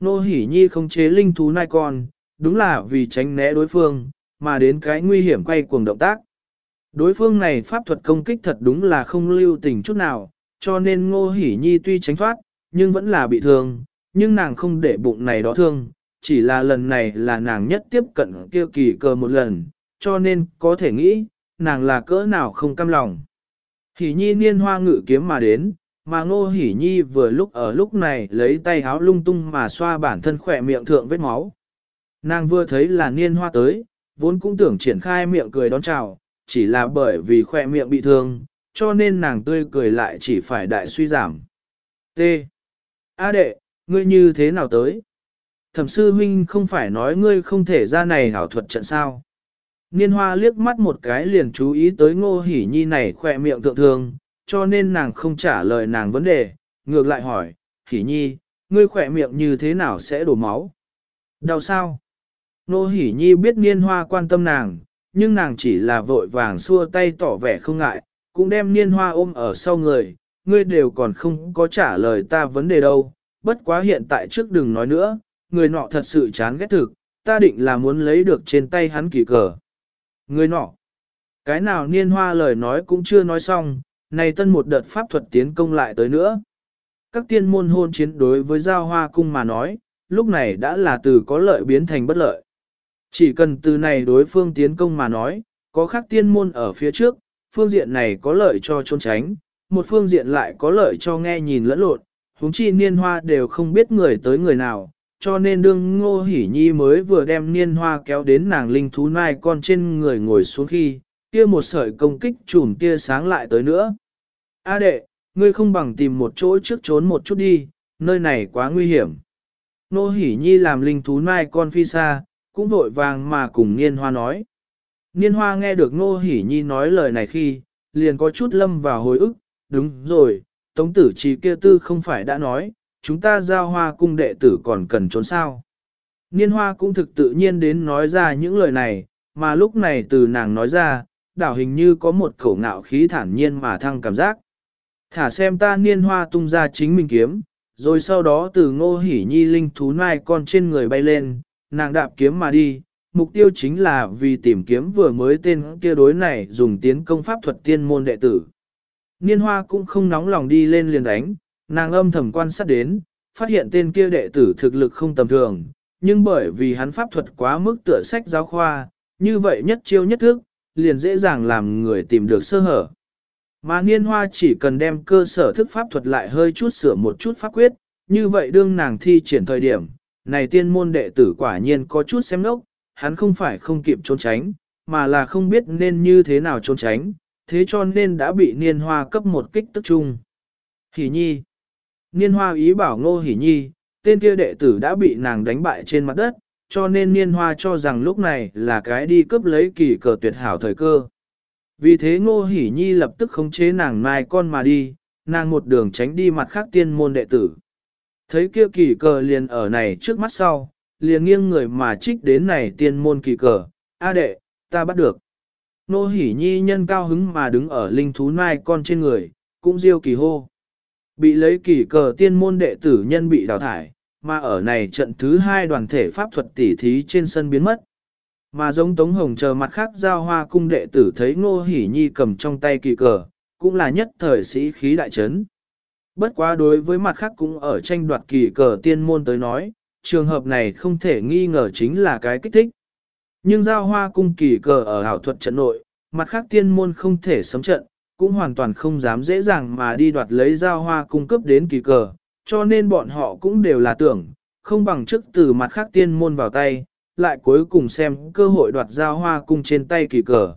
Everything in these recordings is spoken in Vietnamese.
Nô Hỷ Nhi không chế linh thú nai con, đúng là vì tránh né đối phương, mà đến cái nguy hiểm quay cuồng động tác. Đối phương này pháp thuật công kích thật đúng là không lưu tình chút nào, cho nên Ngô Hỷ Nhi tuy tránh thoát, nhưng vẫn là bị thương, nhưng nàng không để bụng này đó thương, chỉ là lần này là nàng nhất tiếp cận kia kỳ cờ một lần, cho nên có thể nghĩ, nàng là cỡ nào không cam lòng. Hỷ Nhi niên hoa ngự kiếm mà đến, mà Ngô Hỉ Nhi vừa lúc ở lúc này lấy tay háo lung tung mà xoa bản thân khỏe miệng thượng vết máu. Nàng vừa thấy là niên hoa tới, vốn cũng tưởng triển khai miệng cười đón chào, chỉ là bởi vì khỏe miệng bị thương, cho nên nàng tươi cười lại chỉ phải đại suy giảm. T. A đệ, ngươi như thế nào tới? Thẩm sư huynh không phải nói ngươi không thể ra này hảo thuật trận sao? Niên hoa liếc mắt một cái liền chú ý tới ngô hỉ nhi này khỏe miệng thượng thường, cho nên nàng không trả lời nàng vấn đề, ngược lại hỏi, hỉ nhi, ngươi khỏe miệng như thế nào sẽ đổ máu? Đau sao? Nô hỉ nhi biết niên hoa quan tâm nàng, nhưng nàng chỉ là vội vàng xua tay tỏ vẻ không ngại, cũng đem niên hoa ôm ở sau người, ngươi đều còn không có trả lời ta vấn đề đâu, bất quá hiện tại trước đừng nói nữa, người nọ thật sự chán ghét thực, ta định là muốn lấy được trên tay hắn kỳ cờ. Người nọ, cái nào niên hoa lời nói cũng chưa nói xong, này tân một đợt pháp thuật tiến công lại tới nữa. Các tiên môn hôn chiến đối với giao hoa cung mà nói, lúc này đã là từ có lợi biến thành bất lợi. Chỉ cần từ này đối phương tiến công mà nói, có khác tiên môn ở phía trước, phương diện này có lợi cho trốn tránh, một phương diện lại có lợi cho nghe nhìn lẫn lộn, huống chi niên hoa đều không biết người tới người nào, cho nên đương ngô hỉ nhi mới vừa đem niên hoa kéo đến nàng linh thú nai con trên người ngồi xuống khi, kia một sợi công kích chùm tia sáng lại tới nữa. A đệ, ngươi không bằng tìm một chỗ trước trốn một chút đi, nơi này quá nguy hiểm. Nô hỉ nhi làm linh thú nai con phi xa, cũng vội vàng mà cùng niên hoa nói. Niên hoa nghe được nô hỉ nhi nói lời này khi, liền có chút lâm vào hồi ức, đúng rồi, tống tử trí kia tư không phải đã nói, chúng ta giao hoa cung đệ tử còn cần trốn sao. Niên hoa cũng thực tự nhiên đến nói ra những lời này, mà lúc này từ nàng nói ra, đảo hình như có một khẩu ngạo khí thản nhiên mà thăng cảm giác. Thả xem ta niên hoa tung ra chính mình kiếm, rồi sau đó từ ngô hỉ nhi linh thú nai con trên người bay lên, nàng đạp kiếm mà đi, mục tiêu chính là vì tìm kiếm vừa mới tên kia đối này dùng tiến công pháp thuật tiên môn đệ tử. Niên hoa cũng không nóng lòng đi lên liền đánh, nàng âm thầm quan sát đến, phát hiện tên kia đệ tử thực lực không tầm thường, nhưng bởi vì hắn pháp thuật quá mức tựa sách giáo khoa, như vậy nhất chiêu nhất thức, liền dễ dàng làm người tìm được sơ hở. Mà niên hoa chỉ cần đem cơ sở thức pháp thuật lại hơi chút sửa một chút pháp quyết, như vậy đương nàng thi triển thời điểm, này tiên môn đệ tử quả nhiên có chút xem nốc, hắn không phải không kịp trốn tránh, mà là không biết nên như thế nào trốn tránh, thế cho nên đã bị niên hoa cấp một kích tức chung. Hỷ nhi. Niên hoa ý bảo ngô hỷ nhi, tên kia đệ tử đã bị nàng đánh bại trên mặt đất, cho nên niên hoa cho rằng lúc này là cái đi cướp lấy kỳ cờ tuyệt hảo thời cơ. Vì thế ngô hỷ nhi lập tức khống chế nàng mai con mà đi, nàng một đường tránh đi mặt khác tiên môn đệ tử. Thấy kia kỳ cờ liền ở này trước mắt sau, liền nghiêng người mà trích đến này tiên môn kỳ cờ, A đệ, ta bắt được. Nô hỉ nhi nhân cao hứng mà đứng ở linh thú nai con trên người, cũng diêu kỳ hô. Bị lấy kỳ cờ tiên môn đệ tử nhân bị đào thải, mà ở này trận thứ hai đoàn thể pháp thuật tỉ thí trên sân biến mất. Mà giống Tống Hồng chờ mặt khác giao hoa cung đệ tử thấy Ngô Hỷ Nhi cầm trong tay kỳ cờ, cũng là nhất thời sĩ khí đại trấn. Bất quá đối với mặt khác cũng ở tranh đoạt kỳ cờ tiên môn tới nói, trường hợp này không thể nghi ngờ chính là cái kích thích. Nhưng giao hoa cung kỳ cờ ở ảo thuật trận nội, mặt khác tiên môn không thể sấm trận, cũng hoàn toàn không dám dễ dàng mà đi đoạt lấy giao hoa cung cấp đến kỳ cờ, cho nên bọn họ cũng đều là tưởng, không bằng trước từ mặt khác tiên môn vào tay, lại cuối cùng xem cơ hội đoạt giao hoa cung trên tay kỳ cờ.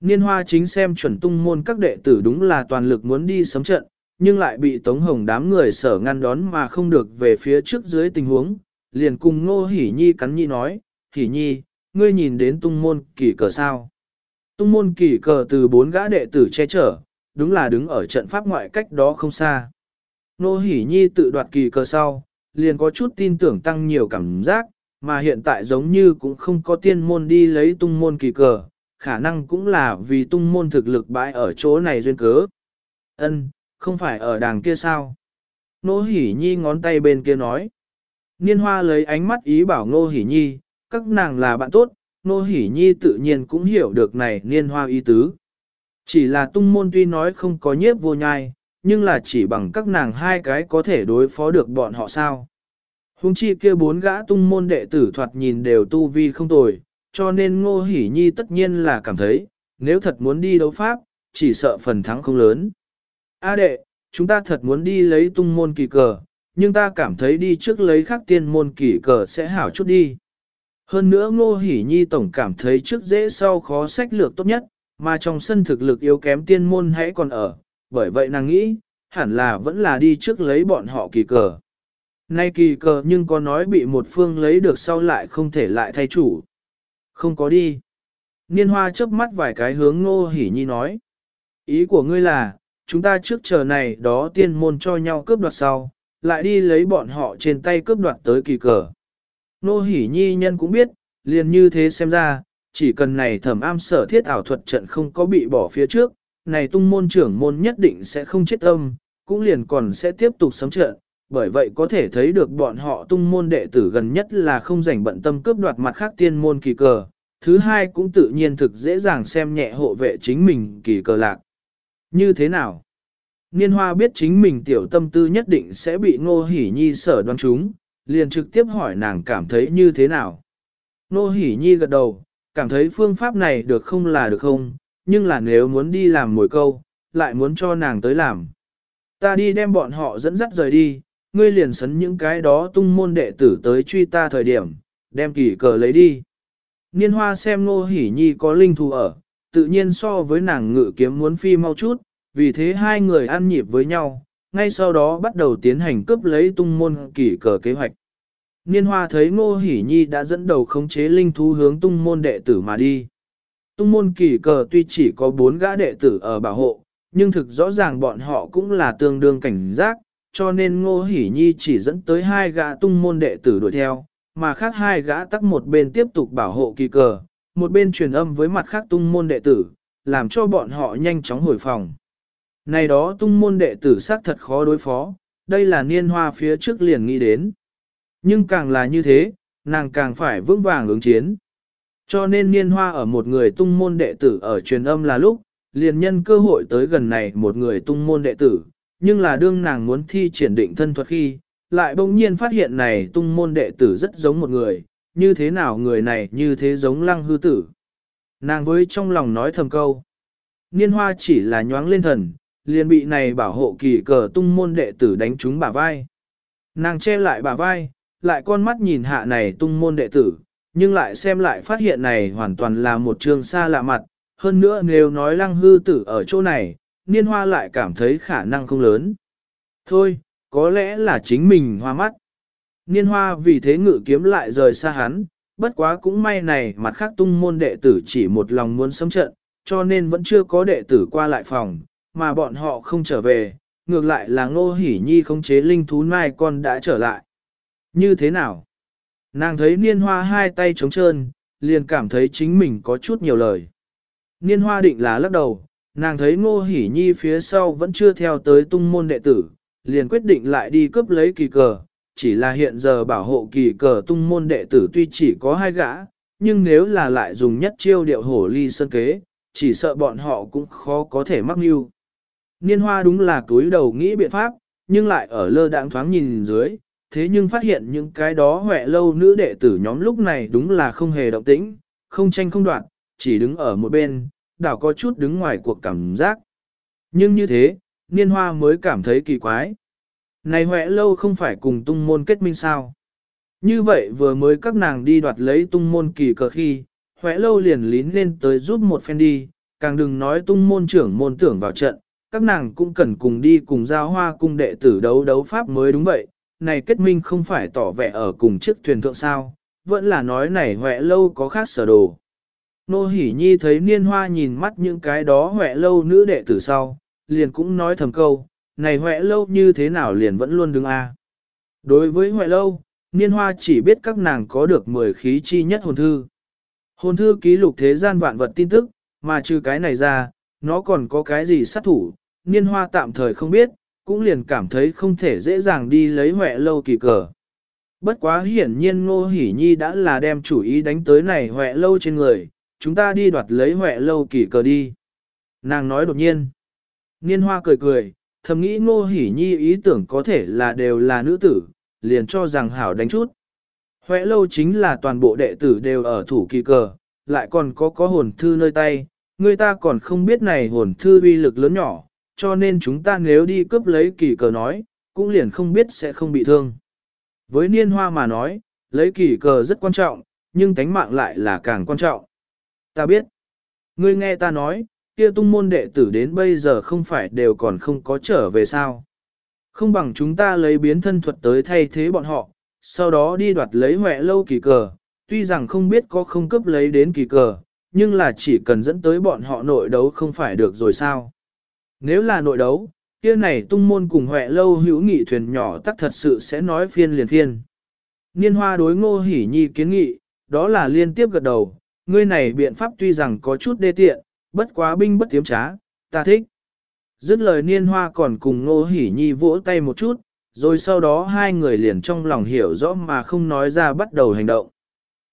Niên hoa chính xem chuẩn tung môn các đệ tử đúng là toàn lực muốn đi sấm trận, nhưng lại bị Tống Hồng đám người sở ngăn đón mà không được về phía trước dưới tình huống, liền cùng Ngô Hỷ Nhi cắn nhi nói, Hỷ Nhi, ngươi nhìn đến tung môn kỳ cờ sao? Tung môn kỳ cờ từ bốn gã đệ tử che chở, đúng là đứng ở trận pháp ngoại cách đó không xa. Nô Hỷ Nhi tự đoạt kỳ cờ sau, liền có chút tin tưởng tăng nhiều cảm giác, mà hiện tại giống như cũng không có tiên môn đi lấy tung môn kỳ cờ, khả năng cũng là vì tung môn thực lực bãi ở chỗ này duyên cớ. Ân, không phải ở đàng kia sao? Nô hỉ nhi ngón tay bên kia nói. Niên hoa lấy ánh mắt ý bảo Nô Hỷ Nhi, các nàng là bạn tốt, Nô Hỷ Nhi tự nhiên cũng hiểu được này niên hoa ý tứ. Chỉ là tung môn tuy nói không có nhiếp vô nhai, nhưng là chỉ bằng các nàng hai cái có thể đối phó được bọn họ sao. Hùng chi kia bốn gã tung môn đệ tử thoạt nhìn đều tu vi không tồi, cho nên Ngô Hỷ Nhi tất nhiên là cảm thấy, nếu thật muốn đi đấu pháp, chỉ sợ phần thắng không lớn. A đệ, chúng ta thật muốn đi lấy tung môn kỳ cờ, nhưng ta cảm thấy đi trước lấy khắc tiên môn kỳ cờ sẽ hảo chút đi. Hơn nữa Ngô Hỷ Nhi tổng cảm thấy trước dễ sau khó sách lược tốt nhất, mà trong sân thực lực yếu kém tiên môn hãy còn ở, bởi vậy nàng nghĩ, hẳn là vẫn là đi trước lấy bọn họ kỳ cờ. Nay kỳ cờ nhưng có nói bị một phương lấy được sau lại không thể lại thay chủ. Không có đi. Niên hoa chớp mắt vài cái hướng ngô hỉ nhi nói. Ý của ngươi là, chúng ta trước chờ này đó tiên môn cho nhau cướp đoạt sau, lại đi lấy bọn họ trên tay cướp đoạt tới kỳ cờ. Ngô hỉ nhi nhân cũng biết, liền như thế xem ra, chỉ cần này thẩm am sở thiết ảo thuật trận không có bị bỏ phía trước, này tung môn trưởng môn nhất định sẽ không chết tâm, cũng liền còn sẽ tiếp tục sống trợ, bởi vậy có thể thấy được bọn họ tung môn đệ tử gần nhất là không rảnh bận tâm cướp đoạt mặt khác tiên môn kỳ cờ, thứ hai cũng tự nhiên thực dễ dàng xem nhẹ hộ vệ chính mình kỳ cờ lạc. Như thế nào? Niên hoa biết chính mình tiểu tâm tư nhất định sẽ bị ngô hỉ nhi sở đoán chúng, liền trực tiếp hỏi nàng cảm thấy như thế nào. Ngô hỉ nhi gật đầu, cảm thấy phương pháp này được không là được không, nhưng là nếu muốn đi làm mồi câu, lại muốn cho nàng tới làm. Ta đi đem bọn họ dẫn dắt rời đi, ngươi liền sấn những cái đó tung môn đệ tử tới truy ta thời điểm, đem kỳ cờ lấy đi. Niên hoa xem ngô hỉ nhi có linh thù ở, tự nhiên so với nàng ngự kiếm muốn phi mau chút, vì thế hai người ăn nhịp với nhau, ngay sau đó bắt đầu tiến hành cướp lấy tung môn kỳ cờ kế hoạch. Niên hoa thấy ngô hỉ nhi đã dẫn đầu khống chế linh thú hướng tung môn đệ tử mà đi. Tung môn kỳ cờ tuy chỉ có bốn gã đệ tử ở bảo hộ, nhưng thực rõ ràng bọn họ cũng là tương đương cảnh giác, cho nên ngô Hỷ nhi chỉ dẫn tới hai gã tung môn đệ tử đuổi theo, mà khác hai gã tắc một bên tiếp tục bảo hộ kỳ cờ, một bên truyền âm với mặt khác tung môn đệ tử, làm cho bọn họ nhanh chóng hồi phòng. Này đó tung môn đệ tử xác thật khó đối phó, đây là niên hoa phía trước liền nghĩ đến. Nhưng càng là như thế, nàng càng phải vững vàng ứng chiến. Cho nên niên hoa ở một người tung môn đệ tử ở truyền âm là lúc, liền nhân cơ hội tới gần này một người tung môn đệ tử, nhưng là đương nàng muốn thi triển định thân thuật khi, lại bỗng nhiên phát hiện này tung môn đệ tử rất giống một người, như thế nào người này như thế giống lăng hư tử. Nàng với trong lòng nói thầm câu. Niên hoa chỉ là nhoáng lên thần, liền bị này bảo hộ kỳ cờ tung môn đệ tử đánh trúng bả vai. Nàng che lại bả vai, lại con mắt nhìn hạ này tung môn đệ tử, nhưng lại xem lại phát hiện này hoàn toàn là một trường xa lạ mặt. Hơn nữa nếu nói lăng hư tử ở chỗ này, niên hoa lại cảm thấy khả năng không lớn. Thôi, có lẽ là chính mình hoa mắt. Niên hoa vì thế ngự kiếm lại rời xa hắn, bất quá cũng may này mặt khác tung môn đệ tử chỉ một lòng muốn sống trận, cho nên vẫn chưa có đệ tử qua lại phòng, mà bọn họ không trở về, ngược lại là ngô hỉ nhi không chế linh thú mai con đã trở lại. Như thế nào? Nàng thấy niên hoa hai tay trống trơn, liền cảm thấy chính mình có chút nhiều lời. Niên hoa định là lắc đầu, nàng thấy ngô hỉ nhi phía sau vẫn chưa theo tới tung môn đệ tử, liền quyết định lại đi cướp lấy kỳ cờ, chỉ là hiện giờ bảo hộ kỳ cờ tung môn đệ tử tuy chỉ có hai gã, nhưng nếu là lại dùng nhất chiêu điệu hổ ly sơn kế, chỉ sợ bọn họ cũng khó có thể mắc mưu. Niên hoa đúng là túi đầu nghĩ biện pháp, nhưng lại ở lơ đãng thoáng nhìn dưới, thế nhưng phát hiện những cái đó huệ lâu nữ đệ tử nhóm lúc này đúng là không hề động tĩnh, không tranh không đoạn, chỉ đứng ở một bên, đảo có chút đứng ngoài cuộc cảm giác. Nhưng như thế, niên hoa mới cảm thấy kỳ quái. Này huệ lâu không phải cùng tung môn kết minh sao? Như vậy vừa mới các nàng đi đoạt lấy tung môn kỳ cờ khi, huệ lâu liền lín lên tới giúp một phen đi, càng đừng nói tung môn trưởng môn tưởng vào trận, các nàng cũng cần cùng đi cùng giao hoa cung đệ tử đấu đấu pháp mới đúng vậy, này kết minh không phải tỏ vẻ ở cùng chiếc thuyền thượng sao, vẫn là nói này huệ lâu có khác sở đồ. Nô Hỷ Nhi thấy niên hoa nhìn mắt những cái đó huệ lâu nữ đệ tử sau, liền cũng nói thầm câu, này huệ lâu như thế nào liền vẫn luôn đứng a. Đối với huệ lâu, niên hoa chỉ biết các nàng có được 10 khí chi nhất hồn thư. Hồn thư ký lục thế gian vạn vật tin tức, mà trừ cái này ra, nó còn có cái gì sát thủ, niên hoa tạm thời không biết, cũng liền cảm thấy không thể dễ dàng đi lấy huệ lâu kỳ cờ. Bất quá hiển nhiên Ngô Hỷ Nhi đã là đem chủ ý đánh tới này huệ lâu trên người, chúng ta đi đoạt lấy huệ lâu kỳ cờ đi. Nàng nói đột nhiên. Niên hoa cười cười, thầm nghĩ Ngô Hỷ Nhi ý tưởng có thể là đều là nữ tử, liền cho rằng hảo đánh chút. Huệ lâu chính là toàn bộ đệ tử đều ở thủ kỳ cờ, lại còn có có hồn thư nơi tay, người ta còn không biết này hồn thư uy lực lớn nhỏ, cho nên chúng ta nếu đi cướp lấy kỳ cờ nói, cũng liền không biết sẽ không bị thương. Với niên hoa mà nói, lấy kỳ cờ rất quan trọng, nhưng tánh mạng lại là càng quan trọng. Ta biết. Ngươi nghe ta nói, kia tung môn đệ tử đến bây giờ không phải đều còn không có trở về sao. Không bằng chúng ta lấy biến thân thuật tới thay thế bọn họ, sau đó đi đoạt lấy huệ lâu kỳ cờ, tuy rằng không biết có không cấp lấy đến kỳ cờ, nhưng là chỉ cần dẫn tới bọn họ nội đấu không phải được rồi sao. Nếu là nội đấu, kia này tung môn cùng huệ lâu hữu nghị thuyền nhỏ tắc thật sự sẽ nói phiên liền phiên. Niên hoa đối ngô hỉ nhi kiến nghị, đó là liên tiếp gật đầu, ngươi này biện pháp tuy rằng có chút đê tiện, bất quá binh bất tiếm trá, ta thích. Dứt lời niên hoa còn cùng ngô hỉ nhi vỗ tay một chút, rồi sau đó hai người liền trong lòng hiểu rõ mà không nói ra bắt đầu hành động.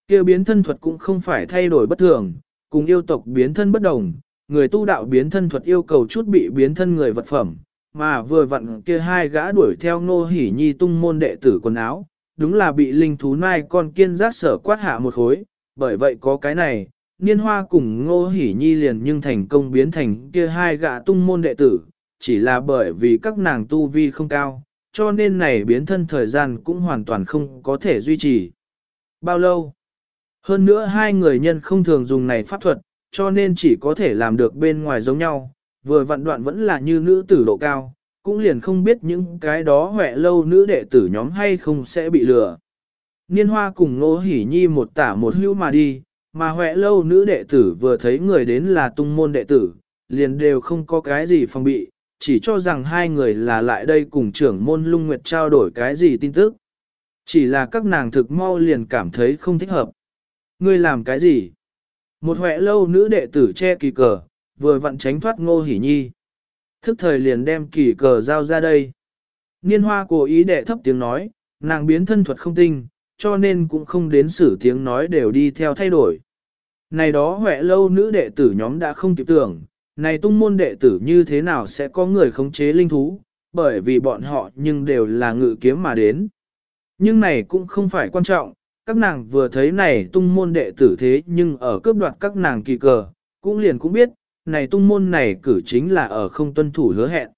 Kêu biến thân thuật cũng không phải thay đổi bất thường, cùng yêu tộc biến thân bất đồng, người tu đạo biến thân thuật yêu cầu chút bị biến thân người vật phẩm, mà vừa vặn kia hai gã đuổi theo ngô hỉ nhi tung môn đệ tử quần áo, đúng là bị linh thú nai con kiên giác sở quát hạ một khối, bởi vậy có cái này, niên hoa cùng ngô hỉ nhi liền nhưng thành công biến thành kia hai gã tung môn đệ tử, chỉ là bởi vì các nàng tu vi không cao, cho nên này biến thân thời gian cũng hoàn toàn không có thể duy trì. Bao lâu? Hơn nữa hai người nhân không thường dùng này pháp thuật, cho nên chỉ có thể làm được bên ngoài giống nhau, vừa vặn đoạn vẫn là như nữ tử độ cao, cũng liền không biết những cái đó huệ lâu nữ đệ tử nhóm hay không sẽ bị lừa. Niên hoa cùng Ngô Hỷ Nhi một tả một hữu mà đi, mà huệ lâu nữ đệ tử vừa thấy người đến là tung môn đệ tử, liền đều không có cái gì phòng bị, chỉ cho rằng hai người là lại đây cùng trưởng môn lung nguyệt trao đổi cái gì tin tức. Chỉ là các nàng thực mau liền cảm thấy không thích hợp. Ngươi làm cái gì? Một huệ lâu nữ đệ tử che kỳ cờ, vừa vặn tránh thoát ngô hỉ nhi. Thức thời liền đem kỳ cờ giao ra đây. Niên hoa cố ý đệ thấp tiếng nói, nàng biến thân thuật không tinh, cho nên cũng không đến xử tiếng nói đều đi theo thay đổi. Này đó huệ lâu nữ đệ tử nhóm đã không kịp tưởng, này tung môn đệ tử như thế nào sẽ có người khống chế linh thú, bởi vì bọn họ nhưng đều là ngự kiếm mà đến. Nhưng này cũng không phải quan trọng, các nàng vừa thấy này tung môn đệ tử thế nhưng ở cướp đoạt các nàng kỳ cờ, cũng liền cũng biết, này tung môn này cử chính là ở không tuân thủ hứa hẹn.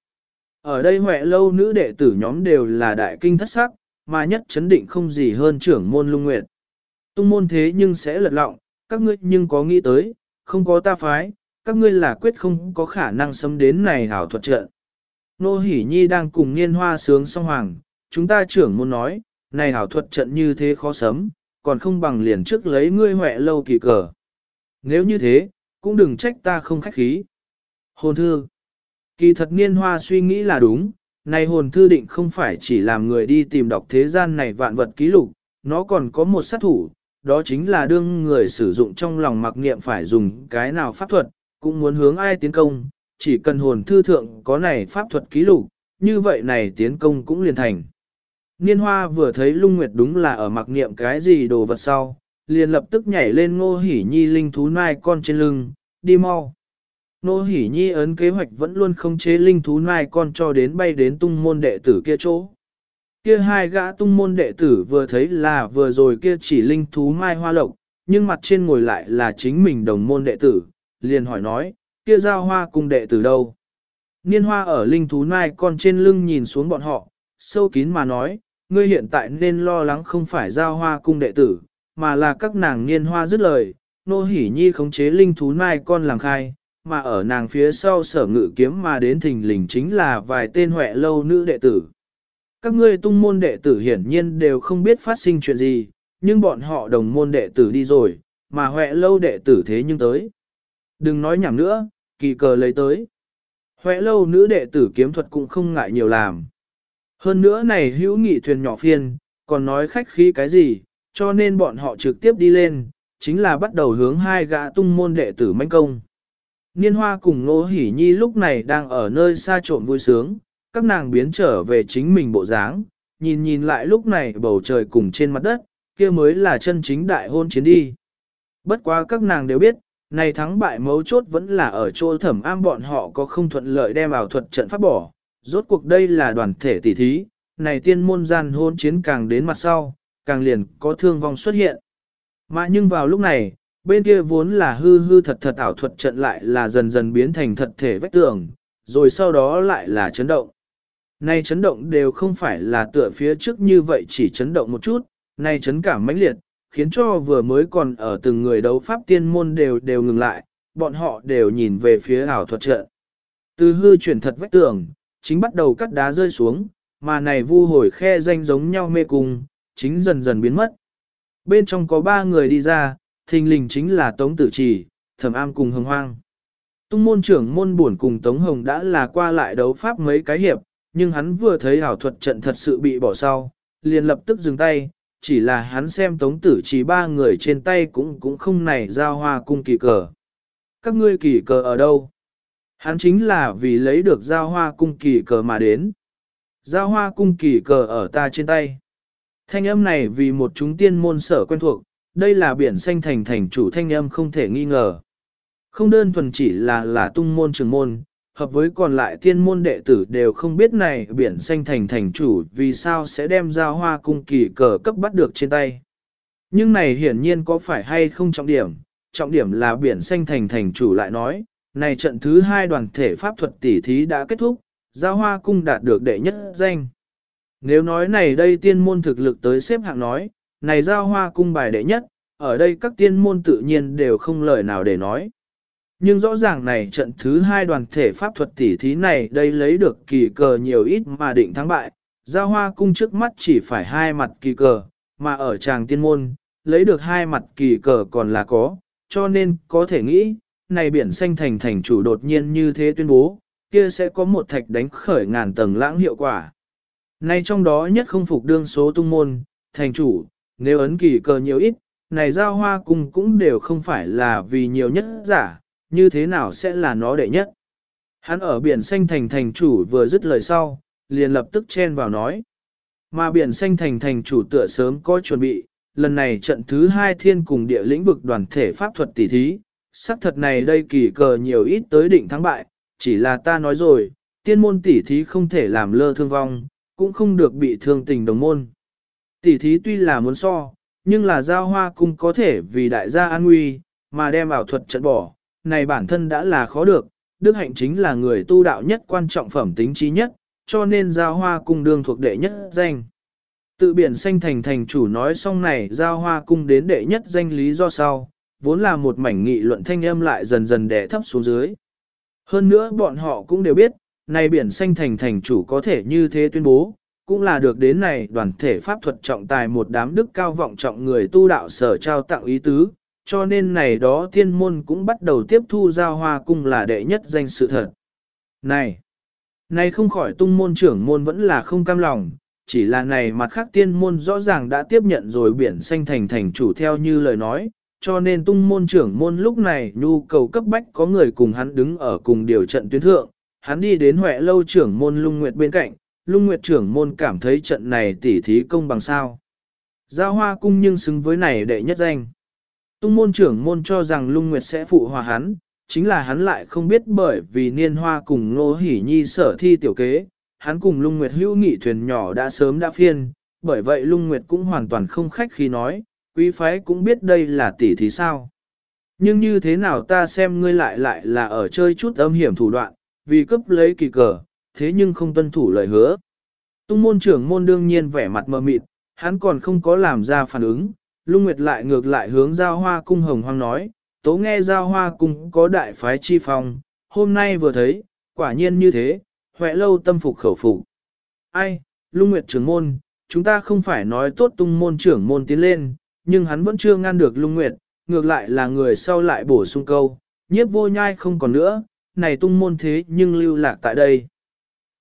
Ở đây huệ lâu nữ đệ tử nhóm đều là đại kinh thất sắc, mà nhất chấn định không gì hơn trưởng môn lung nguyệt. Tung môn thế nhưng sẽ lật lọng, các ngươi nhưng có nghĩ tới, không có ta phái, các ngươi là quyết không có khả năng xâm đến này hảo thuật trận. Nô Hỷ Nhi đang cùng niên hoa sướng song hoàng, chúng ta trưởng môn nói, này hảo thuật trận như thế khó sấm, còn không bằng liền trước lấy ngươi huệ lâu kỳ cờ. Nếu như thế, cũng đừng trách ta không khách khí. Hồn thư Kỳ thật niên hoa suy nghĩ là đúng, này hồn thư định không phải chỉ làm người đi tìm đọc thế gian này vạn vật ký lục, nó còn có một sát thủ, đó chính là đương người sử dụng trong lòng mặc niệm phải dùng cái nào pháp thuật, cũng muốn hướng ai tiến công, chỉ cần hồn thư thượng có này pháp thuật ký lục, như vậy này tiến công cũng liền thành. Niên hoa vừa thấy lung nguyệt đúng là ở mặc niệm cái gì đồ vật sau, liền lập tức nhảy lên ngô hỉ nhi linh thú nai con trên lưng, đi mau. Ngô hỉ nhi ấn kế hoạch vẫn luôn không chế linh thú nai con cho đến bay đến tung môn đệ tử kia chỗ. Kia hai gã tung môn đệ tử vừa thấy là vừa rồi kia chỉ linh thú mai hoa lộc, nhưng mặt trên ngồi lại là chính mình đồng môn đệ tử, liền hỏi nói, kia giao hoa cùng đệ tử đâu? Niên hoa ở linh thú nai con trên lưng nhìn xuống bọn họ, sâu kín mà nói, ngươi hiện tại nên lo lắng không phải giao hoa cung đệ tử, mà là các nàng niên hoa dứt lời, nô hỉ nhi khống chế linh thú nai con làm khai, mà ở nàng phía sau sở ngự kiếm mà đến thình lình chính là vài tên huệ lâu nữ đệ tử. Các ngươi tung môn đệ tử hiển nhiên đều không biết phát sinh chuyện gì, nhưng bọn họ đồng môn đệ tử đi rồi, mà huệ lâu đệ tử thế nhưng tới. Đừng nói nhảm nữa, kỳ cờ lấy tới. Huệ lâu nữ đệ tử kiếm thuật cũng không ngại nhiều làm. Hơn nữa này hữu nghị thuyền nhỏ phiên, còn nói khách khí cái gì, cho nên bọn họ trực tiếp đi lên, chính là bắt đầu hướng hai gã tung môn đệ tử manh công. Niên hoa cùng Nô Hỷ Nhi lúc này đang ở nơi xa trộm vui sướng, các nàng biến trở về chính mình bộ dáng, nhìn nhìn lại lúc này bầu trời cùng trên mặt đất, kia mới là chân chính đại hôn chiến đi. Bất quá các nàng đều biết, này thắng bại mấu chốt vẫn là ở chỗ thẩm am bọn họ có không thuận lợi đem ảo thuật trận pháp bỏ. Rốt cuộc đây là đoàn thể tỷ thí, này tiên môn gian hôn chiến càng đến mặt sau, càng liền có thương vong xuất hiện. Mà nhưng vào lúc này, bên kia vốn là hư hư thật thật ảo thuật trận lại là dần dần biến thành thật thể vách tường, rồi sau đó lại là chấn động. Này chấn động đều không phải là tựa phía trước như vậy chỉ chấn động một chút, này chấn cảm mãnh liệt, khiến cho vừa mới còn ở từng người đấu pháp tiên môn đều đều ngừng lại, bọn họ đều nhìn về phía ảo thuật trận. Từ hư chuyển thật vách tường, chính bắt đầu cắt đá rơi xuống, mà này vu hồi khe danh giống nhau mê cung, chính dần dần biến mất. Bên trong có ba người đi ra, thình lình chính là Tống Tử Trì, Thẩm Am cùng Hồng Hoang. Tung môn trưởng môn buồn cùng Tống Hồng đã là qua lại đấu pháp mấy cái hiệp, nhưng hắn vừa thấy ảo thuật trận thật sự bị bỏ sau, liền lập tức dừng tay, chỉ là hắn xem Tống Tử Trì ba người trên tay cũng cũng không này giao hoa cung kỳ cờ. Các ngươi kỳ cờ ở đâu? Hắn chính là vì lấy được giao hoa cung kỳ cờ mà đến. Giao hoa cung kỳ cờ ở ta trên tay. Thanh âm này vì một chúng tiên môn sở quen thuộc, đây là biển xanh thành thành chủ thanh âm không thể nghi ngờ. Không đơn thuần chỉ là là tung môn trường môn, hợp với còn lại tiên môn đệ tử đều không biết này biển xanh thành thành chủ vì sao sẽ đem giao hoa cung kỳ cờ cấp bắt được trên tay. Nhưng này hiển nhiên có phải hay không trọng điểm, trọng điểm là biển xanh thành thành chủ lại nói, này trận thứ hai đoàn thể pháp thuật tỷ thí đã kết thúc, giao hoa cung đạt được đệ nhất danh. Nếu nói này đây tiên môn thực lực tới xếp hạng nói, này giao hoa cung bài đệ nhất, ở đây các tiên môn tự nhiên đều không lời nào để nói. Nhưng rõ ràng này trận thứ hai đoàn thể pháp thuật tỷ thí này đây lấy được kỳ cờ nhiều ít mà định thắng bại, giao hoa cung trước mắt chỉ phải hai mặt kỳ cờ, mà ở tràng tiên môn, lấy được hai mặt kỳ cờ còn là có, cho nên có thể nghĩ, này biển xanh thành thành chủ đột nhiên như thế tuyên bố, kia sẽ có một thạch đánh khởi ngàn tầng lãng hiệu quả. Này trong đó nhất không phục đương số tung môn, thành chủ, nếu ấn kỳ cờ nhiều ít, này giao hoa cùng cũng đều không phải là vì nhiều nhất giả, như thế nào sẽ là nó đệ nhất. Hắn ở biển xanh thành thành chủ vừa dứt lời sau, liền lập tức chen vào nói. Mà biển xanh thành thành chủ tựa sớm có chuẩn bị, lần này trận thứ hai thiên cùng địa lĩnh vực đoàn thể pháp thuật tỷ thí, sắc thật này đây kỳ cờ nhiều ít tới định thắng bại, chỉ là ta nói rồi, tiên môn tỷ thí không thể làm lơ thương vong, cũng không được bị thương tình đồng môn. Tỷ thí tuy là muốn so, nhưng là giao hoa cung có thể vì đại gia an nguy, mà đem ảo thuật trận bỏ, này bản thân đã là khó được, đức hạnh chính là người tu đạo nhất quan trọng phẩm tính trí nhất, cho nên giao hoa cung đương thuộc đệ nhất danh. Tự biển xanh thành thành chủ nói xong này giao hoa cung đến đệ nhất danh lý do sau, vốn là một mảnh nghị luận thanh âm lại dần dần đè thấp xuống dưới. Hơn nữa bọn họ cũng đều biết, này biển xanh thành thành chủ có thể như thế tuyên bố, cũng là được đến này đoàn thể pháp thuật trọng tài một đám đức cao vọng trọng người tu đạo sở trao tặng ý tứ, cho nên này đó tiên môn cũng bắt đầu tiếp thu giao hoa cung là đệ nhất danh sự thật. Này, này không khỏi tung môn trưởng môn vẫn là không cam lòng, chỉ là này mặt khác tiên môn rõ ràng đã tiếp nhận rồi biển xanh thành thành chủ theo như lời nói, cho nên tung môn trưởng môn lúc này nhu cầu cấp bách có người cùng hắn đứng ở cùng điều trận tuyến thượng, hắn đi đến Huệ lâu trưởng môn lung nguyệt bên cạnh, lung nguyệt trưởng môn cảm thấy trận này tỉ thí công bằng sao. Giao hoa cung nhưng xứng với này đệ nhất danh. Tung môn trưởng môn cho rằng lung nguyệt sẽ phụ hòa hắn, chính là hắn lại không biết bởi vì niên hoa cùng ngô hỉ nhi sở thi tiểu kế, hắn cùng lung nguyệt hữu nghị thuyền nhỏ đã sớm đã phiên, bởi vậy lung nguyệt cũng hoàn toàn không khách khi nói, quý phái cũng biết đây là tỷ thí sao. Nhưng như thế nào ta xem ngươi lại lại là ở chơi chút âm hiểm thủ đoạn, vì cấp lấy kỳ cờ, thế nhưng không tuân thủ lời hứa. Tung môn trưởng môn đương nhiên vẻ mặt mờ mịt, hắn còn không có làm ra phản ứng, lung nguyệt lại ngược lại hướng giao hoa cung hồng hoang nói, tố nghe giao hoa cung có đại phái chi phong, hôm nay vừa thấy, quả nhiên như thế, huệ lâu tâm phục khẩu phục. Ai, lung nguyệt trưởng môn, chúng ta không phải nói tốt tung môn trưởng môn tiến lên, nhưng hắn vẫn chưa ngăn được lung nguyệt, ngược lại là người sau lại bổ sung câu, nhiếp vô nhai không còn nữa, này tung môn thế nhưng lưu lạc tại đây.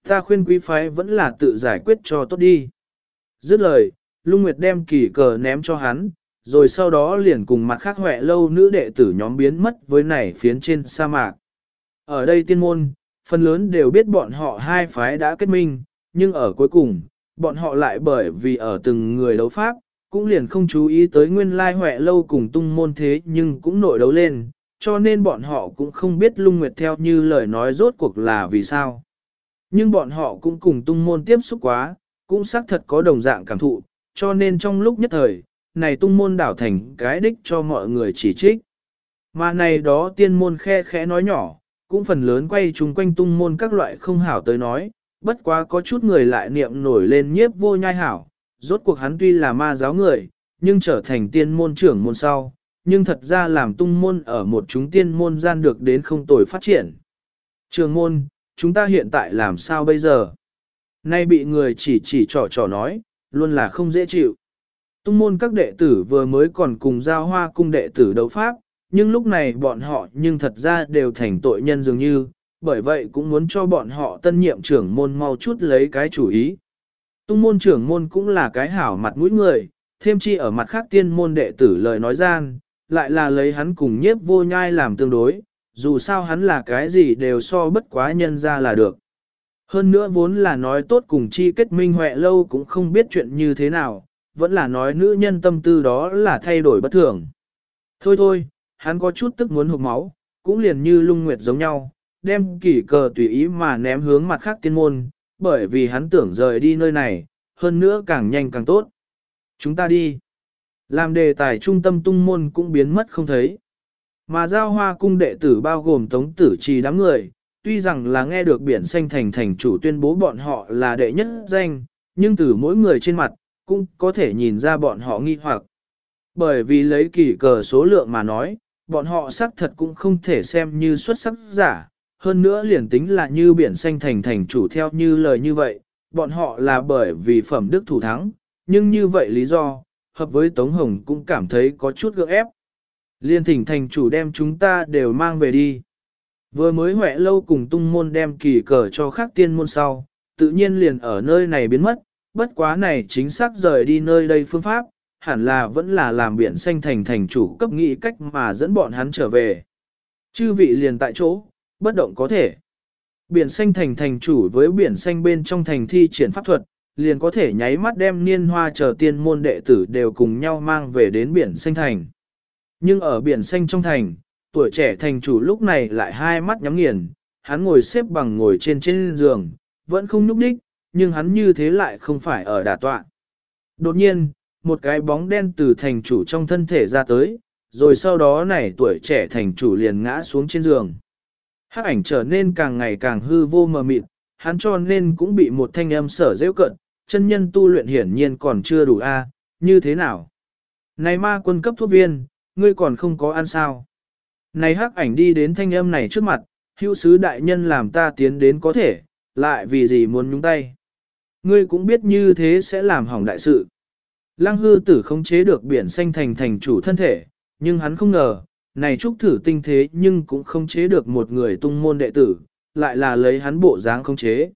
Ta khuyên quý phái vẫn là tự giải quyết cho tốt đi. Dứt lời, Lung Nguyệt đem kỳ cờ ném cho hắn, rồi sau đó liền cùng mặt khác huệ lâu nữ đệ tử nhóm biến mất với này phiến trên sa mạc. Ở đây tiên môn, phần lớn đều biết bọn họ hai phái đã kết minh, nhưng ở cuối cùng, bọn họ lại bởi vì ở từng người đấu pháp, cũng liền không chú ý tới nguyên lai huệ lâu cùng tung môn thế nhưng cũng nội đấu lên, cho nên bọn họ cũng không biết lung nguyệt theo như lời nói rốt cuộc là vì sao. Nhưng bọn họ cũng cùng tung môn tiếp xúc quá, cũng xác thật có đồng dạng cảm thụ, cho nên trong lúc nhất thời, này tung môn đảo thành cái đích cho mọi người chỉ trích. Mà này đó tiên môn khe khẽ nói nhỏ, cũng phần lớn quay chung quanh tung môn các loại không hảo tới nói, bất quá có chút người lại niệm nổi lên nhiếp vô nhai hảo, rốt cuộc hắn tuy là ma giáo người, nhưng trở thành tiên môn trưởng môn sau, nhưng thật ra làm tung môn ở một chúng tiên môn gian được đến không tồi phát triển. Trường môn, chúng ta hiện tại làm sao bây giờ? Nay bị người chỉ chỉ trò trò nói, luôn là không dễ chịu. Tung môn các đệ tử vừa mới còn cùng giao hoa cung đệ tử đấu pháp, nhưng lúc này bọn họ nhưng thật ra đều thành tội nhân dường như, bởi vậy cũng muốn cho bọn họ tân nhiệm trưởng môn mau chút lấy cái chủ ý. Tung môn trưởng môn cũng là cái hảo mặt mũi người, thêm chi ở mặt khác tiên môn đệ tử lời nói gian, lại là lấy hắn cùng nhiếp vô nhai làm tương đối, dù sao hắn là cái gì đều so bất quá nhân ra là được. Hơn nữa vốn là nói tốt cùng chi kết minh huệ lâu cũng không biết chuyện như thế nào, vẫn là nói nữ nhân tâm tư đó là thay đổi bất thường. Thôi thôi, hắn có chút tức muốn hụt máu, cũng liền như lung nguyệt giống nhau, đem kỷ cờ tùy ý mà ném hướng mặt khác tiên môn, bởi vì hắn tưởng rời đi nơi này, hơn nữa càng nhanh càng tốt. Chúng ta đi. Làm đề tài trung tâm tung môn cũng biến mất không thấy. Mà giao hoa cung đệ tử bao gồm tống tử trì đám người, tuy rằng là nghe được biển xanh thành thành chủ tuyên bố bọn họ là đệ nhất danh, nhưng từ mỗi người trên mặt, cũng có thể nhìn ra bọn họ nghi hoặc. Bởi vì lấy kỳ cờ số lượng mà nói, bọn họ xác thật cũng không thể xem như xuất sắc giả, hơn nữa liền tính là như biển xanh thành thành chủ theo như lời như vậy, bọn họ là bởi vì phẩm đức thủ thắng, nhưng như vậy lý do, hợp với Tống Hồng cũng cảm thấy có chút gượng ép. Liên thỉnh thành chủ đem chúng ta đều mang về đi. Vừa mới huệ lâu cùng tung môn đem kỳ cờ cho khác tiên môn sau, tự nhiên liền ở nơi này biến mất, bất quá này chính xác rời đi nơi đây phương pháp, hẳn là vẫn là làm biển xanh thành thành chủ cấp nghĩ cách mà dẫn bọn hắn trở về. Chư vị liền tại chỗ, bất động có thể. Biển xanh thành thành chủ với biển xanh bên trong thành thi triển pháp thuật, liền có thể nháy mắt đem niên hoa chờ tiên môn đệ tử đều cùng nhau mang về đến biển xanh thành. Nhưng ở biển xanh trong thành, tuổi trẻ thành chủ lúc này lại hai mắt nhắm nghiền, hắn ngồi xếp bằng ngồi trên trên giường, vẫn không nhúc đích, nhưng hắn như thế lại không phải ở đà tọa. Đột nhiên, một cái bóng đen từ thành chủ trong thân thể ra tới, rồi sau đó này tuổi trẻ thành chủ liền ngã xuống trên giường. Hắc ảnh trở nên càng ngày càng hư vô mờ mịt, hắn cho nên cũng bị một thanh âm sở dễ cận, chân nhân tu luyện hiển nhiên còn chưa đủ a, như thế nào? Này ma quân cấp thuốc viên, ngươi còn không có ăn sao? Này hắc ảnh đi đến thanh âm này trước mặt, hữu sứ đại nhân làm ta tiến đến có thể, lại vì gì muốn nhúng tay? Ngươi cũng biết như thế sẽ làm hỏng đại sự. Lăng hư tử không chế được biển xanh thành thành chủ thân thể, nhưng hắn không ngờ, này trúc thử tinh thế nhưng cũng không chế được một người tung môn đệ tử, lại là lấy hắn bộ dáng không chế.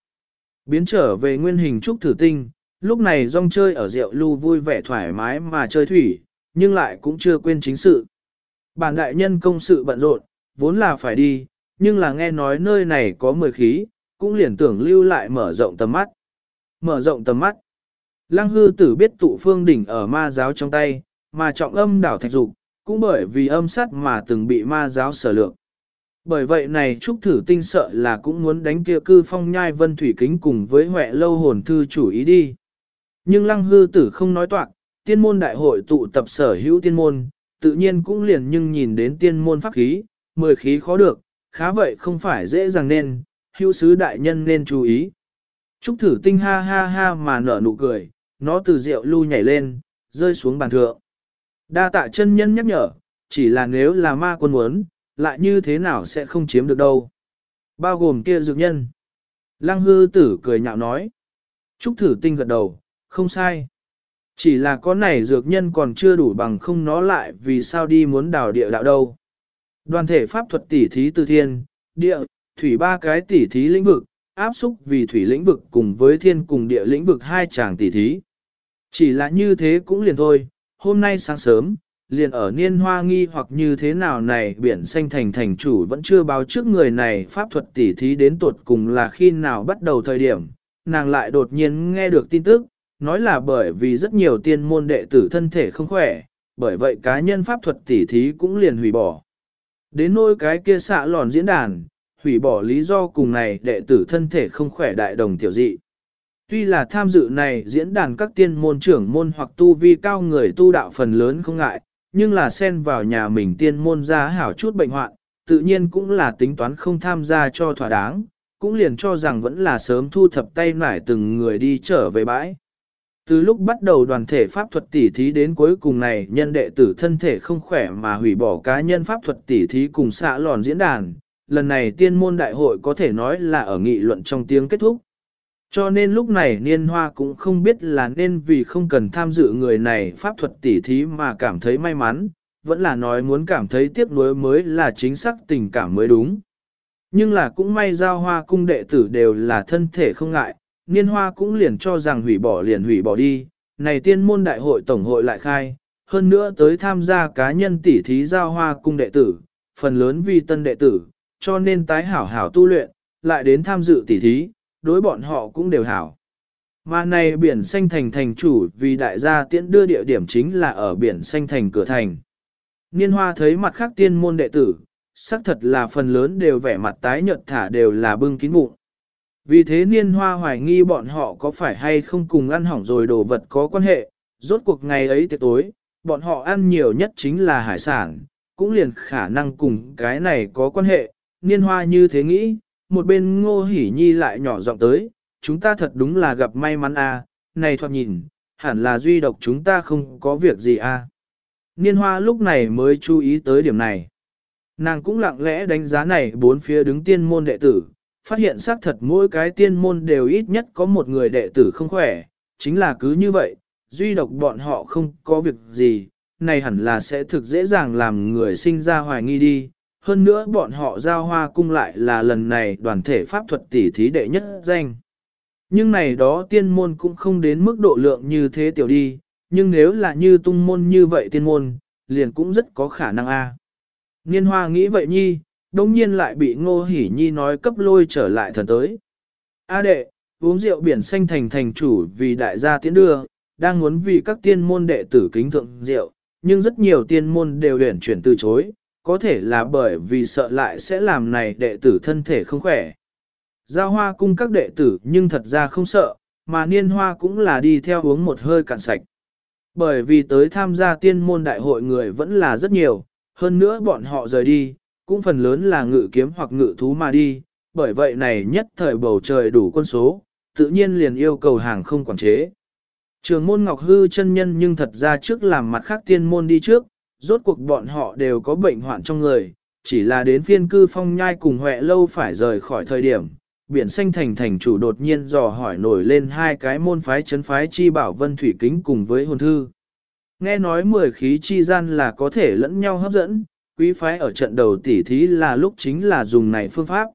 Biến trở về nguyên hình trúc thử tinh, lúc này rong chơi ở rượu lưu vui vẻ thoải mái mà chơi thủy, nhưng lại cũng chưa quên chính sự. Bản đại nhân công sự bận rộn, vốn là phải đi, nhưng là nghe nói nơi này có mười khí, cũng liền tưởng lưu lại mở rộng tầm mắt. Mở rộng tầm mắt. Lăng hư tử biết tụ phương đỉnh ở ma giáo trong tay, mà trọng âm đảo thạch dục, cũng bởi vì âm sát mà từng bị ma giáo sở lượng. Bởi vậy này Trúc Thử Tinh sợ là cũng muốn đánh kia cư phong nhai vân thủy kính cùng với huệ lâu hồn thư chủ ý đi. Nhưng lăng hư tử không nói toạc, tiên môn đại hội tụ tập sở hữu tiên môn, tự nhiên cũng liền nhưng nhìn đến tiên môn pháp khí, mười khí khó được, khá vậy không phải dễ dàng nên, hữu sứ đại nhân nên chú ý. Trúc Thử Tinh ha ha ha mà nở nụ cười, nó từ rượu lưu nhảy lên, rơi xuống bàn thượng. Đa tạ chân nhân nhắc nhở, chỉ là nếu là ma quân muốn, lại như thế nào sẽ không chiếm được đâu. Bao gồm kia dược nhân. Lăng hư tử cười nhạo nói. Trúc thử tinh gật đầu, không sai. Chỉ là con này dược nhân còn chưa đủ bằng không nó lại vì sao đi muốn đào địa đạo đâu. Đoàn thể pháp thuật tỉ thí từ thiên, địa, thủy ba cái tỉ thí lĩnh vực, áp xúc vì thủy lĩnh vực cùng với thiên cùng địa lĩnh vực hai chàng tỉ thí. Chỉ là như thế cũng liền thôi, hôm nay sáng sớm, liền ở niên hoa nghi hoặc như thế nào này biển xanh thành thành chủ vẫn chưa báo trước người này pháp thuật tỉ thí đến tuột cùng là khi nào bắt đầu thời điểm, nàng lại đột nhiên nghe được tin tức, nói là bởi vì rất nhiều tiên môn đệ tử thân thể không khỏe, bởi vậy cá nhân pháp thuật tỉ thí cũng liền hủy bỏ. Đến nỗi cái kia xạ lòn diễn đàn, hủy bỏ lý do cùng này đệ tử thân thể không khỏe đại đồng tiểu dị. Tuy là tham dự này diễn đàn các tiên môn trưởng môn hoặc tu vi cao người tu đạo phần lớn không ngại, nhưng là xen vào nhà mình tiên môn ra hảo chút bệnh hoạn, tự nhiên cũng là tính toán không tham gia cho thỏa đáng, cũng liền cho rằng vẫn là sớm thu thập tay nải từng người đi trở về bãi. Từ lúc bắt đầu đoàn thể pháp thuật tỉ thí đến cuối cùng này nhân đệ tử thân thể không khỏe mà hủy bỏ cá nhân pháp thuật tỉ thí cùng xạ lòn diễn đàn, lần này tiên môn đại hội có thể nói là ở nghị luận trong tiếng kết thúc. Cho nên lúc này niên hoa cũng không biết là nên vì không cần tham dự người này pháp thuật tỉ thí mà cảm thấy may mắn, vẫn là nói muốn cảm thấy tiếc nuối mới là chính xác tình cảm mới đúng. Nhưng là cũng may giao hoa cung đệ tử đều là thân thể không ngại, niên hoa cũng liền cho rằng hủy bỏ liền hủy bỏ đi, này tiên môn đại hội tổng hội lại khai, hơn nữa tới tham gia cá nhân tỉ thí giao hoa cung đệ tử, phần lớn vì tân đệ tử, cho nên tái hảo hảo tu luyện, lại đến tham dự tỉ thí, đối bọn họ cũng đều hảo. Mà này biển xanh thành thành chủ vì đại gia tiễn đưa địa điểm chính là ở biển xanh thành cửa thành. Niên hoa thấy mặt khác tiên môn đệ tử, xác thật là phần lớn đều vẻ mặt tái nhợt thả đều là bưng kín bụng. Vì thế niên hoa hoài nghi bọn họ có phải hay không cùng ăn hỏng rồi đồ vật có quan hệ, rốt cuộc ngày ấy tiệc tối, bọn họ ăn nhiều nhất chính là hải sản, cũng liền khả năng cùng cái này có quan hệ, niên hoa như thế nghĩ, một bên ngô hỉ nhi lại nhỏ giọng tới, chúng ta thật đúng là gặp may mắn à, này thoạt nhìn, hẳn là duy độc chúng ta không có việc gì à. Niên hoa lúc này mới chú ý tới điểm này. Nàng cũng lặng lẽ đánh giá này bốn phía đứng tiên môn đệ tử, phát hiện xác thật mỗi cái tiên môn đều ít nhất có một người đệ tử không khỏe, chính là cứ như vậy, duy độc bọn họ không có việc gì, này hẳn là sẽ thực dễ dàng làm người sinh ra hoài nghi đi. Hơn nữa bọn họ giao hoa cung lại là lần này đoàn thể pháp thuật tỷ thí đệ nhất danh. Nhưng này đó tiên môn cũng không đến mức độ lượng như thế tiểu đi, nhưng nếu là như tung môn như vậy tiên môn, liền cũng rất có khả năng a. Niên hoa nghĩ vậy nhi, đồng nhiên lại bị ngô hỉ nhi nói cấp lôi trở lại thần tới. A đệ, uống rượu biển xanh thành thành chủ vì đại gia tiến đưa, đang muốn vì các tiên môn đệ tử kính thượng rượu, nhưng rất nhiều tiên môn đều huyển chuyển từ chối, có thể là bởi vì sợ lại sẽ làm này đệ tử thân thể không khỏe. Giao hoa cung các đệ tử nhưng thật ra không sợ, mà niên hoa cũng là đi theo uống một hơi cạn sạch. Bởi vì tới tham gia tiên môn đại hội người vẫn là rất nhiều, hơn nữa bọn họ rời đi, cũng phần lớn là ngự kiếm hoặc ngự thú mà đi, bởi vậy này nhất thời bầu trời đủ quân số, tự nhiên liền yêu cầu hàng không quản chế. Trường môn Ngọc Hư chân nhân nhưng thật ra trước làm mặt khác tiên môn đi trước, rốt cuộc bọn họ đều có bệnh hoạn trong người, chỉ là đến phiên cư phong nhai cùng huệ lâu phải rời khỏi thời điểm. Biển xanh thành thành chủ đột nhiên dò hỏi nổi lên hai cái môn phái chấn phái chi bảo vân thủy kính cùng với hồn thư. Nghe nói mười khí chi gian là có thể lẫn nhau hấp dẫn, quý phái ở trận đầu tỉ thí là lúc chính là dùng này phương pháp.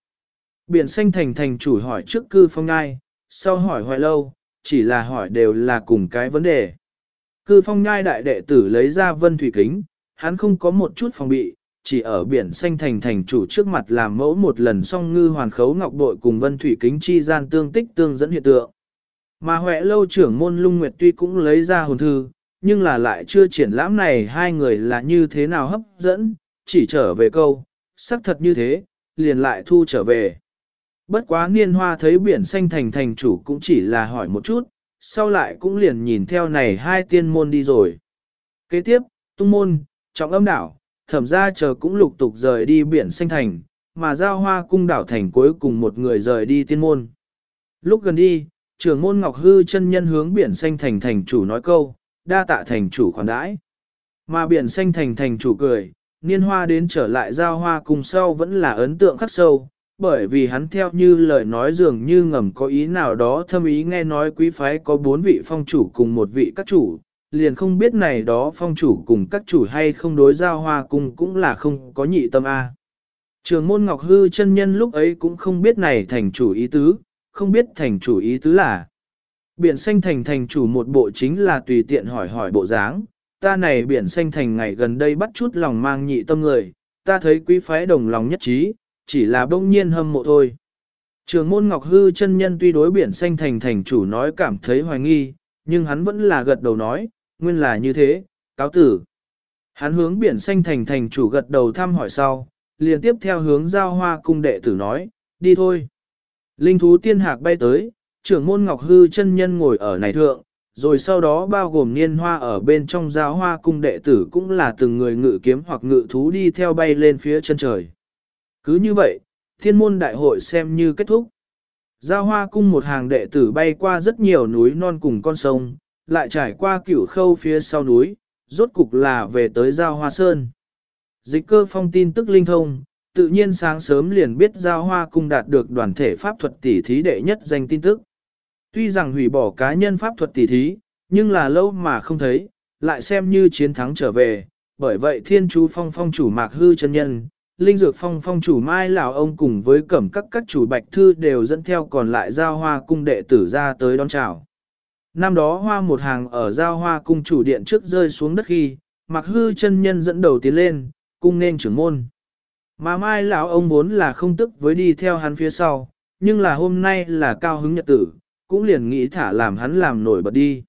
Biển xanh thành thành chủ hỏi trước cư phong nhai, sau hỏi hoài lâu, chỉ là hỏi đều là cùng cái vấn đề. Cư phong nhai đại đệ tử lấy ra vân thủy kính, hắn không có một chút phòng bị, chỉ ở biển xanh thành thành chủ trước mặt làm mẫu một lần song ngư hoàn khấu ngọc bội cùng vân thủy kính chi gian tương tích tương dẫn hiện tượng. Mà huệ lâu trưởng môn lung nguyệt tuy cũng lấy ra hồn thư, nhưng là lại chưa triển lãm này hai người là như thế nào hấp dẫn, chỉ trở về câu, xác thật như thế, liền lại thu trở về. Bất quá niên hoa thấy biển xanh thành thành chủ cũng chỉ là hỏi một chút, sau lại cũng liền nhìn theo này hai tiên môn đi rồi. Kế tiếp, tung môn, trọng âm đảo, thẩm ra chờ cũng lục tục rời đi biển xanh thành, mà giao hoa cung đảo thành cuối cùng một người rời đi tiên môn. Lúc gần đi, trưởng môn Ngọc Hư chân nhân hướng biển xanh thành thành chủ nói câu, đa tạ thành chủ khoản đãi. Mà biển xanh thành thành chủ cười, niên hoa đến trở lại giao hoa cùng sau vẫn là ấn tượng khắc sâu, bởi vì hắn theo như lời nói dường như ngầm có ý nào đó thâm ý nghe nói quý phái có bốn vị phong chủ cùng một vị các chủ, liền không biết này đó phong chủ cùng các chủ hay không đối giao hoa cùng cũng là không có nhị tâm A. Trường môn Ngọc Hư chân nhân lúc ấy cũng không biết này thành chủ ý tứ, không biết thành chủ ý tứ là. Biển xanh thành thành chủ một bộ chính là tùy tiện hỏi hỏi bộ dáng, ta này biển xanh thành ngày gần đây bắt chút lòng mang nhị tâm người, ta thấy quý phái đồng lòng nhất trí, chỉ là bỗng nhiên hâm mộ thôi. Trường môn Ngọc Hư chân nhân tuy đối biển xanh thành thành chủ nói cảm thấy hoài nghi, nhưng hắn vẫn là gật đầu nói, nguyên là như thế, cáo tử. Hắn hướng biển xanh thành thành chủ gật đầu thăm hỏi sau, liền tiếp theo hướng giao hoa cung đệ tử nói, đi thôi. Linh thú tiên hạc bay tới, trưởng môn ngọc hư chân nhân ngồi ở này thượng, rồi sau đó bao gồm niên hoa ở bên trong giáo hoa cung đệ tử cũng là từng người ngự kiếm hoặc ngự thú đi theo bay lên phía chân trời. Cứ như vậy, thiên môn đại hội xem như kết thúc. Giao hoa cung một hàng đệ tử bay qua rất nhiều núi non cùng con sông, lại trải qua cửu khâu phía sau núi, rốt cục là về tới giao hoa sơn. Dịch cơ phong tin tức linh thông, tự nhiên sáng sớm liền biết giao hoa cung đạt được đoàn thể pháp thuật tỷ thí đệ nhất danh tin tức. Tuy rằng hủy bỏ cá nhân pháp thuật tỷ thí, nhưng là lâu mà không thấy, lại xem như chiến thắng trở về, bởi vậy thiên chú phong phong chủ mạc hư chân nhân, linh dược phong phong chủ mai lão ông cùng với cẩm các các chủ bạch thư đều dẫn theo còn lại giao hoa cung đệ tử ra tới đón chào. Năm đó hoa một hàng ở giao hoa cung chủ điện trước rơi xuống đất khi, Mặc hư chân nhân dẫn đầu tiến lên, cung nên trưởng môn. Mà mai lão ông vốn là không tức với đi theo hắn phía sau, nhưng là hôm nay là cao hứng nhật tử, cũng liền nghĩ thả làm hắn làm nổi bật đi.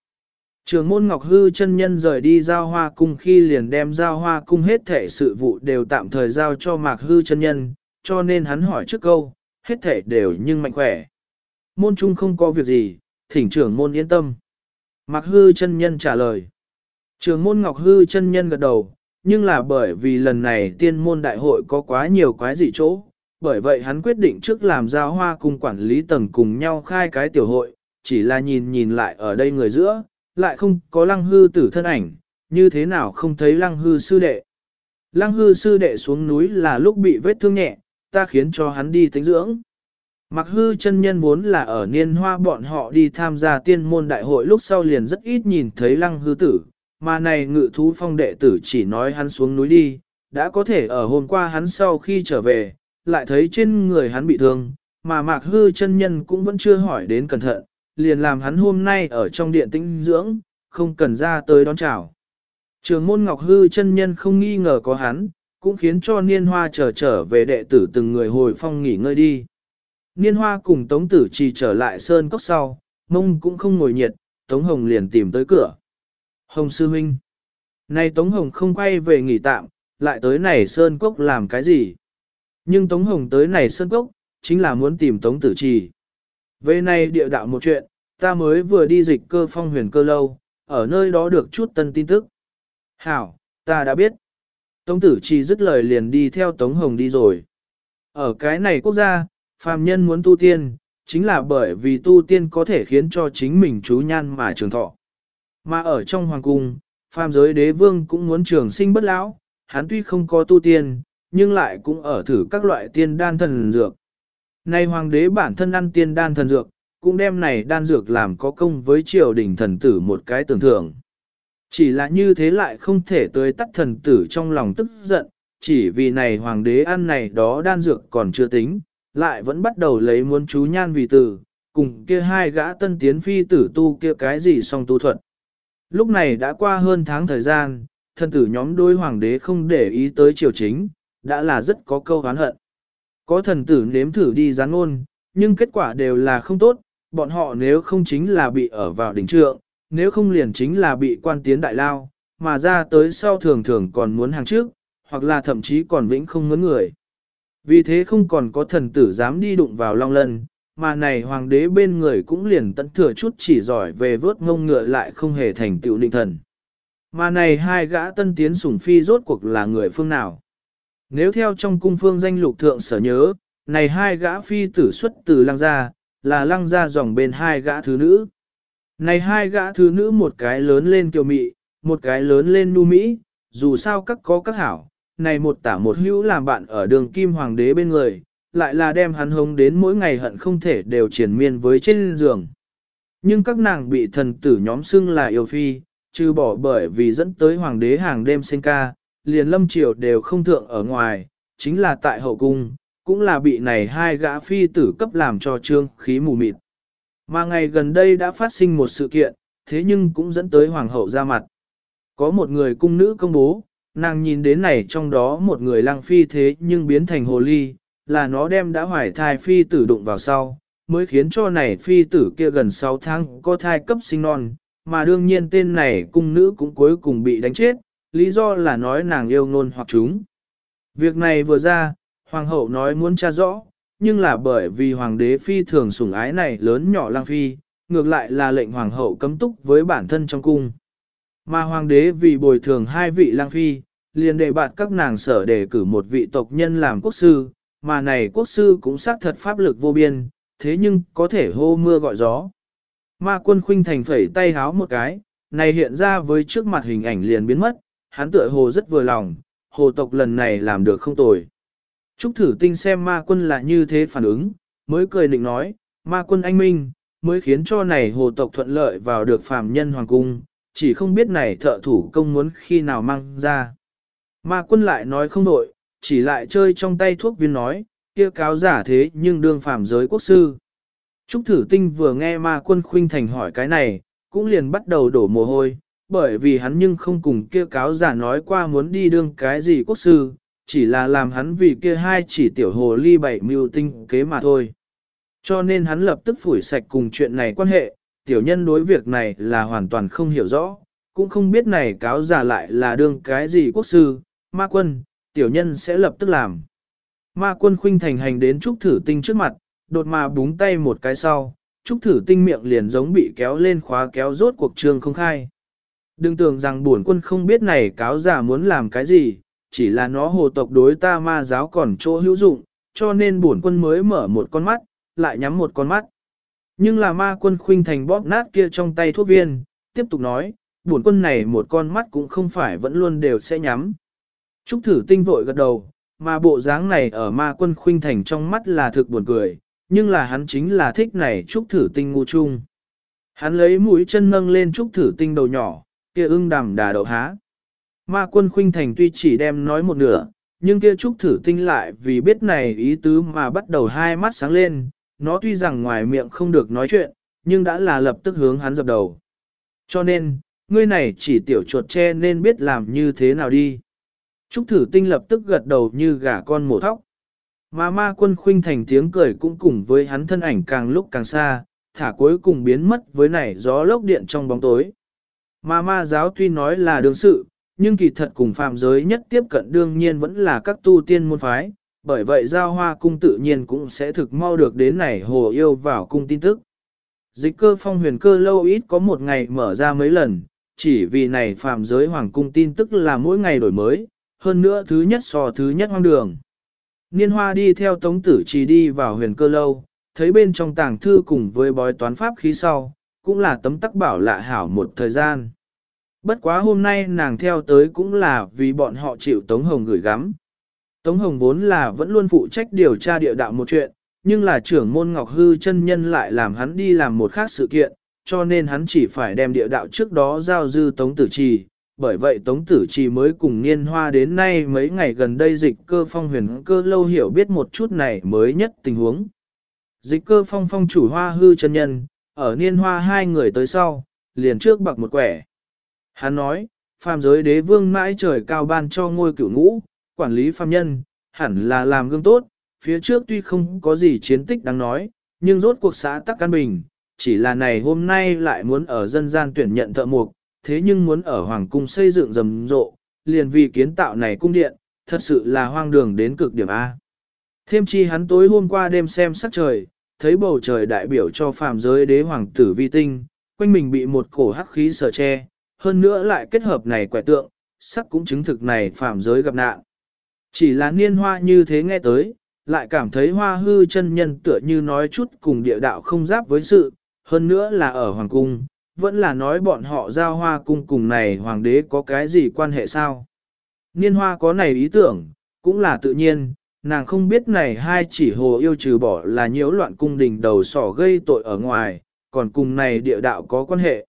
Trường môn Ngọc Hư chân nhân rời đi giao hoa cung khi liền đem giao hoa cung hết thể sự vụ đều tạm thời giao cho Mạc Hư chân nhân, cho nên hắn hỏi trước câu, hết thể đều nhưng mạnh khỏe. Môn trung không có việc gì, thỉnh trưởng môn yên tâm. Mạc Hư chân nhân trả lời. Trường môn Ngọc Hư chân nhân gật đầu, nhưng là bởi vì lần này tiên môn đại hội có quá nhiều quái dị chỗ, bởi vậy hắn quyết định trước làm giao hoa cung quản lý tầng cùng nhau khai cái tiểu hội, chỉ là nhìn nhìn lại ở đây người giữa, lại không có lăng hư tử thân ảnh, như thế nào không thấy lăng hư sư đệ. Lăng hư sư đệ xuống núi là lúc bị vết thương nhẹ, ta khiến cho hắn đi tính dưỡng. Mặc hư chân nhân vốn là ở niên hoa bọn họ đi tham gia tiên môn đại hội lúc sau liền rất ít nhìn thấy lăng hư tử, mà này ngự thú phong đệ tử chỉ nói hắn xuống núi đi, đã có thể ở hôm qua hắn sau khi trở về, lại thấy trên người hắn bị thương, mà mạc hư chân nhân cũng vẫn chưa hỏi đến cẩn thận, liền làm hắn hôm nay ở trong điện tĩnh dưỡng, không cần ra tới đón chào. Trường môn ngọc hư chân nhân không nghi ngờ có hắn, cũng khiến cho niên hoa trở trở về đệ tử từng người hồi phong nghỉ ngơi đi. Niên hoa cùng tống tử trì trở lại sơn cốc sau, mông cũng không ngồi nhiệt, tống hồng liền tìm tới cửa. Hồng sư huynh. Này tống hồng không quay về nghỉ tạm, lại tới này sơn cốc làm cái gì? Nhưng Tống Hồng tới này Sơn Cốc, chính là muốn tìm Tống Tử Trì. Về này địa đạo một chuyện, ta mới vừa đi dịch cơ phong huyền cơ lâu, ở nơi đó được chút tân tin tức. Hảo, ta đã biết. Tống Tử Trì dứt lời liền đi theo Tống Hồng đi rồi. Ở cái này quốc gia, phàm nhân muốn tu tiên, chính là bởi vì tu tiên có thể khiến cho chính mình chú nhan mà trường thọ. Mà ở trong hoàng cung, phàm giới đế vương cũng muốn trường sinh bất lão, hắn tuy không có tu tiên, nhưng lại cũng ở thử các loại tiên đan thần dược. Nay hoàng đế bản thân ăn tiên đan thần dược, cũng đem này đan dược làm có công với triều đình thần tử một cái tưởng thưởng. Chỉ là như thế lại không thể tới tắt thần tử trong lòng tức giận, chỉ vì này hoàng đế ăn này đó đan dược còn chưa tính, lại vẫn bắt đầu lấy muốn chú nhan vì tử, cùng kia hai gã tân tiến phi tử tu kia cái gì song tu thuật. Lúc này đã qua hơn tháng thời gian, thần tử nhóm đôi hoàng đế không để ý tới triều chính, đã là rất có câu hán hận. Có thần tử nếm thử đi gián ngôn, nhưng kết quả đều là không tốt, bọn họ nếu không chính là bị ở vào đỉnh trượng, nếu không liền chính là bị quan tiến đại lao, mà ra tới sau thường thường còn muốn hàng trước, hoặc là thậm chí còn vĩnh không muốn người. Vì thế không còn có thần tử dám đi đụng vào long lân, mà này hoàng đế bên người cũng liền tận thừa chút chỉ giỏi về vớt ngông ngựa lại không hề thành tựu định thần. Mà này hai gã tân tiến sủng phi rốt cuộc là người phương nào? Nếu theo trong cung phương danh lục thượng sở nhớ, này hai gã phi tử xuất từ lăng gia, là lăng gia dòng bên hai gã thứ nữ. Này hai gã thứ nữ một cái lớn lên kiều mị, một cái lớn lên nu mỹ, dù sao các có các hảo, này một tả một hữu làm bạn ở đường kim hoàng đế bên người, lại là đem hắn hống đến mỗi ngày hận không thể đều triển miên với trên giường. Nhưng các nàng bị thần tử nhóm xưng là yêu phi, trừ bỏ bởi vì dẫn tới hoàng đế hàng đêm sinh ca, liền lâm triều đều không thượng ở ngoài, chính là tại hậu cung, cũng là bị này hai gã phi tử cấp làm cho trương khí mù mịt. Mà ngày gần đây đã phát sinh một sự kiện, thế nhưng cũng dẫn tới hoàng hậu ra mặt. Có một người cung nữ công bố, nàng nhìn đến này trong đó một người lăng phi thế nhưng biến thành hồ ly, là nó đem đã hoài thai phi tử đụng vào sau, mới khiến cho này phi tử kia gần 6 tháng có thai cấp sinh non, mà đương nhiên tên này cung nữ cũng cuối cùng bị đánh chết, lý do là nói nàng yêu ngôn hoặc chúng. Việc này vừa ra, hoàng hậu nói muốn tra rõ, nhưng là bởi vì hoàng đế phi thường sủng ái này lớn nhỏ lang phi, ngược lại là lệnh hoàng hậu cấm túc với bản thân trong cung. Mà hoàng đế vì bồi thường hai vị lang phi, liền đề bạt các nàng sở đề cử một vị tộc nhân làm quốc sư, mà này quốc sư cũng xác thật pháp lực vô biên, thế nhưng có thể hô mưa gọi gió. Ma quân khuynh thành phẩy tay háo một cái, này hiện ra với trước mặt hình ảnh liền biến mất, hắn tựa hồ rất vừa lòng, hồ tộc lần này làm được không tồi. Trúc thử tinh xem ma quân là như thế phản ứng, mới cười định nói, ma quân anh minh, mới khiến cho này hồ tộc thuận lợi vào được phàm nhân hoàng cung, chỉ không biết này thợ thủ công muốn khi nào mang ra. Ma quân lại nói không đội, chỉ lại chơi trong tay thuốc viên nói, kia cáo giả thế nhưng đương phạm giới quốc sư. Trúc thử tinh vừa nghe ma quân khuynh thành hỏi cái này, cũng liền bắt đầu đổ mồ hôi, bởi vì hắn nhưng không cùng kia cáo giả nói qua muốn đi đương cái gì quốc sư, chỉ là làm hắn vì kia hai chỉ tiểu hồ ly bảy mưu tinh kế mà thôi. Cho nên hắn lập tức phủi sạch cùng chuyện này quan hệ, tiểu nhân đối việc này là hoàn toàn không hiểu rõ, cũng không biết này cáo giả lại là đương cái gì quốc sư, ma quân, tiểu nhân sẽ lập tức làm. Ma quân khuynh thành hành đến Trúc Thử Tinh trước mặt, đột mà búng tay một cái sau, Trúc Thử Tinh miệng liền giống bị kéo lên khóa kéo rốt cuộc trường không khai. Đừng tưởng rằng bổn quân không biết này cáo giả muốn làm cái gì, chỉ là nó hồ tộc đối ta ma giáo còn chỗ hữu dụng, cho nên bổn quân mới mở một con mắt, lại nhắm một con mắt. Nhưng là ma quân khuynh thành bóp nát kia trong tay thuốc viên, tiếp tục nói, buồn quân này một con mắt cũng không phải vẫn luôn đều sẽ nhắm. Trúc thử tinh vội gật đầu, mà bộ dáng này ở ma quân khuynh thành trong mắt là thực buồn cười, nhưng là hắn chính là thích này Trúc thử tinh ngu chung. Hắn lấy mũi chân nâng lên Trúc thử tinh đầu nhỏ, kia ưng đàm đà đậu há. Ma quân khuynh thành tuy chỉ đem nói một nửa, nhưng kia trúc thử tinh lại vì biết này ý tứ mà bắt đầu hai mắt sáng lên, nó tuy rằng ngoài miệng không được nói chuyện, nhưng đã là lập tức hướng hắn dập đầu. Cho nên, ngươi này chỉ tiểu chuột che nên biết làm như thế nào đi. Trúc thử tinh lập tức gật đầu như gà con mổ thóc. Mà ma quân khuynh thành tiếng cười cũng cùng với hắn thân ảnh càng lúc càng xa, thả cuối cùng biến mất với nảy gió lốc điện trong bóng tối. Mà ma giáo tuy nói là đương sự, nhưng kỳ thật cùng phạm giới nhất tiếp cận đương nhiên vẫn là các tu tiên môn phái, bởi vậy giao hoa cung tự nhiên cũng sẽ thực mau được đến này hồ yêu vào cung tin tức. Dịch cơ phong huyền cơ lâu ít có một ngày mở ra mấy lần, chỉ vì này phạm giới hoàng cung tin tức là mỗi ngày đổi mới, hơn nữa thứ nhất so thứ nhất hoang đường. Niên hoa đi theo tống tử chỉ đi vào huyền cơ lâu, thấy bên trong tàng thư cùng với bói toán pháp khí sau, cũng là tấm tắc bảo lạ hảo một thời gian. Bất quá hôm nay nàng theo tới cũng là vì bọn họ chịu Tống Hồng gửi gắm. Tống Hồng vốn là vẫn luôn phụ trách điều tra địa đạo một chuyện, nhưng là trưởng môn Ngọc Hư chân nhân lại làm hắn đi làm một khác sự kiện, cho nên hắn chỉ phải đem địa đạo trước đó giao dư Tống Tử Trì. Bởi vậy Tống Tử Trì mới cùng niên hoa đến nay mấy ngày gần đây dịch cơ phong huyền cơ lâu hiểu biết một chút này mới nhất tình huống. Dịch cơ phong phong chủ hoa hư chân nhân, ở niên hoa hai người tới sau, liền trước bậc một quẻ. Hắn nói, phàm giới đế vương mãi trời cao ban cho ngôi cửu ngũ, quản lý phàm nhân, hẳn là làm gương tốt, phía trước tuy không có gì chiến tích đáng nói, nhưng rốt cuộc xã tắc căn bình, chỉ là này hôm nay lại muốn ở dân gian tuyển nhận thợ mục, thế nhưng muốn ở hoàng cung xây dựng rầm rộ, liền vì kiến tạo này cung điện, thật sự là hoang đường đến cực điểm A. Thêm chi hắn tối hôm qua đêm xem sắc trời, thấy bầu trời đại biểu cho phàm giới đế hoàng tử vi tinh, quanh mình bị một cổ hắc khí sở che, hơn nữa lại kết hợp này quẻ tượng, sắc cũng chứng thực này phàm giới gặp nạn. Chỉ là niên hoa như thế nghe tới, lại cảm thấy hoa hư chân nhân tựa như nói chút cùng địa đạo không giáp với sự, hơn nữa là ở hoàng cung, vẫn là nói bọn họ giao hoa cung cùng này hoàng đế có cái gì quan hệ sao. Niên hoa có này ý tưởng, cũng là tự nhiên, nàng không biết này hai chỉ hồ yêu trừ bỏ là nhiễu loạn cung đình đầu sỏ gây tội ở ngoài, còn cùng này địa đạo có quan hệ.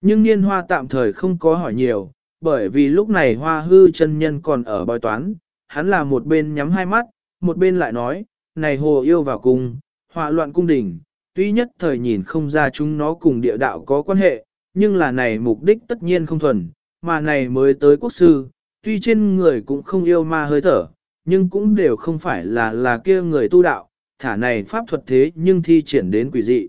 Nhưng niên hoa tạm thời không có hỏi nhiều, bởi vì lúc này hoa hư chân nhân còn ở bói toán, hắn là một bên nhắm hai mắt, một bên lại nói, này hồ yêu vào cung, họa loạn cung đình, tuy nhất thời nhìn không ra chúng nó cùng địa đạo có quan hệ, nhưng là này mục đích tất nhiên không thuần, mà này mới tới quốc sư, tuy trên người cũng không yêu ma hơi thở, nhưng cũng đều không phải là là kia người tu đạo, thả này pháp thuật thế nhưng thi triển đến quỷ dị.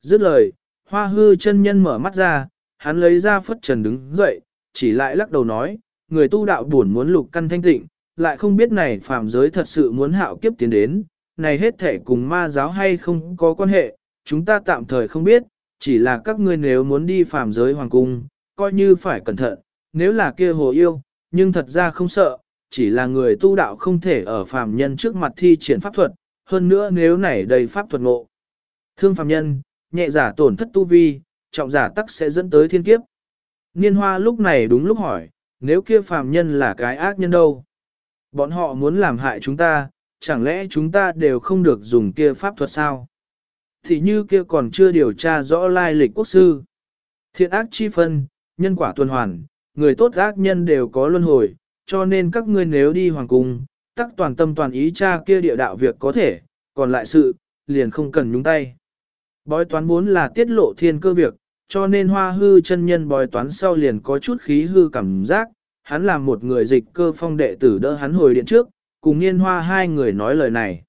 Dứt lời, hoa hư chân nhân mở mắt ra, hắn lấy ra phất trần đứng dậy, chỉ lại lắc đầu nói, người tu đạo buồn muốn lục căn thanh tịnh, lại không biết này phàm giới thật sự muốn hạo kiếp tiến đến, này hết thể cùng ma giáo hay không có quan hệ, chúng ta tạm thời không biết, chỉ là các ngươi nếu muốn đi phàm giới hoàng cung, coi như phải cẩn thận, nếu là kia hồ yêu, nhưng thật ra không sợ, chỉ là người tu đạo không thể ở phàm nhân trước mặt thi triển pháp thuật, hơn nữa nếu này đầy pháp thuật ngộ. Thương phàm nhân, nhẹ giả tổn thất tu vi, trọng giả tắc sẽ dẫn tới thiên kiếp. Niên hoa lúc này đúng lúc hỏi, nếu kia phàm nhân là cái ác nhân đâu? Bọn họ muốn làm hại chúng ta, chẳng lẽ chúng ta đều không được dùng kia pháp thuật sao? Thì như kia còn chưa điều tra rõ lai lịch quốc sư. Thiện ác chi phân, nhân quả tuần hoàn, người tốt ác nhân đều có luân hồi, cho nên các ngươi nếu đi hoàng cung, tắc toàn tâm toàn ý cha kia địa đạo việc có thể, còn lại sự, liền không cần nhúng tay. Bói toán muốn là tiết lộ thiên cơ việc, cho nên hoa hư chân nhân bói toán sau liền có chút khí hư cảm giác, hắn là một người dịch cơ phong đệ tử đỡ hắn hồi điện trước, cùng niên hoa hai người nói lời này.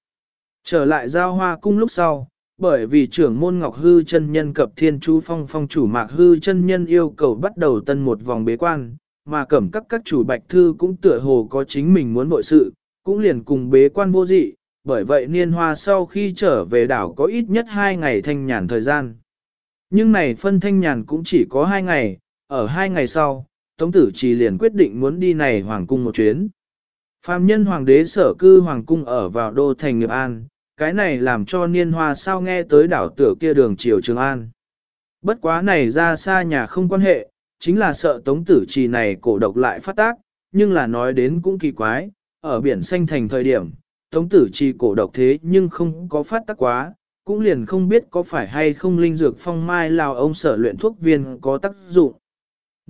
Trở lại giao hoa cung lúc sau, bởi vì trưởng môn ngọc hư chân nhân cập thiên chú phong phong chủ mạc hư chân nhân yêu cầu bắt đầu tân một vòng bế quan, mà cẩm các các chủ bạch thư cũng tựa hồ có chính mình muốn bội sự, cũng liền cùng bế quan vô dị, bởi vậy niên hoa sau khi trở về đảo có ít nhất hai ngày thanh nhàn thời gian. Nhưng này phân thanh nhàn cũng chỉ có hai ngày, ở hai ngày sau, Tống tử Trì liền quyết định muốn đi này hoàng cung một chuyến. Phạm nhân hoàng đế sở cư hoàng cung ở vào đô thành nghiệp an, cái này làm cho niên hoa sao nghe tới đảo tửa kia đường triều Trường An. Bất quá này ra xa nhà không quan hệ, chính là sợ tống tử trì này cổ độc lại phát tác, nhưng là nói đến cũng kỳ quái, ở biển xanh thành thời điểm, tống tử trì cổ độc thế nhưng không có phát tác quá, cũng liền không biết có phải hay không linh dược phong mai lào ông sở luyện thuốc viên có tác dụng.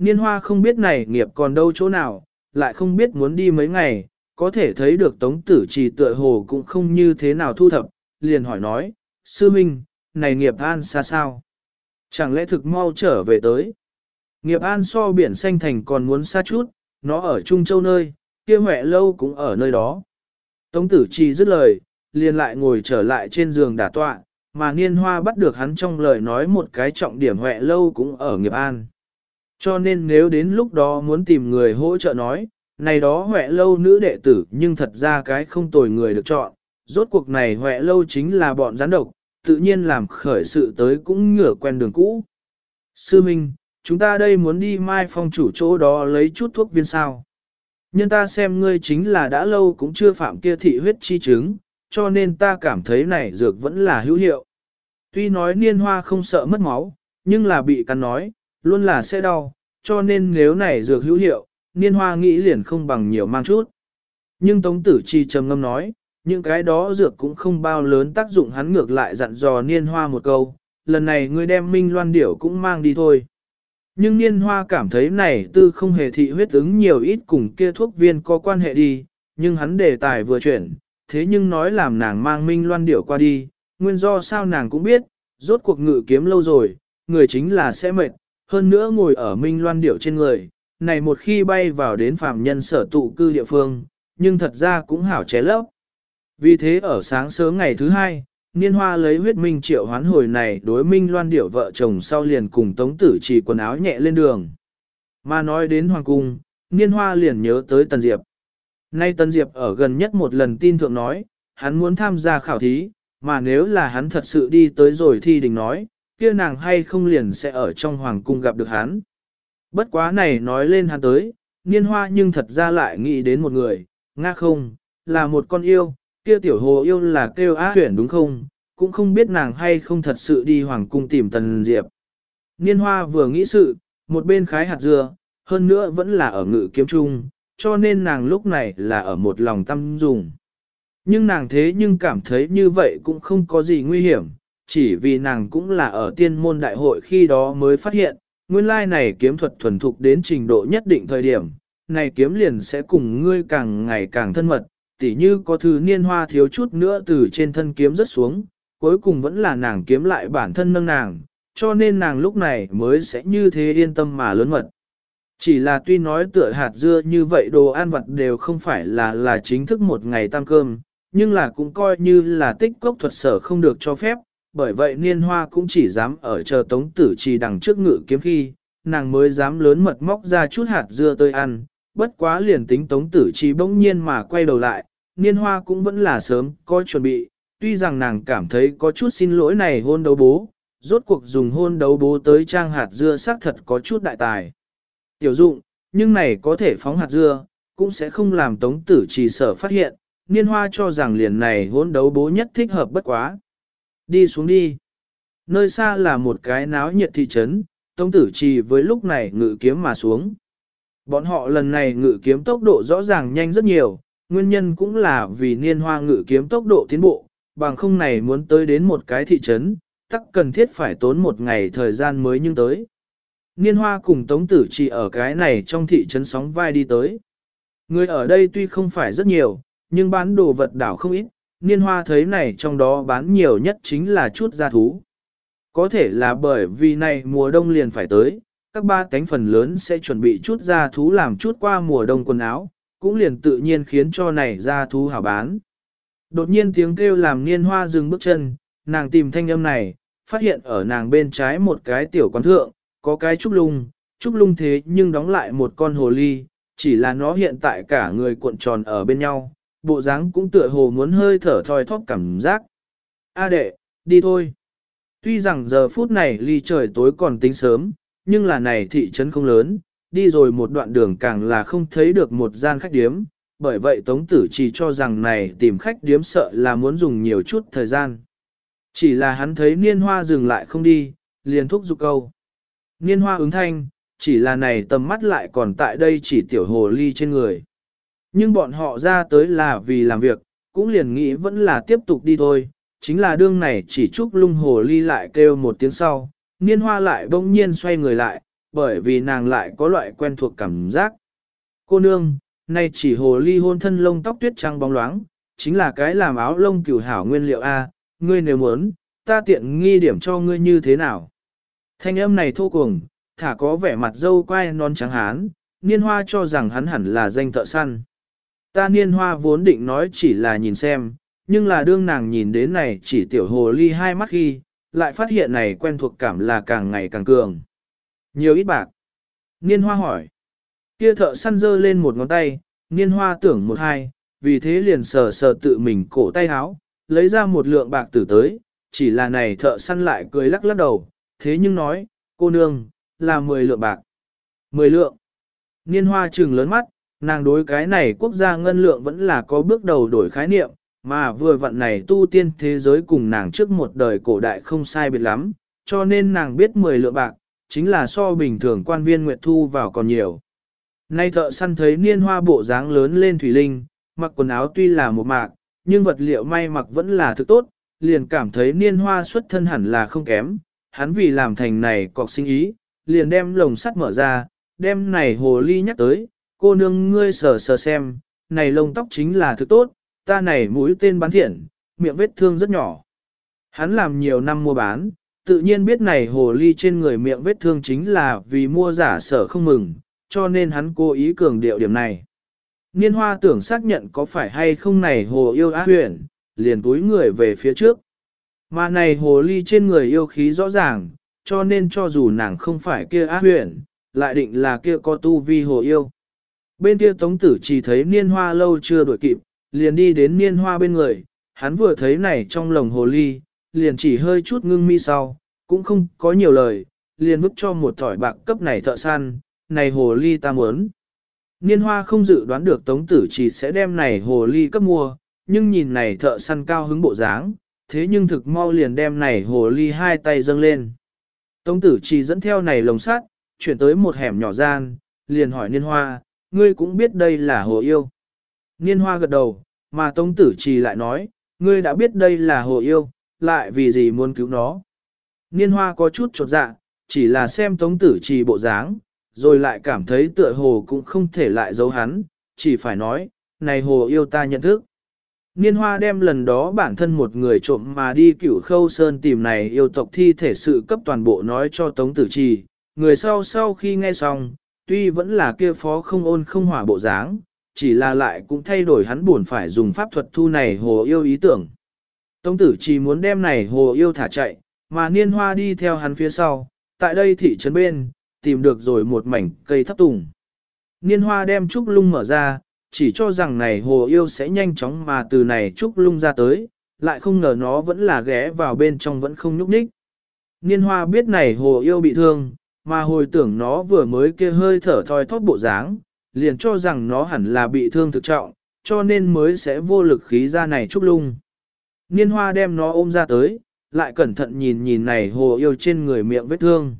Niên hoa không biết này nghiệp còn đâu chỗ nào, lại không biết muốn đi mấy ngày, có thể thấy được tống tử trì tựa hồ cũng không như thế nào thu thập, liền hỏi nói, sư minh, này nghiệp an xa sao? Chẳng lẽ thực mau trở về tới? Nghiệp an so biển xanh thành còn muốn xa chút, nó ở Trung Châu nơi, kia huệ lâu cũng ở nơi đó. Tống tử trì dứt lời, liền lại ngồi trở lại trên giường đả tọa, mà niên hoa bắt được hắn trong lời nói một cái trọng điểm huệ lâu cũng ở nghiệp an. Cho nên nếu đến lúc đó muốn tìm người hỗ trợ nói, này đó huệ lâu nữ đệ tử nhưng thật ra cái không tồi người được chọn, rốt cuộc này huệ lâu chính là bọn gián độc, tự nhiên làm khởi sự tới cũng ngửa quen đường cũ. Sư Minh, chúng ta đây muốn đi mai phong chủ chỗ đó lấy chút thuốc viên sao. Nhân ta xem ngươi chính là đã lâu cũng chưa phạm kia thị huyết chi chứng, cho nên ta cảm thấy này dược vẫn là hữu hiệu. Tuy nói niên hoa không sợ mất máu, nhưng là bị cắn nói, luôn là sẽ đau, cho nên nếu này dược hữu hiệu, niên hoa nghĩ liền không bằng nhiều mang chút. Nhưng Tống Tử Chi trầm ngâm nói, những cái đó dược cũng không bao lớn tác dụng hắn ngược lại dặn dò niên hoa một câu, lần này ngươi đem minh loan điểu cũng mang đi thôi. Nhưng niên hoa cảm thấy này tư không hề thị huyết ứng nhiều ít cùng kia thuốc viên có quan hệ đi, nhưng hắn đề tài vừa chuyển, thế nhưng nói làm nàng mang minh loan điểu qua đi, nguyên do sao nàng cũng biết, rốt cuộc ngự kiếm lâu rồi, người chính là sẽ mệt, hơn nữa ngồi ở minh loan điểu trên người, này một khi bay vào đến phạm nhân sở tụ cư địa phương, nhưng thật ra cũng hảo ché lấp. Vì thế ở sáng sớm ngày thứ hai, Niên Hoa lấy huyết minh triệu hoán hồi này đối minh loan điểu vợ chồng sau liền cùng Tống Tử chỉ quần áo nhẹ lên đường. Mà nói đến Hoàng Cung, Niên Hoa liền nhớ tới Tần Diệp. Nay Tần Diệp ở gần nhất một lần tin thượng nói, hắn muốn tham gia khảo thí, mà nếu là hắn thật sự đi tới rồi thi đình nói, kia nàng hay không liền sẽ ở trong Hoàng Cung gặp được hắn. Bất quá này nói lên hắn tới, Niên Hoa nhưng thật ra lại nghĩ đến một người, nga không, là một con yêu, kia tiểu hồ yêu là kêu á huyển đúng không, cũng không biết nàng hay không thật sự đi hoàng cung tìm tần diệp. Niên hoa vừa nghĩ sự, một bên khái hạt dưa, hơn nữa vẫn là ở ngự kiếm trung, cho nên nàng lúc này là ở một lòng tâm dùng. Nhưng nàng thế nhưng cảm thấy như vậy cũng không có gì nguy hiểm, chỉ vì nàng cũng là ở tiên môn đại hội khi đó mới phát hiện, nguyên lai này kiếm thuật thuần thục đến trình độ nhất định thời điểm, này kiếm liền sẽ cùng ngươi càng ngày càng thân mật, tỉ như có thứ niên hoa thiếu chút nữa từ trên thân kiếm rất xuống, cuối cùng vẫn là nàng kiếm lại bản thân nâng nàng, cho nên nàng lúc này mới sẽ như thế yên tâm mà lớn mật. Chỉ là tuy nói tựa hạt dưa như vậy đồ ăn vật đều không phải là là chính thức một ngày tăng cơm, nhưng là cũng coi như là tích cốc thuật sở không được cho phép, bởi vậy niên hoa cũng chỉ dám ở chờ tống tử trì đằng trước ngự kiếm khi, nàng mới dám lớn mật móc ra chút hạt dưa tươi ăn, bất quá liền tính tống tử trì bỗng nhiên mà quay đầu lại, niên hoa cũng vẫn là sớm có chuẩn bị, tuy rằng nàng cảm thấy có chút xin lỗi này hôn đấu bố, rốt cuộc dùng hôn đấu bố tới trang hạt dưa xác thật có chút đại tài. Tiểu dụng, nhưng này có thể phóng hạt dưa, cũng sẽ không làm tống tử trì sở phát hiện, niên hoa cho rằng liền này hôn đấu bố nhất thích hợp bất quá. Đi xuống đi. Nơi xa là một cái náo nhiệt thị trấn, tống tử Trì với lúc này ngự kiếm mà xuống. Bọn họ lần này ngự kiếm tốc độ rõ ràng nhanh rất nhiều, nguyên nhân cũng là vì niên hoa ngự kiếm tốc độ tiến bộ, bằng không này muốn tới đến một cái thị trấn, tắc cần thiết phải tốn một ngày thời gian mới nhưng tới. Niên hoa cùng tống tử Trì ở cái này trong thị trấn sóng vai đi tới. Người ở đây tuy không phải rất nhiều, nhưng bán đồ vật đảo không ít, niên hoa thấy này trong đó bán nhiều nhất chính là chút gia thú. Có thể là bởi vì này mùa đông liền phải tới, các ba cánh phần lớn sẽ chuẩn bị chút gia thú làm chút qua mùa đông quần áo, cũng liền tự nhiên khiến cho này gia thú hảo bán. Đột nhiên tiếng kêu làm niên hoa dừng bước chân, nàng tìm thanh âm này, phát hiện ở nàng bên trái một cái tiểu quán thượng, có cái trúc lung, trúc lung thế nhưng đóng lại một con hồ ly, chỉ là nó hiện tại cả người cuộn tròn ở bên nhau, bộ dáng cũng tựa hồ muốn hơi thở thoi thóp cảm giác. A đệ, đi thôi. Tuy rằng giờ phút này ly trời tối còn tính sớm, nhưng là này thị trấn không lớn, đi rồi một đoạn đường càng là không thấy được một gian khách điếm, bởi vậy Tống Tử chỉ cho rằng này tìm khách điếm sợ là muốn dùng nhiều chút thời gian. Chỉ là hắn thấy niên hoa dừng lại không đi, liền thúc giục câu. Niên hoa ứng thanh, chỉ là này tầm mắt lại còn tại đây chỉ tiểu hồ ly trên người. Nhưng bọn họ ra tới là vì làm việc, cũng liền nghĩ vẫn là tiếp tục đi thôi, chính là đương này chỉ chúc lung hồ ly lại kêu một tiếng sau, niên hoa lại bỗng nhiên xoay người lại, bởi vì nàng lại có loại quen thuộc cảm giác. Cô nương, nay chỉ hồ ly hôn thân lông tóc tuyết trắng bóng loáng, chính là cái làm áo lông cửu hảo nguyên liệu A, ngươi nếu muốn, ta tiện nghi điểm cho ngươi như thế nào. Thanh âm này thô cùng, thả có vẻ mặt dâu quai non trắng hán, niên hoa cho rằng hắn hẳn là danh thợ săn. Ta niên hoa vốn định nói chỉ là nhìn xem, nhưng là đương nàng nhìn đến này chỉ tiểu hồ ly hai mắt khi, lại phát hiện này quen thuộc cảm là càng ngày càng cường. Nhiều ít bạc. Niên hoa hỏi. Kia thợ săn dơ lên một ngón tay, niên hoa tưởng một hai, vì thế liền sờ sờ tự mình cổ tay háo, lấy ra một lượng bạc tử tới, chỉ là này thợ săn lại cười lắc lắc đầu, thế nhưng nói, cô nương, là 10 lượng bạc. 10 lượng. Niên hoa trừng lớn mắt, nàng đối cái này quốc gia ngân lượng vẫn là có bước đầu đổi khái niệm, mà vừa vận này tu tiên thế giới cùng nàng trước một đời cổ đại không sai biệt lắm, cho nên nàng biết 10 lượng bạc, chính là so bình thường quan viên nguyệt thu vào còn nhiều. Nay thợ săn thấy niên hoa bộ dáng lớn lên thủy linh, mặc quần áo tuy là một mạc, nhưng vật liệu may mặc vẫn là thực tốt, liền cảm thấy niên hoa xuất thân hẳn là không kém. Hắn vì làm thành này cọc sinh ý, liền đem lồng sắt mở ra, đem này hồ ly nhắc tới, cô nương ngươi sờ sờ xem, này lông tóc chính là thứ tốt, ta này mũi tên bán thiện, miệng vết thương rất nhỏ. Hắn làm nhiều năm mua bán, tự nhiên biết này hồ ly trên người miệng vết thương chính là vì mua giả sở không mừng, cho nên hắn cố ý cường điệu điểm này. Niên hoa tưởng xác nhận có phải hay không này hồ yêu á huyền, liền túi người về phía trước. Mà này hồ ly trên người yêu khí rõ ràng, cho nên cho dù nàng không phải kia á huyền, lại định là kia có tu vi hồ yêu. Bên kia tống tử chỉ thấy niên hoa lâu chưa đuổi kịp, liền đi đến niên hoa bên người, hắn vừa thấy này trong lồng hồ ly, liền chỉ hơi chút ngưng mi sau, cũng không có nhiều lời, liền vứt cho một thỏi bạc cấp này thợ săn, này hồ ly ta muốn. Niên hoa không dự đoán được tống tử chỉ sẽ đem này hồ ly cấp mua, nhưng nhìn này thợ săn cao hứng bộ dáng, thế nhưng thực mau liền đem này hồ ly hai tay dâng lên. Tống tử chỉ dẫn theo này lồng sắt, chuyển tới một hẻm nhỏ gian, liền hỏi niên hoa, ngươi cũng biết đây là hồ yêu. Niên hoa gật đầu, mà tống tử Trì lại nói, ngươi đã biết đây là hồ yêu, lại vì gì muốn cứu nó. Niên hoa có chút trột dạ, chỉ là xem tống tử trì bộ dáng, rồi lại cảm thấy tựa hồ cũng không thể lại giấu hắn, chỉ phải nói, này hồ yêu ta nhận thức. Niên hoa đem lần đó bản thân một người trộm mà đi cửu khâu sơn tìm này yêu tộc thi thể sự cấp toàn bộ nói cho tống tử trì, người sau sau khi nghe xong, tuy vẫn là kia phó không ôn không hỏa bộ dáng, chỉ là lại cũng thay đổi hắn buồn phải dùng pháp thuật thu này hồ yêu ý tưởng. Tông tử chỉ muốn đem này hồ yêu thả chạy, mà niên hoa đi theo hắn phía sau, tại đây thị trấn bên, tìm được rồi một mảnh cây thấp tùng. Niên hoa đem trúc lung mở ra, chỉ cho rằng này hồ yêu sẽ nhanh chóng mà từ này trúc lung ra tới, lại không ngờ nó vẫn là ghé vào bên trong vẫn không nhúc nhích. Niên hoa biết này hồ yêu bị thương, mà hồi tưởng nó vừa mới kia hơi thở thoi thóp bộ dáng, liền cho rằng nó hẳn là bị thương thực trọng, cho nên mới sẽ vô lực khí ra này trúc lung. Niên hoa đem nó ôm ra tới, lại cẩn thận nhìn nhìn này hồ yêu trên người miệng vết thương.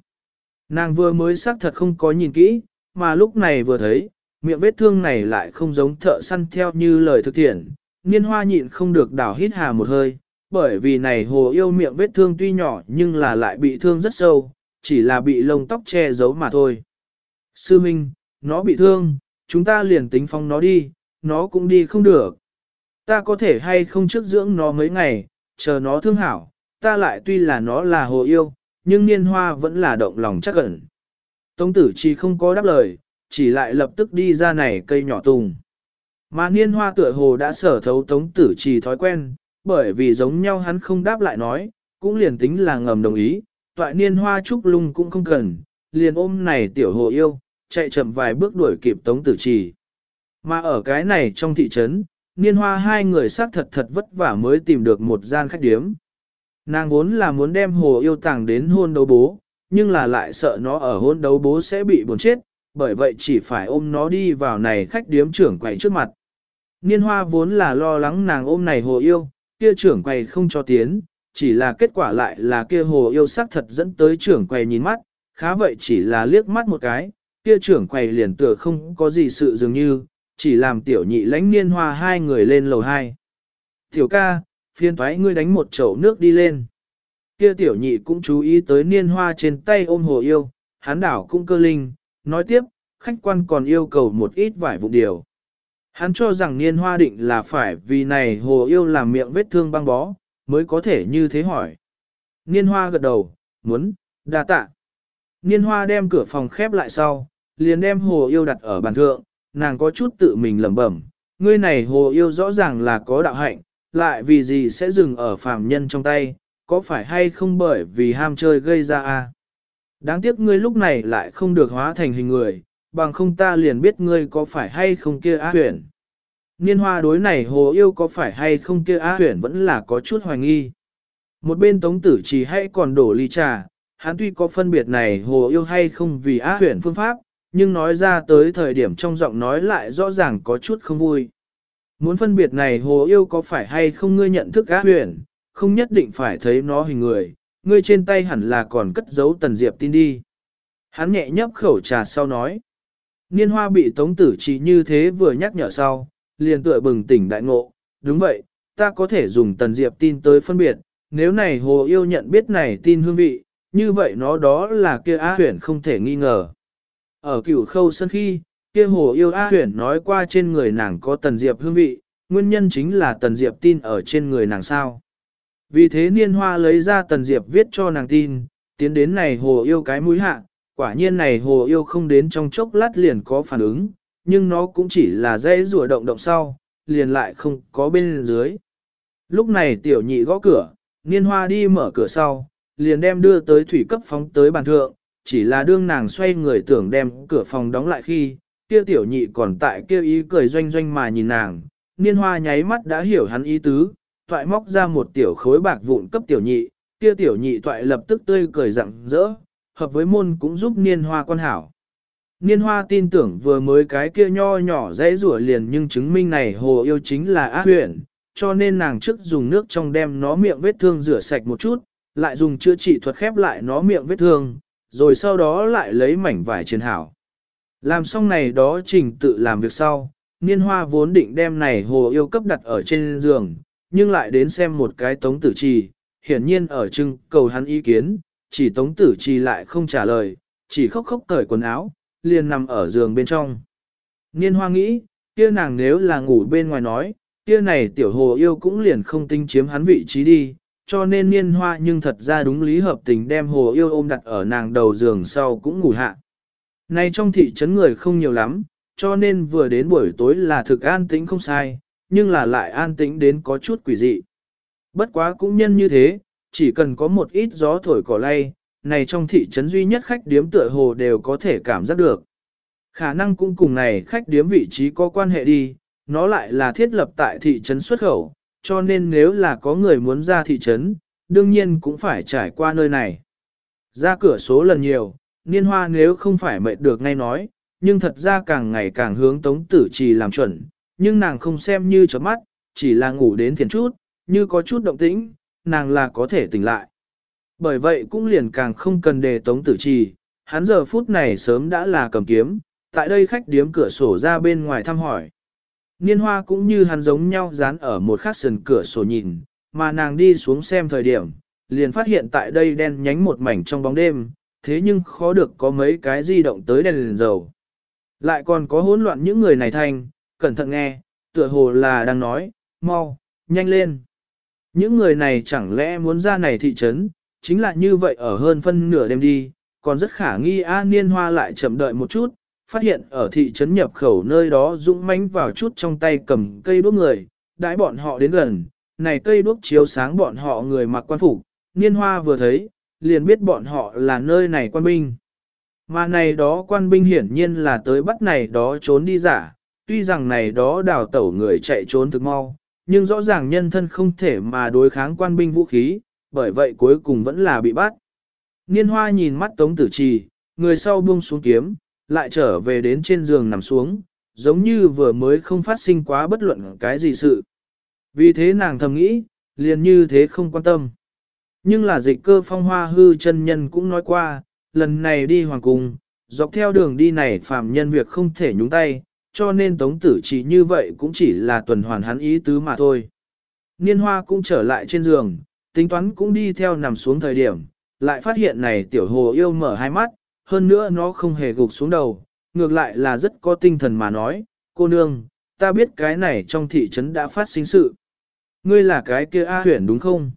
Nàng vừa mới xác thật không có nhìn kỹ, mà lúc này vừa thấy, miệng vết thương này lại không giống thợ săn theo như lời thực thiện. Niên hoa nhịn không được đảo hít hà một hơi, bởi vì này hồ yêu miệng vết thương tuy nhỏ nhưng là lại bị thương rất sâu, chỉ là bị lông tóc che giấu mà thôi. Sư Minh, nó bị thương, chúng ta liền tính phong nó đi, nó cũng đi không được. Ta có thể hay không trước dưỡng nó mấy ngày, chờ nó thương hảo, ta lại tuy là nó là hồ yêu, nhưng niên hoa vẫn là động lòng chắc ẩn. Tống tử chỉ không có đáp lời, chỉ lại lập tức đi ra này cây nhỏ tùng. Mà niên hoa tựa hồ đã sở thấu tống tử trì thói quen, bởi vì giống nhau hắn không đáp lại nói, cũng liền tính là ngầm đồng ý, toại niên hoa trúc lung cũng không cần, liền ôm này tiểu hồ yêu, chạy chậm vài bước đuổi kịp tống tử trì. Mà ở cái này trong thị trấn, niên hoa hai người xác thật thật vất vả mới tìm được một gian khách điếm. Nàng vốn là muốn đem hồ yêu tàng đến hôn đấu bố, nhưng là lại sợ nó ở hôn đấu bố sẽ bị buồn chết, bởi vậy chỉ phải ôm nó đi vào này khách điếm trưởng quầy trước mặt. Niên hoa vốn là lo lắng nàng ôm này hồ yêu, kia trưởng quầy không cho tiến, chỉ là kết quả lại là kia hồ yêu sắc thật dẫn tới trưởng quầy nhìn mắt, khá vậy chỉ là liếc mắt một cái, kia trưởng quầy liền tựa không có gì sự dường như, chỉ làm tiểu nhị lãnh niên hoa hai người lên lầu hai. Tiểu ca, phiên thoái ngươi đánh một chậu nước đi lên. Kia tiểu nhị cũng chú ý tới niên hoa trên tay ôm hồ yêu, hán đảo cũng cơ linh, nói tiếp, khách quan còn yêu cầu một ít vải vụ điều. Hắn cho rằng niên hoa định là phải vì này hồ yêu làm miệng vết thương băng bó, mới có thể như thế hỏi. Niên hoa gật đầu, muốn, đa tạ. Niên hoa đem cửa phòng khép lại sau, liền đem hồ yêu đặt ở bàn thượng, nàng có chút tự mình lẩm bẩm, ngươi này hồ yêu rõ ràng là có đạo hạnh, lại vì gì sẽ dừng ở phàm nhân trong tay, có phải hay không bởi vì ham chơi gây ra a? Đáng tiếc ngươi lúc này lại không được hóa thành hình người, bằng không ta liền biết ngươi có phải hay không kia á huyển. Niên hoa đối này hồ yêu có phải hay không kia á huyển vẫn là có chút hoài nghi. Một bên tống tử chỉ hay còn đổ ly trà, hắn tuy có phân biệt này hồ yêu hay không vì á huyển phương pháp, nhưng nói ra tới thời điểm trong giọng nói lại rõ ràng có chút không vui. Muốn phân biệt này hồ yêu có phải hay không ngươi nhận thức á huyển, không nhất định phải thấy nó hình người, ngươi trên tay hẳn là còn cất giấu tần diệp tin đi. Hắn nhẹ nhấp khẩu trà sau nói. Niên hoa bị tống tử chỉ như thế vừa nhắc nhở sau, liền tựa bừng tỉnh đại ngộ. Đúng vậy, ta có thể dùng tần diệp tin tới phân biệt, nếu này hồ yêu nhận biết này tin hương vị, như vậy nó đó là kia á huyển không thể nghi ngờ. Ở cửu khâu sân khi, kia hồ yêu á huyển nói qua trên người nàng có tần diệp hương vị, nguyên nhân chính là tần diệp tin ở trên người nàng sao. Vì thế niên hoa lấy ra tần diệp viết cho nàng tin, tiến đến này hồ yêu cái mũi hạ, quả nhiên này hồ yêu không đến trong chốc lát liền có phản ứng, nhưng nó cũng chỉ là dây rùa động động sau, liền lại không có bên dưới. Lúc này tiểu nhị gõ cửa, niên hoa đi mở cửa sau, liền đem đưa tới thủy cấp phóng tới bàn thượng, chỉ là đương nàng xoay người tưởng đem cửa phòng đóng lại khi, kia tiểu nhị còn tại kia ý cười doanh doanh mà nhìn nàng, niên hoa nháy mắt đã hiểu hắn ý tứ, toại móc ra một tiểu khối bạc vụn cấp tiểu nhị, kia tiểu nhị toại lập tức tươi cười rặng rỡ, hợp với môn cũng giúp niên hoa quan hảo. Niên hoa tin tưởng vừa mới cái kia nho nhỏ dễ rủa liền nhưng chứng minh này hồ yêu chính là ác huyện, cho nên nàng trước dùng nước trong đem nó miệng vết thương rửa sạch một chút, lại dùng chữa trị thuật khép lại nó miệng vết thương, rồi sau đó lại lấy mảnh vải trên hảo. Làm xong này đó trình tự làm việc sau, niên hoa vốn định đem này hồ yêu cấp đặt ở trên giường, nhưng lại đến xem một cái tống tử trì, hiển nhiên ở trưng cầu hắn ý kiến, chỉ tống tử trì lại không trả lời, chỉ khóc khóc cởi quần áo, liền nằm ở giường bên trong. Niên hoa nghĩ, kia nàng nếu là ngủ bên ngoài nói, kia này tiểu hồ yêu cũng liền không tinh chiếm hắn vị trí đi, cho nên niên hoa nhưng thật ra đúng lý hợp tình đem hồ yêu ôm đặt ở nàng đầu giường sau cũng ngủ hạ. Nay trong thị trấn người không nhiều lắm, cho nên vừa đến buổi tối là thực an tĩnh không sai, nhưng là lại an tĩnh đến có chút quỷ dị. Bất quá cũng nhân như thế, chỉ cần có một ít gió thổi cỏ lay, này trong thị trấn duy nhất khách điếm tựa hồ đều có thể cảm giác được. Khả năng cũng cùng này khách điếm vị trí có quan hệ đi, nó lại là thiết lập tại thị trấn xuất khẩu, cho nên nếu là có người muốn ra thị trấn, đương nhiên cũng phải trải qua nơi này. Ra cửa số lần nhiều, niên hoa nếu không phải mệt được ngay nói, nhưng thật ra càng ngày càng hướng tống tử trì làm chuẩn, nhưng nàng không xem như chớp mắt, chỉ là ngủ đến thiền chút, như có chút động tĩnh, nàng là có thể tỉnh lại. Bởi vậy cũng liền càng không cần đề tống tử trì, hắn giờ phút này sớm đã là cầm kiếm, tại đây khách điếm cửa sổ ra bên ngoài thăm hỏi. Niên hoa cũng như hắn giống nhau dán ở một khắc sườn cửa sổ nhìn, mà nàng đi xuống xem thời điểm, liền phát hiện tại đây đen nhánh một mảnh trong bóng đêm, thế nhưng khó được có mấy cái di động tới đèn liền dầu. Lại còn có hỗn loạn những người này thanh, cẩn thận nghe, tựa hồ là đang nói, mau, nhanh lên. Những người này chẳng lẽ muốn ra này thị trấn, chính là như vậy ở hơn phân nửa đêm đi, còn rất khả nghi A Niên Hoa lại chậm đợi một chút, phát hiện ở thị trấn nhập khẩu nơi đó dũng mãnh vào chút trong tay cầm cây đuốc người, đãi bọn họ đến gần, này cây đuốc chiếu sáng bọn họ người mặc quan phục, Niên Hoa vừa thấy, liền biết bọn họ là nơi này quan binh. Mà này đó quan binh hiển nhiên là tới bắt này đó trốn đi giả, tuy rằng này đó đào tẩu người chạy trốn thực mau, nhưng rõ ràng nhân thân không thể mà đối kháng quan binh vũ khí, bởi vậy cuối cùng vẫn là bị bắt. Niên hoa nhìn mắt tống tử trì, người sau buông xuống kiếm, lại trở về đến trên giường nằm xuống, giống như vừa mới không phát sinh quá bất luận cái gì sự. Vì thế nàng thầm nghĩ, liền như thế không quan tâm. Nhưng là dịch cơ phong hoa hư chân nhân cũng nói qua, lần này đi hoàng cung, dọc theo đường đi này Phạm nhân việc không thể nhúng tay, cho nên tống tử chỉ như vậy cũng chỉ là tuần hoàn hắn ý tứ mà thôi. Niên hoa cũng trở lại trên giường, tính toán cũng đi theo nằm xuống thời điểm, lại phát hiện này tiểu hồ yêu mở hai mắt, hơn nữa nó không hề gục xuống đầu, ngược lại là rất có tinh thần mà nói, cô nương, ta biết cái này trong thị trấn đã phát sinh sự. Ngươi là cái kia A huyển đúng không?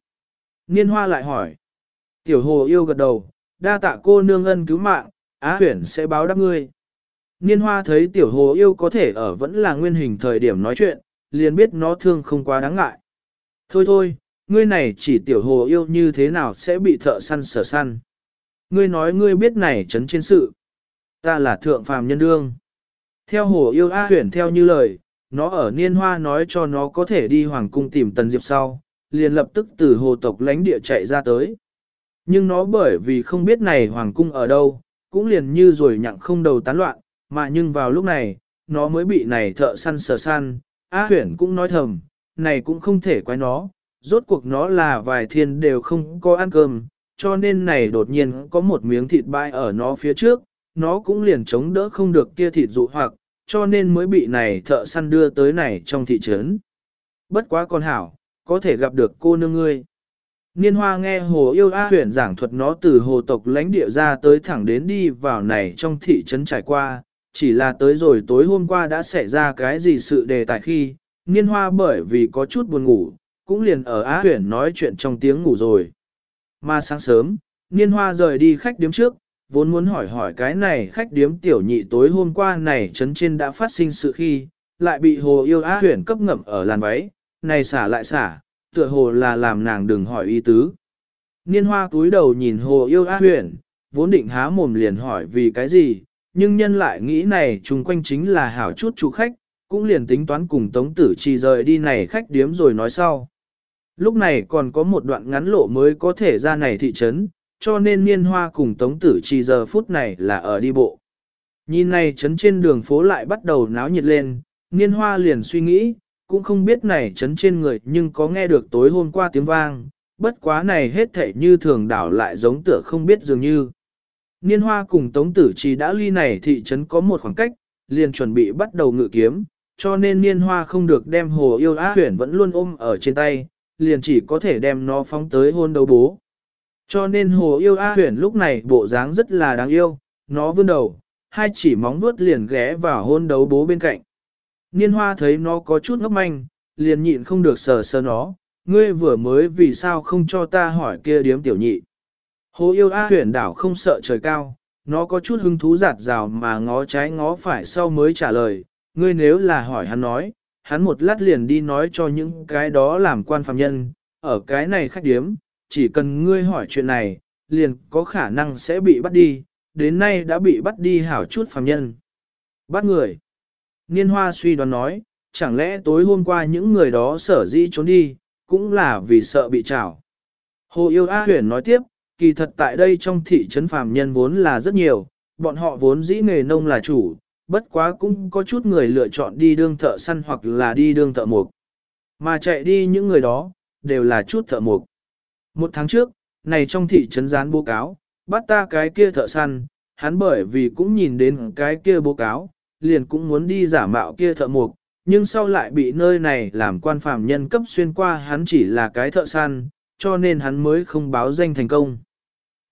Niên hoa lại hỏi. Tiểu hồ yêu gật đầu, đa tạ cô nương ân cứu mạng, Á huyển sẽ báo đáp ngươi. Niên hoa thấy tiểu hồ yêu có thể ở vẫn là nguyên hình thời điểm nói chuyện, liền biết nó thương không quá đáng ngại. Thôi thôi, ngươi này chỉ tiểu hồ yêu như thế nào sẽ bị thợ săn sở săn. Ngươi nói ngươi biết này chấn trên sự. Ta là thượng phàm nhân đương. Theo hồ yêu A huyển theo như lời, nó ở niên hoa nói cho nó có thể đi hoàng cung tìm tần diệp sau, liền lập tức từ hồ tộc lánh địa chạy ra tới. Nhưng nó bởi vì không biết này hoàng cung ở đâu, cũng liền như rồi nhặng không đầu tán loạn, mà nhưng vào lúc này, nó mới bị này thợ săn sờ săn, A huyển cũng nói thầm, này cũng không thể quái nó, rốt cuộc nó là vài thiên đều không có ăn cơm, cho nên này đột nhiên có một miếng thịt bãi ở nó phía trước, nó cũng liền chống đỡ không được kia thịt dụ hoặc, cho nên mới bị này thợ săn đưa tới này trong thị trấn. Bất quá con hảo, có thể gặp được cô nương ngươi. Niên hoa nghe hồ yêu A huyện giảng thuật nó từ hồ tộc lãnh địa ra tới thẳng đến đi vào này trong thị trấn trải qua, chỉ là tới rồi tối hôm qua đã xảy ra cái gì sự đề tài khi, niên hoa bởi vì có chút buồn ngủ, cũng liền ở Á Huyển nói chuyện trong tiếng ngủ rồi. Mà sáng sớm, niên hoa rời đi khách điếm trước, vốn muốn hỏi hỏi cái này khách điếm tiểu nhị tối hôm qua này trấn trên đã phát sinh sự khi, lại bị hồ yêu Á Huyển cấp ngậm ở làn váy, này xả lại xả, tựa hồ là làm nàng đừng hỏi ý tứ. Niên hoa túi đầu nhìn hồ yêu Á Huyển, vốn định há mồm liền hỏi vì cái gì, nhưng nhân lại nghĩ này chung quanh chính là hảo chút chủ khách, cũng liền tính toán cùng Tống Tử Chi rời đi này khách điếm rồi nói sau. Lúc này còn có một đoạn ngắn lộ mới có thể ra này thị trấn, cho nên Niên Hoa cùng Tống Tử trì giờ phút này là ở đi bộ. Nhìn này trấn trên đường phố lại bắt đầu náo nhiệt lên, Niên Hoa liền suy nghĩ, cũng không biết này trấn trên người nhưng có nghe được tối hôm qua tiếng vang, bất quá này hết thể như thường đảo lại giống tựa không biết dường như. Niên hoa cùng Tống Tử Trì đã ly này thị trấn có một khoảng cách, liền chuẩn bị bắt đầu ngự kiếm, cho nên niên hoa không được đem hồ yêu á huyển vẫn luôn ôm ở trên tay, liền chỉ có thể đem nó phóng tới hôn đấu bố. Cho nên hồ yêu a huyển lúc này bộ dáng rất là đáng yêu, nó vươn đầu, hai chỉ móng vuốt liền ghé vào hôn đấu bố bên cạnh. Niên hoa thấy nó có chút ngốc manh, liền nhịn không được sờ sờ nó, ngươi vừa mới vì sao không cho ta hỏi kia điếm tiểu nhị. Hồ yêu A huyền đảo không sợ trời cao, nó có chút hứng thú giạt rào mà ngó trái ngó phải sau mới trả lời, ngươi nếu là hỏi hắn nói, hắn một lát liền đi nói cho những cái đó làm quan phạm nhân, ở cái này khách điếm, chỉ cần ngươi hỏi chuyện này, liền có khả năng sẽ bị bắt đi, đến nay đã bị bắt đi hảo chút phạm nhân. Bắt người. Niên hoa suy đoán nói, chẳng lẽ tối hôm qua những người đó sở dĩ trốn đi, cũng là vì sợ bị trảo. Hồ Yêu A Huyền nói tiếp, kỳ thật tại đây trong thị trấn phàm nhân vốn là rất nhiều, bọn họ vốn dĩ nghề nông là chủ, bất quá cũng có chút người lựa chọn đi đương thợ săn hoặc là đi đương thợ mộc. Mà chạy đi những người đó, đều là chút thợ mộc. Một tháng trước, này trong thị trấn gián bố cáo, bắt ta cái kia thợ săn, hắn bởi vì cũng nhìn đến cái kia bố cáo, liền cũng muốn đi giả mạo kia thợ mộc, nhưng sau lại bị nơi này làm quan phạm nhân cấp xuyên qua hắn chỉ là cái thợ săn, cho nên hắn mới không báo danh thành công.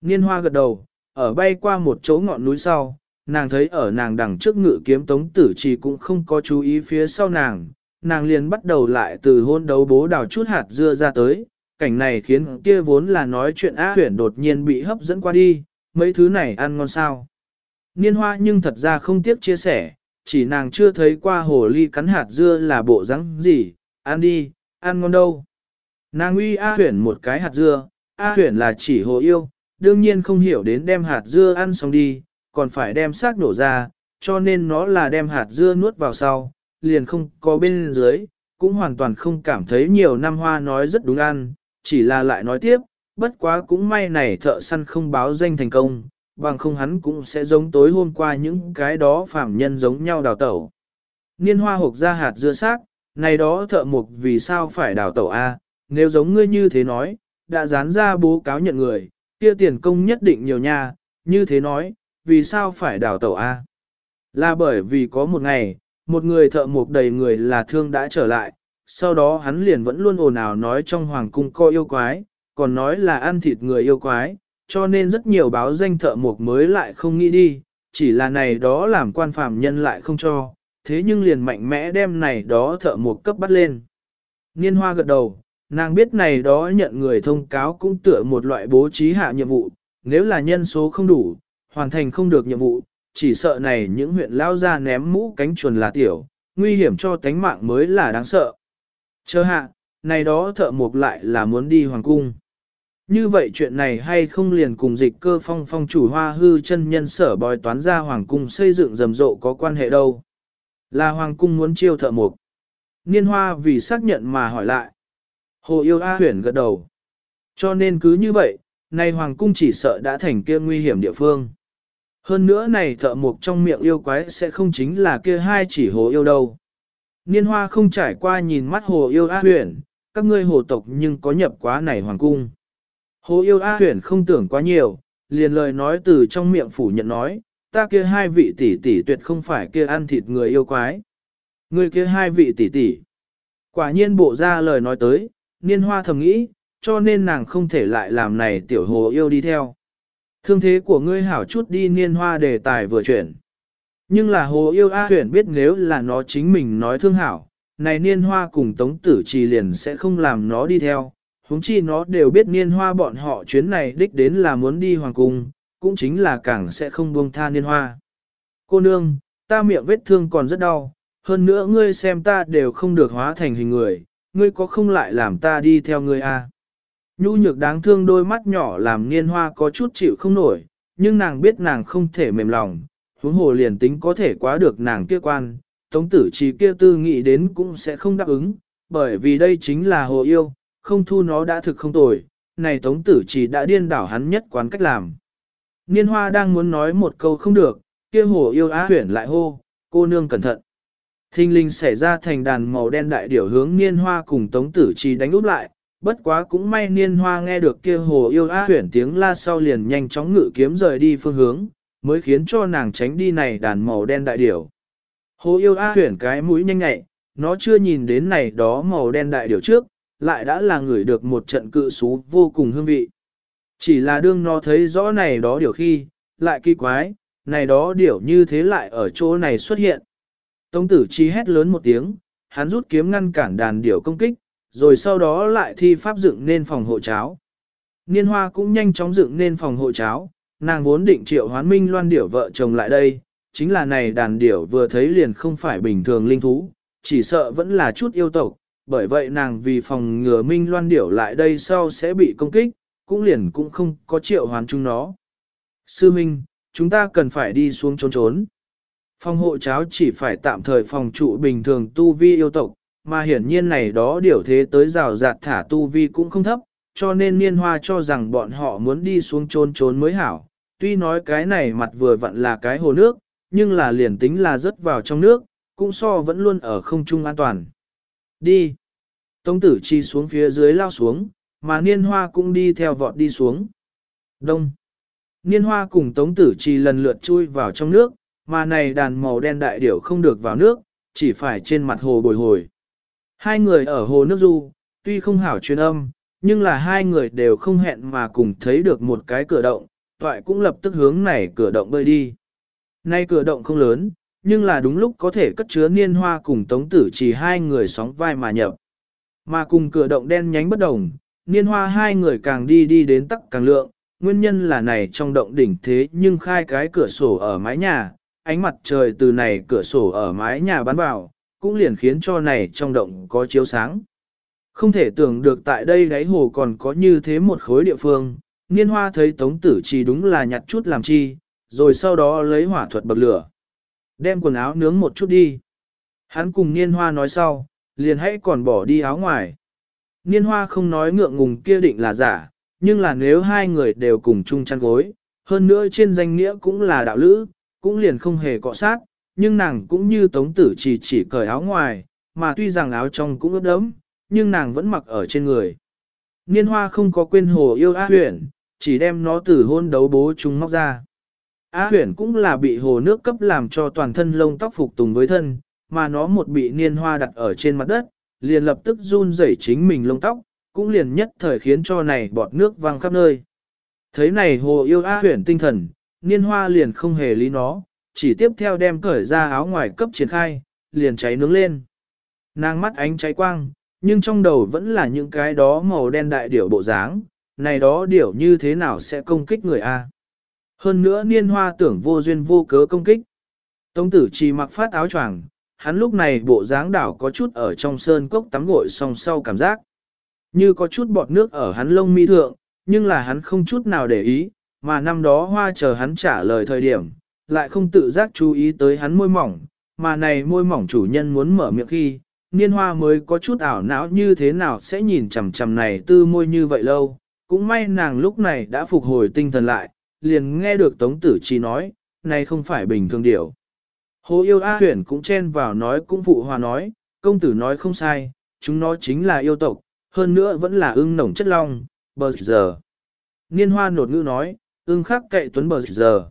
Niên hoa gật đầu, ở bay qua một chỗ ngọn núi sau, nàng thấy ở nàng đằng trước ngự kiếm tống tử chỉ cũng không có chú ý phía sau nàng, nàng liền bắt đầu lại từ hôn đấu bố đào chút hạt dưa ra tới, cảnh này khiến kia vốn là nói chuyện á huyển đột nhiên bị hấp dẫn qua đi, mấy thứ này ăn ngon sao. Niên hoa nhưng thật ra không tiếc chia sẻ, chỉ nàng chưa thấy qua hồ ly cắn hạt dưa là bộ rắn gì, ăn đi, ăn ngon đâu. Nàng uy A huyển một cái hạt dưa, A huyển là chỉ hồ yêu, đương nhiên không hiểu đến đem hạt dưa ăn xong đi, còn phải đem xác nổ ra, cho nên nó là đem hạt dưa nuốt vào sau, liền không có bên dưới, cũng hoàn toàn không cảm thấy nhiều năm hoa nói rất đúng ăn, chỉ là lại nói tiếp, bất quá cũng may này thợ săn không báo danh thành công, bằng không hắn cũng sẽ giống tối hôm qua những cái đó phạm nhân giống nhau đào tẩu. Niên hoa hộp ra hạt dưa xác, này đó thợ mục vì sao phải đào tẩu A, nếu giống ngươi như thế nói, đã dán ra bố cáo nhận người, kia tiền công nhất định nhiều nha, như thế nói, vì sao phải đào tẩu A? Là bởi vì có một ngày, một người thợ mộc đầy người là thương đã trở lại, sau đó hắn liền vẫn luôn ồn ào nói trong hoàng cung co yêu quái, còn nói là ăn thịt người yêu quái, cho nên rất nhiều báo danh thợ mộc mới lại không nghĩ đi, chỉ là này đó làm quan phàm nhân lại không cho, thế nhưng liền mạnh mẽ đem này đó thợ mộc cấp bắt lên. Niên hoa gật đầu, nàng biết này đó nhận người thông cáo cũng tựa một loại bố trí hạ nhiệm vụ, nếu là nhân số không đủ, hoàn thành không được nhiệm vụ, chỉ sợ này những huyện lao ra ném mũ cánh chuồn là tiểu, nguy hiểm cho tánh mạng mới là đáng sợ. Chờ hạ, này đó thợ mộc lại là muốn đi hoàng cung. Như vậy chuyện này hay không liền cùng dịch cơ phong phong chủ hoa hư chân nhân sở bòi toán ra hoàng cung xây dựng rầm rộ có quan hệ đâu. Là hoàng cung muốn chiêu thợ mộc. Niên hoa vì xác nhận mà hỏi lại. Hồ yêu A huyển gật đầu. Cho nên cứ như vậy, nay hoàng cung chỉ sợ đã thành kia nguy hiểm địa phương. Hơn nữa này thợ mộc trong miệng yêu quái sẽ không chính là kia hai chỉ hồ yêu đâu. Niên hoa không trải qua nhìn mắt hồ yêu A huyền, các ngươi hồ tộc nhưng có nhập quá này hoàng cung. Hồ yêu A huyền không tưởng quá nhiều, liền lời nói từ trong miệng phủ nhận nói, ta kia hai vị tỷ tỷ tuyệt không phải kia ăn thịt người yêu quái. Người kia hai vị tỷ tỷ. Quả nhiên bộ ra lời nói tới, niên hoa thầm nghĩ, cho nên nàng không thể lại làm này tiểu hồ yêu đi theo. Thương thế của ngươi hảo chút đi niên hoa đề tài vừa chuyển. Nhưng là hồ yêu A huyền biết nếu là nó chính mình nói thương hảo, này niên hoa cùng tống tử trì liền sẽ không làm nó đi theo. huống chi nó đều biết niên hoa bọn họ chuyến này đích đến là muốn đi hoàng cung, cũng chính là càng sẽ không buông tha niên hoa. Cô nương, ta miệng vết thương còn rất đau, hơn nữa ngươi xem ta đều không được hóa thành hình người, ngươi có không lại làm ta đi theo ngươi a? Nhu nhược đáng thương đôi mắt nhỏ làm niên hoa có chút chịu không nổi, nhưng nàng biết nàng không thể mềm lòng, huống hồ liền tính có thể quá được nàng kia quan, tống tử trí kia tư nghĩ đến cũng sẽ không đáp ứng, bởi vì đây chính là hồ yêu, không thu nó đã thực không tồi, này tống tử trí đã điên đảo hắn nhất quán cách làm. Niên hoa đang muốn nói một câu không được, kia hồ yêu á huyển lại hô, cô nương cẩn thận. Thinh linh xảy ra thành đàn màu đen đại điểu hướng niên hoa cùng tống tử trí đánh úp lại, bất quá cũng may niên hoa nghe được kia hồ yêu á huyển tiếng la sau liền nhanh chóng ngự kiếm rời đi phương hướng, mới khiến cho nàng tránh đi này đàn màu đen đại điểu. Hồ yêu á huyển cái mũi nhanh nhạy, nó chưa nhìn đến này đó màu đen đại điểu trước, lại đã là người được một trận cự xú vô cùng hương vị. Chỉ là đương nó thấy rõ này đó điều khi, lại kỳ quái, này đó điểu như thế lại ở chỗ này xuất hiện. Tông tử chi hét lớn một tiếng, hắn rút kiếm ngăn cản đàn điểu công kích, rồi sau đó lại thi pháp dựng nên phòng hộ cháo. Niên hoa cũng nhanh chóng dựng nên phòng hộ cháo, nàng vốn định triệu hoán minh loan điểu vợ chồng lại đây, chính là này đàn điểu vừa thấy liền không phải bình thường linh thú, chỉ sợ vẫn là chút yêu tộc, bởi vậy nàng vì phòng ngừa minh loan điểu lại đây sau sẽ bị công kích, cũng liền cũng không có triệu hoán chúng nó. Sư Minh, chúng ta cần phải đi xuống trốn trốn. Phòng hộ cháo chỉ phải tạm thời phòng trụ bình thường tu vi yêu tộc, mà hiển nhiên này đó điều thế tới rào rạt thả tu vi cũng không thấp, cho nên niên hoa cho rằng bọn họ muốn đi xuống trốn trốn mới hảo. Tuy nói cái này mặt vừa vặn là cái hồ nước, nhưng là liền tính là rớt vào trong nước, cũng so vẫn luôn ở không trung an toàn. Đi! Tống tử chi xuống phía dưới lao xuống, mà niên hoa cũng đi theo vọt đi xuống. Đông! Niên hoa cùng tống tử chi lần lượt chui vào trong nước, mà này đàn màu đen đại điểu không được vào nước, chỉ phải trên mặt hồ bồi hồi. Hai người ở hồ nước du, tuy không hảo truyền âm, nhưng là hai người đều không hẹn mà cùng thấy được một cái cửa động, toại cũng lập tức hướng này cửa động bơi đi. Nay cửa động không lớn, nhưng là đúng lúc có thể cất chứa niên hoa cùng tống tử chỉ hai người sóng vai mà nhập. Mà cùng cửa động đen nhánh bất đồng, niên hoa hai người càng đi đi đến tắc càng lượng, nguyên nhân là này trong động đỉnh thế nhưng khai cái cửa sổ ở mái nhà, ánh mặt trời từ này cửa sổ ở mái nhà bắn vào, cũng liền khiến cho này trong động có chiếu sáng. Không thể tưởng được tại đây đáy hồ còn có như thế một khối địa phương, niên hoa thấy tống tử chỉ đúng là nhặt chút làm chi, rồi sau đó lấy hỏa thuật bậc lửa. Đem quần áo nướng một chút đi. Hắn cùng niên hoa nói sau, liền hãy còn bỏ đi áo ngoài. Niên hoa không nói ngượng ngùng kia định là giả, nhưng là nếu hai người đều cùng chung chăn gối, hơn nữa trên danh nghĩa cũng là đạo lữ, cũng liền không hề cọ sát, nhưng nàng cũng như tống tử chỉ chỉ cởi áo ngoài, mà tuy rằng áo trong cũng ướt đẫm, nhưng nàng vẫn mặc ở trên người. Niên hoa không có quên hồ yêu A huyển, chỉ đem nó từ hôn đấu bố chúng móc ra. A huyển cũng là bị hồ nước cấp làm cho toàn thân lông tóc phục tùng với thân, mà nó một bị niên hoa đặt ở trên mặt đất, liền lập tức run rẩy chính mình lông tóc, cũng liền nhất thời khiến cho này bọt nước văng khắp nơi. Thấy này hồ yêu A huyển tinh thần, niên hoa liền không hề lý nó, chỉ tiếp theo đem cởi ra áo ngoài cấp triển khai, liền cháy nướng lên. Nàng mắt ánh cháy quang, nhưng trong đầu vẫn là những cái đó màu đen đại điểu bộ dáng, này đó điểu như thế nào sẽ công kích người A. Hơn nữa niên hoa tưởng vô duyên vô cớ công kích. Tống tử chỉ mặc phát áo choàng, hắn lúc này bộ dáng đảo có chút ở trong sơn cốc tắm gội song sau cảm giác. Như có chút bọt nước ở hắn lông mi thượng, nhưng là hắn không chút nào để ý, mà năm đó hoa chờ hắn trả lời thời điểm, lại không tự giác chú ý tới hắn môi mỏng, mà này môi mỏng chủ nhân muốn mở miệng khi, niên hoa mới có chút ảo não như thế nào sẽ nhìn chằm chằm này tư môi như vậy lâu, cũng may nàng lúc này đã phục hồi tinh thần lại, liền nghe được Tống Tử Chi nói, này không phải bình thường điều. Hồ yêu A huyển cũng chen vào nói cũng phụ hòa nói, công tử nói không sai, chúng nó chính là yêu tộc, hơn nữa vẫn là ưng nồng chất long, bờ giờ. Niên hoa nột ngữ nói, ưng khắc cậy tuấn bờ giờ.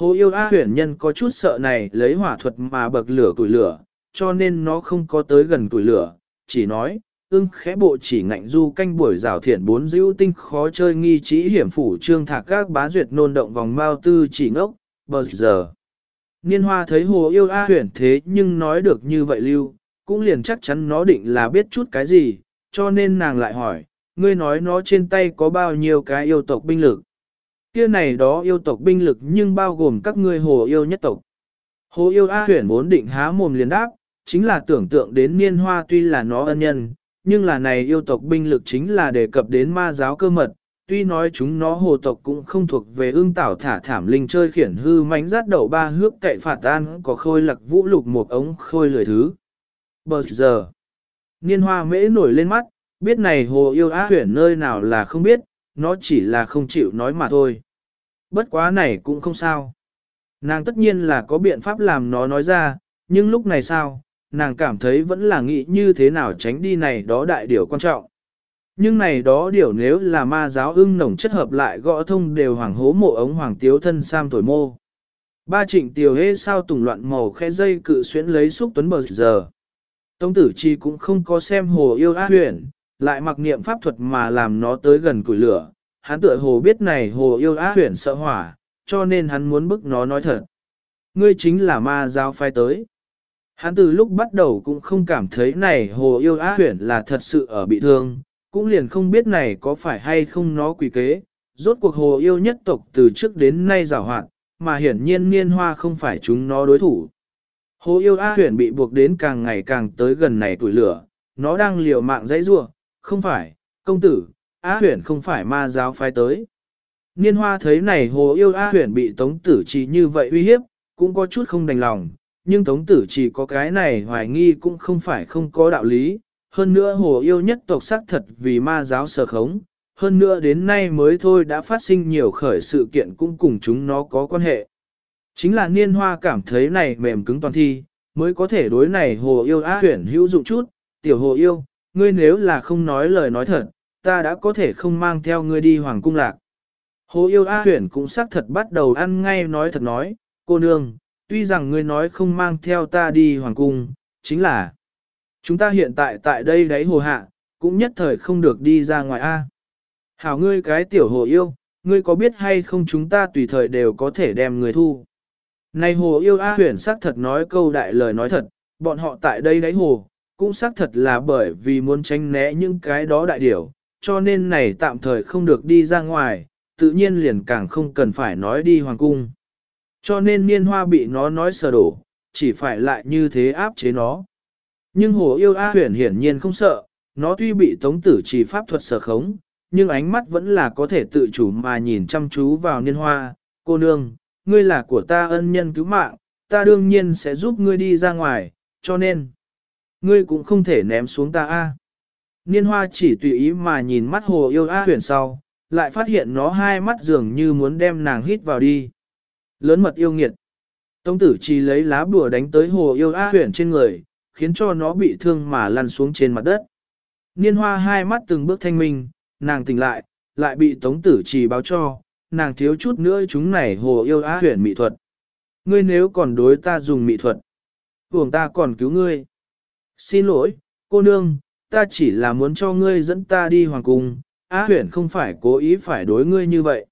Hồ yêu A huyển nhân có chút sợ này lấy hỏa thuật mà bậc lửa củi lửa, cho nên nó không có tới gần củi lửa, chỉ nói, ưng khẽ bộ chỉ ngạnh du canh buổi rào thiện bốn dữ tinh khó chơi nghi trí hiểm phủ trương thạc các bá duyệt nôn động vòng mao tư chỉ ngốc, bờ giờ. Niên hoa thấy hồ yêu A huyển thế nhưng nói được như vậy lưu, cũng liền chắc chắn nó định là biết chút cái gì, cho nên nàng lại hỏi, ngươi nói nó trên tay có bao nhiêu cái yêu tộc binh lực kia này đó yêu tộc binh lực nhưng bao gồm các ngươi hồ yêu nhất tộc. Hồ yêu A huyển vốn định há mồm liền đáp, chính là tưởng tượng đến niên hoa tuy là nó ân nhân, nhưng là này yêu tộc binh lực chính là đề cập đến ma giáo cơ mật, tuy nói chúng nó hồ tộc cũng không thuộc về ương tảo thả thảm linh chơi khiển hư mánh rát đầu ba hước cậy phạt an có khôi lặc vũ lục một ống khôi lười thứ. Bờ giờ, niên hoa mễ nổi lên mắt, biết này hồ yêu á huyển nơi nào là không biết, nó chỉ là không chịu nói mà thôi. Bất quá này cũng không sao. Nàng tất nhiên là có biện pháp làm nó nói ra, nhưng lúc này sao, nàng cảm thấy vẫn là nghĩ như thế nào tránh đi này đó đại điều quan trọng. Nhưng này đó điều nếu là ma giáo ưng nồng chất hợp lại gõ thông đều hoàng hố mộ ống hoàng tiếu thân sam tuổi mô. Ba trịnh tiểu hê sao tùng loạn màu khẽ dây cự xuyến lấy xúc tuấn bờ giờ. Tông tử chi cũng không có xem hồ yêu á huyền, lại mặc niệm pháp thuật mà làm nó tới gần củi lửa, hắn tựa hồ biết này hồ yêu á huyển sợ hỏa, cho nên hắn muốn bức nó nói thật. Ngươi chính là ma giáo phai tới. Hắn từ lúc bắt đầu cũng không cảm thấy này hồ yêu á huyển là thật sự ở bị thương, cũng liền không biết này có phải hay không nó quỷ kế. Rốt cuộc hồ yêu nhất tộc từ trước đến nay rào hoạt, mà hiển nhiên niên hoa không phải chúng nó đối thủ. Hồ yêu á huyển bị buộc đến càng ngày càng tới gần này tuổi lửa, nó đang liều mạng dãy rua, không phải, công tử, A huyển không phải ma giáo phái tới. Niên hoa thấy này hồ yêu A huyển bị tống tử trì như vậy uy hiếp, cũng có chút không đành lòng, nhưng tống tử trì có cái này hoài nghi cũng không phải không có đạo lý. Hơn nữa hồ yêu nhất tộc xác thật vì ma giáo sở khống, hơn nữa đến nay mới thôi đã phát sinh nhiều khởi sự kiện cũng cùng chúng nó có quan hệ. Chính là niên hoa cảm thấy này mềm cứng toàn thi, mới có thể đối này hồ yêu á huyển hữu dụng chút, tiểu hồ yêu, ngươi nếu là không nói lời nói thật, ta đã có thể không mang theo ngươi đi hoàng cung lạc. Hồ yêu a huyển cũng xác thật bắt đầu ăn ngay nói thật nói, cô nương, tuy rằng ngươi nói không mang theo ta đi hoàng cung, chính là chúng ta hiện tại tại đây đấy hồ hạ, cũng nhất thời không được đi ra ngoài A. Hảo ngươi cái tiểu hồ yêu, ngươi có biết hay không chúng ta tùy thời đều có thể đem người thu. Này hồ yêu A huyển xác thật nói câu đại lời nói thật, bọn họ tại đây đáy hồ, cũng xác thật là bởi vì muốn tránh né những cái đó đại điểu, cho nên này tạm thời không được đi ra ngoài, tự nhiên liền càng không cần phải nói đi hoàng cung. Cho nên niên hoa bị nó nói sờ đổ, chỉ phải lại như thế áp chế nó. Nhưng hồ yêu A huyền hiển nhiên không sợ, nó tuy bị tống tử chỉ pháp thuật sở khống, nhưng ánh mắt vẫn là có thể tự chủ mà nhìn chăm chú vào niên hoa, cô nương, ngươi là của ta ân nhân cứu mạng, ta đương nhiên sẽ giúp ngươi đi ra ngoài, cho nên, ngươi cũng không thể ném xuống ta a. Niên hoa chỉ tùy ý mà nhìn mắt hồ yêu a huyền sau, lại phát hiện nó hai mắt dường như muốn đem nàng hít vào đi. Lớn mật yêu nghiệt. Tông tử chỉ lấy lá bùa đánh tới hồ yêu a huyền trên người, khiến cho nó bị thương mà lăn xuống trên mặt đất. Niên hoa hai mắt từng bước thanh minh, nàng tỉnh lại, lại bị tống tử trì báo cho, nàng thiếu chút nữa chúng này hồ yêu á huyền mỹ thuật. Ngươi nếu còn đối ta dùng mỹ thuật, hưởng ta còn cứu ngươi. Xin lỗi, cô nương, ta chỉ là muốn cho ngươi dẫn ta đi hoàng cung, á huyền không phải cố ý phải đối ngươi như vậy.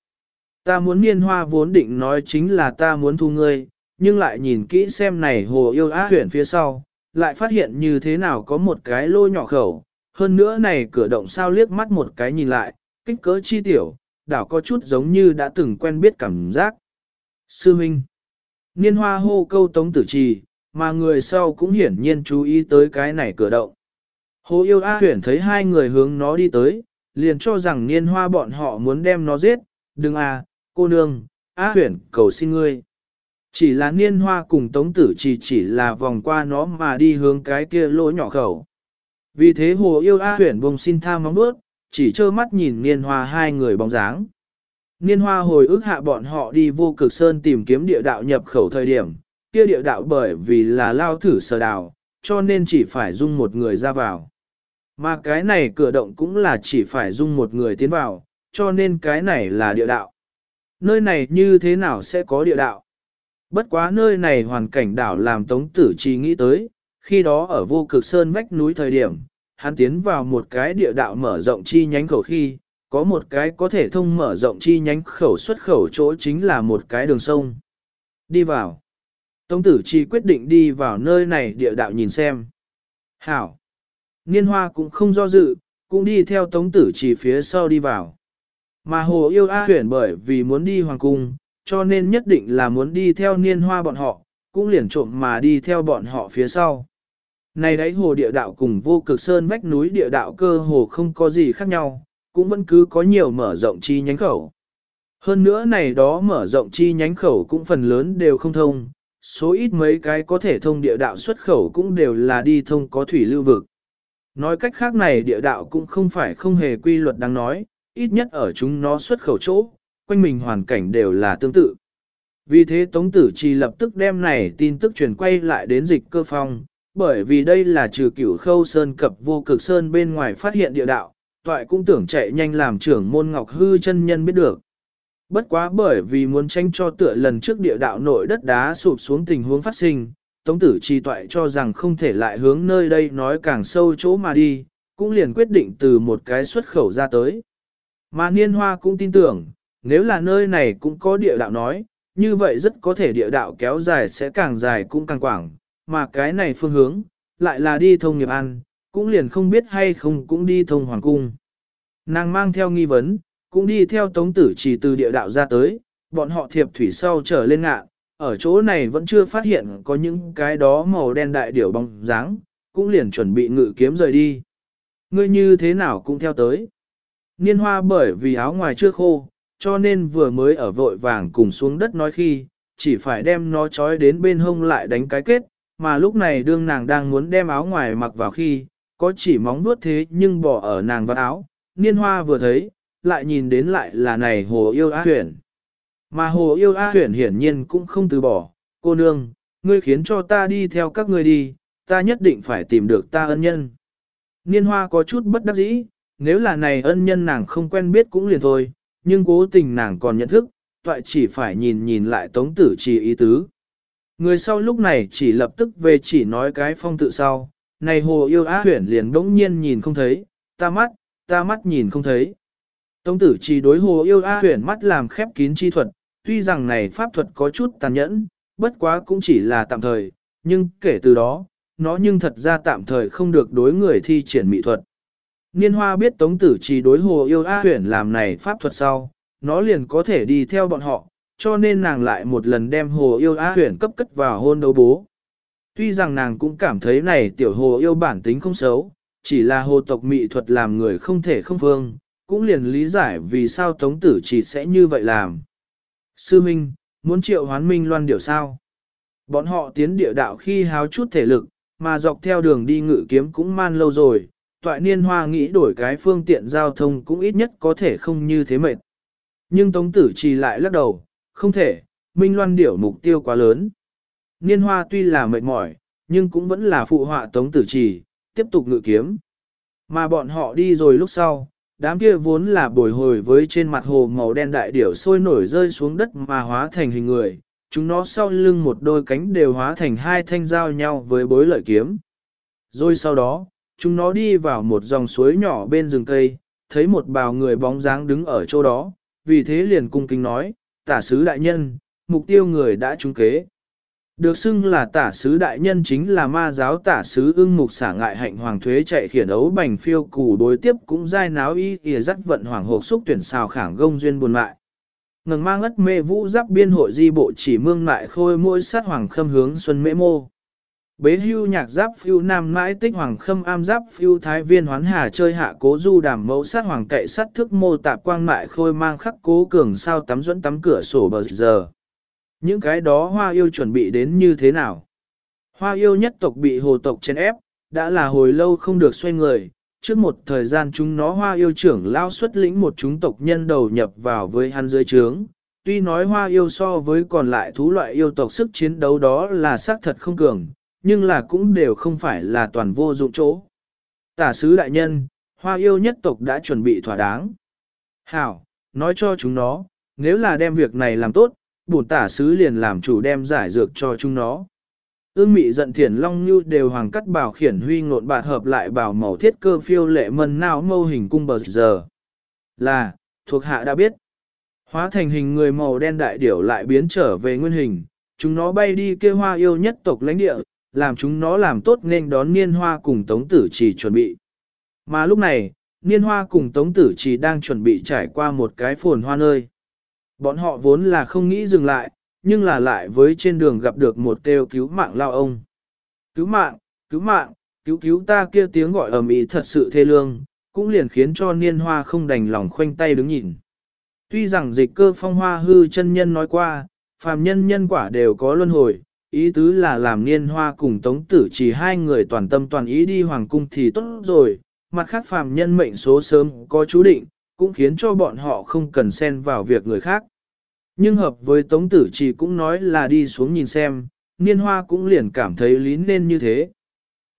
Ta muốn niên hoa vốn định nói chính là ta muốn thu ngươi, nhưng lại nhìn kỹ xem này hồ yêu á huyền phía sau, lại phát hiện như thế nào có một cái lô nhỏ khẩu, hơn nữa này cửa động sao liếc mắt một cái nhìn lại, kích cỡ chi tiểu, đảo có chút giống như đã từng quen biết cảm giác. Sư Minh Niên hoa hô câu tống tử trì, mà người sau cũng hiển nhiên chú ý tới cái này cửa động. Hồ yêu A huyển thấy hai người hướng nó đi tới, liền cho rằng niên hoa bọn họ muốn đem nó giết, đừng à, cô nương, A huyển cầu xin ngươi. Chỉ là niên hoa cùng tống tử chỉ chỉ là vòng qua nó mà đi hướng cái kia lỗ nhỏ khẩu. Vì thế hồ yêu A huyển bông xin tha móng bước, chỉ trơ mắt nhìn niên hoa hai người bóng dáng. Niên hoa hồi ức hạ bọn họ đi vô cực sơn tìm kiếm địa đạo nhập khẩu thời điểm, kia địa đạo bởi vì là lao thử sờ đào, cho nên chỉ phải dung một người ra vào. Mà cái này cửa động cũng là chỉ phải dung một người tiến vào, cho nên cái này là địa đạo. Nơi này như thế nào sẽ có địa đạo? Bất quá nơi này hoàn cảnh đảo làm Tống Tử Chi nghĩ tới, khi đó ở vô cực sơn vách núi thời điểm, hắn tiến vào một cái địa đạo mở rộng chi nhánh khẩu khi, có một cái có thể thông mở rộng chi nhánh khẩu xuất khẩu chỗ chính là một cái đường sông. Đi vào. Tống tử chi quyết định đi vào nơi này địa đạo nhìn xem. Hảo. Niên hoa cũng không do dự, cũng đi theo tống tử chỉ phía sau đi vào. Mà hồ yêu A huyển bởi vì muốn đi hoàng cung, cho nên nhất định là muốn đi theo niên hoa bọn họ, cũng liền trộm mà đi theo bọn họ phía sau. Này đấy hồ địa đạo cùng vô cực sơn vách núi địa đạo cơ hồ không có gì khác nhau, cũng vẫn cứ có nhiều mở rộng chi nhánh khẩu. Hơn nữa này đó mở rộng chi nhánh khẩu cũng phần lớn đều không thông, số ít mấy cái có thể thông địa đạo xuất khẩu cũng đều là đi thông có thủy lưu vực. Nói cách khác này địa đạo cũng không phải không hề quy luật đáng nói, ít nhất ở chúng nó xuất khẩu chỗ, quanh mình hoàn cảnh đều là tương tự. Vì thế Tống Tử Chi lập tức đem này tin tức truyền quay lại đến dịch cơ phong, bởi vì đây là trừ cửu khâu sơn cập vô cực sơn bên ngoài phát hiện địa đạo, toại cũng tưởng chạy nhanh làm trưởng môn ngọc hư chân nhân biết được. Bất quá bởi vì muốn tranh cho tựa lần trước địa đạo nội đất đá sụp xuống tình huống phát sinh, Tống tử trì toại cho rằng không thể lại hướng nơi đây nói càng sâu chỗ mà đi, cũng liền quyết định từ một cái xuất khẩu ra tới. Mà Niên Hoa cũng tin tưởng, nếu là nơi này cũng có địa đạo nói, như vậy rất có thể địa đạo kéo dài sẽ càng dài cũng càng quảng, mà cái này phương hướng, lại là đi thông nghiệp ăn, cũng liền không biết hay không cũng đi thông hoàng cung. Nàng mang theo nghi vấn, cũng đi theo tống tử chỉ từ địa đạo ra tới, bọn họ thiệp thủy sau trở lên ngạ, ở chỗ này vẫn chưa phát hiện có những cái đó màu đen đại điểu bóng dáng, cũng liền chuẩn bị ngự kiếm rời đi. Ngươi như thế nào cũng theo tới. Niên hoa bởi vì áo ngoài chưa khô, cho nên vừa mới ở vội vàng cùng xuống đất nói khi, chỉ phải đem nó trói đến bên hông lại đánh cái kết, mà lúc này đương nàng đang muốn đem áo ngoài mặc vào khi, có chỉ móng nuốt thế nhưng bỏ ở nàng vào áo, niên hoa vừa thấy, lại nhìn đến lại là này hồ yêu á huyền. Mà hồ yêu á huyển hiển nhiên cũng không từ bỏ, cô nương, ngươi khiến cho ta đi theo các ngươi đi, ta nhất định phải tìm được ta ân nhân. Niên hoa có chút bất đắc dĩ, nếu là này ân nhân nàng không quen biết cũng liền thôi, nhưng cố tình nàng còn nhận thức, toại chỉ phải nhìn nhìn lại tống tử trì ý tứ. Người sau lúc này chỉ lập tức về chỉ nói cái phong tự sau, này hồ yêu á huyển liền đống nhiên nhìn không thấy, ta mắt, ta mắt nhìn không thấy. Tống tử chỉ đối hồ yêu á huyển mắt làm khép kín chi thuật, tuy rằng này pháp thuật có chút tàn nhẫn, bất quá cũng chỉ là tạm thời, nhưng kể từ đó, nó nhưng thật ra tạm thời không được đối người thi triển mỹ thuật. Niên hoa biết tống tử chỉ đối hồ yêu á huyển làm này pháp thuật sau, nó liền có thể đi theo bọn họ, cho nên nàng lại một lần đem hồ yêu á huyển cấp cất vào hôn đấu bố. Tuy rằng nàng cũng cảm thấy này tiểu hồ yêu bản tính không xấu, chỉ là hồ tộc mỹ thuật làm người không thể không phương, cũng liền lý giải vì sao tống tử chỉ sẽ như vậy làm. Sư Minh, muốn triệu hoán minh loan điều sao? Bọn họ tiến địa đạo khi háo chút thể lực, mà dọc theo đường đi ngự kiếm cũng man lâu rồi, toại niên hoa nghĩ đổi cái phương tiện giao thông cũng ít nhất có thể không như thế mệt. Nhưng Tống Tử Trì lại lắc đầu, không thể, Minh Loan điểu mục tiêu quá lớn. Niên hoa tuy là mệt mỏi, nhưng cũng vẫn là phụ họa Tống Tử Trì, tiếp tục ngự kiếm. Mà bọn họ đi rồi lúc sau, đám kia vốn là bồi hồi với trên mặt hồ màu đen đại điểu sôi nổi rơi xuống đất mà hóa thành hình người, chúng nó sau lưng một đôi cánh đều hóa thành hai thanh giao nhau với bối lợi kiếm. Rồi sau đó, chúng nó đi vào một dòng suối nhỏ bên rừng cây, thấy một bào người bóng dáng đứng ở chỗ đó, vì thế liền cung kính nói, tả sứ đại nhân, mục tiêu người đã trúng kế. Được xưng là tả sứ đại nhân chính là ma giáo tả sứ ưng mục xả ngại hạnh hoàng thuế chạy khiển ấu bành phiêu củ đối tiếp cũng dai náo y ỉa dắt vận hoàng hộp xúc tuyển xào khảng gông duyên buồn mại. Ngừng mang ất mê vũ giáp biên hội di bộ chỉ mương mại khôi môi sát hoàng khâm hướng xuân mễ mô. Bế hưu nhạc giáp phiêu nam mãi tích hoàng khâm am giáp phiêu thái viên hoán hà chơi hạ cố du đàm mẫu sát hoàng cậy sát thức mô tạp quang mại khôi mang khắc cố cường sao tắm dẫn tắm cửa sổ bờ giờ. Những cái đó hoa yêu chuẩn bị đến như thế nào? Hoa yêu nhất tộc bị hồ tộc chèn ép, đã là hồi lâu không được xoay người, trước một thời gian chúng nó hoa yêu trưởng lao xuất lĩnh một chúng tộc nhân đầu nhập vào với hắn dưới trướng. Tuy nói hoa yêu so với còn lại thú loại yêu tộc sức chiến đấu đó là xác thật không cường, nhưng là cũng đều không phải là toàn vô dụng chỗ. Tả sứ đại nhân, hoa yêu nhất tộc đã chuẩn bị thỏa đáng. Hảo, nói cho chúng nó, nếu là đem việc này làm tốt, bổn tả sứ liền làm chủ đem giải dược cho chúng nó. Ương mị giận thiển long như đều hoàng cắt bảo khiển huy ngộn bạt hợp lại bảo màu thiết cơ phiêu lệ mân nào mâu hình cung bờ giờ. Là, thuộc hạ đã biết. Hóa thành hình người màu đen đại điểu lại biến trở về nguyên hình, chúng nó bay đi kêu hoa yêu nhất tộc lãnh địa, làm chúng nó làm tốt nên đón niên hoa cùng tống tử chỉ chuẩn bị. Mà lúc này, niên hoa cùng tống tử chỉ đang chuẩn bị trải qua một cái phồn hoa nơi. Bọn họ vốn là không nghĩ dừng lại, nhưng là lại với trên đường gặp được một kêu cứu mạng lao ông. Cứu mạng, cứu mạng, cứu cứu ta kia tiếng gọi ầm ĩ thật sự thê lương, cũng liền khiến cho niên hoa không đành lòng khoanh tay đứng nhìn. Tuy rằng dịch cơ phong hoa hư chân nhân nói qua, phàm nhân nhân quả đều có luân hồi, ý tứ là làm niên hoa cùng tống tử chỉ hai người toàn tâm toàn ý đi hoàng cung thì tốt rồi, mặt khác phàm nhân mệnh số sớm có chú định, cũng khiến cho bọn họ không cần xen vào việc người khác. Nhưng hợp với tống tử chỉ cũng nói là đi xuống nhìn xem, niên hoa cũng liền cảm thấy lý nên như thế.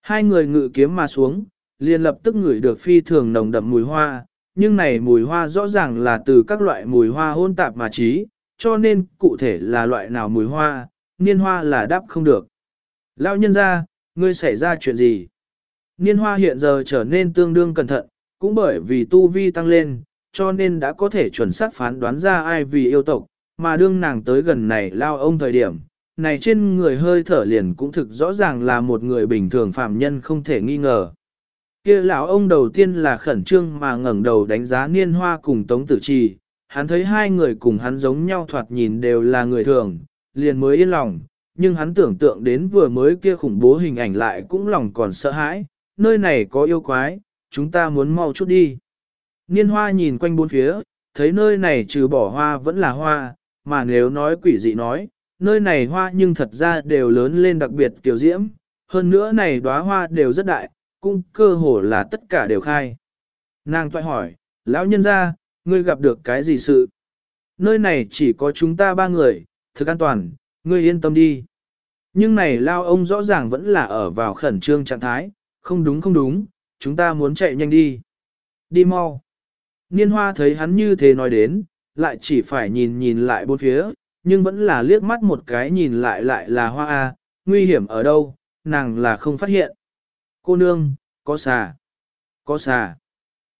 Hai người ngự kiếm mà xuống, liền lập tức ngửi được phi thường nồng đậm mùi hoa, nhưng này mùi hoa rõ ràng là từ các loại mùi hoa hôn tạp mà trí, cho nên cụ thể là loại nào mùi hoa, niên hoa là đáp không được. Lão nhân ra, ngươi xảy ra chuyện gì? Niên hoa hiện giờ trở nên tương đương cẩn thận, cũng bởi vì tu vi tăng lên, cho nên đã có thể chuẩn xác phán đoán ra ai vì yêu tộc, mà đương nàng tới gần này lao ông thời điểm, này trên người hơi thở liền cũng thực rõ ràng là một người bình thường phạm nhân không thể nghi ngờ. Kia lão ông đầu tiên là khẩn trương mà ngẩng đầu đánh giá niên hoa cùng tống tử trì, hắn thấy hai người cùng hắn giống nhau thoạt nhìn đều là người thường, liền mới yên lòng, nhưng hắn tưởng tượng đến vừa mới kia khủng bố hình ảnh lại cũng lòng còn sợ hãi, nơi này có yêu quái, chúng ta muốn mau chút đi. Niên hoa nhìn quanh bốn phía, thấy nơi này trừ bỏ hoa vẫn là hoa, mà nếu nói quỷ dị nói, nơi này hoa nhưng thật ra đều lớn lên đặc biệt tiểu diễm, hơn nữa này đóa hoa đều rất đại, cũng cơ hồ là tất cả đều khai. Nàng toại hỏi, lão nhân ra, ngươi gặp được cái gì sự? Nơi này chỉ có chúng ta ba người, thực an toàn, ngươi yên tâm đi. Nhưng này lao ông rõ ràng vẫn là ở vào khẩn trương trạng thái, không đúng không đúng, chúng ta muốn chạy nhanh đi. Đi mau. Niên hoa thấy hắn như thế nói đến, lại chỉ phải nhìn nhìn lại bốn phía, nhưng vẫn là liếc mắt một cái nhìn lại lại là hoa A, nguy hiểm ở đâu, nàng là không phát hiện. Cô nương, có xà, có xà.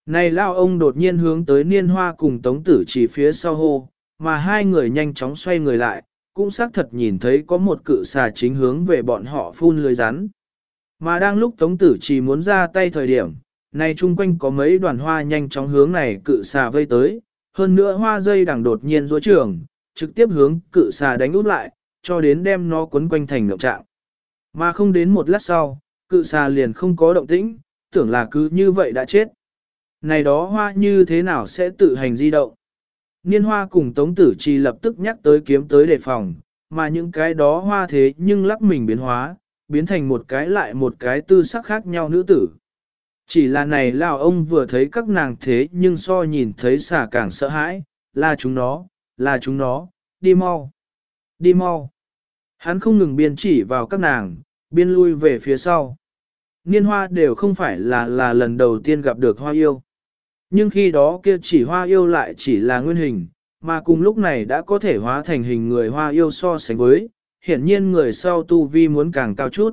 Này lao ông đột nhiên hướng tới niên hoa cùng tống tử chỉ phía sau hô, mà hai người nhanh chóng xoay người lại, cũng xác thật nhìn thấy có một cự xà chính hướng về bọn họ phun lưới rắn. Mà đang lúc tống tử chỉ muốn ra tay thời điểm, này chung quanh có mấy đoàn hoa nhanh chóng hướng này cự xà vây tới, hơn nữa hoa dây đằng đột nhiên rối trường, trực tiếp hướng cự xà đánh út lại, cho đến đem nó quấn quanh thành động trạng. Mà không đến một lát sau, cự xà liền không có động tĩnh, tưởng là cứ như vậy đã chết. Này đó hoa như thế nào sẽ tự hành di động? Niên hoa cùng Tống Tử Trì lập tức nhắc tới kiếm tới đề phòng, mà những cái đó hoa thế nhưng lắc mình biến hóa, biến thành một cái lại một cái tư sắc khác nhau nữ tử. Chỉ là này lao ông vừa thấy các nàng thế nhưng so nhìn thấy xà càng sợ hãi, là chúng nó, là chúng nó, đi mau, đi mau. Hắn không ngừng biên chỉ vào các nàng, biên lui về phía sau. Niên hoa đều không phải là là lần đầu tiên gặp được hoa yêu. Nhưng khi đó kia chỉ hoa yêu lại chỉ là nguyên hình, mà cùng lúc này đã có thể hóa thành hình người hoa yêu so sánh với, hiển nhiên người sau tu vi muốn càng cao chút.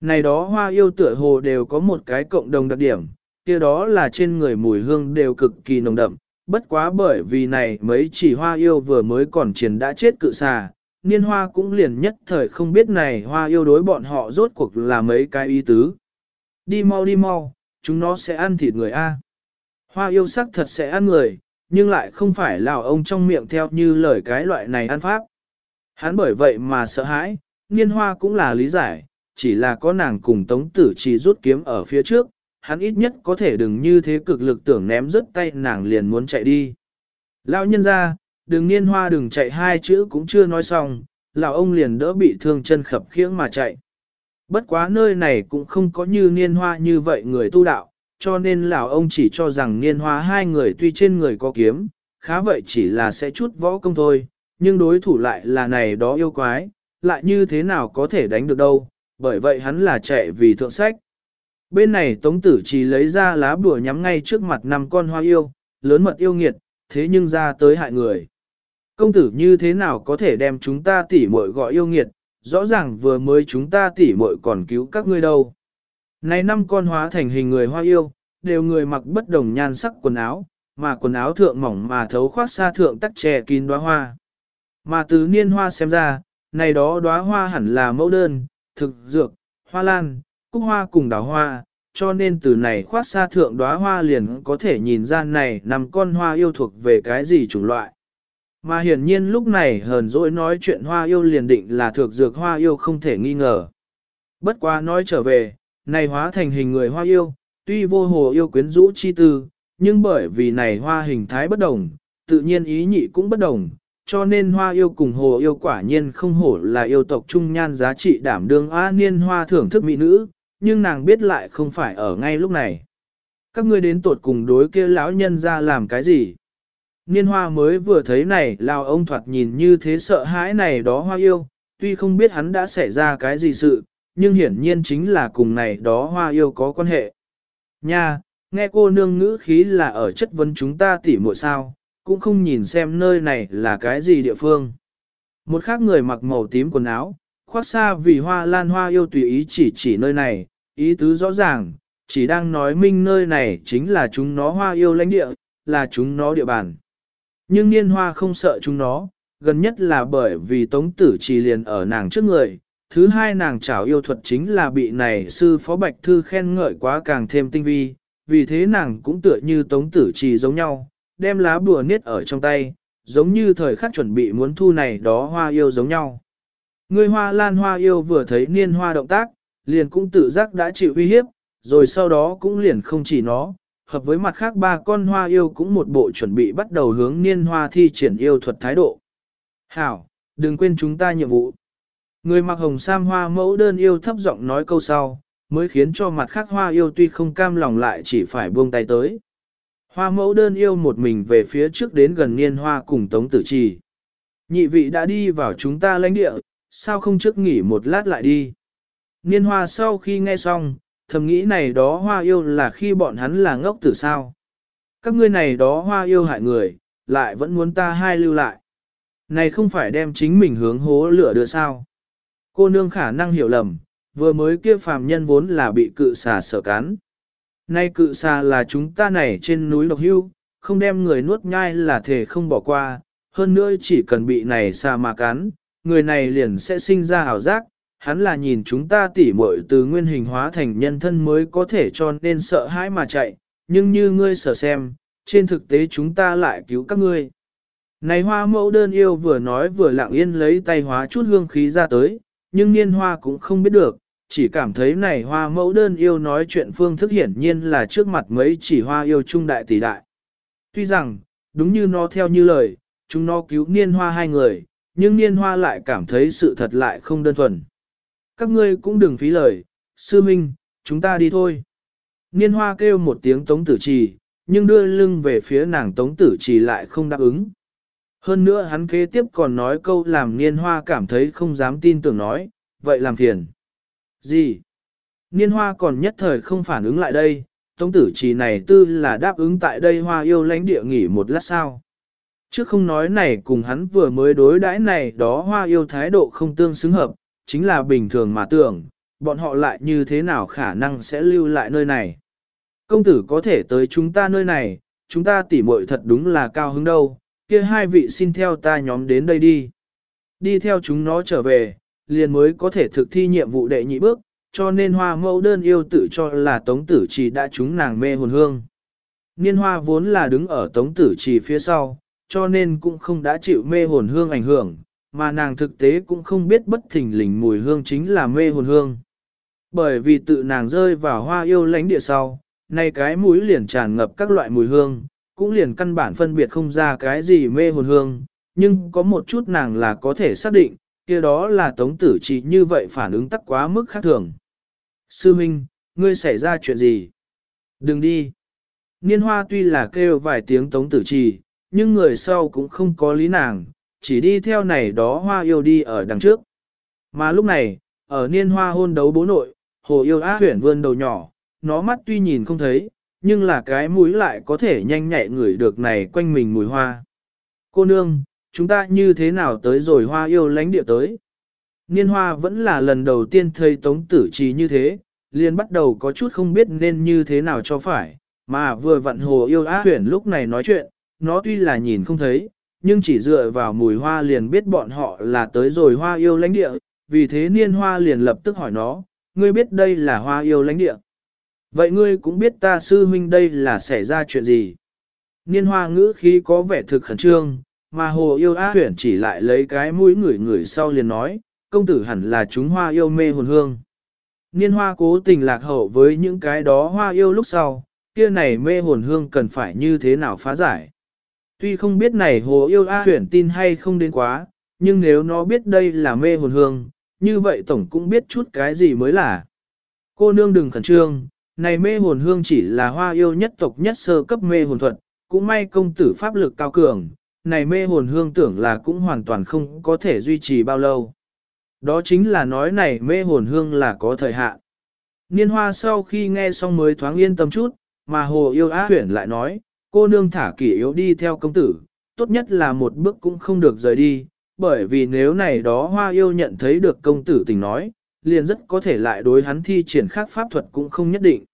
Này đó hoa yêu tựa hồ đều có một cái cộng đồng đặc điểm, kia đó là trên người mùi hương đều cực kỳ nồng đậm, bất quá bởi vì này mấy chỉ hoa yêu vừa mới còn triển đã chết cự xà, niên hoa cũng liền nhất thời không biết này hoa yêu đối bọn họ rốt cuộc là mấy cái ý tứ. Đi mau đi mau, chúng nó sẽ ăn thịt người A. Hoa yêu sắc thật sẽ ăn người, nhưng lại không phải là ông trong miệng theo như lời cái loại này ăn pháp. Hắn bởi vậy mà sợ hãi, niên hoa cũng là lý giải, chỉ là có nàng cùng tống tử chỉ rút kiếm ở phía trước, hắn ít nhất có thể đừng như thế cực lực tưởng ném rớt tay nàng liền muốn chạy đi. Lão nhân ra, đừng niên hoa đừng chạy hai chữ cũng chưa nói xong, lão ông liền đỡ bị thương chân khập khiễng mà chạy. Bất quá nơi này cũng không có như niên hoa như vậy người tu đạo, cho nên lão ông chỉ cho rằng niên hoa hai người tuy trên người có kiếm, khá vậy chỉ là sẽ chút võ công thôi, nhưng đối thủ lại là này đó yêu quái, lại như thế nào có thể đánh được đâu, bởi vậy hắn là chạy vì thượng sách. Bên này Tống Tử chỉ lấy ra lá bùa nhắm ngay trước mặt năm con hoa yêu, lớn mật yêu nghiệt, thế nhưng ra tới hại người. Công tử như thế nào có thể đem chúng ta tỉ muội gọi yêu nghiệt, rõ ràng vừa mới chúng ta tỉ muội còn cứu các ngươi đâu. Này năm con hóa thành hình người hoa yêu, đều người mặc bất đồng nhan sắc quần áo, mà quần áo thượng mỏng mà thấu khoác xa thượng tắc che kín đóa hoa. Mà từ niên hoa xem ra, này đó đóa hoa hẳn là mẫu đơn, thực dược, hoa lan, cúc hoa cùng đào hoa, cho nên từ này khoát xa thượng đóa hoa liền có thể nhìn ra này nằm con hoa yêu thuộc về cái gì chủng loại. Mà hiển nhiên lúc này hờn dỗi nói chuyện hoa yêu liền định là thực dược hoa yêu không thể nghi ngờ. Bất quá nói trở về, này hóa thành hình người hoa yêu, tuy vô hồ yêu quyến rũ chi tư, nhưng bởi vì này hoa hình thái bất đồng, tự nhiên ý nhị cũng bất đồng, cho nên hoa yêu cùng hồ yêu quả nhiên không hổ là yêu tộc trung nhan giá trị đảm đương á niên hoa thưởng thức mỹ nữ, nhưng nàng biết lại không phải ở ngay lúc này. Các ngươi đến tột cùng đối kia lão nhân ra làm cái gì? Niên hoa mới vừa thấy này lao ông thoạt nhìn như thế sợ hãi này đó hoa yêu, tuy không biết hắn đã xảy ra cái gì sự, nhưng hiển nhiên chính là cùng này đó hoa yêu có quan hệ. Nha, nghe cô nương ngữ khí là ở chất vấn chúng ta tỉ muội sao, cũng không nhìn xem nơi này là cái gì địa phương. Một khác người mặc màu tím quần áo, khoác xa vì hoa lan hoa yêu tùy ý chỉ chỉ nơi này, ý tứ rõ ràng, chỉ đang nói minh nơi này chính là chúng nó hoa yêu lãnh địa, là chúng nó địa bàn. Nhưng niên hoa không sợ chúng nó, gần nhất là bởi vì tống tử chỉ liền ở nàng trước người. Thứ hai nàng trảo yêu thuật chính là bị này sư phó bạch thư khen ngợi quá càng thêm tinh vi, vì thế nàng cũng tựa như tống tử trì giống nhau, đem lá bùa niết ở trong tay, giống như thời khắc chuẩn bị muốn thu này đó hoa yêu giống nhau. Người hoa lan hoa yêu vừa thấy niên hoa động tác, liền cũng tự giác đã chịu uy hiếp, rồi sau đó cũng liền không chỉ nó, hợp với mặt khác ba con hoa yêu cũng một bộ chuẩn bị bắt đầu hướng niên hoa thi triển yêu thuật thái độ. Hảo, đừng quên chúng ta nhiệm vụ. Người mặc hồng sam hoa mẫu đơn yêu thấp giọng nói câu sau, mới khiến cho mặt khác hoa yêu tuy không cam lòng lại chỉ phải buông tay tới. Hoa mẫu đơn yêu một mình về phía trước đến gần niên hoa cùng tống tử trì. Nhị vị đã đi vào chúng ta lãnh địa, sao không trước nghỉ một lát lại đi. Niên hoa sau khi nghe xong, thầm nghĩ này đó hoa yêu là khi bọn hắn là ngốc tử sao. Các ngươi này đó hoa yêu hại người, lại vẫn muốn ta hai lưu lại. Này không phải đem chính mình hướng hố lửa đưa sao. Cô nương khả năng hiểu lầm, vừa mới kia phàm nhân vốn là bị cự xà sở cắn. Nay cự xà là chúng ta này trên núi độc hưu, không đem người nuốt nhai là thể không bỏ qua, hơn nữa chỉ cần bị này xà mà cắn, người này liền sẽ sinh ra hào giác, hắn là nhìn chúng ta tỉ muội từ nguyên hình hóa thành nhân thân mới có thể cho nên sợ hãi mà chạy, nhưng như ngươi sở xem, trên thực tế chúng ta lại cứu các ngươi. Này hoa mẫu đơn yêu vừa nói vừa lặng yên lấy tay hóa chút hương khí ra tới, nhưng niên hoa cũng không biết được, chỉ cảm thấy này hoa mẫu đơn yêu nói chuyện phương thức hiển nhiên là trước mặt mấy chỉ hoa yêu trung đại tỷ đại. Tuy rằng, đúng như nó theo như lời, chúng nó cứu niên hoa hai người, nhưng niên hoa lại cảm thấy sự thật lại không đơn thuần. Các ngươi cũng đừng phí lời, sư minh, chúng ta đi thôi. Niên hoa kêu một tiếng tống tử trì, nhưng đưa lưng về phía nàng tống tử trì lại không đáp ứng. Hơn nữa hắn kế tiếp còn nói câu làm niên hoa cảm thấy không dám tin tưởng nói, vậy làm phiền. Gì? Niên hoa còn nhất thời không phản ứng lại đây, tống tử trì này tư là đáp ứng tại đây hoa yêu lãnh địa nghỉ một lát sao. Trước không nói này cùng hắn vừa mới đối đãi này đó hoa yêu thái độ không tương xứng hợp, chính là bình thường mà tưởng, bọn họ lại như thế nào khả năng sẽ lưu lại nơi này. Công tử có thể tới chúng ta nơi này, chúng ta tỉ muội thật đúng là cao hứng đâu, kia hai vị xin theo ta nhóm đến đây đi. Đi theo chúng nó trở về, liền mới có thể thực thi nhiệm vụ đệ nhị bước, cho nên hoa mẫu đơn yêu tự cho là tống tử chỉ đã chúng nàng mê hồn hương. Niên hoa vốn là đứng ở tống tử chỉ phía sau, cho nên cũng không đã chịu mê hồn hương ảnh hưởng, mà nàng thực tế cũng không biết bất thình lình mùi hương chính là mê hồn hương. Bởi vì tự nàng rơi vào hoa yêu lánh địa sau, nay cái mũi liền tràn ngập các loại mùi hương, cũng liền căn bản phân biệt không ra cái gì mê hồn hương, nhưng có một chút nàng là có thể xác định, kia đó là tống tử chỉ như vậy phản ứng tắc quá mức khác thường. Sư Minh, ngươi xảy ra chuyện gì? Đừng đi. Niên hoa tuy là kêu vài tiếng tống tử trì, nhưng người sau cũng không có lý nàng, chỉ đi theo này đó hoa yêu đi ở đằng trước. Mà lúc này, ở niên hoa hôn đấu bố nội, hồ yêu á huyển vươn đầu nhỏ, nó mắt tuy nhìn không thấy, nhưng là cái mũi lại có thể nhanh nhạy ngửi được này quanh mình mùi hoa. Cô nương, chúng ta như thế nào tới rồi hoa yêu lánh địa tới? Niên hoa vẫn là lần đầu tiên thấy tống tử trì như thế, liền bắt đầu có chút không biết nên như thế nào cho phải, mà vừa vặn hồ yêu á huyển lúc này nói chuyện, nó tuy là nhìn không thấy, nhưng chỉ dựa vào mùi hoa liền biết bọn họ là tới rồi hoa yêu lãnh địa, vì thế niên hoa liền lập tức hỏi nó, ngươi biết đây là hoa yêu lãnh địa. Vậy ngươi cũng biết ta sư huynh đây là xảy ra chuyện gì. Niên hoa ngữ khí có vẻ thực khẩn trương, mà hồ yêu á huyển chỉ lại lấy cái mũi ngửi ngửi sau liền nói, công tử hẳn là chúng hoa yêu mê hồn hương. Niên hoa cố tình lạc hậu với những cái đó hoa yêu lúc sau, kia này mê hồn hương cần phải như thế nào phá giải. Tuy không biết này hồ yêu A huyển tin hay không đến quá, nhưng nếu nó biết đây là mê hồn hương, như vậy tổng cũng biết chút cái gì mới là. Cô nương đừng khẩn trương, này mê hồn hương chỉ là hoa yêu nhất tộc nhất sơ cấp mê hồn thuật, cũng may công tử pháp lực cao cường, này mê hồn hương tưởng là cũng hoàn toàn không có thể duy trì bao lâu. Đó chính là nói này mê hồn hương là có thời hạn. Niên hoa sau khi nghe xong mới thoáng yên tâm chút, mà hồ yêu á huyển lại nói, cô nương thả kỷ yếu đi theo công tử, tốt nhất là một bước cũng không được rời đi, bởi vì nếu này đó hoa yêu nhận thấy được công tử tình nói, liền rất có thể lại đối hắn thi triển khác pháp thuật cũng không nhất định.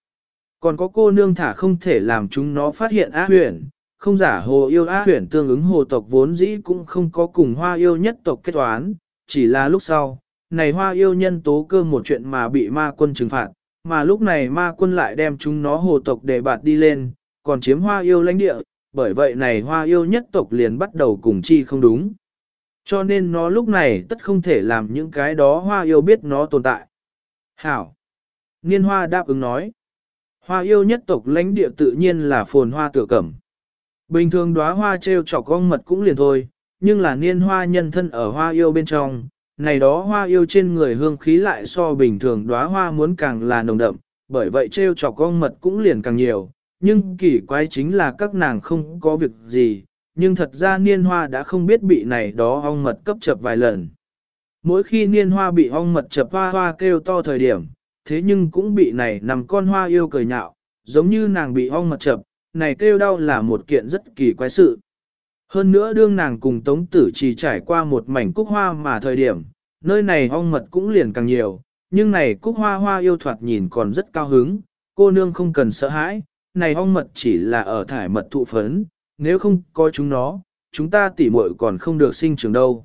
Còn có cô nương thả không thể làm chúng nó phát hiện á huyển, không giả hồ yêu á huyển tương ứng hồ tộc vốn dĩ cũng không có cùng hoa yêu nhất tộc kết toán, chỉ là lúc sau, này hoa yêu nhân tố cơ một chuyện mà bị ma quân trừng phạt, mà lúc này ma quân lại đem chúng nó hồ tộc để bạt đi lên, còn chiếm hoa yêu lãnh địa, bởi vậy này hoa yêu nhất tộc liền bắt đầu cùng chi không đúng. Cho nên nó lúc này tất không thể làm những cái đó hoa yêu biết nó tồn tại. Hảo! Niên hoa đáp ứng nói. Hoa yêu nhất tộc lãnh địa tự nhiên là phồn hoa tựa cẩm. Bình thường đóa hoa treo chọc con mật cũng liền thôi, nhưng là niên hoa nhân thân ở hoa yêu bên trong, này đó hoa yêu trên người hương khí lại so bình thường đóa hoa muốn càng là nồng đậm, bởi vậy treo chọc con mật cũng liền càng nhiều, nhưng kỳ quái chính là các nàng không có việc gì, nhưng thật ra niên hoa đã không biết bị này đó ong mật cấp chập vài lần. Mỗi khi niên hoa bị ong mật chập hoa hoa kêu to thời điểm, thế nhưng cũng bị này nằm con hoa yêu cười nhạo, giống như nàng bị ong mật chập, này kêu đau là một kiện rất kỳ quái sự. Hơn nữa đương nàng cùng tống tử chỉ trải qua một mảnh cúc hoa mà thời điểm, nơi này ong mật cũng liền càng nhiều, nhưng này cúc hoa hoa yêu thoạt nhìn còn rất cao hứng, cô nương không cần sợ hãi, này ong mật chỉ là ở thải mật thụ phấn, nếu không có chúng nó, chúng ta tỉ muội còn không được sinh trưởng đâu.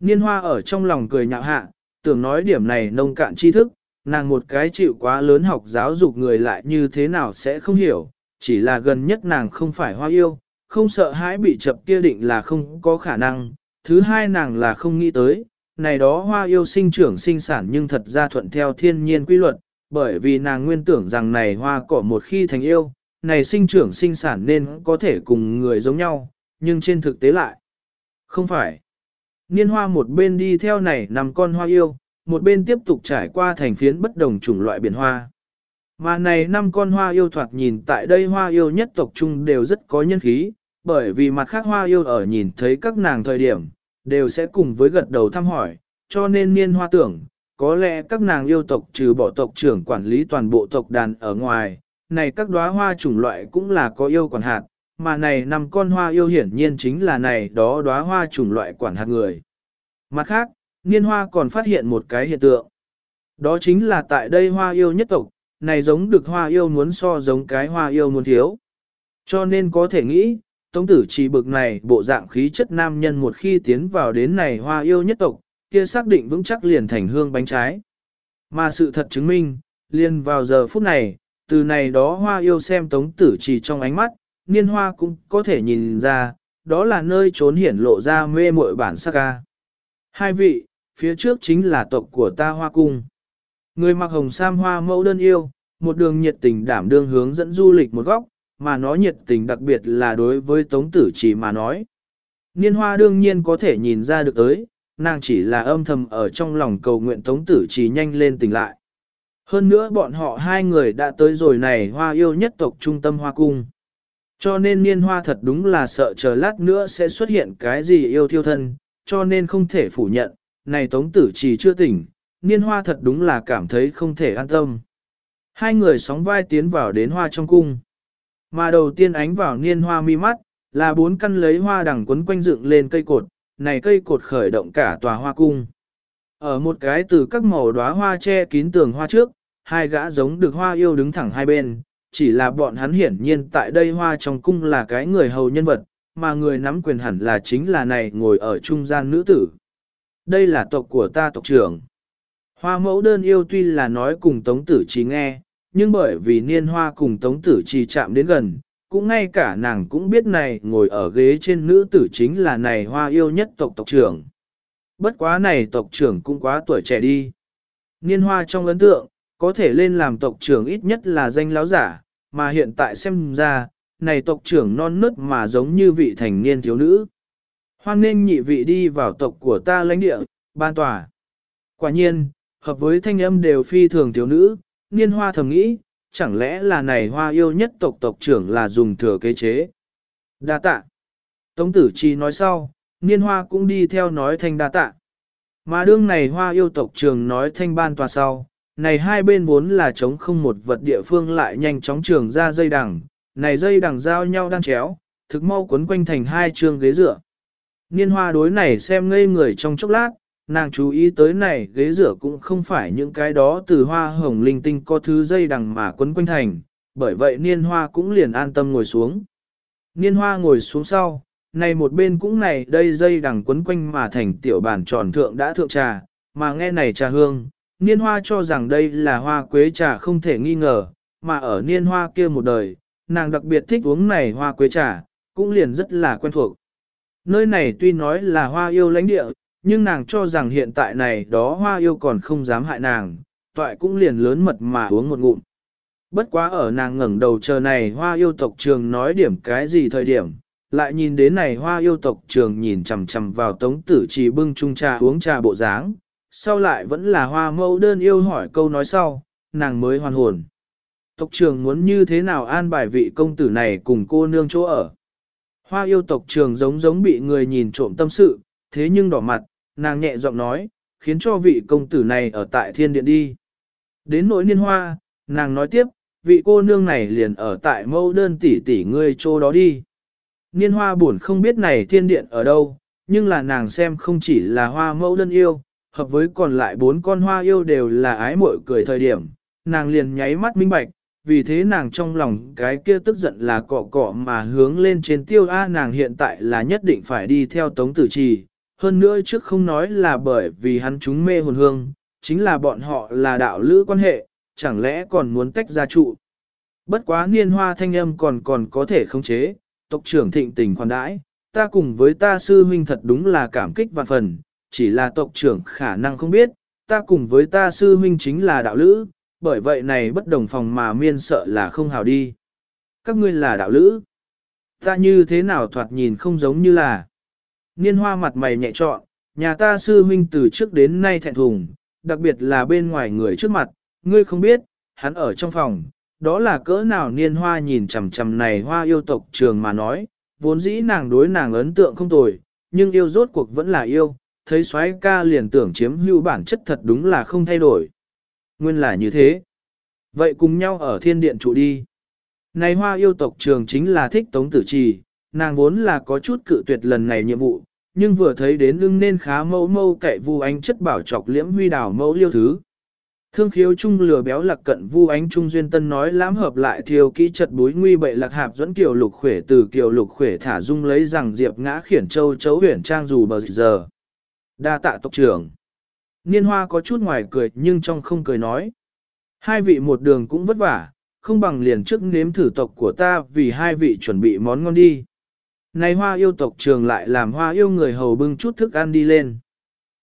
Niên hoa ở trong lòng cười nhạo hạ, tưởng nói điểm này nông cạn tri thức, nàng một cái chịu quá lớn học giáo dục người lại như thế nào sẽ không hiểu, chỉ là gần nhất nàng không phải hoa yêu, không sợ hãi bị chập kia định là không có khả năng, thứ hai nàng là không nghĩ tới, này đó hoa yêu sinh trưởng sinh sản nhưng thật ra thuận theo thiên nhiên quy luật, bởi vì nàng nguyên tưởng rằng này hoa cỏ một khi thành yêu, này sinh trưởng sinh sản nên có thể cùng người giống nhau, nhưng trên thực tế lại không phải. Niên hoa một bên đi theo này nằm con hoa yêu, một bên tiếp tục trải qua thành phiến bất đồng chủng loại biển hoa. Mà này năm con hoa yêu thoạt nhìn tại đây hoa yêu nhất tộc chung đều rất có nhân khí, bởi vì mặt khác hoa yêu ở nhìn thấy các nàng thời điểm, đều sẽ cùng với gật đầu thăm hỏi, cho nên niên hoa tưởng, có lẽ các nàng yêu tộc trừ bỏ tộc trưởng quản lý toàn bộ tộc đàn ở ngoài, này các đóa hoa chủng loại cũng là có yêu quản hạt, mà này năm con hoa yêu hiển nhiên chính là này đó đóa hoa chủng loại quản hạt người. Mặt khác, niên hoa còn phát hiện một cái hiện tượng. Đó chính là tại đây hoa yêu nhất tộc, này giống được hoa yêu muốn so giống cái hoa yêu muốn thiếu. Cho nên có thể nghĩ, tống tử chỉ bực này bộ dạng khí chất nam nhân một khi tiến vào đến này hoa yêu nhất tộc, kia xác định vững chắc liền thành hương bánh trái. Mà sự thật chứng minh, liền vào giờ phút này, từ này đó hoa yêu xem tống tử chỉ trong ánh mắt, niên hoa cũng có thể nhìn ra, đó là nơi trốn hiển lộ ra mê muội bản sắc ca. Hai vị, phía trước chính là tộc của ta hoa cung. Người mặc hồng sam hoa mẫu đơn yêu, một đường nhiệt tình đảm đương hướng dẫn du lịch một góc, mà nó nhiệt tình đặc biệt là đối với tống tử chỉ mà nói. Niên hoa đương nhiên có thể nhìn ra được tới, nàng chỉ là âm thầm ở trong lòng cầu nguyện tống tử chỉ nhanh lên tỉnh lại. Hơn nữa bọn họ hai người đã tới rồi này hoa yêu nhất tộc trung tâm hoa cung. Cho nên niên hoa thật đúng là sợ chờ lát nữa sẽ xuất hiện cái gì yêu thiêu thân, cho nên không thể phủ nhận, này tống tử chỉ chưa tỉnh, niên hoa thật đúng là cảm thấy không thể an tâm. Hai người sóng vai tiến vào đến hoa trong cung. Mà đầu tiên ánh vào niên hoa mi mắt, là bốn căn lấy hoa đằng quấn quanh dựng lên cây cột, này cây cột khởi động cả tòa hoa cung. Ở một cái từ các màu đóa hoa che kín tường hoa trước, hai gã giống được hoa yêu đứng thẳng hai bên, chỉ là bọn hắn hiển nhiên tại đây hoa trong cung là cái người hầu nhân vật, mà người nắm quyền hẳn là chính là này ngồi ở trung gian nữ tử. Đây là tộc của ta tộc trưởng. Hoa mẫu đơn yêu tuy là nói cùng tống tử Trí nghe, nhưng bởi vì niên hoa cùng tống tử Trí chạm đến gần, cũng ngay cả nàng cũng biết này ngồi ở ghế trên nữ tử chính là này hoa yêu nhất tộc tộc trưởng. Bất quá này tộc trưởng cũng quá tuổi trẻ đi. Niên hoa trong ấn tượng, có thể lên làm tộc trưởng ít nhất là danh láo giả, mà hiện tại xem ra, này tộc trưởng non nớt mà giống như vị thành niên thiếu nữ. Hoan nên nhị vị đi vào tộc của ta lãnh địa, ban tòa. Quả nhiên, hợp với thanh âm đều phi thường thiếu nữ, niên hoa thầm nghĩ, chẳng lẽ là này hoa yêu nhất tộc tộc trưởng là dùng thừa kế chế. Đa tạ. Tống tử chi nói sau, niên hoa cũng đi theo nói thanh đa tạ. Mà đương này hoa yêu tộc trường nói thanh ban tòa sau, này hai bên vốn là chống không một vật địa phương lại nhanh chóng trường ra dây đằng, này dây đằng giao nhau đan chéo, thực mau quấn quanh thành hai trường ghế dựa. Niên hoa đối này xem ngây người trong chốc lát, nàng chú ý tới này ghế rửa cũng không phải những cái đó từ hoa hồng linh tinh có thứ dây đằng mà quấn quanh thành, bởi vậy niên hoa cũng liền an tâm ngồi xuống. Niên hoa ngồi xuống sau, này một bên cũng này đây dây đằng quấn quanh mà thành tiểu bản tròn thượng đã thượng trà, mà nghe này trà hương, niên hoa cho rằng đây là hoa quế trà không thể nghi ngờ, mà ở niên hoa kia một đời, nàng đặc biệt thích uống này hoa quế trà, cũng liền rất là quen thuộc. Nơi này tuy nói là hoa yêu lãnh địa, nhưng nàng cho rằng hiện tại này đó hoa yêu còn không dám hại nàng, toại cũng liền lớn mật mà uống một ngụm. Bất quá ở nàng ngẩng đầu chờ này hoa yêu tộc trường nói điểm cái gì thời điểm, lại nhìn đến này hoa yêu tộc trường nhìn chằm chằm vào tống tử chỉ bưng chung trà uống trà bộ dáng, sau lại vẫn là hoa mẫu đơn yêu hỏi câu nói sau, nàng mới hoàn hồn. Tộc trường muốn như thế nào an bài vị công tử này cùng cô nương chỗ ở. Hoa yêu tộc trường giống giống bị người nhìn trộm tâm sự, thế nhưng đỏ mặt, nàng nhẹ giọng nói, khiến cho vị công tử này ở tại thiên điện đi. Đến nỗi niên hoa, nàng nói tiếp, vị cô nương này liền ở tại mẫu đơn tỷ tỷ ngươi chỗ đó đi. Niên hoa buồn không biết này thiên điện ở đâu, nhưng là nàng xem không chỉ là hoa mẫu đơn yêu, hợp với còn lại bốn con hoa yêu đều là ái muội cười thời điểm, nàng liền nháy mắt minh bạch, vì thế nàng trong lòng cái kia tức giận là cọ cọ mà hướng lên trên tiêu A nàng hiện tại là nhất định phải đi theo tống tử trì, hơn nữa trước không nói là bởi vì hắn chúng mê hồn hương, chính là bọn họ là đạo lữ quan hệ, chẳng lẽ còn muốn tách ra trụ. Bất quá niên hoa thanh âm còn còn có thể khống chế, tộc trưởng thịnh tình khoản đãi, ta cùng với ta sư huynh thật đúng là cảm kích vạn phần, chỉ là tộc trưởng khả năng không biết, ta cùng với ta sư huynh chính là đạo lữ, bởi vậy này bất đồng phòng mà miên sợ là không hào đi. Các ngươi là đạo lữ. Ta như thế nào thoạt nhìn không giống như là. Niên hoa mặt mày nhẹ trọn, nhà ta sư huynh từ trước đến nay thẹn thùng, đặc biệt là bên ngoài người trước mặt, ngươi không biết, hắn ở trong phòng, đó là cỡ nào niên hoa nhìn chằm chằm này hoa yêu tộc trường mà nói, vốn dĩ nàng đối nàng ấn tượng không tồi, nhưng yêu rốt cuộc vẫn là yêu, thấy soái ca liền tưởng chiếm hữu bản chất thật đúng là không thay đổi. Nguyên là như thế. Vậy cùng nhau ở thiên điện trụ đi. Này hoa yêu tộc trường chính là thích tống tử trì, nàng vốn là có chút cự tuyệt lần này nhiệm vụ, nhưng vừa thấy đến lưng nên khá mâu mâu cậy vu ánh chất bảo trọc liễm huy đảo mẫu liêu thứ. Thương khiếu trung lừa béo lạc cận vu ánh trung duyên tân nói lãm hợp lại thiêu kỹ chật búi nguy bậy lạc hạp dẫn kiều lục khỏe từ kiều lục khỏe thả dung lấy rằng diệp ngã khiển châu chấu huyền trang dù bờ giờ. Đa tạ tộc trưởng. Niên hoa có chút ngoài cười nhưng trong không cười nói. Hai vị một đường cũng vất vả, không bằng liền trước nếm thử tộc của ta vì hai vị chuẩn bị món ngon đi nay hoa yêu tộc trường lại làm hoa yêu người hầu bưng chút thức ăn đi lên.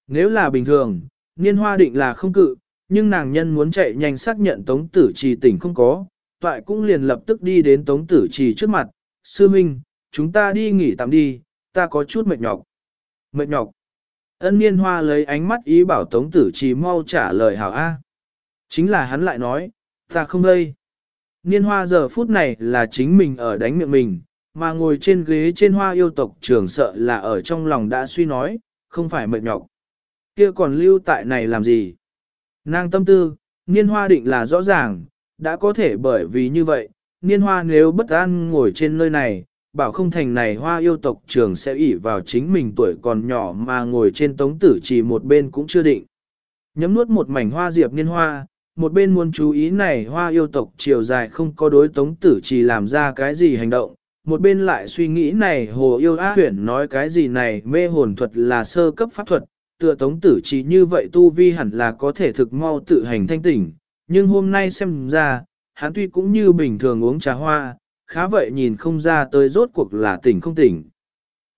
Nếu là bình thường, niên hoa định là không cự, nhưng nàng nhân muốn chạy nhanh xác nhận tống tử trì tỉnh không có, toại cũng liền lập tức đi đến tống tử trì trước mặt. Sư Minh, chúng ta đi nghỉ tạm đi, ta có chút mệt nhọc. Mệt nhọc. Ân niên hoa lấy ánh mắt ý bảo tống tử trì mau trả lời hảo A. Chính là hắn lại nói, ta không đây. Niên hoa giờ phút này là chính mình ở đánh miệng mình, mà ngồi trên ghế trên hoa yêu tộc trưởng sợ là ở trong lòng đã suy nói, không phải mệt nhọc. Kia còn lưu tại này làm gì? Nàng tâm tư, niên hoa định là rõ ràng, đã có thể bởi vì như vậy, niên hoa nếu bất an ngồi trên nơi này, bảo không thành này hoa yêu tộc trưởng sẽ ỷ vào chính mình tuổi còn nhỏ mà ngồi trên tống tử chỉ một bên cũng chưa định. Nhấm nuốt một mảnh hoa diệp niên hoa, một bên muốn chú ý này hoa yêu tộc chiều dài không có đối tống tử chỉ làm ra cái gì hành động, một bên lại suy nghĩ này hồ yêu á huyển nói cái gì này mê hồn thuật là sơ cấp pháp thuật, tựa tống tử chỉ như vậy tu vi hẳn là có thể thực mau tự hành thanh tỉnh, nhưng hôm nay xem ra, hắn tuy cũng như bình thường uống trà hoa, khá vậy nhìn không ra tới rốt cuộc là tỉnh không tỉnh.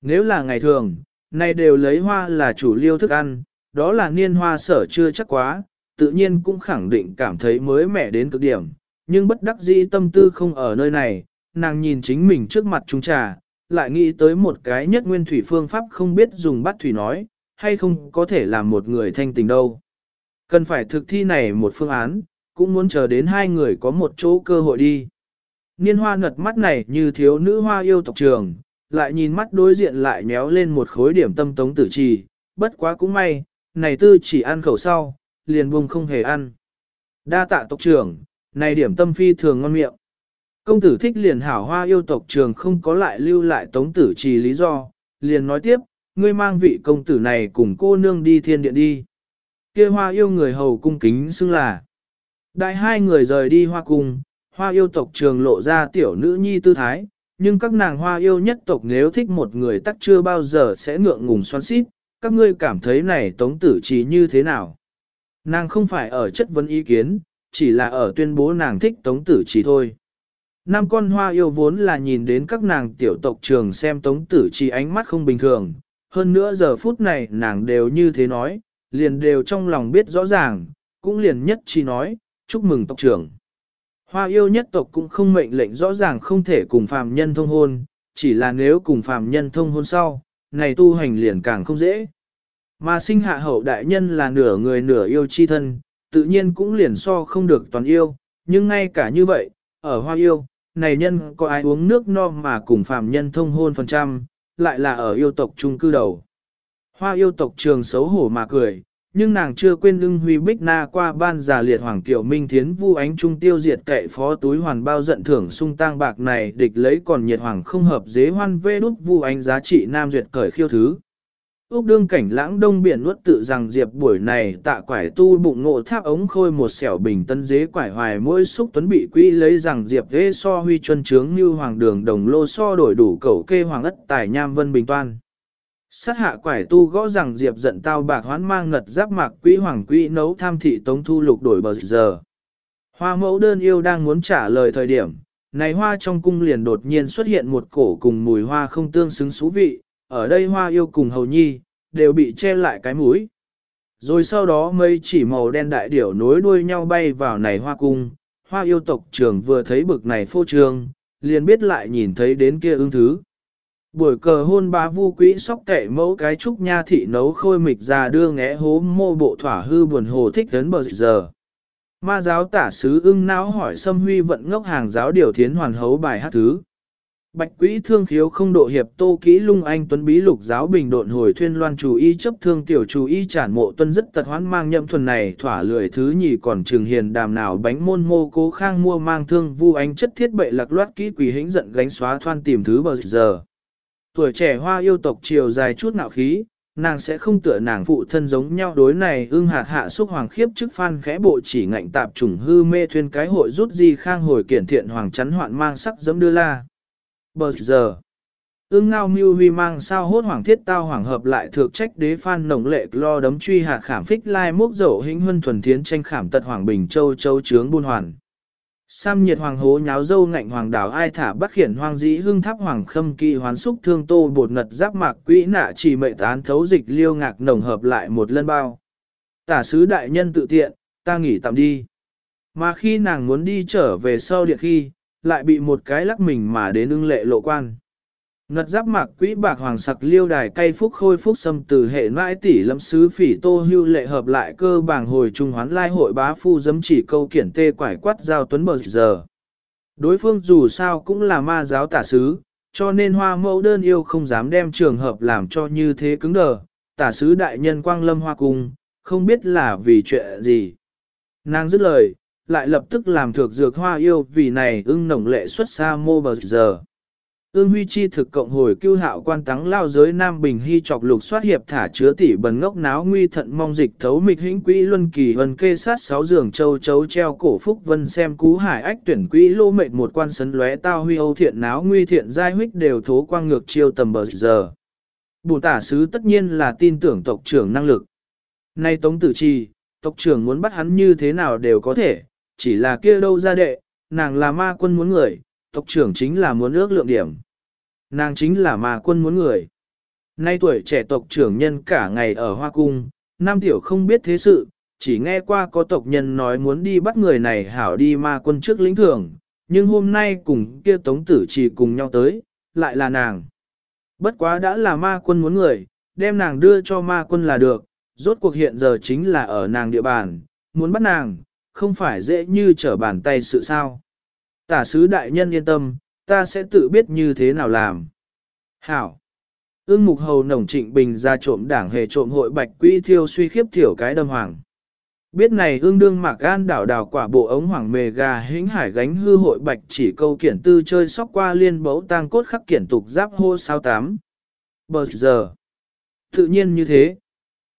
Nếu là ngày thường, này đều lấy hoa là chủ liêu thức ăn, đó là niên hoa sở chưa chắc quá, tự nhiên cũng khẳng định cảm thấy mới mẻ đến cực điểm, nhưng bất đắc dĩ tâm tư không ở nơi này, nàng nhìn chính mình trước mặt chúng trà, lại nghĩ tới một cái nhất nguyên thủy phương pháp không biết dùng bắt thủy nói, hay không có thể làm một người thanh tình đâu. Cần phải thực thi này một phương án, cũng muốn chờ đến hai người có một chỗ cơ hội đi. Niên hoa ngật mắt này như thiếu nữ hoa yêu tộc trường, lại nhìn mắt đối diện lại nhéo lên một khối điểm tâm tống tử trì, bất quá cũng may, này tư chỉ ăn khẩu sau, liền buông không hề ăn. Đa tạ tộc trưởng, này điểm tâm phi thường ngon miệng. Công tử thích liền hảo hoa yêu tộc trường không có lại lưu lại tống tử trì lý do, liền nói tiếp, ngươi mang vị công tử này cùng cô nương đi thiên điện đi. kia hoa yêu người hầu cung kính xưng là. Đại hai người rời đi hoa cung, hoa yêu tộc trường lộ ra tiểu nữ nhi tư thái, nhưng các nàng hoa yêu nhất tộc nếu thích một người tắc chưa bao giờ sẽ ngượng ngùng xoắn xít, các ngươi cảm thấy này tống tử trì như thế nào? Nàng không phải ở chất vấn ý kiến, chỉ là ở tuyên bố nàng thích tống tử trì thôi. Năm con hoa yêu vốn là nhìn đến các nàng tiểu tộc trường xem tống tử chi ánh mắt không bình thường, hơn nữa giờ phút này nàng đều như thế nói, liền đều trong lòng biết rõ ràng, cũng liền nhất chi nói, chúc mừng tộc trưởng. Hoa yêu nhất tộc cũng không mệnh lệnh rõ ràng không thể cùng phàm nhân thông hôn, chỉ là nếu cùng phàm nhân thông hôn sau, này tu hành liền càng không dễ. Mà sinh hạ hậu đại nhân là nửa người nửa yêu chi thân, tự nhiên cũng liền so không được toàn yêu, nhưng ngay cả như vậy, ở hoa yêu, này nhân có ai uống nước no mà cùng phàm nhân thông hôn phần trăm, lại là ở yêu tộc trung cư đầu. Hoa yêu tộc trường xấu hổ mà cười, nhưng nàng chưa quên lưng huy bích na qua ban giả liệt hoàng kiểu minh thiến vu ánh trung tiêu diệt kệ phó túi hoàn bao giận thưởng sung tang bạc này địch lấy còn nhiệt hoàng không hợp dế hoan vê đúc vu ánh giá trị nam duyệt cởi khiêu thứ. Úc đương cảnh lãng đông biển nuốt tự rằng diệp buổi này tạ quải tu bụng ngộ tháp ống khôi một xẻo bình tân dế quải hoài mỗi xúc tuấn bị quỹ lấy rằng diệp thế so huy chuân trướng như hoàng đường đồng lô so đổi đủ cầu kê hoàng ất tài nham vân bình toan. Sát hạ quải tu gõ rằng diệp giận tao bạc hoán mang ngật giáp mạc quỹ hoàng quỹ nấu tham thị tống thu lục đổi bờ giờ. Hoa mẫu đơn yêu đang muốn trả lời thời điểm, này hoa trong cung liền đột nhiên xuất hiện một cổ cùng mùi hoa không tương xứng xú vị, ở đây hoa yêu cùng hầu nhi, đều bị che lại cái mũi. Rồi sau đó mây chỉ màu đen đại điểu nối đuôi nhau bay vào này hoa cung, hoa yêu tộc trưởng vừa thấy bực này phô trương, liền biết lại nhìn thấy đến kia ưng thứ. Buổi cờ hôn bá vu quỹ sóc kệ mẫu cái trúc nha thị nấu khôi mịch ra đưa ngẽ hố mô bộ thỏa hư buồn hồ thích đến bờ giờ. Ma giáo tả sứ ưng não hỏi xâm huy vận ngốc hàng giáo điều thiến hoàn hấu bài hát thứ. Bạch quỹ thương khiếu không độ hiệp tô kỹ lung anh tuấn bí lục giáo bình độn hồi thuyên loan chủ y chấp thương tiểu chủ y trản mộ tuân rất tật hoán mang nhậm thuần này thỏa lười thứ nhì còn trường hiền đàm nào bánh môn mô cố khang mua mang thương vu ánh chất thiết bệ lạc loát kỹ quỷ hĩnh giận gánh xóa thoan tìm thứ bờ giờ. Tuổi trẻ hoa yêu tộc chiều dài chút nạo khí, nàng sẽ không tựa nàng phụ thân giống nhau đối này ưng hạt hạ xúc hoàng khiếp chức phan khẽ bộ chỉ ngạnh tạp trùng hư mê thuyên cái hội rút di khang hồi kiển thiện hoàng chắn hoạn mang sắc dẫm đưa la. Bờ giờ, ương ngao mưu huy mang sao hốt hoàng thiết tao hoàng hợp lại thược trách đế phan nồng lệ lo đấm truy hạt khảm phích lai mốc dậu hĩnh huân thuần thiến tranh khảm tật hoàng bình châu châu trướng buôn hoàn. Sam nhiệt hoàng hố nháo dâu ngạnh hoàng đảo ai thả bắt khiển hoàng dĩ hương tháp hoàng khâm kỳ hoán xúc thương tô bột ngật giáp mạc quỹ nạ chỉ mệ tán thấu dịch liêu ngạc nồng hợp lại một lân bao. Tả sứ đại nhân tự tiện, ta nghỉ tạm đi. Mà khi nàng muốn đi trở về sau điện khi, lại bị một cái lắc mình mà đến ưng lệ lộ quan. Ngật giáp mạc quỹ bạc hoàng sặc liêu đài cây phúc khôi phúc xâm từ hệ mãi tỷ lâm sứ phỉ tô hưu lệ hợp lại cơ bảng hồi trung hoán lai hội bá phu dấm chỉ câu kiển tê quải quát giao tuấn bờ giờ. Đối phương dù sao cũng là ma giáo tả sứ, cho nên hoa mẫu đơn yêu không dám đem trường hợp làm cho như thế cứng đờ, tả sứ đại nhân quang lâm hoa cung, không biết là vì chuyện gì. Nàng dứt lời, lại lập tức làm thược dược hoa yêu vì này ưng nồng lệ xuất xa mô bờ giờ. Ưng huy chi thực cộng hồi cưu hạo quan tắng lao giới Nam Bình hy chọc lục soát hiệp thả chứa tỷ bần ngốc náo nguy thận mong dịch thấu mịch hĩnh quỹ luân kỳ vân kê sát sáu giường châu chấu treo cổ phúc vân xem cú hải ách tuyển quỹ lô mệnh một quan sấn lóe tao huy âu thiện náo nguy thiện giai huyết đều thố quang ngược chiêu tầm bờ giờ. Bùn tả sứ tất nhiên là tin tưởng tộc trưởng năng lực. Nay tống tử chi, tộc trưởng muốn bắt hắn như thế nào đều có thể, chỉ là kia đâu ra đệ, nàng là ma quân muốn người, tộc trưởng chính là muốn ước lượng điểm. Nàng chính là ma quân muốn người. Nay tuổi trẻ tộc trưởng nhân cả ngày ở Hoa Cung, Nam Tiểu không biết thế sự, chỉ nghe qua có tộc nhân nói muốn đi bắt người này hảo đi ma quân trước lĩnh thưởng, nhưng hôm nay cùng kia tống tử chỉ cùng nhau tới, lại là nàng. Bất quá đã là ma quân muốn người, đem nàng đưa cho ma quân là được, rốt cuộc hiện giờ chính là ở nàng địa bàn, muốn bắt nàng, không phải dễ như trở bàn tay sự sao. Tả sứ đại nhân yên tâm, ta sẽ tự biết như thế nào làm. Hảo. Ưng mục hầu nồng trịnh bình ra trộm đảng hề trộm hội bạch quỹ thiêu suy khiếp thiểu cái đâm hoàng. Biết này ương đương mạc gan đảo đảo quả bộ ống hoàng mề gà hính hải gánh hư hội bạch chỉ câu kiển tư chơi sóc qua liên bấu tang cốt khắc kiển tục giáp hô sao tám. Bờ giờ. Tự nhiên như thế.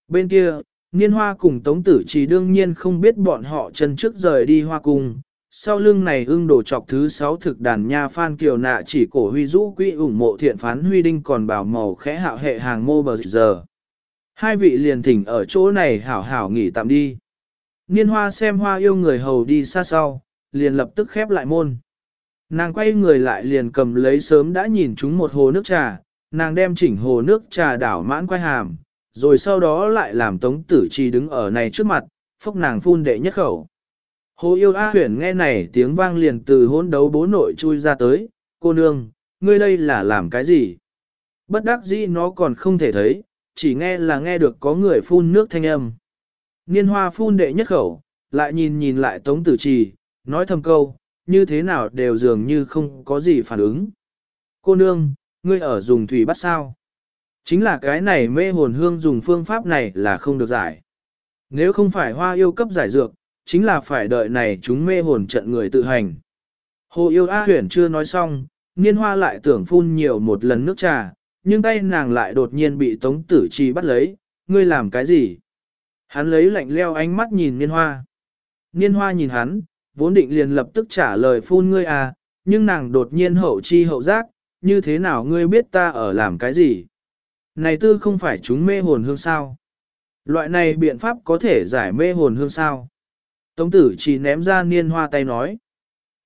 Bên kia, Niên hoa cùng tống tử chỉ đương nhiên không biết bọn họ chân trước rời đi hoa cung. Sau lưng này ưng đổ chọc thứ sáu thực đàn nha phan kiều nạ chỉ cổ huy rũ quỹ ủng mộ thiện phán huy đinh còn bảo màu khẽ hạo hệ hàng mô bờ giờ. Hai vị liền thỉnh ở chỗ này hảo hảo nghỉ tạm đi. Niên hoa xem hoa yêu người hầu đi xa sau, liền lập tức khép lại môn. Nàng quay người lại liền cầm lấy sớm đã nhìn chúng một hồ nước trà, nàng đem chỉnh hồ nước trà đảo mãn quay hàm, rồi sau đó lại làm tống tử trì đứng ở này trước mặt, phốc nàng phun đệ nhất khẩu. Hồ yêu A huyển nghe này tiếng vang liền từ hôn đấu bố nội chui ra tới, cô nương, ngươi đây là làm cái gì? Bất đắc dĩ nó còn không thể thấy, chỉ nghe là nghe được có người phun nước thanh âm. Niên hoa phun đệ nhất khẩu, lại nhìn nhìn lại tống tử trì, nói thầm câu, như thế nào đều dường như không có gì phản ứng. Cô nương, ngươi ở dùng thủy bắt sao? Chính là cái này mê hồn hương dùng phương pháp này là không được giải. Nếu không phải hoa yêu cấp giải dược, chính là phải đợi này chúng mê hồn trận người tự hành. Hồ yêu A huyển chưa nói xong, niên hoa lại tưởng phun nhiều một lần nước trà, nhưng tay nàng lại đột nhiên bị tống tử chi bắt lấy, ngươi làm cái gì? Hắn lấy lạnh leo ánh mắt nhìn niên hoa. Niên hoa nhìn hắn, vốn định liền lập tức trả lời phun ngươi à, nhưng nàng đột nhiên hậu chi hậu giác, như thế nào ngươi biết ta ở làm cái gì? Này tư không phải chúng mê hồn hương sao? Loại này biện pháp có thể giải mê hồn hương sao? Tống tử chỉ ném ra niên hoa tay nói.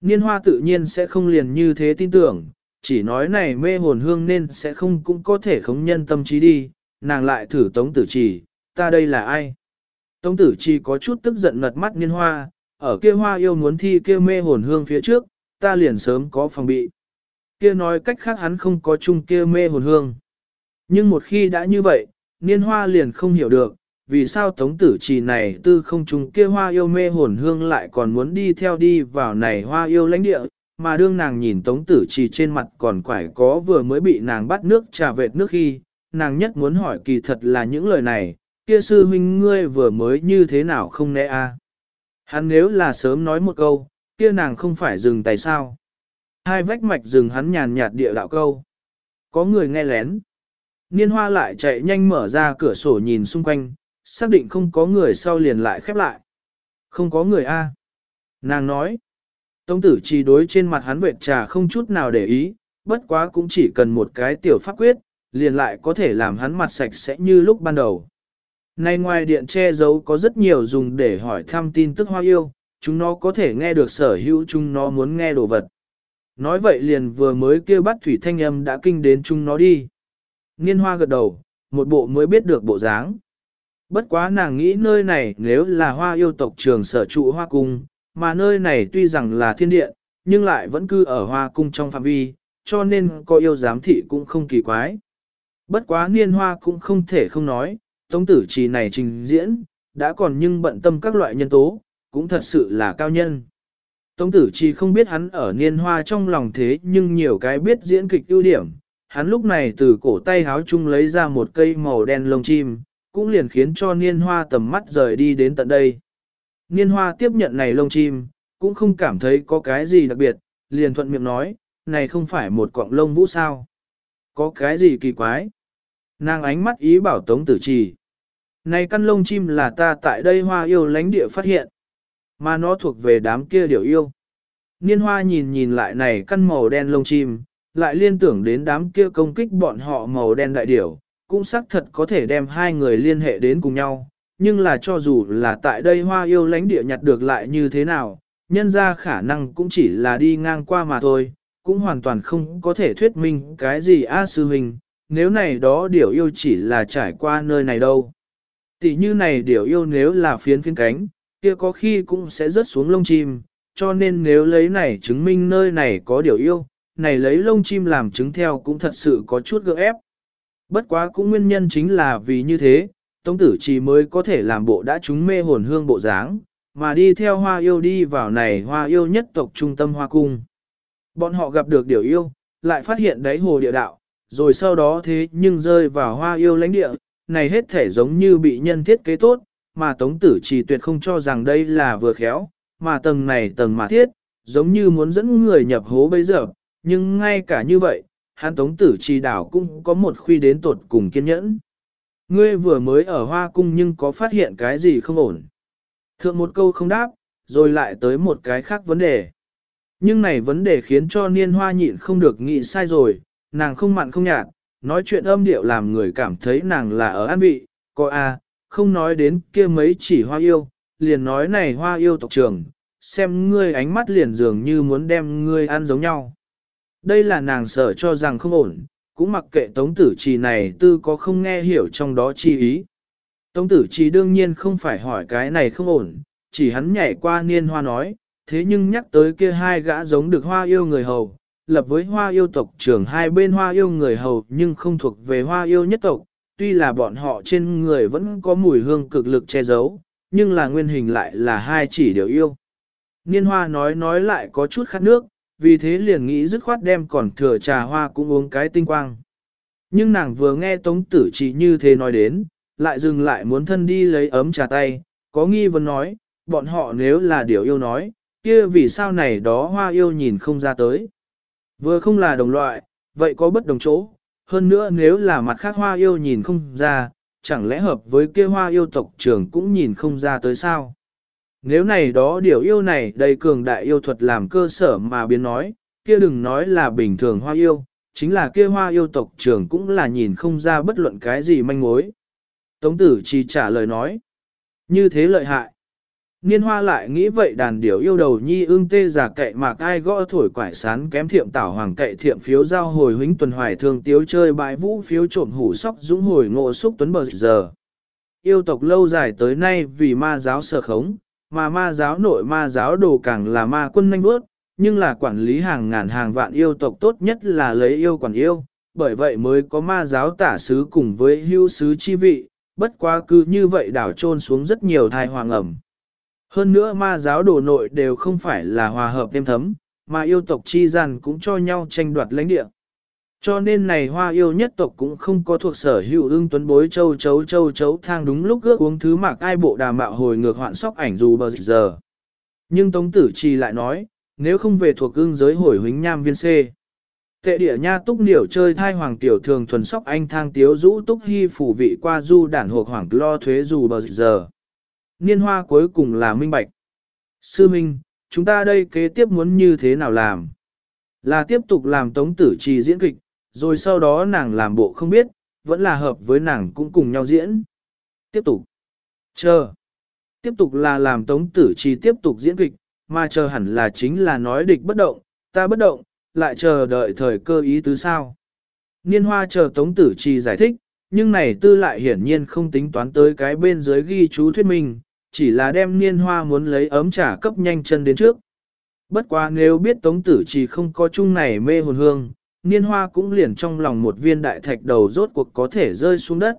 Niên hoa tự nhiên sẽ không liền như thế tin tưởng, chỉ nói này mê hồn hương nên sẽ không cũng có thể khống nhân tâm trí đi, nàng lại thử tống tử chỉ, ta đây là ai? Tống tử chỉ có chút tức giận ngật mắt niên hoa, ở kia hoa yêu muốn thi kia mê hồn hương phía trước, ta liền sớm có phòng bị. Kia nói cách khác hắn không có chung kia mê hồn hương. Nhưng một khi đã như vậy, niên hoa liền không hiểu được, vì sao tống tử trì này tư không trùng kia hoa yêu mê hồn hương lại còn muốn đi theo đi vào này hoa yêu lãnh địa, mà đương nàng nhìn tống tử trì trên mặt còn quải có vừa mới bị nàng bắt nước trà vệt nước khi, nàng nhất muốn hỏi kỳ thật là những lời này, kia sư huynh ngươi vừa mới như thế nào không nẽ a Hắn nếu là sớm nói một câu, kia nàng không phải dừng tay sao. Hai vách mạch dừng hắn nhàn nhạt địa đạo câu. Có người nghe lén. Niên hoa lại chạy nhanh mở ra cửa sổ nhìn xung quanh, xác định không có người sau liền lại khép lại. Không có người A. Nàng nói. Tông tử chỉ đối trên mặt hắn vệt trà không chút nào để ý, bất quá cũng chỉ cần một cái tiểu pháp quyết, liền lại có thể làm hắn mặt sạch sẽ như lúc ban đầu. Nay ngoài điện che giấu có rất nhiều dùng để hỏi thăm tin tức hoa yêu, chúng nó có thể nghe được sở hữu chúng nó muốn nghe đồ vật. Nói vậy liền vừa mới kêu bắt thủy thanh âm đã kinh đến chúng nó đi. Niên hoa gật đầu, một bộ mới biết được bộ dáng. Bất quá nàng nghĩ nơi này nếu là hoa yêu tộc trường sở trụ hoa cung, mà nơi này tuy rằng là thiên điện, nhưng lại vẫn cư ở hoa cung trong phạm vi, cho nên có yêu giám thị cũng không kỳ quái. Bất quá niên hoa cũng không thể không nói, tống tử trì này trình diễn, đã còn nhưng bận tâm các loại nhân tố, cũng thật sự là cao nhân. Tống tử trì không biết hắn ở niên hoa trong lòng thế nhưng nhiều cái biết diễn kịch ưu điểm, hắn lúc này từ cổ tay háo chung lấy ra một cây màu đen lông chim, cũng liền khiến cho niên hoa tầm mắt rời đi đến tận đây. Niên hoa tiếp nhận này lông chim, cũng không cảm thấy có cái gì đặc biệt, liền thuận miệng nói, này không phải một cọng lông vũ sao. Có cái gì kỳ quái? Nàng ánh mắt ý bảo tống tử trì. Này căn lông chim là ta tại đây hoa yêu lánh địa phát hiện, mà nó thuộc về đám kia điều yêu. Niên hoa nhìn nhìn lại này căn màu đen lông chim, lại liên tưởng đến đám kia công kích bọn họ màu đen đại điểu, cũng xác thật có thể đem hai người liên hệ đến cùng nhau. Nhưng là cho dù là tại đây hoa yêu lánh địa nhặt được lại như thế nào, nhân ra khả năng cũng chỉ là đi ngang qua mà thôi, cũng hoàn toàn không có thể thuyết minh cái gì a sư huynh, nếu này đó điểu yêu chỉ là trải qua nơi này đâu. Tỷ như này điểu yêu nếu là phiến phiến cánh, kia có khi cũng sẽ rớt xuống lông chim, cho nên nếu lấy này chứng minh nơi này có điểu yêu, này lấy lông chim làm trứng theo cũng thật sự có chút gượng ép. Bất quá cũng nguyên nhân chính là vì như thế, Tống tử trì mới có thể làm bộ đã chúng mê hồn hương bộ dáng, mà đi theo hoa yêu đi vào này hoa yêu nhất tộc trung tâm hoa cung. Bọn họ gặp được điều yêu, lại phát hiện đáy hồ địa đạo, rồi sau đó thế nhưng rơi vào hoa yêu lãnh địa, này hết thể giống như bị nhân thiết kế tốt, mà tống tử trì tuyệt không cho rằng đây là vừa khéo, mà tầng này tầng mà thiết, giống như muốn dẫn người nhập hố bây giờ, nhưng ngay cả như vậy, hắn tống tử trì đảo cũng có một khuy đến tột cùng kiên nhẫn. Ngươi vừa mới ở hoa cung nhưng có phát hiện cái gì không ổn. Thượng một câu không đáp, rồi lại tới một cái khác vấn đề. Nhưng này vấn đề khiến cho niên hoa nhịn không được nghĩ sai rồi, nàng không mặn không nhạt, nói chuyện âm điệu làm người cảm thấy nàng là ở an vị, coi a, không nói đến kia mấy chỉ hoa yêu, liền nói này hoa yêu tộc trường, xem ngươi ánh mắt liền dường như muốn đem ngươi ăn giống nhau. Đây là nàng sợ cho rằng không ổn, cũng mặc kệ tống tử trì này tư có không nghe hiểu trong đó chi ý. Tống tử trì đương nhiên không phải hỏi cái này không ổn, chỉ hắn nhảy qua niên hoa nói, thế nhưng nhắc tới kia hai gã giống được hoa yêu người hầu, lập với hoa yêu tộc trưởng hai bên hoa yêu người hầu nhưng không thuộc về hoa yêu nhất tộc, tuy là bọn họ trên người vẫn có mùi hương cực lực che giấu, nhưng là nguyên hình lại là hai chỉ đều yêu. Niên hoa nói nói lại có chút khát nước, vì thế liền nghĩ dứt khoát đem còn thừa trà hoa cũng uống cái tinh quang. Nhưng nàng vừa nghe tống tử chỉ như thế nói đến, lại dừng lại muốn thân đi lấy ấm trà tay, có nghi vấn nói, bọn họ nếu là điều yêu nói, kia vì sao này đó hoa yêu nhìn không ra tới. Vừa không là đồng loại, vậy có bất đồng chỗ, hơn nữa nếu là mặt khác hoa yêu nhìn không ra, chẳng lẽ hợp với kia hoa yêu tộc trưởng cũng nhìn không ra tới sao. Nếu này đó điều yêu này đầy cường đại yêu thuật làm cơ sở mà biến nói, kia đừng nói là bình thường hoa yêu, chính là kia hoa yêu tộc trưởng cũng là nhìn không ra bất luận cái gì manh mối. Tống tử chỉ trả lời nói, như thế lợi hại. Niên hoa lại nghĩ vậy đàn điểu yêu đầu nhi ương tê giả cậy mà ai gõ thổi quải sán kém thiệm tảo hoàng cậy thiệm phiếu giao hồi huynh tuần hoài thường tiếu chơi bãi vũ phiếu trộm hủ sóc dũng hồi ngộ xúc tuấn bờ giờ. Yêu tộc lâu dài tới nay vì ma giáo sở khống, mà ma giáo nội ma giáo đồ càng là ma quân nhanh bước, nhưng là quản lý hàng ngàn hàng vạn yêu tộc tốt nhất là lấy yêu quản yêu, bởi vậy mới có ma giáo tả sứ cùng với hưu sứ chi vị, bất quá cứ như vậy đảo trôn xuống rất nhiều thai hoàng ẩm. Hơn nữa ma giáo đồ nội đều không phải là hòa hợp thêm thấm, mà yêu tộc chi gian cũng cho nhau tranh đoạt lãnh địa. Cho nên này hoa yêu nhất tộc cũng không có thuộc sở hữu ưng tuấn bối châu chấu châu chấu thang đúng lúc ước uống thứ mạc ai bộ đà mạo hồi ngược hoạn sóc ảnh dù bờ giờ. Nhưng Tống Tử trì lại nói, nếu không về thuộc ưng giới hồi huynh nham viên C. Tệ địa nha túc niểu chơi thai hoàng tiểu thường thuần sóc anh thang tiếu rũ túc hy phủ vị qua du đản hộp hoàng lo thuế dù bờ giờ. Niên hoa cuối cùng là minh bạch. Sư Minh, chúng ta đây kế tiếp muốn như thế nào làm? Là tiếp tục làm tống tử trì diễn kịch, rồi sau đó nàng làm bộ không biết, vẫn là hợp với nàng cũng cùng nhau diễn. Tiếp tục. Chờ. Tiếp tục là làm tống tử trì tiếp tục diễn kịch, mà chờ hẳn là chính là nói địch bất động, ta bất động, lại chờ đợi thời cơ ý tứ sao. Niên hoa chờ tống tử trì giải thích, nhưng này tư lại hiển nhiên không tính toán tới cái bên dưới ghi chú thuyết minh, chỉ là đem niên hoa muốn lấy ấm trà cấp nhanh chân đến trước. Bất quá nếu biết tống tử trì không có chung này mê hồn hương, niên hoa cũng liền trong lòng một viên đại thạch đầu rốt cuộc có thể rơi xuống đất.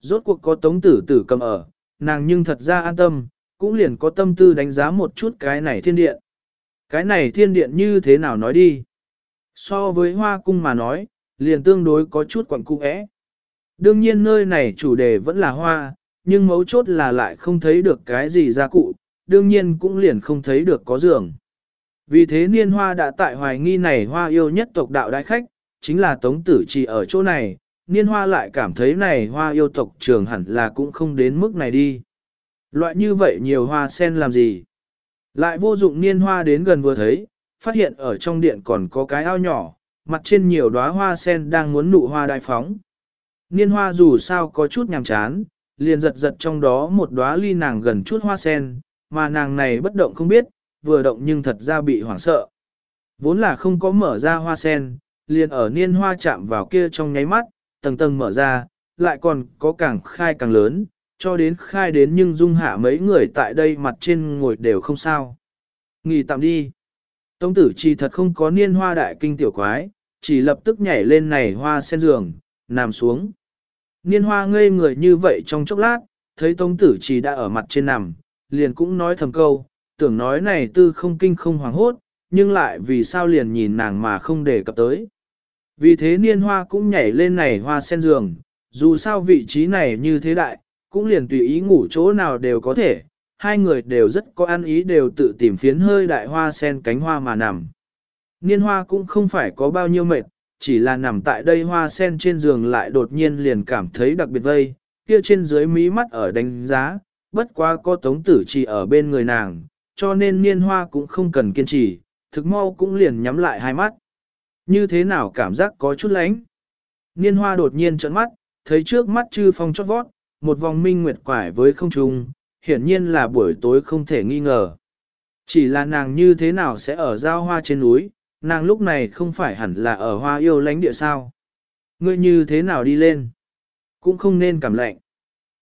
Rốt cuộc có tống tử tử cầm ở, nàng nhưng thật ra an tâm, cũng liền có tâm tư đánh giá một chút cái này thiên điện. Cái này thiên điện như thế nào nói đi? So với hoa cung mà nói, liền tương đối có chút quặng cung ẽ. Đương nhiên nơi này chủ đề vẫn là hoa, nhưng mấu chốt là lại không thấy được cái gì gia cụ, đương nhiên cũng liền không thấy được có giường. Vì thế niên hoa đã tại hoài nghi này hoa yêu nhất tộc đạo đại khách, chính là tống tử chỉ ở chỗ này, niên hoa lại cảm thấy này hoa yêu tộc trường hẳn là cũng không đến mức này đi. Loại như vậy nhiều hoa sen làm gì? Lại vô dụng niên hoa đến gần vừa thấy, phát hiện ở trong điện còn có cái ao nhỏ, mặt trên nhiều đóa hoa sen đang muốn nụ hoa đại phóng. Niên hoa dù sao có chút nhàm chán, liền giật giật trong đó một đóa ly nàng gần chút hoa sen, mà nàng này bất động không biết, vừa động nhưng thật ra bị hoảng sợ. Vốn là không có mở ra hoa sen, liền ở niên hoa chạm vào kia trong nháy mắt, tầng tầng mở ra, lại còn có càng khai càng lớn, cho đến khai đến nhưng dung hạ mấy người tại đây mặt trên ngồi đều không sao. Nghỉ tạm đi. Tông tử chi thật không có niên hoa đại kinh tiểu quái, chỉ lập tức nhảy lên này hoa sen giường, nằm xuống. Niên hoa ngây người như vậy trong chốc lát, thấy tông tử chỉ đã ở mặt trên nằm, liền cũng nói thầm câu, tưởng nói này tư không kinh không hoàng hốt, nhưng lại vì sao liền nhìn nàng mà không để cập tới. Vì thế niên hoa cũng nhảy lên này hoa sen giường, dù sao vị trí này như thế đại, cũng liền tùy ý ngủ chỗ nào đều có thể, hai người đều rất có ăn ý đều tự tìm phiến hơi đại hoa sen cánh hoa mà nằm. Niên hoa cũng không phải có bao nhiêu mệt, chỉ là nằm tại đây hoa sen trên giường lại đột nhiên liền cảm thấy đặc biệt vây, kia trên dưới mí mắt ở đánh giá, bất quá có tống tử chỉ ở bên người nàng, cho nên niên hoa cũng không cần kiên trì, thực mau cũng liền nhắm lại hai mắt. Như thế nào cảm giác có chút lánh? Niên hoa đột nhiên trợn mắt, thấy trước mắt chư phong chót vót, một vòng minh nguyệt quải với không trung, hiển nhiên là buổi tối không thể nghi ngờ. Chỉ là nàng như thế nào sẽ ở giao hoa trên núi, nàng lúc này không phải hẳn là ở hoa yêu lánh địa sao. Ngươi như thế nào đi lên? Cũng không nên cảm lạnh.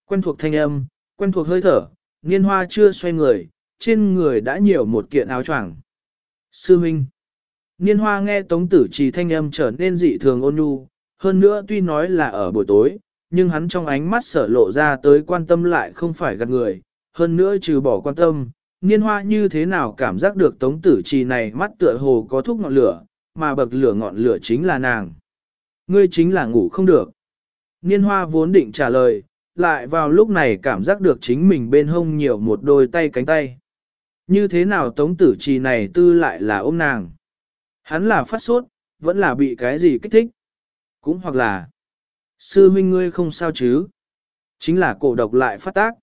Quen thuộc thanh âm, quen thuộc hơi thở, niên hoa chưa xoay người, trên người đã nhiều một kiện áo choàng. Sư Minh Niên hoa nghe tống tử trì thanh âm trở nên dị thường ôn nhu, hơn nữa tuy nói là ở buổi tối, nhưng hắn trong ánh mắt sở lộ ra tới quan tâm lại không phải gạt người, hơn nữa trừ bỏ quan tâm, niên hoa như thế nào cảm giác được tống tử trì này mắt tựa hồ có thuốc ngọn lửa, mà bậc lửa ngọn lửa chính là nàng. Ngươi chính là ngủ không được. Niên hoa vốn định trả lời, lại vào lúc này cảm giác được chính mình bên hông nhiều một đôi tay cánh tay. Như thế nào tống tử trì này tư lại là ôm nàng? Hắn là phát sốt, vẫn là bị cái gì kích thích? Cũng hoặc là, sư huynh ngươi không sao chứ? Chính là cổ độc lại phát tác.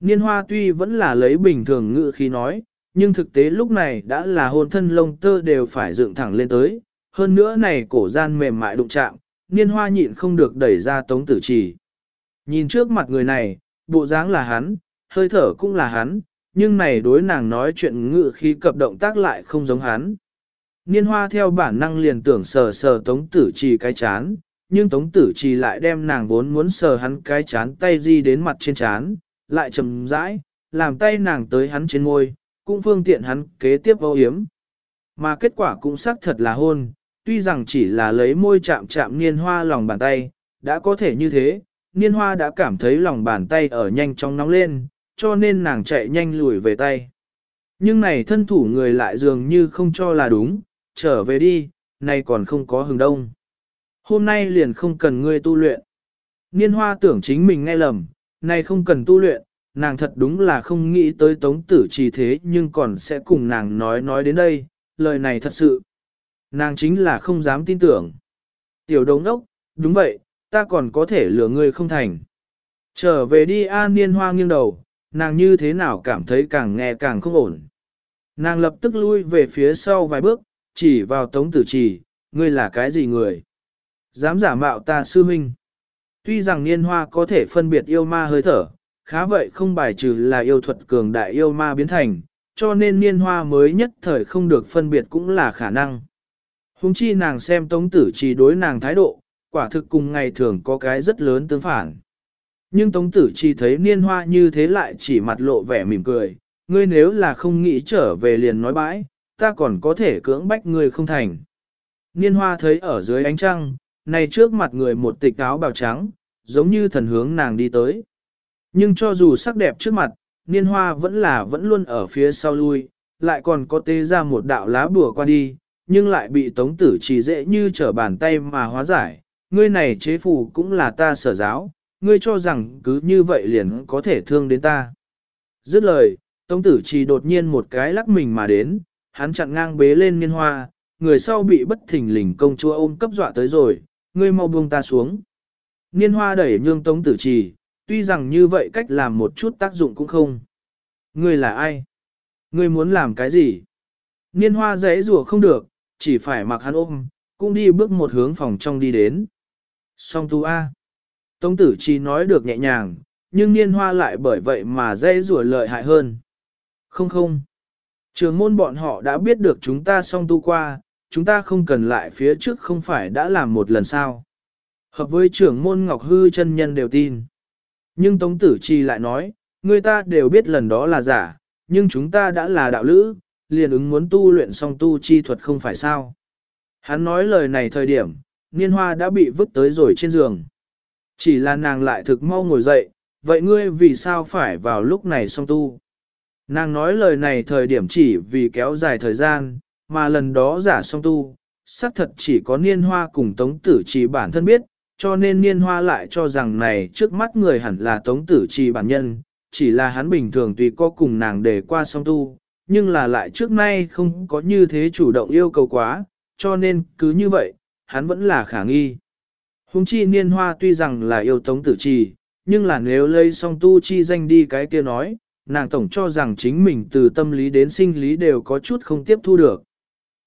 Niên hoa tuy vẫn là lấy bình thường ngữ khi nói, nhưng thực tế lúc này đã là hồn thân lông tơ đều phải dựng thẳng lên tới. Hơn nữa này cổ gian mềm mại đụng chạm, niên hoa nhịn không được đẩy ra tống tử trì. Nhìn trước mặt người này, bộ dáng là hắn, hơi thở cũng là hắn, nhưng này đối nàng nói chuyện ngự khí cập động tác lại không giống hắn. Niên hoa theo bản năng liền tưởng sờ sờ tống tử trì cái chán, nhưng tống tử trì lại đem nàng vốn muốn sờ hắn cái chán tay di đến mặt trên chán, lại chầm rãi, làm tay nàng tới hắn trên môi, cũng phương tiện hắn kế tiếp vô hiếm. Mà kết quả cũng xác thật là hôn, tuy rằng chỉ là lấy môi chạm chạm niên hoa lòng bàn tay, đã có thể như thế, niên hoa đã cảm thấy lòng bàn tay ở nhanh chóng nóng lên, cho nên nàng chạy nhanh lùi về tay. Nhưng này thân thủ người lại dường như không cho là đúng, trở về đi, nay còn không có hừng đông. Hôm nay liền không cần ngươi tu luyện. Niên hoa tưởng chính mình nghe lầm, nay không cần tu luyện, nàng thật đúng là không nghĩ tới tống tử trì thế nhưng còn sẽ cùng nàng nói nói đến đây, lời này thật sự. Nàng chính là không dám tin tưởng. Tiểu đồng đốc, đúng vậy, ta còn có thể lừa ngươi không thành. Trở về đi A niên hoa nghiêng đầu, nàng như thế nào cảm thấy càng nghe càng không ổn. Nàng lập tức lui về phía sau vài bước, chỉ vào tống tử trì, ngươi là cái gì người? Dám giả mạo ta sư huynh. Tuy rằng niên hoa có thể phân biệt yêu ma hơi thở, khá vậy không bài trừ là yêu thuật cường đại yêu ma biến thành, cho nên niên hoa mới nhất thời không được phân biệt cũng là khả năng. Hùng chi nàng xem tống tử trì đối nàng thái độ, quả thực cùng ngày thường có cái rất lớn tương phản. Nhưng tống tử Chi thấy niên hoa như thế lại chỉ mặt lộ vẻ mỉm cười, ngươi nếu là không nghĩ trở về liền nói bãi, ta còn có thể cưỡng bách ngươi không thành. Niên hoa thấy ở dưới ánh trăng, này trước mặt người một tịch áo bào trắng, giống như thần hướng nàng đi tới. Nhưng cho dù sắc đẹp trước mặt, niên hoa vẫn là vẫn luôn ở phía sau lui, lại còn có tê ra một đạo lá bùa qua đi, nhưng lại bị tống tử chỉ dễ như trở bàn tay mà hóa giải. Ngươi này chế phù cũng là ta sở giáo, ngươi cho rằng cứ như vậy liền có thể thương đến ta. Dứt lời, tống tử Trì đột nhiên một cái lắc mình mà đến, hắn chặn ngang bế lên niên hoa, người sau bị bất thình lình công chúa ôm cấp dọa tới rồi, ngươi mau buông ta xuống. Niên hoa đẩy nhương tống tử trì, tuy rằng như vậy cách làm một chút tác dụng cũng không. Ngươi là ai? Ngươi muốn làm cái gì? Niên hoa dễ rùa không được, chỉ phải mặc hắn ôm, cũng đi bước một hướng phòng trong đi đến. Song tu A. Tống tử chi nói được nhẹ nhàng, nhưng niên hoa lại bởi vậy mà dây rùa lợi hại hơn. Không không. Trường môn bọn họ đã biết được chúng ta song tu qua, chúng ta không cần lại phía trước không phải đã làm một lần sao. Hợp với trưởng môn Ngọc Hư chân nhân đều tin. Nhưng Tống Tử Chi lại nói, người ta đều biết lần đó là giả, nhưng chúng ta đã là đạo lữ, liền ứng muốn tu luyện song tu chi thuật không phải sao. Hắn nói lời này thời điểm, niên hoa đã bị vứt tới rồi trên giường. Chỉ là nàng lại thực mau ngồi dậy, vậy ngươi vì sao phải vào lúc này song tu? Nàng nói lời này thời điểm chỉ vì kéo dài thời gian, mà lần đó giả song tu, xác thật chỉ có niên hoa cùng tống tử chỉ bản thân biết, cho nên niên hoa lại cho rằng này trước mắt người hẳn là tống tử chỉ bản nhân, chỉ là hắn bình thường tùy có cùng nàng để qua song tu, nhưng là lại trước nay không có như thế chủ động yêu cầu quá, cho nên cứ như vậy, hắn vẫn là khả nghi huống chi niên hoa tuy rằng là yêu tống tử trì, nhưng là nếu lấy song tu chi danh đi cái kia nói, nàng tổng cho rằng chính mình từ tâm lý đến sinh lý đều có chút không tiếp thu được.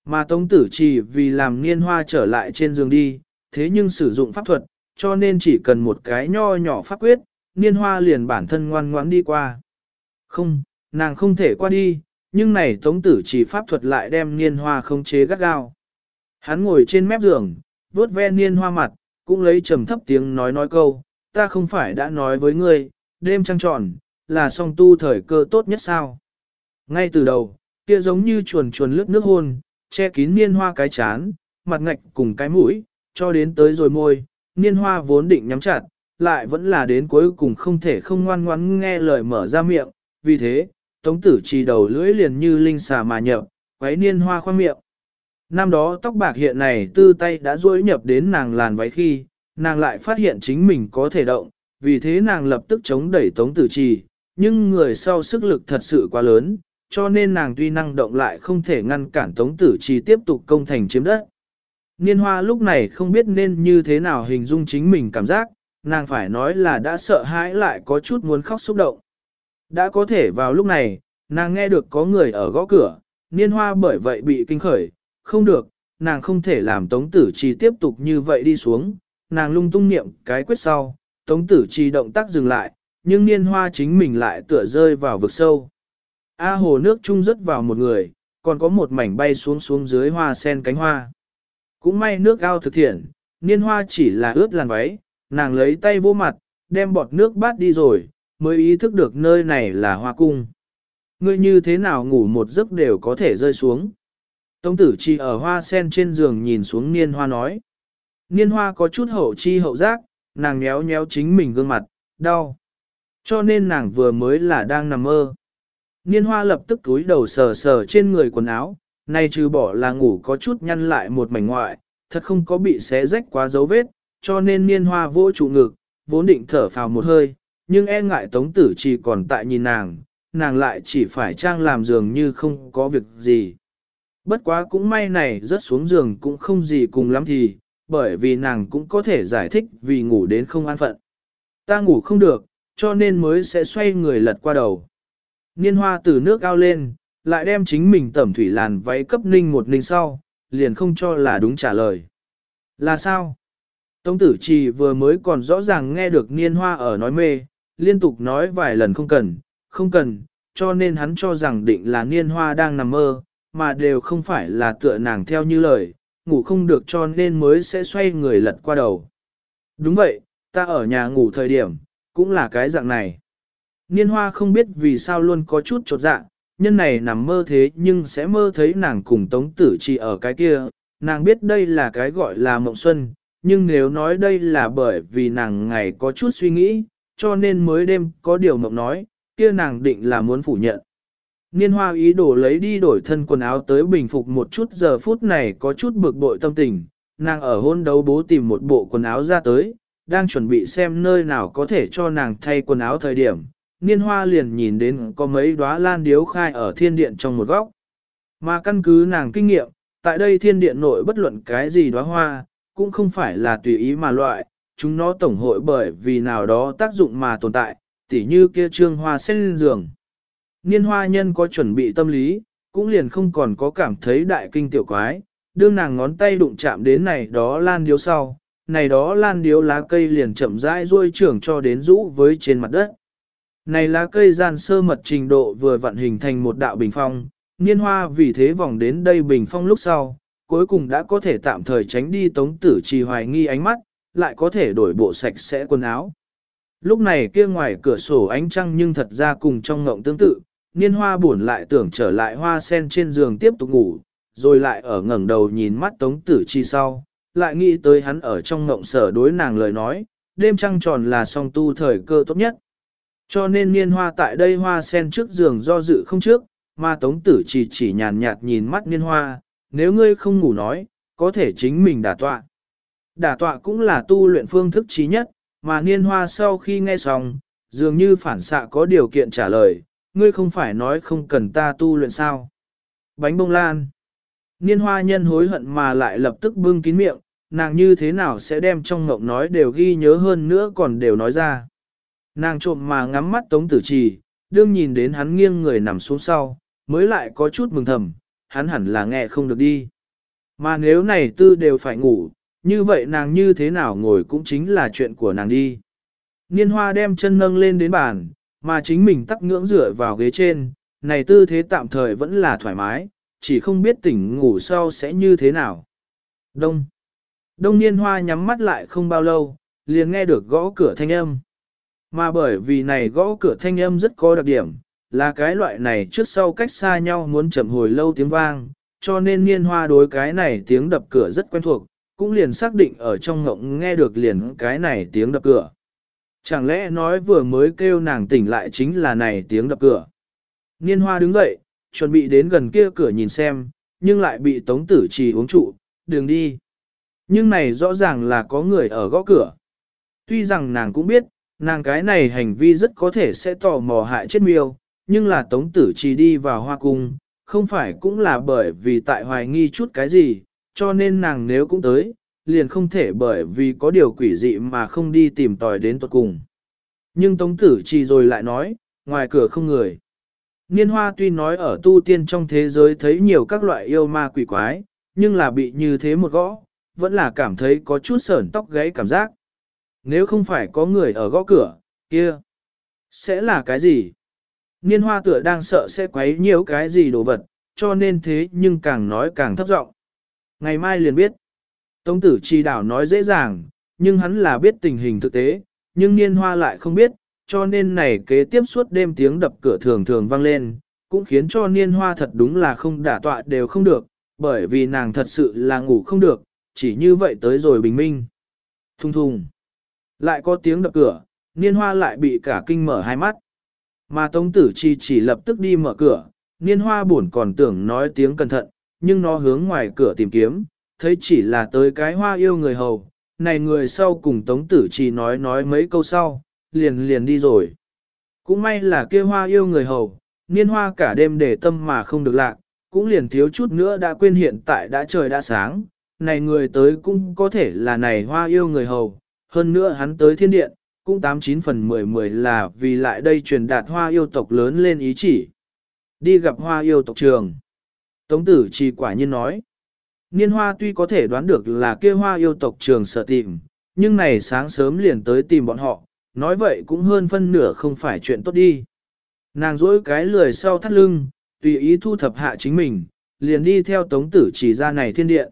Mà tống tử trì vì làm niên hoa trở lại trên giường đi, thế nhưng sử dụng pháp thuật, cho nên chỉ cần một cái nho nhỏ pháp quyết, niên hoa liền bản thân ngoan ngoãn đi qua. Không, nàng không thể qua đi, nhưng này tống tử chỉ pháp thuật lại đem niên hoa không chế gắt gao. Hắn ngồi trên mép giường, vuốt ve niên hoa mặt, cũng lấy trầm thấp tiếng nói nói câu, ta không phải đã nói với ngươi, đêm trăng tròn, là song tu thời cơ tốt nhất sao. Ngay từ đầu, kia giống như chuồn chuồn lướt nước hôn, che kín niên hoa cái chán, mặt ngạch cùng cái mũi, cho đến tới rồi môi, niên hoa vốn định nhắm chặt, lại vẫn là đến cuối cùng không thể không ngoan ngoãn nghe lời mở ra miệng, vì thế, tống tử chỉ đầu lưỡi liền như linh xà mà nhậm, quấy niên hoa khoang miệng. Năm đó tóc bạc hiện này tư tay đã duỗi nhập đến nàng làn váy khi, nàng lại phát hiện chính mình có thể động, vì thế nàng lập tức chống đẩy tống tử trì, nhưng người sau sức lực thật sự quá lớn, cho nên nàng tuy năng động lại không thể ngăn cản tống tử trì tiếp tục công thành chiếm đất. Niên hoa lúc này không biết nên như thế nào hình dung chính mình cảm giác, nàng phải nói là đã sợ hãi lại có chút muốn khóc xúc động. Đã có thể vào lúc này, nàng nghe được có người ở gõ cửa, niên hoa bởi vậy bị kinh khởi, không được, nàng không thể làm tống tử trì tiếp tục như vậy đi xuống, nàng lung tung niệm cái quyết sau, tống tử trì động tác dừng lại, nhưng niên hoa chính mình lại tựa rơi vào vực sâu. A hồ nước trung rớt vào một người, còn có một mảnh bay xuống xuống dưới hoa sen cánh hoa. Cũng may nước ao thực thiện, niên hoa chỉ là ướt làn váy, nàng lấy tay vô mặt, đem bọt nước bát đi rồi, mới ý thức được nơi này là hoa cung. Ngươi như thế nào ngủ một giấc đều có thể rơi xuống. Tống tử chi ở hoa sen trên giường nhìn xuống niên hoa nói. Niên hoa có chút hậu chi hậu giác, nàng nhéo nhéo chính mình gương mặt, đau. Cho nên nàng vừa mới là đang nằm mơ. Niên hoa lập tức túi đầu sờ sờ trên người quần áo, nay trừ bỏ là ngủ có chút nhăn lại một mảnh ngoại, thật không có bị xé rách quá dấu vết, cho nên niên hoa vỗ trụ ngực, vốn định thở phào một hơi, nhưng e ngại tống tử chỉ còn tại nhìn nàng, nàng lại chỉ phải trang làm giường như không có việc gì. Bất quá cũng may này rớt xuống giường cũng không gì cùng lắm thì, bởi vì nàng cũng có thể giải thích vì ngủ đến không an phận. Ta ngủ không được, cho nên mới sẽ xoay người lật qua đầu. Niên hoa từ nước ao lên, lại đem chính mình tẩm thủy làn váy cấp ninh một ninh sau, liền không cho là đúng trả lời. Là sao? Tống tử trì vừa mới còn rõ ràng nghe được niên hoa ở nói mê, liên tục nói vài lần không cần, không cần, cho nên hắn cho rằng định là niên hoa đang nằm mơ, mà đều không phải là tựa nàng theo như lời, ngủ không được cho nên mới sẽ xoay người lật qua đầu. Đúng vậy, ta ở nhà ngủ thời điểm, cũng là cái dạng này. Niên hoa không biết vì sao luôn có chút chột dạng, nhân này nằm mơ thế nhưng sẽ mơ thấy nàng cùng tống tử chỉ ở cái kia, nàng biết đây là cái gọi là mộng xuân, nhưng nếu nói đây là bởi vì nàng ngày có chút suy nghĩ, cho nên mới đêm có điều mộng nói, kia nàng định là muốn phủ nhận. Niên hoa ý đồ lấy đi đổi thân quần áo tới bình phục một chút giờ phút này có chút bực bội tâm tình, nàng ở hôn đấu bố tìm một bộ quần áo ra tới, đang chuẩn bị xem nơi nào có thể cho nàng thay quần áo thời điểm. Niên hoa liền nhìn đến có mấy đóa lan điếu khai ở thiên điện trong một góc. Mà căn cứ nàng kinh nghiệm, tại đây thiên điện nội bất luận cái gì đóa hoa, cũng không phải là tùy ý mà loại, chúng nó tổng hội bởi vì nào đó tác dụng mà tồn tại, tỉ như kia trương hoa sen giường. Niên hoa nhân có chuẩn bị tâm lý, cũng liền không còn có cảm thấy đại kinh tiểu quái, đương nàng ngón tay đụng chạm đến này đó lan điếu sau, này đó lan điếu lá cây liền chậm rãi ruôi trưởng cho đến rũ với trên mặt đất. Này lá cây gian sơ mật trình độ vừa vận hình thành một đạo bình phong, niên hoa vì thế vòng đến đây bình phong lúc sau, cuối cùng đã có thể tạm thời tránh đi tống tử trì hoài nghi ánh mắt, lại có thể đổi bộ sạch sẽ quần áo. Lúc này kia ngoài cửa sổ ánh trăng nhưng thật ra cùng trong ngộng tương tự, niên hoa buồn lại tưởng trở lại hoa sen trên giường tiếp tục ngủ, rồi lại ở ngẩng đầu nhìn mắt tống tử chi sau, lại nghĩ tới hắn ở trong ngộng sở đối nàng lời nói, đêm trăng tròn là song tu thời cơ tốt nhất. Cho nên niên hoa tại đây hoa sen trước giường do dự không trước, mà tống tử chỉ chỉ nhàn nhạt nhìn mắt niên hoa, nếu ngươi không ngủ nói, có thể chính mình đả tọa. Đả tọa cũng là tu luyện phương thức trí nhất, mà niên hoa sau khi nghe xong, dường như phản xạ có điều kiện trả lời, ngươi không phải nói không cần ta tu luyện sao. Bánh bông lan. Niên hoa nhân hối hận mà lại lập tức bưng kín miệng, nàng như thế nào sẽ đem trong ngộng nói đều ghi nhớ hơn nữa còn đều nói ra. Nàng trộm mà ngắm mắt tống tử trì, đương nhìn đến hắn nghiêng người nằm xuống sau, mới lại có chút mừng thầm, hắn hẳn là nghe không được đi. Mà nếu này tư đều phải ngủ, như vậy nàng như thế nào ngồi cũng chính là chuyện của nàng đi. Niên hoa đem chân nâng lên đến bàn, mà chính mình tắc ngưỡng dựa vào ghế trên, này tư thế tạm thời vẫn là thoải mái, chỉ không biết tỉnh ngủ sau sẽ như thế nào. Đông. Đông niên hoa nhắm mắt lại không bao lâu, liền nghe được gõ cửa thanh âm. Mà bởi vì này gõ cửa thanh âm rất có đặc điểm, là cái loại này trước sau cách xa nhau muốn chậm hồi lâu tiếng vang, cho nên niên hoa đối cái này tiếng đập cửa rất quen thuộc, cũng liền xác định ở trong ngộng nghe được liền cái này tiếng đập cửa. Chẳng lẽ nói vừa mới kêu nàng tỉnh lại chính là này tiếng đập cửa. Niên hoa đứng dậy, chuẩn bị đến gần kia cửa nhìn xem, nhưng lại bị tống tử trì uống trụ, đường đi. Nhưng này rõ ràng là có người ở gõ cửa. Tuy rằng nàng cũng biết, nàng cái này hành vi rất có thể sẽ tò mò hại chết miêu, nhưng là tống tử trì đi vào hoa cung, không phải cũng là bởi vì tại hoài nghi chút cái gì, cho nên nàng nếu cũng tới, liền không thể bởi vì có điều quỷ dị mà không đi tìm tòi đến tuật cùng. Nhưng tống tử trì rồi lại nói, ngoài cửa không người. Niên hoa tuy nói ở tu tiên trong thế giới thấy nhiều các loại yêu ma quỷ quái, nhưng là bị như thế một gõ, vẫn là cảm thấy có chút sởn tóc gáy cảm giác. Nếu không phải có người ở gõ cửa, kia, sẽ là cái gì? Niên hoa tựa đang sợ sẽ quấy nhiều cái gì đồ vật, cho nên thế nhưng càng nói càng thấp giọng. Ngày mai liền biết. Tống tử chi đảo nói dễ dàng, nhưng hắn là biết tình hình thực tế, nhưng niên hoa lại không biết, cho nên này kế tiếp suốt đêm tiếng đập cửa thường thường vang lên, cũng khiến cho niên hoa thật đúng là không đả tọa đều không được, bởi vì nàng thật sự là ngủ không được, chỉ như vậy tới rồi bình minh. Thùng thùng. Lại có tiếng đập cửa, niên hoa lại bị cả kinh mở hai mắt. Mà Tống Tử Chi chỉ lập tức đi mở cửa, niên hoa buồn còn tưởng nói tiếng cẩn thận, nhưng nó hướng ngoài cửa tìm kiếm, thấy chỉ là tới cái hoa yêu người hầu. Này người sau cùng Tống Tử trì nói nói mấy câu sau, liền liền đi rồi. Cũng may là kia hoa yêu người hầu, niên hoa cả đêm để tâm mà không được lạc, cũng liền thiếu chút nữa đã quên hiện tại đã trời đã sáng, này người tới cũng có thể là này hoa yêu người hầu, hơn nữa hắn tới thiên điện, cũng 89 phần 10 10 là vì lại đây truyền đạt hoa yêu tộc lớn lên ý chỉ. Đi gặp hoa yêu tộc trường. Tống tử chỉ quả nhiên nói. Niên hoa tuy có thể đoán được là kia hoa yêu tộc trường sợ tìm, nhưng này sáng sớm liền tới tìm bọn họ, nói vậy cũng hơn phân nửa không phải chuyện tốt đi. Nàng dỗi cái lười sau thắt lưng, tùy ý thu thập hạ chính mình, liền đi theo tống tử chỉ ra này thiên điện.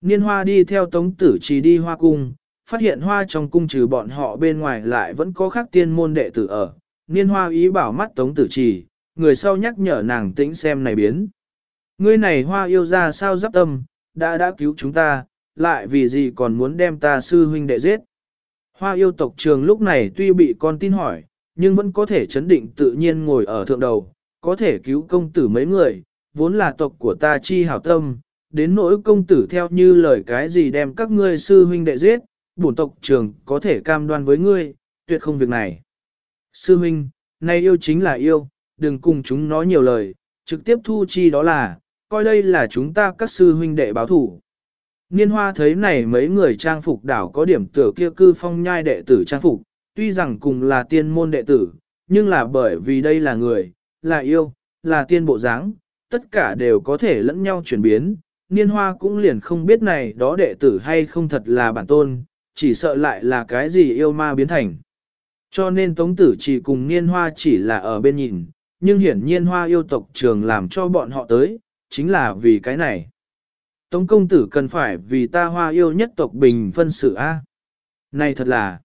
Niên hoa đi theo tống tử chỉ đi hoa cung, phát hiện hoa trong cung trừ bọn họ bên ngoài lại vẫn có khác tiên môn đệ tử ở. Niên hoa ý bảo mắt tống tử chỉ, người sau nhắc nhở nàng tĩnh xem này biến. Ngươi này hoa yêu ra sao giáp tâm, đã đã cứu chúng ta, lại vì gì còn muốn đem ta sư huynh đệ giết. Hoa yêu tộc trường lúc này tuy bị con tin hỏi, nhưng vẫn có thể chấn định tự nhiên ngồi ở thượng đầu, có thể cứu công tử mấy người, vốn là tộc của ta chi hảo tâm, đến nỗi công tử theo như lời cái gì đem các ngươi sư huynh đệ giết, bổn tộc trường có thể cam đoan với ngươi, tuyệt không việc này. Sư huynh, nay yêu chính là yêu, đừng cùng chúng nói nhiều lời, trực tiếp thu chi đó là, coi đây là chúng ta các sư huynh đệ báo thủ. Niên hoa thấy này mấy người trang phục đảo có điểm tựa kia cư phong nhai đệ tử trang phục, tuy rằng cùng là tiên môn đệ tử, nhưng là bởi vì đây là người, là yêu, là tiên bộ dáng, tất cả đều có thể lẫn nhau chuyển biến. Niên hoa cũng liền không biết này đó đệ tử hay không thật là bản tôn, chỉ sợ lại là cái gì yêu ma biến thành. Cho nên tống tử chỉ cùng niên hoa chỉ là ở bên nhìn, nhưng hiển nhiên hoa yêu tộc trường làm cho bọn họ tới, chính là vì cái này. Tống công tử cần phải vì ta hoa yêu nhất tộc bình phân sự A. Này thật là,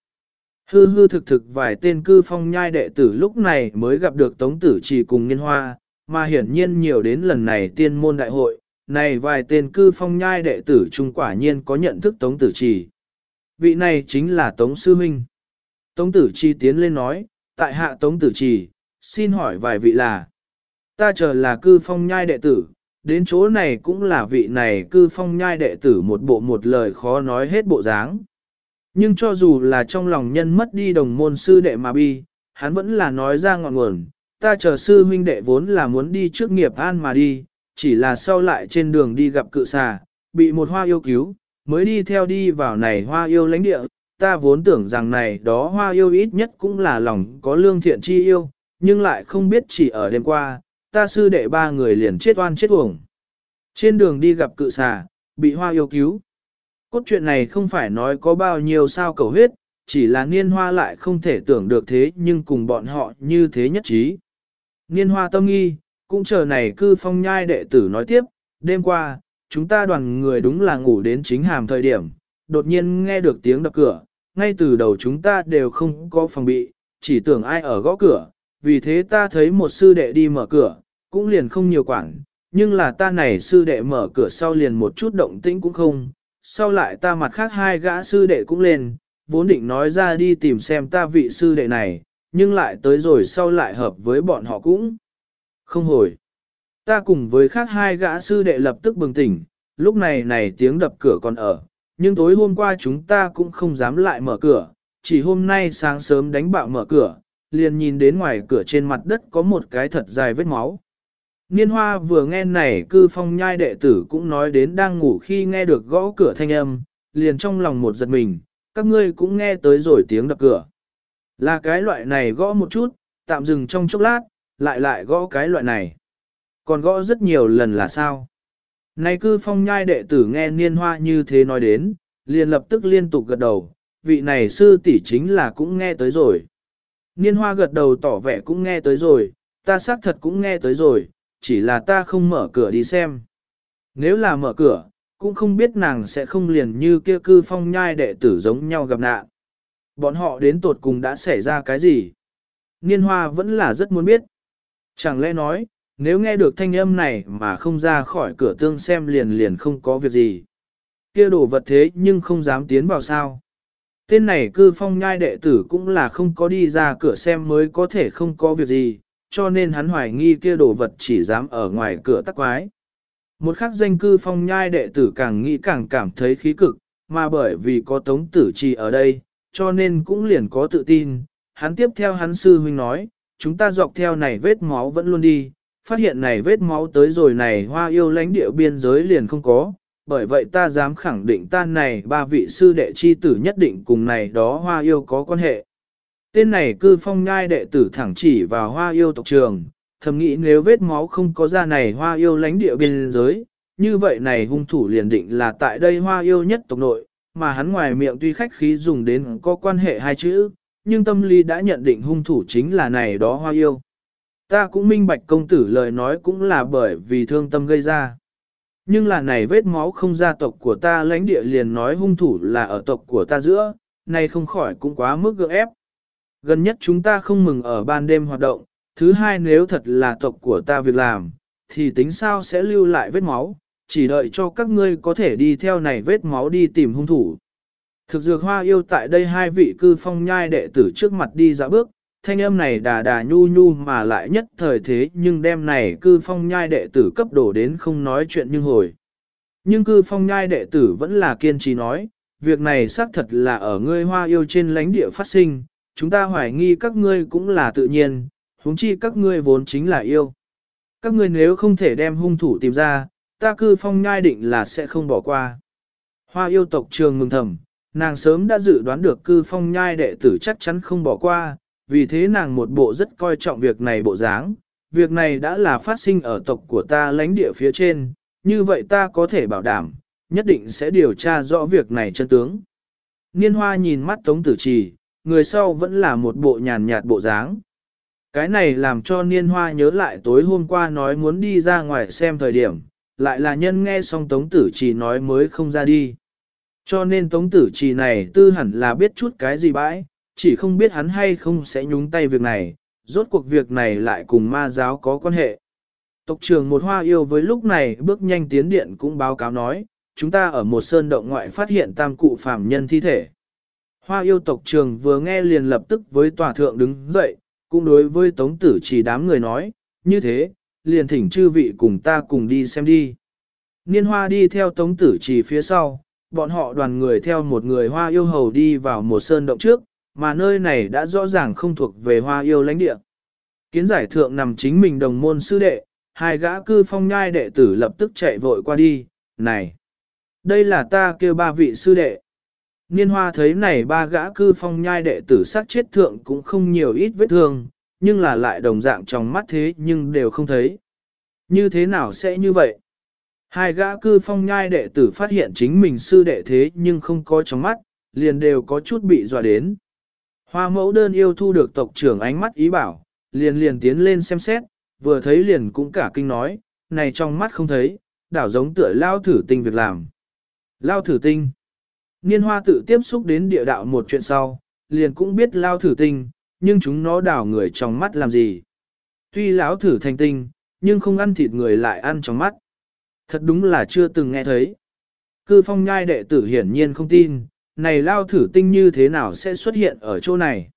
hư hư thực thực vài tên cư phong nhai đệ tử lúc này mới gặp được tống tử chỉ cùng niên hoa, mà hiển nhiên nhiều đến lần này tiên môn đại hội, này vài tên cư phong nhai đệ tử trung quả nhiên có nhận thức tống tử chỉ. Vị này chính là Tống Sư Minh. Tống Tử Chi tiến lên nói, tại hạ Tống Tử chỉ, xin hỏi vài vị là. Ta chờ là cư phong nhai đệ tử, đến chỗ này cũng là vị này cư phong nhai đệ tử một bộ một lời khó nói hết bộ dáng. Nhưng cho dù là trong lòng nhân mất đi đồng môn sư đệ mà bi, hắn vẫn là nói ra ngọn nguồn, ta chờ sư huynh đệ vốn là muốn đi trước nghiệp an mà đi, chỉ là sau lại trên đường đi gặp cự xà, bị một hoa yêu cứu, mới đi theo đi vào này hoa yêu lãnh địa, ta vốn tưởng rằng này đó hoa yêu ít nhất cũng là lòng có lương thiện chi yêu, nhưng lại không biết chỉ ở đêm qua, ta sư đệ ba người liền chết oan chết uổng. Trên đường đi gặp cự xà, bị hoa yêu cứu. Cốt truyện này không phải nói có bao nhiêu sao cầu huyết, chỉ là niên hoa lại không thể tưởng được thế nhưng cùng bọn họ như thế nhất trí. Niên hoa tâm nghi, cũng chờ này cư phong nhai đệ tử nói tiếp, đêm qua, chúng ta đoàn người đúng là ngủ đến chính hàm thời điểm, đột nhiên nghe được tiếng đập cửa, ngay từ đầu chúng ta đều không có phòng bị, chỉ tưởng ai ở gõ cửa, vì thế ta thấy một sư đệ đi mở cửa, cũng liền không nhiều quản, nhưng là ta này sư đệ mở cửa sau liền một chút động tĩnh cũng không, sau lại ta mặt khác hai gã sư đệ cũng lên, vốn định nói ra đi tìm xem ta vị sư đệ này, nhưng lại tới rồi sau lại hợp với bọn họ cũng không hồi. Ta cùng với khác hai gã sư đệ lập tức bừng tỉnh, lúc này này tiếng đập cửa còn ở, nhưng tối hôm qua chúng ta cũng không dám lại mở cửa, chỉ hôm nay sáng sớm đánh bạo mở cửa, liền nhìn đến ngoài cửa trên mặt đất có một cái thật dài vết máu. Niên hoa vừa nghe này cư phong nhai đệ tử cũng nói đến đang ngủ khi nghe được gõ cửa thanh âm, liền trong lòng một giật mình, các ngươi cũng nghe tới rồi tiếng đập cửa. Là cái loại này gõ một chút, tạm dừng trong chốc lát, lại lại gõ cái loại này. Còn gõ rất nhiều lần là sao? Này cư phong nhai đệ tử nghe niên hoa như thế nói đến, liền lập tức liên tục gật đầu, vị này sư tỷ chính là cũng nghe tới rồi. Niên hoa gật đầu tỏ vẻ cũng nghe tới rồi, ta xác thật cũng nghe tới rồi, chỉ là ta không mở cửa đi xem. Nếu là mở cửa, cũng không biết nàng sẽ không liền như kia cư phong nhai đệ tử giống nhau gặp nạn. Bọn họ đến tột cùng đã xảy ra cái gì? Niên hoa vẫn là rất muốn biết. Chẳng lẽ nói, nếu nghe được thanh âm này mà không ra khỏi cửa tương xem liền liền không có việc gì. Kia đồ vật thế nhưng không dám tiến vào sao. Tên này cư phong nhai đệ tử cũng là không có đi ra cửa xem mới có thể không có việc gì, cho nên hắn hoài nghi kia đồ vật chỉ dám ở ngoài cửa tắc quái. Một khắc danh cư phong nhai đệ tử càng nghĩ càng cảm thấy khí cực, mà bởi vì có tống tử trì ở đây, cho nên cũng liền có tự tin. Hắn tiếp theo hắn sư huynh nói, chúng ta dọc theo này vết máu vẫn luôn đi, phát hiện này vết máu tới rồi này hoa yêu lãnh địa biên giới liền không có, bởi vậy ta dám khẳng định ta này ba vị sư đệ chi tử nhất định cùng này đó hoa yêu có quan hệ. Tên này cư phong nhai đệ tử thẳng chỉ vào hoa yêu tộc trường, thầm nghĩ nếu vết máu không có ra này hoa yêu lãnh địa biên giới, như vậy này hung thủ liền định là tại đây hoa yêu nhất tộc nội, mà hắn ngoài miệng tuy khách khí dùng đến có quan hệ hai chữ, nhưng tâm lý đã nhận định hung thủ chính là này đó hoa yêu. Ta cũng minh bạch công tử lời nói cũng là bởi vì thương tâm gây ra. Nhưng là này vết máu không gia tộc của ta lãnh địa liền nói hung thủ là ở tộc của ta giữa, này không khỏi cũng quá mức gượng ép. Gần nhất chúng ta không mừng ở ban đêm hoạt động, thứ hai nếu thật là tộc của ta việc làm, thì tính sao sẽ lưu lại vết máu, chỉ đợi cho các ngươi có thể đi theo này vết máu đi tìm hung thủ. Thực dược hoa yêu tại đây hai vị cư phong nhai đệ tử trước mặt đi dạo bước, thanh âm này đà đà nhu nhu mà lại nhất thời thế nhưng đêm này cư phong nhai đệ tử cấp đổ đến không nói chuyện nhưng hồi. Nhưng cư phong nhai đệ tử vẫn là kiên trì nói, việc này xác thật là ở ngươi hoa yêu trên lãnh địa phát sinh, chúng ta hoài nghi các ngươi cũng là tự nhiên, huống chi các ngươi vốn chính là yêu. Các ngươi nếu không thể đem hung thủ tìm ra, ta cư phong nhai định là sẽ không bỏ qua. Hoa yêu tộc trường mừng thầm, nàng sớm đã dự đoán được cư phong nhai đệ tử chắc chắn không bỏ qua, vì thế nàng một bộ rất coi trọng việc này bộ dáng. Việc này đã là phát sinh ở tộc của ta lãnh địa phía trên, như vậy ta có thể bảo đảm, nhất định sẽ điều tra rõ việc này chân tướng. Niên hoa nhìn mắt Tống Tử Trì, người sau vẫn là một bộ nhàn nhạt bộ dáng. Cái này làm cho niên hoa nhớ lại tối hôm qua nói muốn đi ra ngoài xem thời điểm, lại là nhân nghe xong Tống Tử chỉ nói mới không ra đi. Cho nên Tống Tử chỉ này tư hẳn là biết chút cái gì bãi, chỉ không biết hắn hay không sẽ nhúng tay việc này, rốt cuộc việc này lại cùng ma giáo có quan hệ. Tộc trưởng một hoa yêu với lúc này bước nhanh tiến điện cũng báo cáo nói, chúng ta ở một sơn động ngoại phát hiện tam cụ phàm nhân thi thể. Hoa yêu tộc trường vừa nghe liền lập tức với tòa thượng đứng dậy, cũng đối với tống tử chỉ đám người nói, như thế, liền thỉnh chư vị cùng ta cùng đi xem đi. Niên hoa đi theo tống tử chỉ phía sau, bọn họ đoàn người theo một người hoa yêu hầu đi vào một sơn động trước, mà nơi này đã rõ ràng không thuộc về hoa yêu lãnh địa. Kiến giải thượng nằm chính mình đồng môn sư đệ, hai gã cư phong nhai đệ tử lập tức chạy vội qua đi, này, đây là ta kêu ba vị sư đệ. Niên hoa thấy này ba gã cư phong nhai đệ tử sát chết thượng cũng không nhiều ít vết thương, nhưng là lại đồng dạng trong mắt thế nhưng đều không thấy. Như thế nào sẽ như vậy? Hai gã cư phong nhai đệ tử phát hiện chính mình sư đệ thế nhưng không có trong mắt, liền đều có chút bị dọa đến. Hoa mẫu đơn yêu thu được tộc trưởng ánh mắt ý bảo, liền liền tiến lên xem xét, vừa thấy liền cũng cả kinh nói, này trong mắt không thấy, đảo giống tựa lao thử tinh việc làm. Lao thử tinh. Niên hoa tự tiếp xúc đến địa đạo một chuyện sau, liền cũng biết lao thử tinh, nhưng chúng nó đảo người trong mắt làm gì. Tuy lão thử thành tinh, nhưng không ăn thịt người lại ăn trong mắt. Thật đúng là chưa từng nghe thấy. Cư phong nhai đệ tử hiển nhiên không tin, này lao thử tinh như thế nào sẽ xuất hiện ở chỗ này.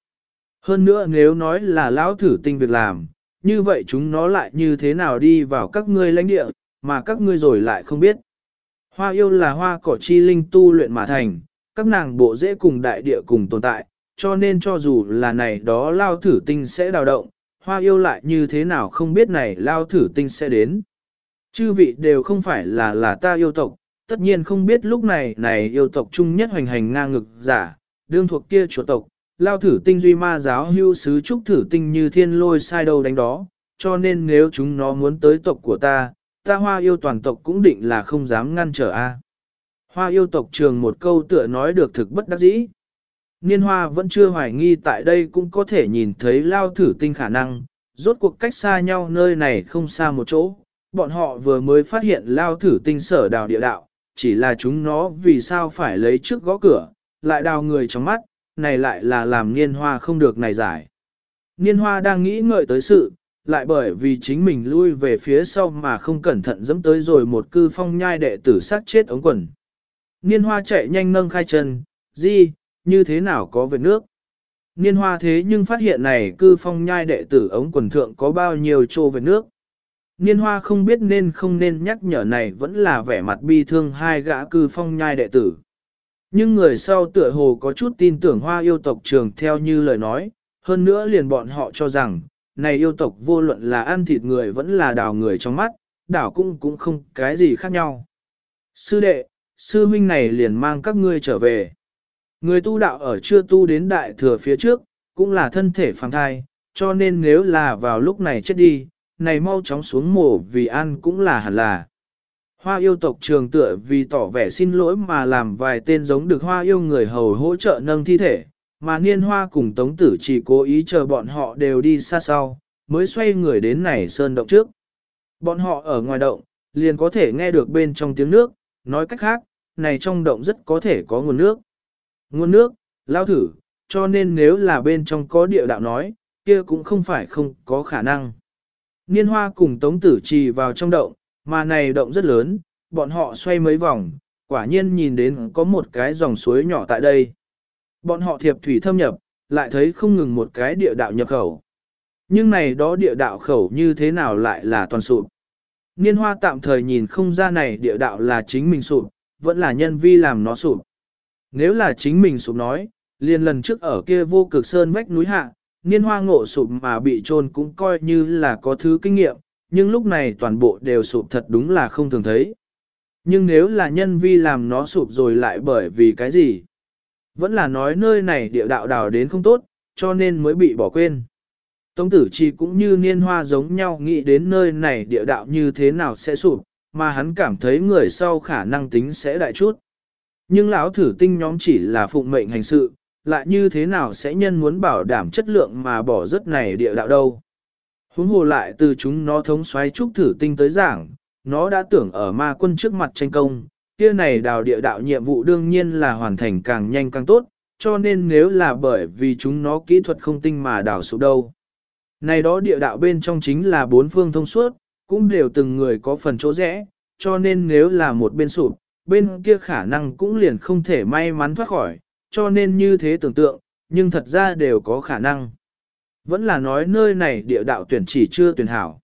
Hơn nữa nếu nói là lão thử tinh việc làm, như vậy chúng nó lại như thế nào đi vào các ngươi lãnh địa, mà các ngươi rồi lại không biết. Hoa yêu là hoa cỏ chi linh tu luyện mà thành, các nàng bộ dễ cùng đại địa cùng tồn tại, cho nên cho dù là này đó lao thử tinh sẽ đào động, hoa yêu lại như thế nào không biết này lao thử tinh sẽ đến. Chư vị đều không phải là là ta yêu tộc, tất nhiên không biết lúc này này yêu tộc chung nhất hoành hành ngang ngực giả, đương thuộc kia chủ tộc, lao thử tinh duy ma giáo hưu sứ trúc thử tinh như thiên lôi sai đâu đánh đó, cho nên nếu chúng nó muốn tới tộc của ta, ta hoa yêu toàn tộc cũng định là không dám ngăn trở a. Hoa yêu tộc trường một câu tựa nói được thực bất đắc dĩ. Niên hoa vẫn chưa hoài nghi tại đây cũng có thể nhìn thấy lao thử tinh khả năng, rốt cuộc cách xa nhau nơi này không xa một chỗ. Bọn họ vừa mới phát hiện lao thử tinh sở đào địa đạo, chỉ là chúng nó vì sao phải lấy trước gõ cửa, lại đào người trong mắt, này lại là làm niên hoa không được này giải. Niên hoa đang nghĩ ngợi tới sự, lại bởi vì chính mình lui về phía sau mà không cẩn thận dẫm tới rồi một cư phong nhai đệ tử sát chết ống quần. Niên hoa chạy nhanh nâng khai chân, di như thế nào có vệt nước. Niên hoa thế nhưng phát hiện này cư phong nhai đệ tử ống quần thượng có bao nhiêu trô vệt nước. Niên hoa không biết nên không nên nhắc nhở này vẫn là vẻ mặt bi thương hai gã cư phong nhai đệ tử. Nhưng người sau tựa hồ có chút tin tưởng hoa yêu tộc trường theo như lời nói, hơn nữa liền bọn họ cho rằng, này yêu tộc vô luận là ăn thịt người vẫn là đào người trong mắt, đảo cũng cũng không cái gì khác nhau. Sư đệ, sư huynh này liền mang các ngươi trở về. Người tu đạo ở chưa tu đến đại thừa phía trước, cũng là thân thể phàm thai, cho nên nếu là vào lúc này chết đi, này mau chóng xuống mổ vì ăn cũng là hẳn là. Hoa yêu tộc trường tựa vì tỏ vẻ xin lỗi mà làm vài tên giống được hoa yêu người hầu hỗ trợ nâng thi thể, mà niên hoa cùng tống tử chỉ cố ý chờ bọn họ đều đi xa sau, mới xoay người đến này sơn động trước. Bọn họ ở ngoài động, liền có thể nghe được bên trong tiếng nước, nói cách khác, này trong động rất có thể có nguồn nước. Nguồn nước, lao thử, cho nên nếu là bên trong có địa đạo nói, kia cũng không phải không có khả năng. Niên hoa cùng tống tử trì vào trong động, mà này động rất lớn, bọn họ xoay mấy vòng, quả nhiên nhìn đến có một cái dòng suối nhỏ tại đây. Bọn họ thiệp thủy thâm nhập, lại thấy không ngừng một cái địa đạo nhập khẩu. Nhưng này đó địa đạo khẩu như thế nào lại là toàn sụp. Niên hoa tạm thời nhìn không ra này địa đạo là chính mình sụp, vẫn là nhân vi làm nó sụp. Nếu là chính mình sụp nói, liền lần trước ở kia vô cực sơn vách núi hạ, niên hoa ngộ sụp mà bị trôn cũng coi như là có thứ kinh nghiệm, nhưng lúc này toàn bộ đều sụp thật đúng là không thường thấy. Nhưng nếu là nhân vi làm nó sụp rồi lại bởi vì cái gì? Vẫn là nói nơi này địa đạo đào đến không tốt, cho nên mới bị bỏ quên. Tống tử chi cũng như niên hoa giống nhau nghĩ đến nơi này địa đạo như thế nào sẽ sụp, mà hắn cảm thấy người sau khả năng tính sẽ đại chút. Nhưng lão thử tinh nhóm chỉ là phụng mệnh hành sự, lại như thế nào sẽ nhân muốn bảo đảm chất lượng mà bỏ rất này địa đạo đâu. Huống hồ lại từ chúng nó thống xoáy trúc thử tinh tới giảng, nó đã tưởng ở ma quân trước mặt tranh công, kia này đào địa đạo nhiệm vụ đương nhiên là hoàn thành càng nhanh càng tốt, cho nên nếu là bởi vì chúng nó kỹ thuật không tinh mà đào sụp đâu. Này đó địa đạo bên trong chính là bốn phương thông suốt, cũng đều từng người có phần chỗ rẽ, cho nên nếu là một bên sụp, bên kia khả năng cũng liền không thể may mắn thoát khỏi, cho nên như thế tưởng tượng, nhưng thật ra đều có khả năng. Vẫn là nói nơi này địa đạo tuyển chỉ chưa tuyển hảo.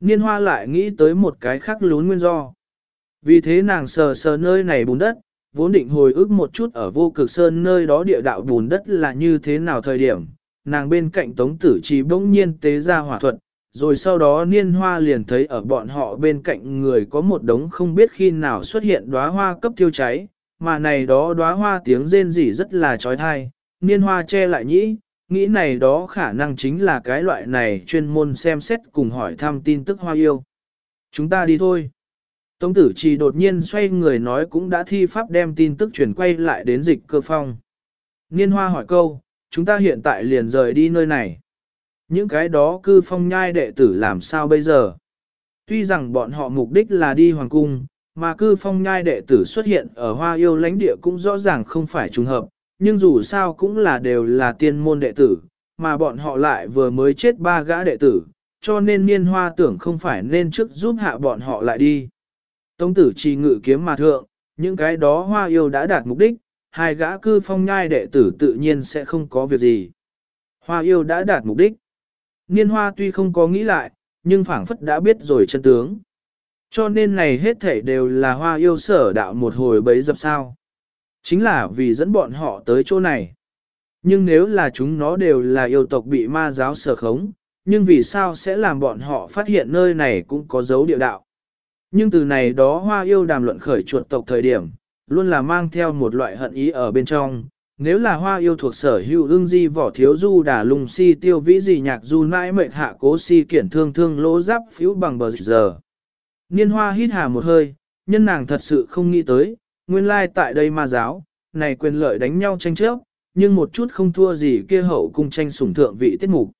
Niên hoa lại nghĩ tới một cái khác lún nguyên do. Vì thế nàng sờ sờ nơi này bùn đất, vốn định hồi ức một chút ở vô cực sơn nơi đó địa đạo bùn đất là như thế nào thời điểm. Nàng bên cạnh tống tử chỉ bỗng nhiên tế ra hỏa thuật, rồi sau đó niên hoa liền thấy ở bọn họ bên cạnh người có một đống không biết khi nào xuất hiện đóa hoa cấp thiêu cháy, mà này đó đóa hoa tiếng rên rỉ rất là trói thai, niên hoa che lại nhĩ, nghĩ này đó khả năng chính là cái loại này chuyên môn xem xét cùng hỏi thăm tin tức hoa yêu. Chúng ta đi thôi. Tống tử chỉ đột nhiên xoay người nói cũng đã thi pháp đem tin tức chuyển quay lại đến dịch cơ phong. Niên hoa hỏi câu, chúng ta hiện tại liền rời đi nơi này. Những cái đó cư phong nhai đệ tử làm sao bây giờ? Tuy rằng bọn họ mục đích là đi hoàng cung, mà cư phong nhai đệ tử xuất hiện ở hoa yêu lãnh địa cũng rõ ràng không phải trùng hợp, nhưng dù sao cũng là đều là tiên môn đệ tử, mà bọn họ lại vừa mới chết ba gã đệ tử, cho nên niên hoa tưởng không phải nên trước giúp hạ bọn họ lại đi. Tống tử chỉ ngự kiếm mà thượng, những cái đó hoa yêu đã đạt mục đích, hai gã cư phong nhai đệ tử tự nhiên sẽ không có việc gì. Hoa yêu đã đạt mục đích. Niên hoa tuy không có nghĩ lại, nhưng phảng phất đã biết rồi chân tướng. Cho nên này hết thảy đều là hoa yêu sở đạo một hồi bấy dập sao. Chính là vì dẫn bọn họ tới chỗ này. Nhưng nếu là chúng nó đều là yêu tộc bị ma giáo sở khống, nhưng vì sao sẽ làm bọn họ phát hiện nơi này cũng có dấu địa đạo. Nhưng từ này đó hoa yêu đàm luận khởi chuột tộc thời điểm, luôn là mang theo một loại hận ý ở bên trong. Nếu là hoa yêu thuộc sở hữu ương di vỏ thiếu du đà lùng si tiêu vĩ gì nhạc du nãi mệnh hạ cố si kiển thương thương lỗ giáp phiếu bằng bờ giờ. Niên hoa hít hà một hơi, nhân nàng thật sự không nghĩ tới, nguyên lai tại đây ma giáo, này quyền lợi đánh nhau tranh chấp, nhưng một chút không thua gì kia hậu cung tranh sủng thượng vị tiết mục.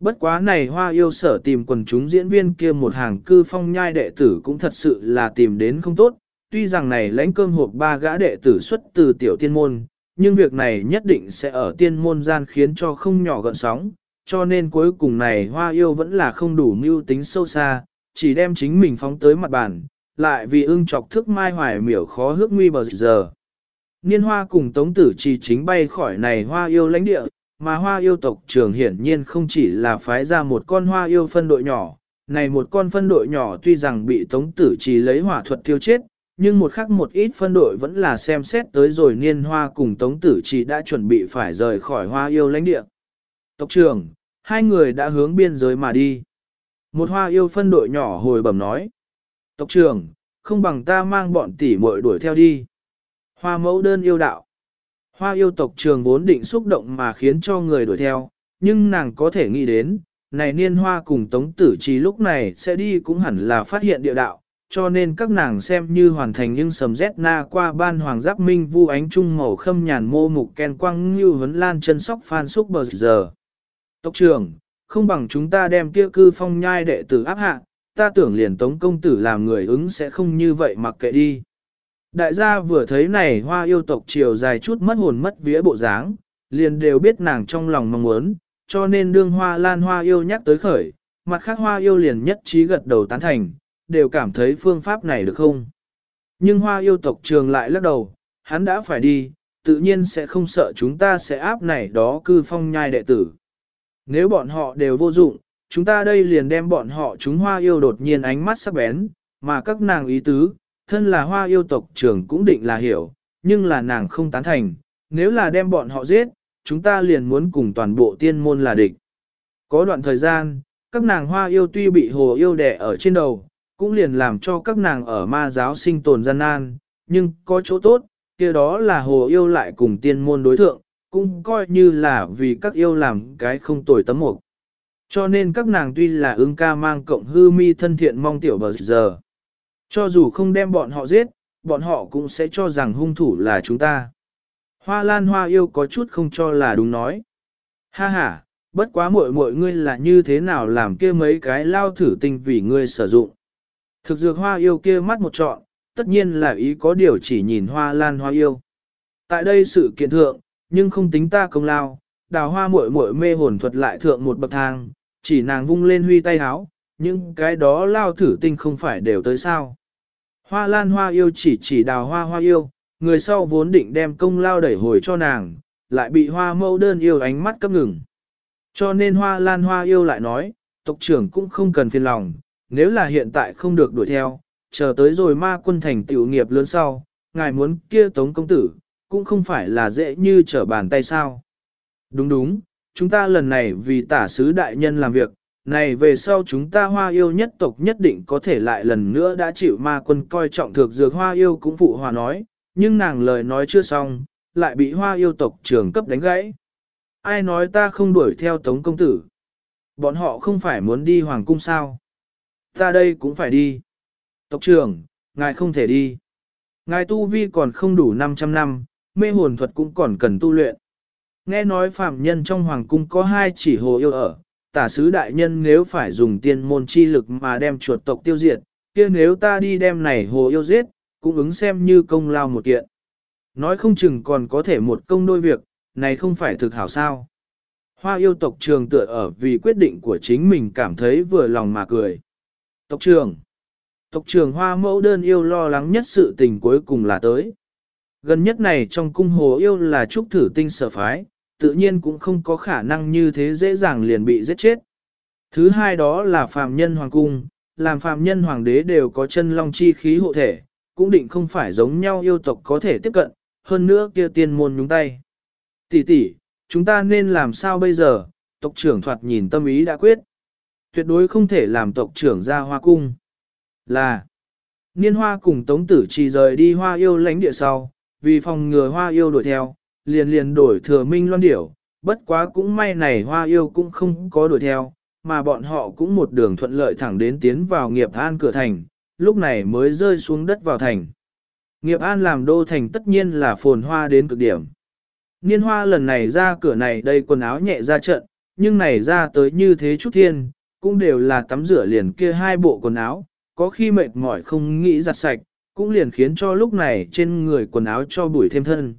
Bất quá này hoa yêu sở tìm quần chúng diễn viên kia một hàng cư phong nhai đệ tử cũng thật sự là tìm đến không tốt, tuy rằng này lãnh cơm hộp ba gã đệ tử xuất từ tiểu tiên môn, nhưng việc này nhất định sẽ ở tiên môn gian khiến cho không nhỏ gợn sóng, cho nên cuối cùng này hoa yêu vẫn là không đủ mưu tính sâu xa, chỉ đem chính mình phóng tới mặt bàn, lại vì ưng chọc thức mai hoài miểu khó hước nguy bờ giờ. Niên hoa cùng tống tử chỉ chính bay khỏi này hoa yêu lãnh địa, mà hoa yêu tộc trường hiển nhiên không chỉ là phái ra một con hoa yêu phân đội nhỏ, này một con phân đội nhỏ tuy rằng bị tống tử chỉ lấy hỏa thuật tiêu chết, nhưng một khắc một ít phân đội vẫn là xem xét tới rồi niên hoa cùng tống tử chỉ đã chuẩn bị phải rời khỏi hoa yêu lãnh địa. Tộc trưởng, hai người đã hướng biên giới mà đi. Một hoa yêu phân đội nhỏ hồi bẩm nói. Tộc trưởng, không bằng ta mang bọn tỷ muội đuổi theo đi. Hoa mẫu đơn yêu đạo. Hoa yêu tộc trường vốn định xúc động mà khiến cho người đuổi theo, nhưng nàng có thể nghĩ đến, này niên hoa cùng tống tử trí lúc này sẽ đi cũng hẳn là phát hiện địa đạo, cho nên các nàng xem như hoàn thành nhưng sầm rét na qua ban hoàng giáp minh vu ánh trung màu khâm nhàn mô mục ken quang như vấn lan chân sóc phan xúc bờ giờ. Tộc trưởng, không bằng chúng ta đem kia cư phong nhai đệ tử áp hạ, ta tưởng liền tống công tử làm người ứng sẽ không như vậy mặc kệ đi. Đại gia vừa thấy này hoa yêu tộc chiều dài chút mất hồn mất vía bộ dáng, liền đều biết nàng trong lòng mong muốn, cho nên đương hoa lan hoa yêu nhắc tới khởi, mặt khác hoa yêu liền nhất trí gật đầu tán thành, đều cảm thấy phương pháp này được không. Nhưng hoa yêu tộc trường lại lắc đầu, hắn đã phải đi, tự nhiên sẽ không sợ chúng ta sẽ áp này đó cư phong nhai đệ tử. Nếu bọn họ đều vô dụng, chúng ta đây liền đem bọn họ chúng hoa yêu đột nhiên ánh mắt sắc bén, mà các nàng ý tứ, thân là hoa yêu tộc trưởng cũng định là hiểu, nhưng là nàng không tán thành, nếu là đem bọn họ giết, chúng ta liền muốn cùng toàn bộ tiên môn là địch. Có đoạn thời gian, các nàng hoa yêu tuy bị hồ yêu đẻ ở trên đầu, cũng liền làm cho các nàng ở ma giáo sinh tồn gian nan, nhưng có chỗ tốt, kia đó là hồ yêu lại cùng tiên môn đối thượng, cũng coi như là vì các yêu làm cái không tồi tấm mục. Cho nên các nàng tuy là ương ca mang cộng hư mi thân thiện mong tiểu bờ giờ. Cho dù không đem bọn họ giết, bọn họ cũng sẽ cho rằng hung thủ là chúng ta. Hoa lan hoa yêu có chút không cho là đúng nói. Ha ha, bất quá muội muội ngươi là như thế nào làm kia mấy cái lao thử tinh vì ngươi sử dụng. Thực dược hoa yêu kia mắt một trọn, tất nhiên là ý có điều chỉ nhìn hoa lan hoa yêu. Tại đây sự kiện thượng, nhưng không tính ta công lao, đào hoa muội muội mê hồn thuật lại thượng một bậc thang, chỉ nàng vung lên huy tay háo, nhưng cái đó lao thử tinh không phải đều tới sao. Hoa lan hoa yêu chỉ chỉ đào hoa hoa yêu, người sau vốn định đem công lao đẩy hồi cho nàng, lại bị hoa mẫu đơn yêu ánh mắt cấp ngừng. Cho nên hoa lan hoa yêu lại nói, tộc trưởng cũng không cần phiền lòng, nếu là hiện tại không được đuổi theo, chờ tới rồi ma quân thành tiểu nghiệp lớn sau, ngài muốn kia tống công tử, cũng không phải là dễ như trở bàn tay sao. Đúng đúng, chúng ta lần này vì tả sứ đại nhân làm việc, này về sau chúng ta hoa yêu nhất tộc nhất định có thể lại lần nữa đã chịu ma quân coi trọng thực dược hoa yêu cũng phụ hòa nói, nhưng nàng lời nói chưa xong, lại bị hoa yêu tộc trường cấp đánh gãy. Ai nói ta không đuổi theo tống công tử? Bọn họ không phải muốn đi hoàng cung sao? Ta đây cũng phải đi. Tộc trưởng, ngài không thể đi. Ngài tu vi còn không đủ 500 năm, mê hồn thuật cũng còn cần tu luyện. Nghe nói phạm nhân trong hoàng cung có hai chỉ hồ yêu ở, tả sứ đại nhân nếu phải dùng tiên môn chi lực mà đem chuột tộc tiêu diệt, kia nếu ta đi đem này hồ yêu giết, cũng ứng xem như công lao một kiện. Nói không chừng còn có thể một công đôi việc, này không phải thực hảo sao. Hoa yêu tộc trường tựa ở vì quyết định của chính mình cảm thấy vừa lòng mà cười. Tộc trường Tộc trưởng hoa mẫu đơn yêu lo lắng nhất sự tình cuối cùng là tới. Gần nhất này trong cung hồ yêu là trúc thử tinh sở phái, tự nhiên cũng không có khả năng như thế dễ dàng liền bị giết chết. Thứ hai đó là phàm nhân hoàng cung, làm phàm nhân hoàng đế đều có chân long chi khí hộ thể, cũng định không phải giống nhau yêu tộc có thể tiếp cận, hơn nữa kia tiên môn nhúng tay. Tỷ tỷ, chúng ta nên làm sao bây giờ? Tộc trưởng thoạt nhìn tâm ý đã quyết. Tuyệt đối không thể làm tộc trưởng ra hoa cung. Là, niên hoa cùng tống tử chỉ rời đi hoa yêu lãnh địa sau, vì phòng ngừa hoa yêu đuổi theo, liền liền đổi thừa minh loan điểu, bất quá cũng may này hoa yêu cũng không có đuổi theo, mà bọn họ cũng một đường thuận lợi thẳng đến tiến vào nghiệp an cửa thành, lúc này mới rơi xuống đất vào thành. Nghiệp an làm đô thành tất nhiên là phồn hoa đến cực điểm. Niên hoa lần này ra cửa này đây quần áo nhẹ ra trận, nhưng này ra tới như thế chút thiên, cũng đều là tắm rửa liền kia hai bộ quần áo, có khi mệt mỏi không nghĩ giặt sạch, cũng liền khiến cho lúc này trên người quần áo cho bụi thêm thân.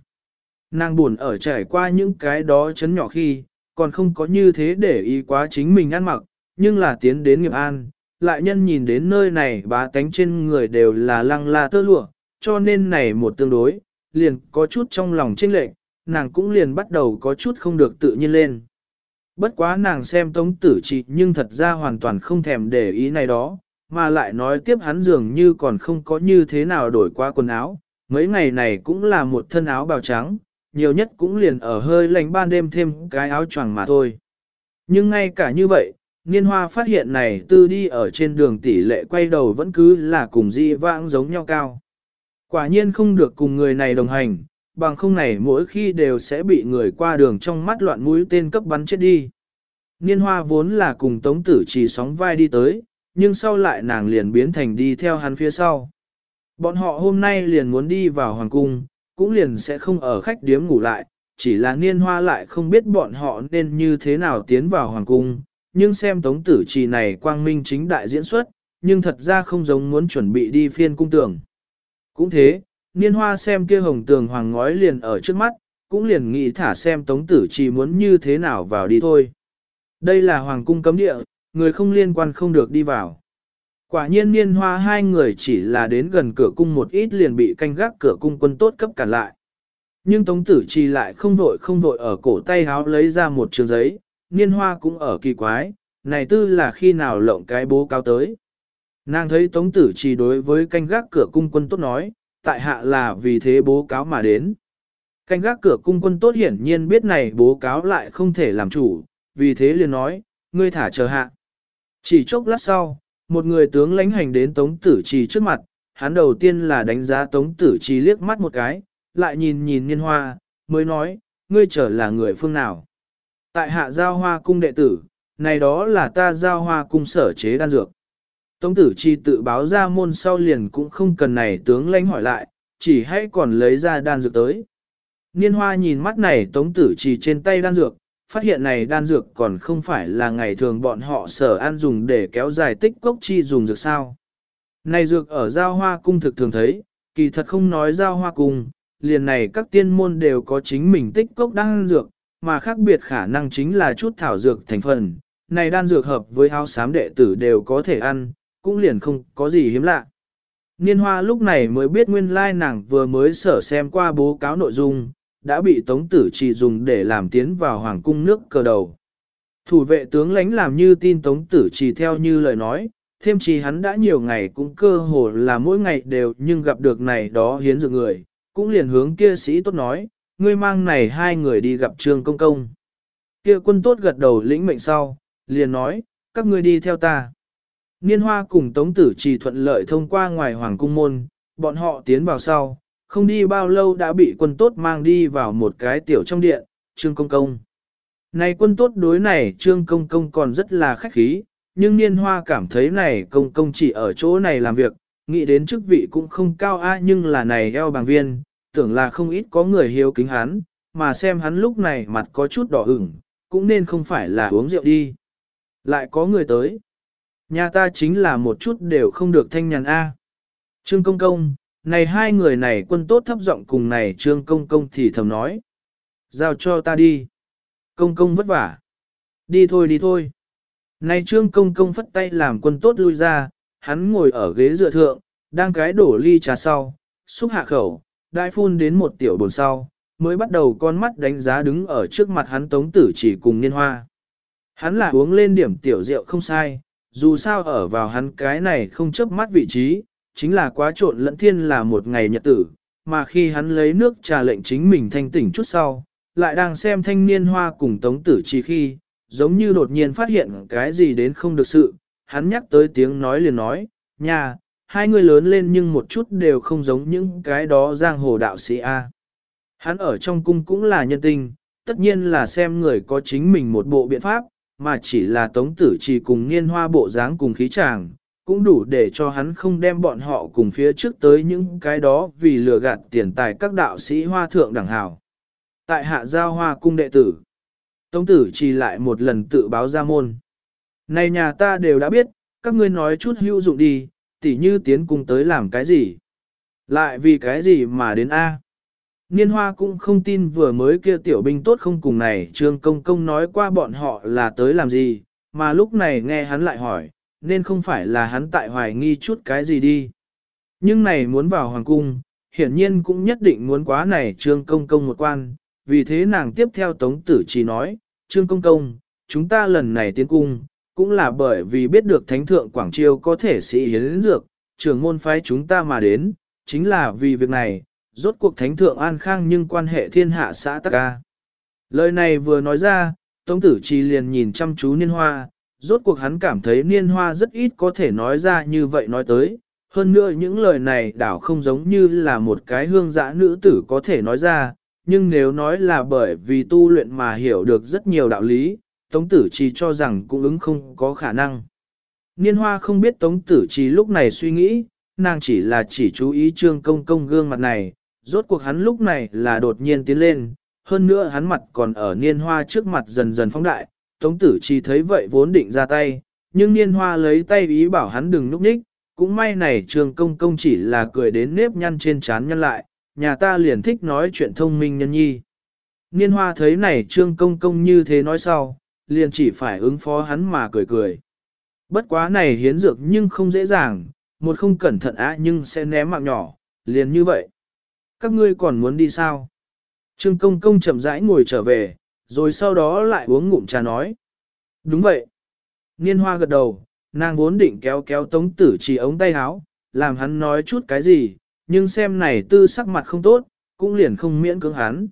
Nàng buồn ở trải qua những cái đó chấn nhỏ khi, còn không có như thế để ý quá chính mình ăn mặc, nhưng là tiến đến nghiệp an, lại nhân nhìn đến nơi này bá tánh trên người đều là lăng la tơ lụa, cho nên này một tương đối, liền có chút trong lòng chênh lệch, nàng cũng liền bắt đầu có chút không được tự nhiên lên. Bất quá nàng xem tống tử trị nhưng thật ra hoàn toàn không thèm để ý này đó, mà lại nói tiếp hắn dường như còn không có như thế nào đổi qua quần áo, mấy ngày này cũng là một thân áo bào trắng, nhiều nhất cũng liền ở hơi lạnh ban đêm thêm cái áo choàng mà thôi. Nhưng ngay cả như vậy, Niên Hoa phát hiện này tư đi ở trên đường tỷ lệ quay đầu vẫn cứ là cùng di vãng giống nhau cao. Quả nhiên không được cùng người này đồng hành, bằng không này mỗi khi đều sẽ bị người qua đường trong mắt loạn mũi tên cấp bắn chết đi. Niên Hoa vốn là cùng Tống Tử chỉ sóng vai đi tới, nhưng sau lại nàng liền biến thành đi theo hắn phía sau. Bọn họ hôm nay liền muốn đi vào hoàng cung, cũng liền sẽ không ở khách điếm ngủ lại, chỉ là niên hoa lại không biết bọn họ nên như thế nào tiến vào hoàng cung, nhưng xem tống tử trì này quang minh chính đại diễn xuất, nhưng thật ra không giống muốn chuẩn bị đi phiên cung tường. Cũng thế, niên hoa xem kia hồng tường hoàng ngói liền ở trước mắt, cũng liền nghĩ thả xem tống tử trì muốn như thế nào vào đi thôi. Đây là hoàng cung cấm địa, người không liên quan không được đi vào. Quả nhiên niên hoa hai người chỉ là đến gần cửa cung một ít liền bị canh gác cửa cung quân tốt cấp cản lại. Nhưng Tống Tử Chi lại không vội không vội ở cổ tay háo lấy ra một trường giấy, niên hoa cũng ở kỳ quái, này tư là khi nào lộng cái bố cáo tới. Nàng thấy Tống Tử Chi đối với canh gác cửa cung quân tốt nói, tại hạ là vì thế bố cáo mà đến. Canh gác cửa cung quân tốt hiển nhiên biết này bố cáo lại không thể làm chủ, vì thế liền nói, ngươi thả chờ hạ. Chỉ chốc lát sau, một người tướng lãnh hành đến Tống Tử Trì trước mặt, hắn đầu tiên là đánh giá Tống Tử Trì liếc mắt một cái, lại nhìn nhìn niên hoa, mới nói, ngươi trở là người phương nào. Tại hạ giao hoa cung đệ tử, này đó là ta giao hoa cung sở chế đan dược. Tống tử trì tự báo ra môn sau liền cũng không cần này tướng lãnh hỏi lại, chỉ hãy còn lấy ra đan dược tới. Niên hoa nhìn mắt này tống tử trì trên tay đan dược, phát hiện này đan dược còn không phải là ngày thường bọn họ sở ăn dùng để kéo dài tích cốc chi dùng dược sao. Này dược ở giao hoa cung thực thường thấy, kỳ thật không nói giao hoa cung, liền này các tiên môn đều có chính mình tích cốc đan dược, mà khác biệt khả năng chính là chút thảo dược thành phần. Này đan dược hợp với áo xám đệ tử đều có thể ăn, cũng liền không có gì hiếm lạ. Niên hoa lúc này mới biết nguyên lai nàng vừa mới sở xem qua bố cáo nội dung, đã bị Tống Tử Trì dùng để làm tiến vào hoàng cung nước cờ đầu. Thủ vệ tướng lãnh làm như tin Tống Tử Trì theo như lời nói, thêm chi hắn đã nhiều ngày cũng cơ hồ là mỗi ngày đều nhưng gặp được này đó hiến dược người, cũng liền hướng kia sĩ tốt nói, ngươi mang này hai người đi gặp trương công công. Kia quân tốt gật đầu lĩnh mệnh sau, liền nói, các ngươi đi theo ta. Niên hoa cùng Tống Tử Trì thuận lợi thông qua ngoài hoàng cung môn, bọn họ tiến vào sau, không đi bao lâu đã bị quân tốt mang đi vào một cái tiểu trong điện, Trương Công Công. Này quân tốt đối này Trương Công Công còn rất là khách khí, nhưng Niên Hoa cảm thấy này Công Công chỉ ở chỗ này làm việc, nghĩ đến chức vị cũng không cao a nhưng là này eo bằng viên, tưởng là không ít có người hiếu kính hắn, mà xem hắn lúc này mặt có chút đỏ ửng, cũng nên không phải là uống rượu đi. Lại có người tới. Nhà ta chính là một chút đều không được thanh nhàn a. Trương Công Công, này hai người này quân tốt thấp giọng cùng này trương công công thì thầm nói. Giao cho ta đi. Công công vất vả. Đi thôi đi thôi. Này trương công công phất tay làm quân tốt lui ra, hắn ngồi ở ghế dựa thượng, đang cái đổ ly trà sau, xúc hạ khẩu, đại phun đến một tiểu bồn sau, mới bắt đầu con mắt đánh giá đứng ở trước mặt hắn tống tử chỉ cùng niên hoa. Hắn là uống lên điểm tiểu rượu không sai, dù sao ở vào hắn cái này không chấp mắt vị trí, chính là quá trộn lẫn thiên là một ngày nhật tử, mà khi hắn lấy nước trà lệnh chính mình thanh tỉnh chút sau, lại đang xem thanh niên hoa cùng tống tử chỉ khi, giống như đột nhiên phát hiện cái gì đến không được sự, hắn nhắc tới tiếng nói liền nói, nhà, hai người lớn lên nhưng một chút đều không giống những cái đó giang hồ đạo sĩ A. Hắn ở trong cung cũng là nhân tình, tất nhiên là xem người có chính mình một bộ biện pháp, mà chỉ là tống tử chỉ cùng niên hoa bộ dáng cùng khí chàng, cũng đủ để cho hắn không đem bọn họ cùng phía trước tới những cái đó vì lừa gạt tiền tài các đạo sĩ hoa thượng đẳng hào. Tại hạ giao hoa cung đệ tử, tống tử chỉ lại một lần tự báo ra môn. Này nhà ta đều đã biết, các ngươi nói chút hữu dụng đi, tỉ như tiến cùng tới làm cái gì. Lại vì cái gì mà đến A. Niên hoa cũng không tin vừa mới kia tiểu binh tốt không cùng này, trương công công nói qua bọn họ là tới làm gì, mà lúc này nghe hắn lại hỏi, nên không phải là hắn tại hoài nghi chút cái gì đi. Nhưng này muốn vào hoàng cung, hiển nhiên cũng nhất định muốn quá này trương công công một quan, vì thế nàng tiếp theo tống tử chỉ nói, trương công công, chúng ta lần này tiến cung, cũng là bởi vì biết được thánh thượng Quảng triều có thể sĩ hiến dược, trưởng môn phái chúng ta mà đến, chính là vì việc này, rốt cuộc thánh thượng an khang nhưng quan hệ thiên hạ xã tắc ca. Lời này vừa nói ra, Tống tử trì liền nhìn chăm chú niên hoa, rốt cuộc hắn cảm thấy niên hoa rất ít có thể nói ra như vậy nói tới. Hơn nữa những lời này đảo không giống như là một cái hương dã nữ tử có thể nói ra, nhưng nếu nói là bởi vì tu luyện mà hiểu được rất nhiều đạo lý, Tống Tử Trì cho rằng cũng ứng không có khả năng. Niên hoa không biết Tống Tử Trì lúc này suy nghĩ, nàng chỉ là chỉ chú ý trương công công gương mặt này, rốt cuộc hắn lúc này là đột nhiên tiến lên, hơn nữa hắn mặt còn ở niên hoa trước mặt dần dần phóng đại, Tống Tử chỉ thấy vậy vốn định ra tay, nhưng niên hoa lấy tay ý bảo hắn đừng núp nhích, cũng may này trương công công chỉ là cười đến nếp nhăn trên trán nhăn lại, nhà ta liền thích nói chuyện thông minh nhân nhi. Niên hoa thấy này trương công công như thế nói sau, liền chỉ phải ứng phó hắn mà cười cười. Bất quá này hiến dược nhưng không dễ dàng, một không cẩn thận á nhưng sẽ ném mạng nhỏ, liền như vậy. Các ngươi còn muốn đi sao? Trương công công chậm rãi ngồi trở về, rồi sau đó lại uống ngụm trà nói. Đúng vậy. Niên hoa gật đầu, nàng vốn định kéo kéo tống tử chỉ ống tay áo, làm hắn nói chút cái gì, nhưng xem này tư sắc mặt không tốt, cũng liền không miễn cưỡng hắn.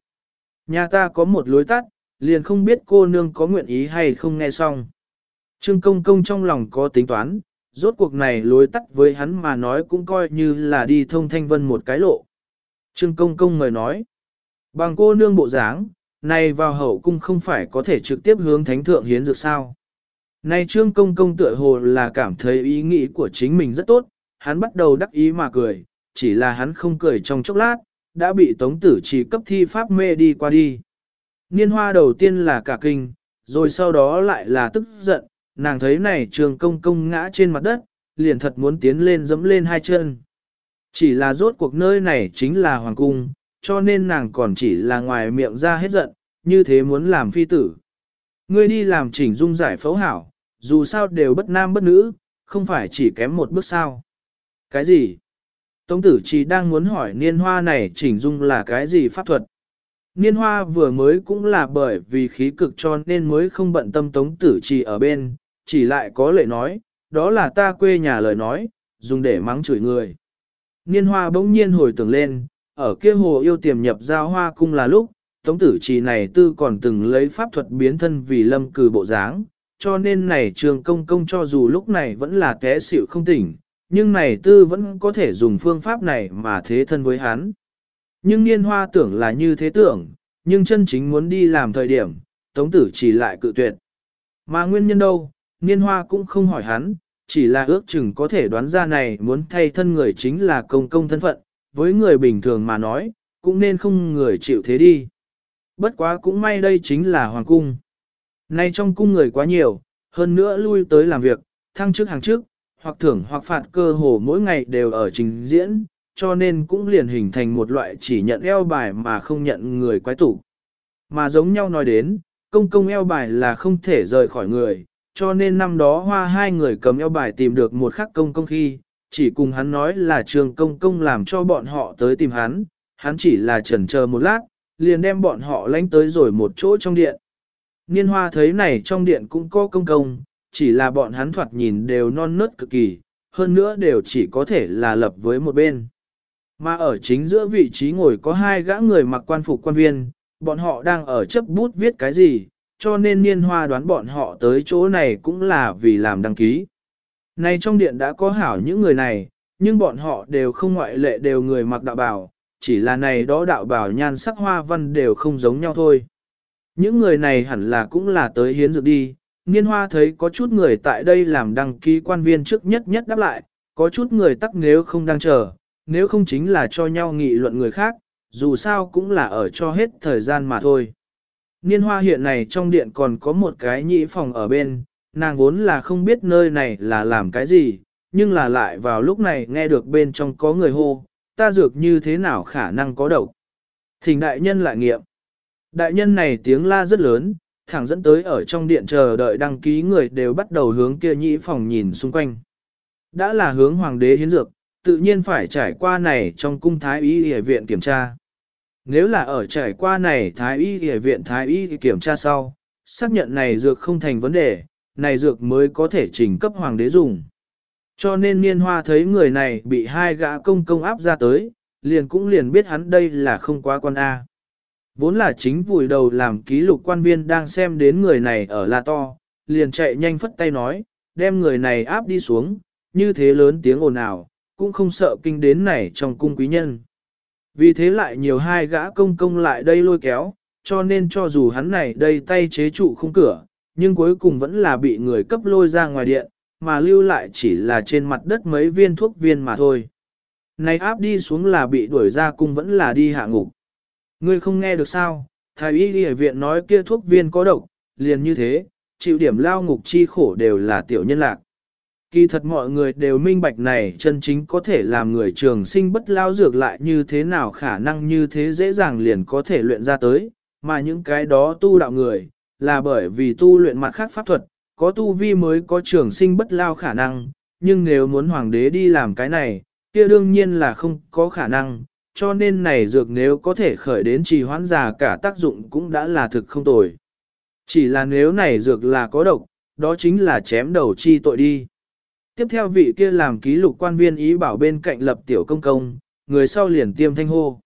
Nhà ta có một lối tắt, liền không biết cô nương có nguyện ý hay không nghe xong. Trương công công trong lòng có tính toán, rốt cuộc này lối tắt với hắn mà nói cũng coi như là đi thông thanh vân một cái lộ. Trương công công mời nói, bằng cô nương bộ dáng, này vào hậu cung không phải có thể trực tiếp hướng thánh thượng hiến dược sao. Này trương công công tựa hồ là cảm thấy ý nghĩ của chính mình rất tốt, hắn bắt đầu đắc ý mà cười, chỉ là hắn không cười trong chốc lát, đã bị tống tử chỉ cấp thi pháp mê đi qua đi. Niên hoa đầu tiên là cả kinh, rồi sau đó lại là tức giận, nàng thấy này trường công công ngã trên mặt đất, liền thật muốn tiến lên dẫm lên hai chân. Chỉ là rốt cuộc nơi này chính là hoàng cung, cho nên nàng còn chỉ là ngoài miệng ra hết giận, như thế muốn làm phi tử. Ngươi đi làm chỉnh dung giải phẫu hảo, dù sao đều bất nam bất nữ, không phải chỉ kém một bước sao. Cái gì? Tống tử chỉ đang muốn hỏi niên hoa này chỉnh dung là cái gì pháp thuật. Niên hoa vừa mới cũng là bởi vì khí cực cho nên mới không bận tâm tống tử chỉ ở bên, chỉ lại có lời nói, đó là ta quê nhà lời nói, dùng để mắng chửi người. Niên hoa bỗng nhiên hồi tưởng lên, ở kia hồ yêu tiềm nhập giao hoa cung là lúc, tống tử trì này tư còn từng lấy pháp thuật biến thân vì lâm cử bộ dáng, cho nên này trường công công cho dù lúc này vẫn là té xỉu không tỉnh, nhưng này tư vẫn có thể dùng phương pháp này mà thế thân với hắn. Nhưng niên hoa tưởng là như thế tưởng, nhưng chân chính muốn đi làm thời điểm, tống tử chỉ lại cự tuyệt. Mà nguyên nhân đâu, niên hoa cũng không hỏi hắn, chỉ là ước chừng có thể đoán ra này muốn thay thân người chính là công công thân phận, với người bình thường mà nói, cũng nên không người chịu thế đi. Bất quá cũng may đây chính là hoàng cung. Nay trong cung người quá nhiều, hơn nữa lui tới làm việc, thăng chức hàng trước, hoặc thưởng hoặc phạt cơ hồ mỗi ngày đều ở trình diễn, cho nên cũng liền hình thành một loại chỉ nhận eo bài mà không nhận người quái tủ. Mà giống nhau nói đến, công công eo bài là không thể rời khỏi người, cho nên năm đó hoa hai người cầm eo bài tìm được một khắc công công khi, chỉ cùng hắn nói là trường công công làm cho bọn họ tới tìm hắn, hắn chỉ là chần chờ một lát, liền đem bọn họ lánh tới rồi một chỗ trong điện. Niên hoa thấy này trong điện cũng có công công, chỉ là bọn hắn thoạt nhìn đều non nớt cực kỳ, hơn nữa đều chỉ có thể là lập với một bên. Mà ở chính giữa vị trí ngồi có hai gã người mặc quan phục quan viên, bọn họ đang ở chấp bút viết cái gì, cho nên niên hoa đoán bọn họ tới chỗ này cũng là vì làm đăng ký. Này trong điện đã có hảo những người này, nhưng bọn họ đều không ngoại lệ đều người mặc đạo bào, chỉ là này đó đạo bào nhan sắc hoa văn đều không giống nhau thôi. Những người này hẳn là cũng là tới hiến dược đi, niên hoa thấy có chút người tại đây làm đăng ký quan viên trước nhất nhất đáp lại, có chút người tắc nếu không đang chờ, nếu không chính là cho nhau nghị luận người khác, dù sao cũng là ở cho hết thời gian mà thôi. Niên hoa hiện này trong điện còn có một cái nhị phòng ở bên, nàng vốn là không biết nơi này là làm cái gì, nhưng là lại vào lúc này nghe được bên trong có người hô, ta dược như thế nào khả năng có độc. Thỉnh đại nhân lại nghiệm. Đại nhân này tiếng la rất lớn, thẳng dẫn tới ở trong điện chờ đợi đăng ký người đều bắt đầu hướng kia nhị phòng nhìn xung quanh. Đã là hướng hoàng đế hiến dược, tự nhiên phải trải qua này trong cung thái y y viện kiểm tra. Nếu là ở trải qua này thái y y viện thái y kiểm tra sau, xác nhận này dược không thành vấn đề, này dược mới có thể trình cấp hoàng đế dùng. Cho nên niên hoa thấy người này bị hai gã công công áp ra tới, liền cũng liền biết hắn đây là không quá quan A. Vốn là chính vùi đầu làm ký lục quan viên đang xem đến người này ở La To, liền chạy nhanh phất tay nói, đem người này áp đi xuống, như thế lớn tiếng ồn ào, cũng không sợ kinh đến này trong cung quý nhân. Vì thế lại nhiều hai gã công công lại đây lôi kéo, cho nên cho dù hắn này đây tay chế trụ không cửa, nhưng cuối cùng vẫn là bị người cấp lôi ra ngoài điện, mà lưu lại chỉ là trên mặt đất mấy viên thuốc viên mà thôi. Này áp đi xuống là bị đuổi ra cung vẫn là đi hạ ngục. Ngươi không nghe được sao, thái y đi ở viện nói kia thuốc viên có độc, liền như thế, chịu điểm lao ngục chi khổ đều là tiểu nhân lạc. Kỳ thật mọi người đều minh bạch này chân chính có thể làm người trường sinh bất lao dược lại như thế nào khả năng như thế dễ dàng liền có thể luyện ra tới, mà những cái đó tu đạo người, là bởi vì tu luyện mặt khác pháp thuật, có tu vi mới có trường sinh bất lao khả năng, nhưng nếu muốn hoàng đế đi làm cái này, kia đương nhiên là không có khả năng, cho nên này dược nếu có thể khởi đến trì hoãn già cả tác dụng cũng đã là thực không tồi. Chỉ là nếu này dược là có độc, đó chính là chém đầu chi tội đi. Tiếp theo vị kia làm ký lục quan viên ý bảo bên cạnh lập tiểu công công, người sau liền tiêm thanh hô.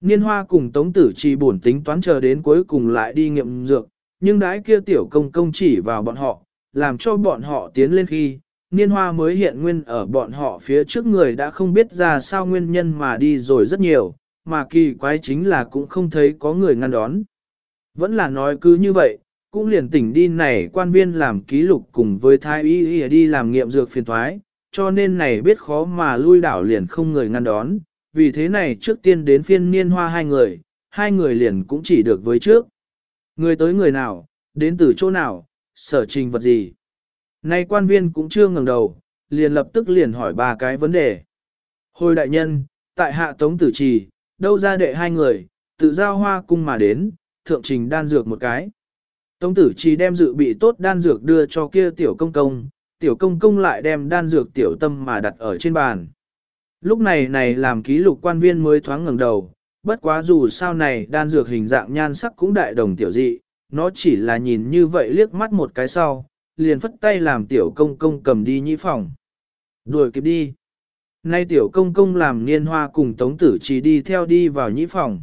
Niên hoa cùng tống tử trì buồn tính toán chờ đến cuối cùng lại đi nghiệm dược, nhưng đãi kia tiểu công công chỉ vào bọn họ, làm cho bọn họ tiến lên khi, niên hoa mới hiện nguyên ở bọn họ phía trước người đã không biết ra sao nguyên nhân mà đi rồi rất nhiều, mà kỳ quái chính là cũng không thấy có người ngăn đón. Vẫn là nói cứ như vậy, cũng liền tỉnh đi này quan viên làm ký lục cùng với thái y đi làm nghiệm dược phiền thoái, cho nên này biết khó mà lui đảo liền không người ngăn đón, vì thế này trước tiên đến phiên niên hoa hai người, hai người liền cũng chỉ được với trước. Người tới người nào, đến từ chỗ nào, sở trình vật gì. Nay quan viên cũng chưa ngẩng đầu, liền lập tức liền hỏi ba cái vấn đề. Hồi đại nhân, tại hạ tống tử trì, đâu ra đệ hai người, tự giao hoa cung mà đến, thượng trình đan dược một cái. Tống tử trì đem dự bị tốt đan dược đưa cho kia tiểu công công, tiểu công công lại đem đan dược tiểu tâm mà đặt ở trên bàn. Lúc này này làm ký lục quan viên mới thoáng ngẩng đầu, bất quá dù sao này đan dược hình dạng nhan sắc cũng đại đồng tiểu dị, nó chỉ là nhìn như vậy liếc mắt một cái sau, liền phất tay làm tiểu công công cầm đi nhĩ phòng. Đuổi kịp đi. Nay tiểu công công làm niên hoa cùng tống tử chỉ đi theo đi vào nhĩ phòng.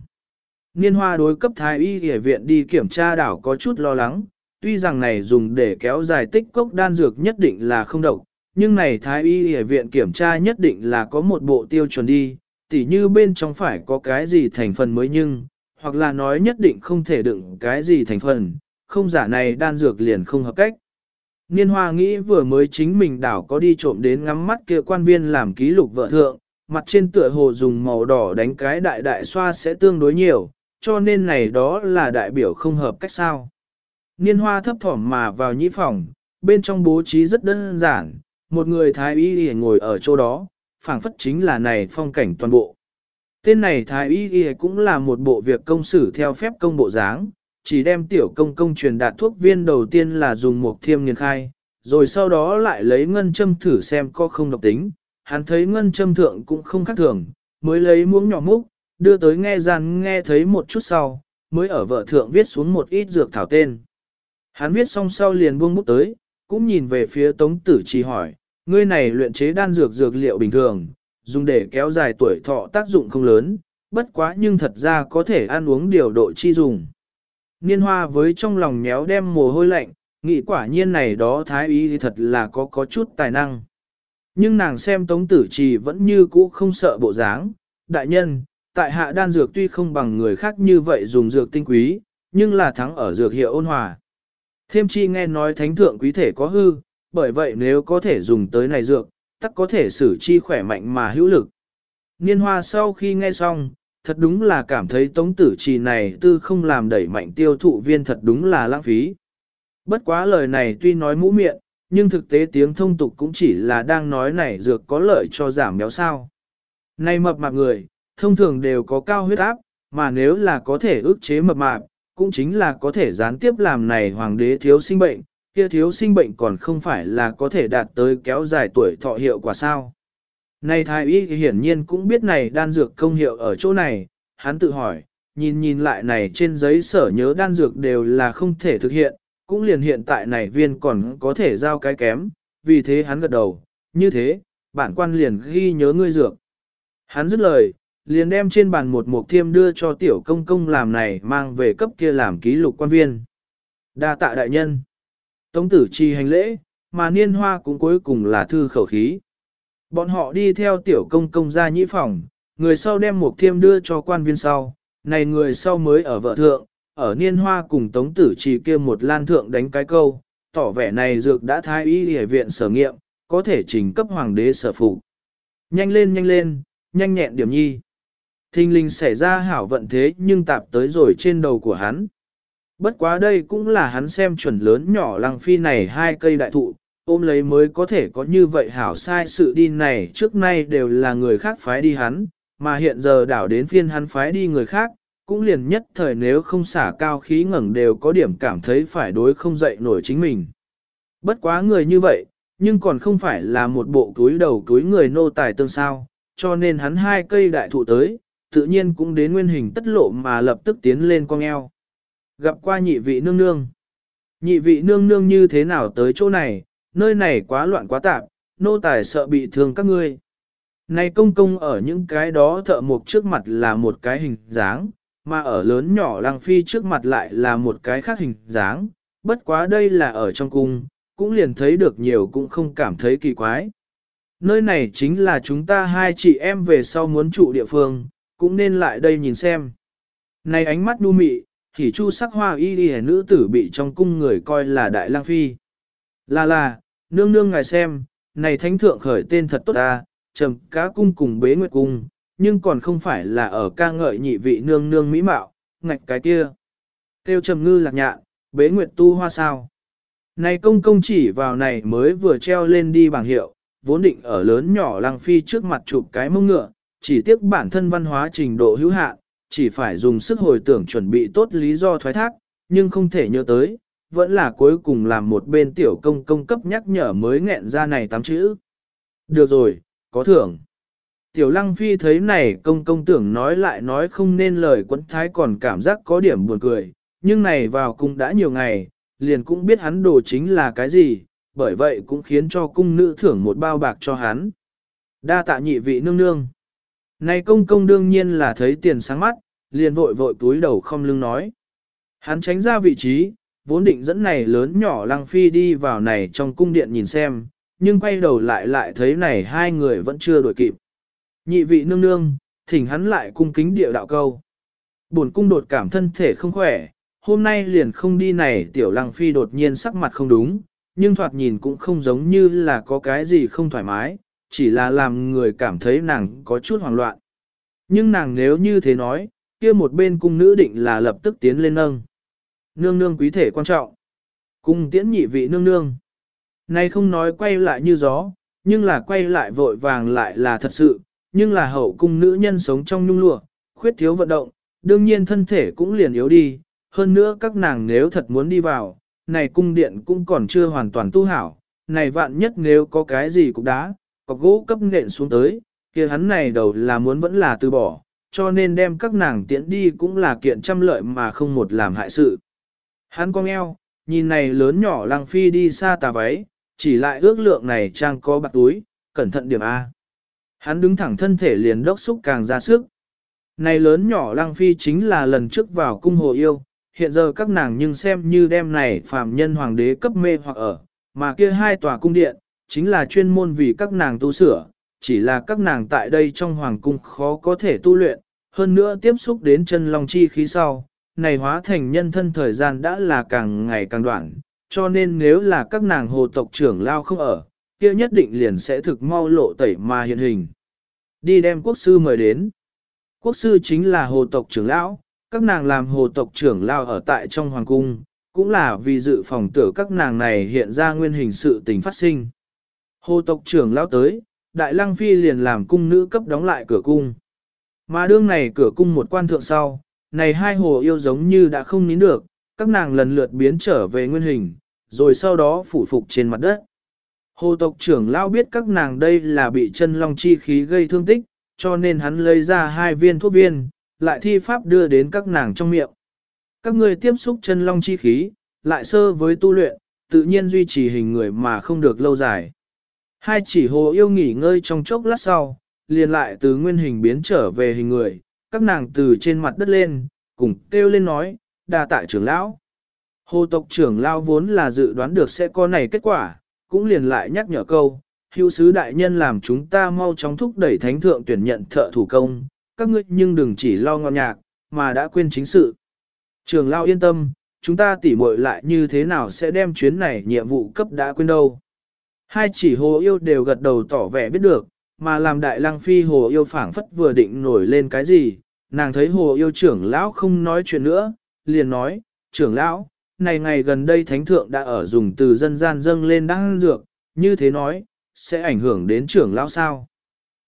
Niên hoa đối cấp thái y hệ viện đi kiểm tra đảo có chút lo lắng, tuy rằng này dùng để kéo dài tích cốc đan dược nhất định là không độc, nhưng này thái y hệ viện kiểm tra nhất định là có một bộ tiêu chuẩn đi, tỉ như bên trong phải có cái gì thành phần mới nhưng, hoặc là nói nhất định không thể đựng cái gì thành phần, không giả này đan dược liền không hợp cách. Niên hoa nghĩ vừa mới chính mình đảo có đi trộm đến ngắm mắt kia quan viên làm ký lục vợ thượng, mặt trên tựa hồ dùng màu đỏ đánh cái đại đại xoa sẽ tương đối nhiều, cho nên này đó là đại biểu không hợp cách sao. Niên hoa thấp thỏm mà vào nhĩ phòng, bên trong bố trí rất đơn giản, một người thái y ngồi ở chỗ đó, phảng phất chính là này phong cảnh toàn bộ. Tên này thái y y cũng là một bộ việc công xử theo phép công bộ dáng, chỉ đem tiểu công công truyền đạt thuốc viên đầu tiên là dùng một thiêm nghiền khai, rồi sau đó lại lấy ngân châm thử xem có không độc tính. Hắn thấy ngân châm thượng cũng không khác thường, mới lấy muỗng nhỏ múc, đưa tới nghe gian nghe thấy một chút sau, mới ở vợ thượng viết xuống một ít dược thảo tên. Hắn viết xong sau liền buông bút tới, cũng nhìn về phía tống tử trì hỏi, ngươi này luyện chế đan dược dược liệu bình thường, dùng để kéo dài tuổi thọ tác dụng không lớn, bất quá nhưng thật ra có thể ăn uống điều độ chi dùng. Niên hoa với trong lòng méo đem mồ hôi lạnh, nghĩ quả nhiên này đó thái ý thì thật là có có chút tài năng. Nhưng nàng xem tống tử trì vẫn như cũ không sợ bộ dáng, đại nhân, tại hạ đan dược tuy không bằng người khác như vậy dùng dược tinh quý, nhưng là thắng ở dược hiệu ôn hòa. Thêm chi nghe nói thánh thượng quý thể có hư, bởi vậy nếu có thể dùng tới này dược, tắc có thể xử chi khỏe mạnh mà hữu lực. Niên hoa sau khi nghe xong, thật đúng là cảm thấy tống tử trì này tư không làm đẩy mạnh tiêu thụ viên thật đúng là lãng phí. Bất quá lời này tuy nói mũ miệng, nhưng thực tế tiếng thông tục cũng chỉ là đang nói này dược có lợi cho giảm béo sao. Này mập mạp người, thông thường đều có cao huyết áp, mà nếu là có thể ức chế mập mạp, cũng chính là có thể gián tiếp làm này hoàng đế thiếu sinh bệnh, kia thiếu sinh bệnh còn không phải là có thể đạt tới kéo dài tuổi thọ hiệu quả sao. Này thái y hiển nhiên cũng biết này đan dược công hiệu ở chỗ này, hắn tự hỏi, nhìn nhìn lại này trên giấy sở nhớ đan dược đều là không thể thực hiện, cũng liền hiện tại này viên còn có thể giao cái kém, vì thế hắn gật đầu, như thế, bản quan liền ghi nhớ ngươi dược. Hắn dứt lời, liền đem trên bàn một mục thiêm đưa cho tiểu công công làm này mang về cấp kia làm ký lục quan viên. đa tạ đại nhân. Tống tử chi hành lễ, mà niên hoa cũng cuối cùng là thư khẩu khí. Bọn họ đi theo tiểu công công ra nhĩ phòng, người sau đem một thiêm đưa cho quan viên sau, này người sau mới ở vợ thượng, ở niên hoa cùng tống tử trì kia một lan thượng đánh cái câu, tỏ vẻ này dược đã thái y hệ viện sở nghiệm, có thể trình cấp hoàng đế sở phụ. Nhanh lên nhanh lên, nhanh nhẹn điểm nhi. Thinh linh xảy ra hảo vận thế nhưng tạp tới rồi trên đầu của hắn. Bất quá đây cũng là hắn xem chuẩn lớn nhỏ lăng phi này hai cây đại thụ, ôm lấy mới có thể có như vậy hảo sai sự đi này trước nay đều là người khác phái đi hắn, mà hiện giờ đảo đến phiên hắn phái đi người khác, cũng liền nhất thời nếu không xả cao khí ngẩng đều có điểm cảm thấy phải đối không dậy nổi chính mình. Bất quá người như vậy, nhưng còn không phải là một bộ túi đầu túi người nô tài tương sao, cho nên hắn hai cây đại thụ tới, tự nhiên cũng đến nguyên hình tất lộ mà lập tức tiến lên con eo. Gặp qua nhị vị nương nương. Nhị vị nương nương như thế nào tới chỗ này, nơi này quá loạn quá tạp, nô tài sợ bị thương các ngươi. Này công công ở những cái đó thợ mộc trước mặt là một cái hình dáng, mà ở lớn nhỏ lang phi trước mặt lại là một cái khác hình dáng, bất quá đây là ở trong cung, cũng liền thấy được nhiều cũng không cảm thấy kỳ quái. Nơi này chính là chúng ta hai chị em về sau muốn trụ địa phương, cũng nên lại đây nhìn xem. Này ánh mắt đu mị, thì chu sắc hoa y y nữ tử bị trong cung người coi là đại lang phi. Là là, nương nương ngài xem, này thánh thượng khởi tên thật tốt ta, trầm cá cung cùng bế nguyệt cung, nhưng còn không phải là ở ca ngợi nhị vị nương nương mỹ mạo, ngạch cái kia. Tiêu trầm ngư lạc nhạn, bế nguyệt tu hoa sao. Này công công chỉ vào này mới vừa treo lên đi bảng hiệu, vốn định ở lớn nhỏ lang phi trước mặt chụp cái mông ngựa, chỉ tiếc bản thân văn hóa trình độ hữu hạn, chỉ phải dùng sức hồi tưởng chuẩn bị tốt lý do thoái thác, nhưng không thể nhớ tới, vẫn là cuối cùng làm một bên tiểu công công cấp nhắc nhở mới nghẹn ra này tám chữ. Được rồi, có thưởng. Tiểu lăng phi thấy này công công tưởng nói lại nói không nên lời quấn thái còn cảm giác có điểm buồn cười, nhưng này vào cung đã nhiều ngày, liền cũng biết hắn đồ chính là cái gì, bởi vậy cũng khiến cho cung nữ thưởng một bao bạc cho hắn. Đa tạ nhị vị nương nương. Này công công đương nhiên là thấy tiền sáng mắt, liền vội vội túi đầu không lưng nói. Hắn tránh ra vị trí, vốn định dẫn này lớn nhỏ lăng phi đi vào này trong cung điện nhìn xem, nhưng quay đầu lại lại thấy này hai người vẫn chưa đổi kịp. Nhị vị nương nương, thỉnh hắn lại cung kính địa đạo câu. Buồn cung đột cảm thân thể không khỏe, hôm nay liền không đi này tiểu lăng phi đột nhiên sắc mặt không đúng, nhưng thoạt nhìn cũng không giống như là có cái gì không thoải mái, chỉ là làm người cảm thấy nàng có chút hoảng loạn. Nhưng nàng nếu như thế nói, kia một bên cung nữ định là lập tức tiến lên nâng. Nương nương quý thể quan trọng. Cung tiễn nhị vị nương nương. Nay không nói quay lại như gió, nhưng là quay lại vội vàng lại là thật sự, nhưng là hậu cung nữ nhân sống trong nhung lụa, khuyết thiếu vận động, đương nhiên thân thể cũng liền yếu đi, hơn nữa các nàng nếu thật muốn đi vào, này cung điện cũng còn chưa hoàn toàn tu hảo, này vạn nhất nếu có cái gì cũng đá, có gỗ cấp nện xuống tới, kia hắn này đầu là muốn vẫn là từ bỏ, cho nên đem các nàng tiễn đi cũng là kiện trăm lợi mà không một làm hại sự. Hắn cong eo, nhìn này lớn nhỏ lăng phi đi xa tà váy, chỉ lại ước lượng này trang có bạc túi, cẩn thận điểm A. Hắn đứng thẳng thân thể liền đốc xúc càng ra sức. Này lớn nhỏ lăng phi chính là lần trước vào cung hồ yêu, hiện giờ các nàng nhưng xem như đem này phàm nhân hoàng đế cấp mê hoặc ở, mà kia hai tòa cung điện, chính là chuyên môn vì các nàng tu sửa, chỉ là các nàng tại đây trong hoàng cung khó có thể tu luyện, hơn nữa tiếp xúc đến chân long chi khí sau, này hóa thành nhân thân thời gian đã là càng ngày càng đoạn, cho nên nếu là các nàng hồ tộc trưởng lao không ở, kia nhất định liền sẽ thực mau lộ tẩy mà hiện hình. Đi đem quốc sư mời đến. Quốc sư chính là hồ tộc trưởng lão, các nàng làm hồ tộc trưởng lao ở tại trong hoàng cung, cũng là vì dự phòng tử các nàng này hiện ra nguyên hình sự tình phát sinh. Hồ tộc trưởng lao tới, đại lăng phi liền làm cung nữ cấp đóng lại cửa cung. Mà đương này cửa cung một quan thượng sau, này hai hồ yêu giống như đã không nín được, các nàng lần lượt biến trở về nguyên hình, rồi sau đó phủ phục trên mặt đất. Hồ tộc trưởng lao biết các nàng đây là bị chân long chi khí gây thương tích, cho nên hắn lấy ra hai viên thuốc viên, lại thi pháp đưa đến các nàng trong miệng. Các người tiếp xúc chân long chi khí, lại sơ với tu luyện, tự nhiên duy trì hình người mà không được lâu dài. Hai chỉ hồ yêu nghỉ ngơi trong chốc lát sau, liền lại từ nguyên hình biến trở về hình người, các nàng từ trên mặt đất lên, cùng kêu lên nói, đa tại trưởng lão. Hồ tộc trưởng lão vốn là dự đoán được sẽ có này kết quả, cũng liền lại nhắc nhở câu, hữu sứ đại nhân làm chúng ta mau chóng thúc đẩy thánh thượng tuyển nhận thợ thủ công, các ngươi nhưng đừng chỉ lo ngon nhạc, mà đã quên chính sự. Trường lao yên tâm, chúng ta tỉ muội lại như thế nào sẽ đem chuyến này nhiệm vụ cấp đã quên đâu. Hai chỉ hồ yêu đều gật đầu tỏ vẻ biết được, mà làm đại lang phi hồ yêu phảng phất vừa định nổi lên cái gì, nàng thấy hồ yêu trưởng lão không nói chuyện nữa, liền nói, trưởng lão, này ngày gần đây thánh thượng đã ở dùng từ dân gian dâng lên đăng dược, như thế nói, sẽ ảnh hưởng đến trưởng lão sao.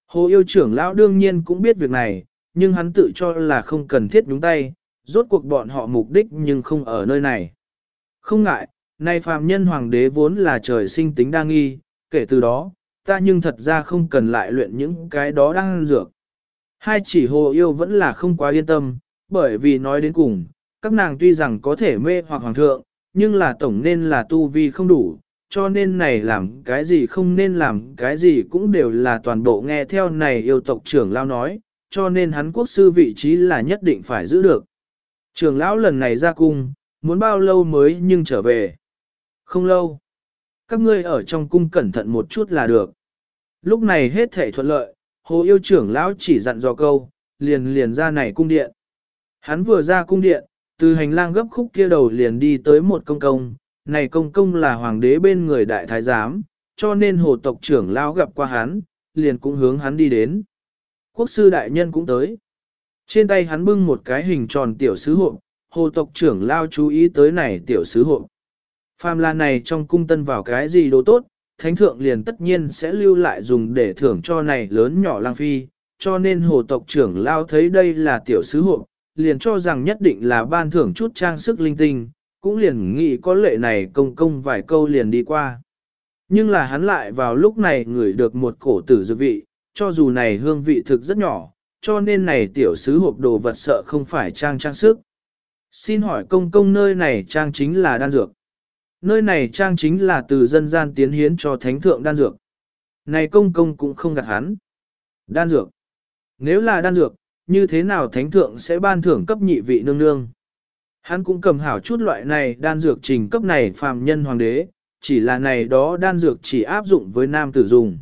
Hồ yêu trưởng lão đương nhiên cũng biết việc này, nhưng hắn tự cho là không cần thiết nhúng tay, rốt cuộc bọn họ mục đích nhưng không ở nơi này. Không ngại, nay phàm nhân hoàng đế vốn là trời sinh tính đa nghi, kể từ đó, ta nhưng thật ra không cần lại luyện những cái đó đang dược. Hai chỉ hồ yêu vẫn là không quá yên tâm, bởi vì nói đến cùng, các nàng tuy rằng có thể mê hoặc hoàng thượng, nhưng là tổng nên là tu vi không đủ, cho nên này làm cái gì không nên làm cái gì cũng đều là toàn bộ nghe theo này yêu tộc trưởng lao nói, cho nên hắn quốc sư vị trí là nhất định phải giữ được. Trưởng lão lần này ra cung, muốn bao lâu mới nhưng trở về? Không lâu. Các ngươi ở trong cung cẩn thận một chút là được. Lúc này hết thể thuận lợi, hồ yêu trưởng lão chỉ dặn dò câu, liền liền ra này cung điện. Hắn vừa ra cung điện, từ hành lang gấp khúc kia đầu liền đi tới một công công, này công công là hoàng đế bên người đại thái giám, cho nên hồ tộc trưởng lão gặp qua hắn, liền cũng hướng hắn đi đến. Quốc sư đại nhân cũng tới. Trên tay hắn bưng một cái hình tròn tiểu sứ hộ, hồ tộc trưởng lao chú ý tới này tiểu sứ hộ. Phàm là này trong cung tân vào cái gì đồ tốt, thánh thượng liền tất nhiên sẽ lưu lại dùng để thưởng cho này lớn nhỏ lang phi, cho nên hồ tộc trưởng lao thấy đây là tiểu sứ hộ, liền cho rằng nhất định là ban thưởng chút trang sức linh tinh, cũng liền nghĩ có lệ này công công vài câu liền đi qua. Nhưng là hắn lại vào lúc này ngửi được một cổ tử dược vị, cho dù này hương vị thực rất nhỏ, cho nên này tiểu sứ hộp đồ vật sợ không phải trang trang sức. Xin hỏi công công nơi này trang chính là đan dược. Nơi này trang chính là từ dân gian tiến hiến cho thánh thượng đan dược. Này công công cũng không gạt hắn. Đan dược. Nếu là đan dược, như thế nào thánh thượng sẽ ban thưởng cấp nhị vị nương nương? Hắn cũng cầm hảo chút loại này đan dược trình cấp này phàm nhân hoàng đế, chỉ là này đó đan dược chỉ áp dụng với nam tử dùng.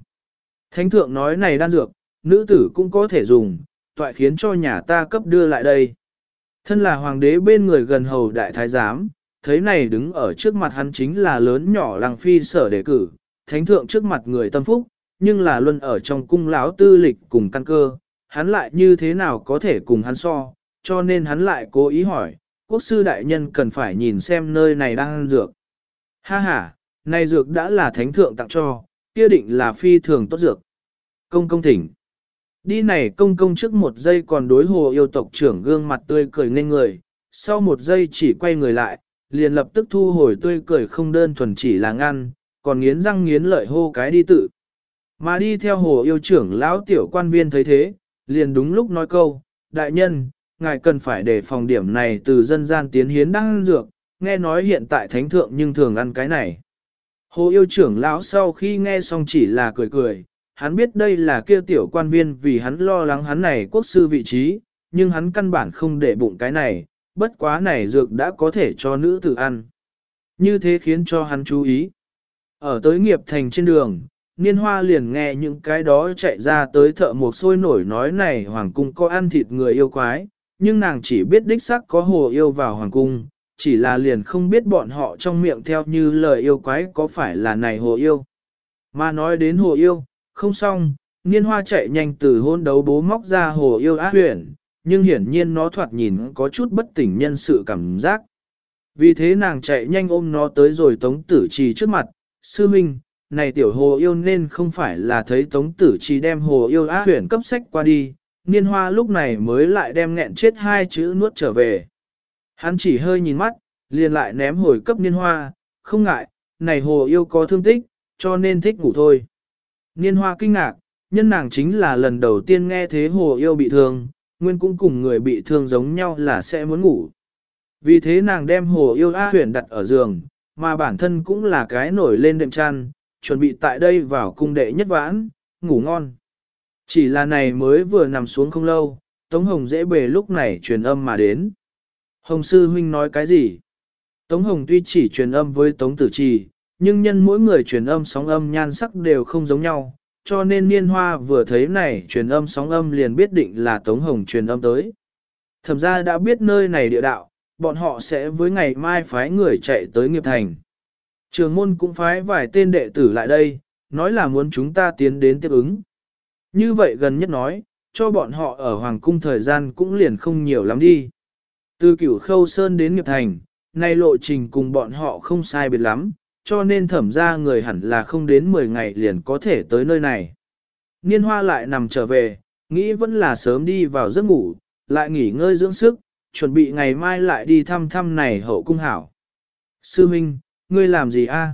Thánh thượng nói này đan dược, nữ tử cũng có thể dùng, toại khiến cho nhà ta cấp đưa lại đây. Thân là hoàng đế bên người gần hầu đại thái giám, thấy này đứng ở trước mặt hắn chính là lớn nhỏ lăng phi sở đề cử, thánh thượng trước mặt người tâm phúc, nhưng là luôn ở trong cung lão tư lịch cùng căn cơ, hắn lại như thế nào có thể cùng hắn so, cho nên hắn lại cố ý hỏi, quốc sư đại nhân cần phải nhìn xem nơi này đang ăn dược. Ha ha, này dược đã là thánh thượng tặng cho, kia định là phi thường tốt dược. Công công thỉnh. Đi này công công trước một giây còn đối hồ yêu tộc trưởng gương mặt tươi cười nên người, sau một giây chỉ quay người lại, liền lập tức thu hồi tươi cười không đơn thuần chỉ là ngăn, còn nghiến răng nghiến lợi hô cái đi tự. Mà đi theo hồ yêu trưởng lão tiểu quan viên thấy thế, liền đúng lúc nói câu, đại nhân, ngài cần phải để phòng điểm này từ dân gian tiến hiến đang dược, nghe nói hiện tại thánh thượng nhưng thường ăn cái này. Hồ yêu trưởng lão sau khi nghe xong chỉ là cười cười, hắn biết đây là kia tiểu quan viên vì hắn lo lắng hắn này quốc sư vị trí, nhưng hắn căn bản không để bụng cái này, bất quá này dược đã có thể cho nữ tử ăn. Như thế khiến cho hắn chú ý. Ở tới nghiệp thành trên đường, niên hoa liền nghe những cái đó chạy ra tới thợ mộc sôi nổi nói này hoàng cung có ăn thịt người yêu quái, nhưng nàng chỉ biết đích sắc có hồ yêu vào hoàng cung, chỉ là liền không biết bọn họ trong miệng theo như lời yêu quái có phải là này hồ yêu. Mà nói đến hồ yêu, không xong, niên hoa chạy nhanh từ hôn đấu bố móc ra hồ yêu ác huyền, nhưng hiển nhiên nó thoạt nhìn có chút bất tỉnh nhân sự cảm giác. Vì thế nàng chạy nhanh ôm nó tới rồi tống tử trì trước mặt, sư minh, này tiểu hồ yêu nên không phải là thấy tống tử trì đem hồ yêu á huyển cấp sách qua đi, niên hoa lúc này mới lại đem nghẹn chết hai chữ nuốt trở về. Hắn chỉ hơi nhìn mắt, liền lại ném hồi cấp niên hoa, không ngại, này hồ yêu có thương tích, cho nên thích ngủ thôi. Niên hoa kinh ngạc, nhân nàng chính là lần đầu tiên nghe thế hồ yêu bị thương, nguyên cũng cùng người bị thương giống nhau là sẽ muốn ngủ. Vì thế nàng đem hồ yêu A huyền đặt ở giường, mà bản thân cũng là cái nổi lên đệm chăn, chuẩn bị tại đây vào cung đệ nhất vãn, ngủ ngon. Chỉ là này mới vừa nằm xuống không lâu, Tống Hồng dễ bề lúc này truyền âm mà đến. Hồng sư huynh nói cái gì? Tống Hồng tuy chỉ truyền âm với Tống Tử Trì, nhưng nhân mỗi người truyền âm sóng âm nhan sắc đều không giống nhau, cho nên niên hoa vừa thấy này truyền âm sóng âm liền biết định là Tống Hồng truyền âm tới. Thẩm ra đã biết nơi này địa đạo, bọn họ sẽ với ngày mai phái người chạy tới nghiệp thành. Trường môn cũng phái vài tên đệ tử lại đây, nói là muốn chúng ta tiến đến tiếp ứng. Như vậy gần nhất nói, cho bọn họ ở Hoàng cung thời gian cũng liền không nhiều lắm đi. Từ cửu khâu sơn đến nghiệp thành, nay lộ trình cùng bọn họ không sai biệt lắm, cho nên thẩm ra người hẳn là không đến 10 ngày liền có thể tới nơi này. Niên hoa lại nằm trở về, nghĩ vẫn là sớm đi vào giấc ngủ, lại nghỉ ngơi dưỡng sức, chuẩn bị ngày mai lại đi thăm thăm này hậu cung hảo. Sư Minh, ngươi làm gì a?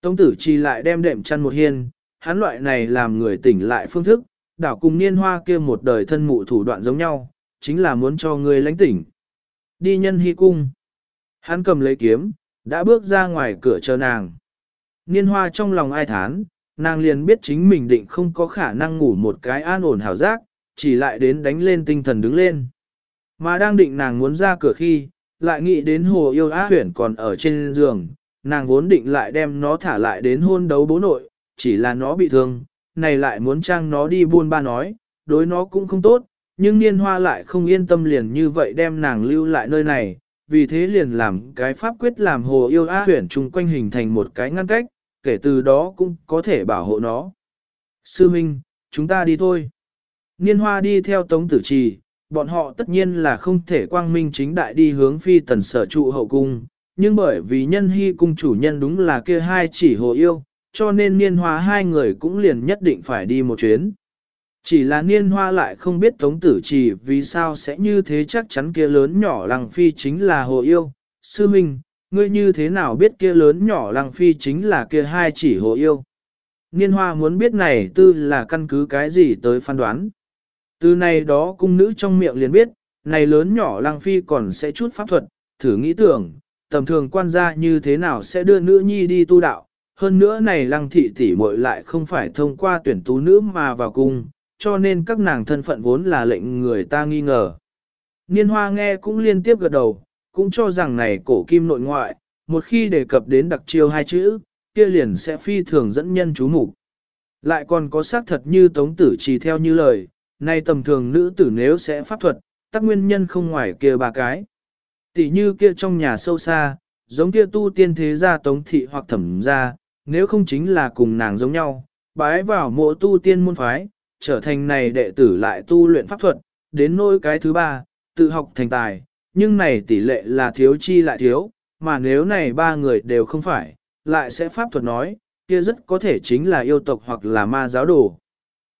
Tống tử chi lại đem đệm chăn một hiên, hắn loại này làm người tỉnh lại phương thức, đảo cùng niên hoa kia một đời thân mụ thủ đoạn giống nhau, chính là muốn cho ngươi lãnh tỉnh. Đi nhân hy cung. Hắn cầm lấy kiếm, đã bước ra ngoài cửa chờ nàng. Niên hoa trong lòng ai thán, nàng liền biết chính mình định không có khả năng ngủ một cái an ổn hảo giác, chỉ lại đến đánh lên tinh thần đứng lên. Mà đang định nàng muốn ra cửa khi, lại nghĩ đến hồ yêu á huyển còn ở trên giường, nàng vốn định lại đem nó thả lại đến hôn đấu bố nội, chỉ là nó bị thương, này lại muốn trang nó đi buôn ba nói, đối nó cũng không tốt, nhưng niên hoa lại không yên tâm liền như vậy đem nàng lưu lại nơi này, vì thế liền làm cái pháp quyết làm hồ yêu á huyển chung quanh hình thành một cái ngăn cách, kể từ đó cũng có thể bảo hộ nó. Sư Minh, chúng ta đi thôi. Niên hoa đi theo tống tử trì, bọn họ tất nhiên là không thể quang minh chính đại đi hướng phi tần sở trụ hậu cung, nhưng bởi vì nhân hy cung chủ nhân đúng là kia hai chỉ hồ yêu, cho nên niên hoa hai người cũng liền nhất định phải đi một chuyến. Chỉ là niên hoa lại không biết tống tử trì vì sao sẽ như thế chắc chắn kia lớn nhỏ lăng phi chính là hồ yêu. Sư Minh, ngươi như thế nào biết kia lớn nhỏ lăng phi chính là kia hai chỉ hồ yêu? Niên hoa muốn biết này tư là căn cứ cái gì tới phán đoán. Từ này đó cung nữ trong miệng liền biết, này lớn nhỏ lăng phi còn sẽ chút pháp thuật, thử nghĩ tưởng, tầm thường quan gia như thế nào sẽ đưa nữ nhi đi tu đạo. Hơn nữa này lăng thị tỷ muội lại không phải thông qua tuyển tú nữ mà vào cung, cho nên các nàng thân phận vốn là lệnh người ta nghi ngờ. Niên hoa nghe cũng liên tiếp gật đầu, cũng cho rằng này cổ kim nội ngoại, một khi đề cập đến đặc chiêu hai chữ, kia liền sẽ phi thường dẫn nhân chú mục Lại còn có xác thật như tống tử chỉ theo như lời, nay tầm thường nữ tử nếu sẽ pháp thuật, tắc nguyên nhân không ngoài kia ba cái. Tỷ như kia trong nhà sâu xa, giống kia tu tiên thế gia tống thị hoặc thẩm gia, nếu không chính là cùng nàng giống nhau, bái vào mộ tu tiên môn phái, trở thành này đệ tử lại tu luyện pháp thuật, đến nỗi cái thứ ba, tự học thành tài, nhưng này tỷ lệ là thiếu chi lại thiếu, mà nếu này ba người đều không phải, lại sẽ pháp thuật nói, kia rất có thể chính là yêu tộc hoặc là ma giáo đồ.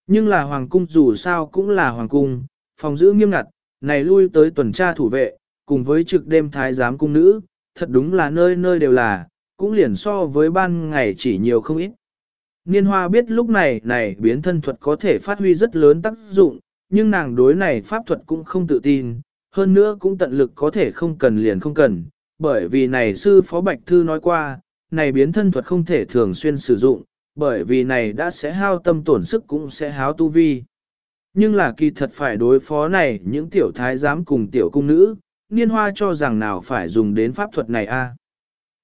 Nhưng là hoàng cung dù sao cũng là hoàng cung, phòng giữ nghiêm ngặt, này lui tới tuần tra thủ vệ, cùng với trực đêm thái giám cung nữ, thật đúng là nơi nơi đều là, cũng liền so với ban ngày chỉ nhiều không ít. Niên hoa biết lúc này này biến thân thuật có thể phát huy rất lớn tác dụng, nhưng nàng đối này pháp thuật cũng không tự tin, hơn nữa cũng tận lực có thể không cần liền không cần, bởi vì này sư phó Bạch Thư nói qua, này biến thân thuật không thể thường xuyên sử dụng, bởi vì này đã sẽ hao tâm tổn sức cũng sẽ háo tu vi. Nhưng là kỳ thật phải đối phó này những tiểu thái giám cùng tiểu cung nữ, niên hoa cho rằng nào phải dùng đến pháp thuật này a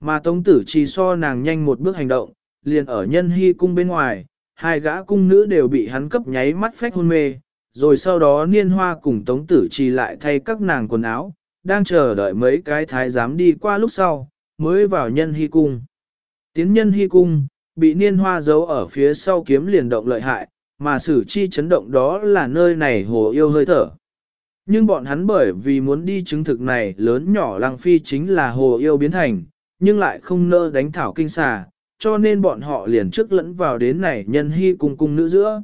Mà tống tử chỉ so nàng nhanh một bước hành động, liền ở nhân hy cung bên ngoài, hai gã cung nữ đều bị hắn cấp nháy mắt phách hôn mê, rồi sau đó niên hoa cùng tống tử trì lại thay các nàng quần áo, đang chờ đợi mấy cái thái giám đi qua lúc sau, mới vào nhân hy cung. Tiến nhân hy cung, bị niên hoa giấu ở phía sau kiếm liền động lợi hại, mà sử chi chấn động đó là nơi này hồ yêu hơi thở. Nhưng bọn hắn bởi vì muốn đi chứng thực này lớn nhỏ lăng phi chính là hồ yêu biến thành, nhưng lại không nơ đánh thảo kinh xà, cho nên bọn họ liền trước lẫn vào đến này nhân hy cung cung nữ giữa.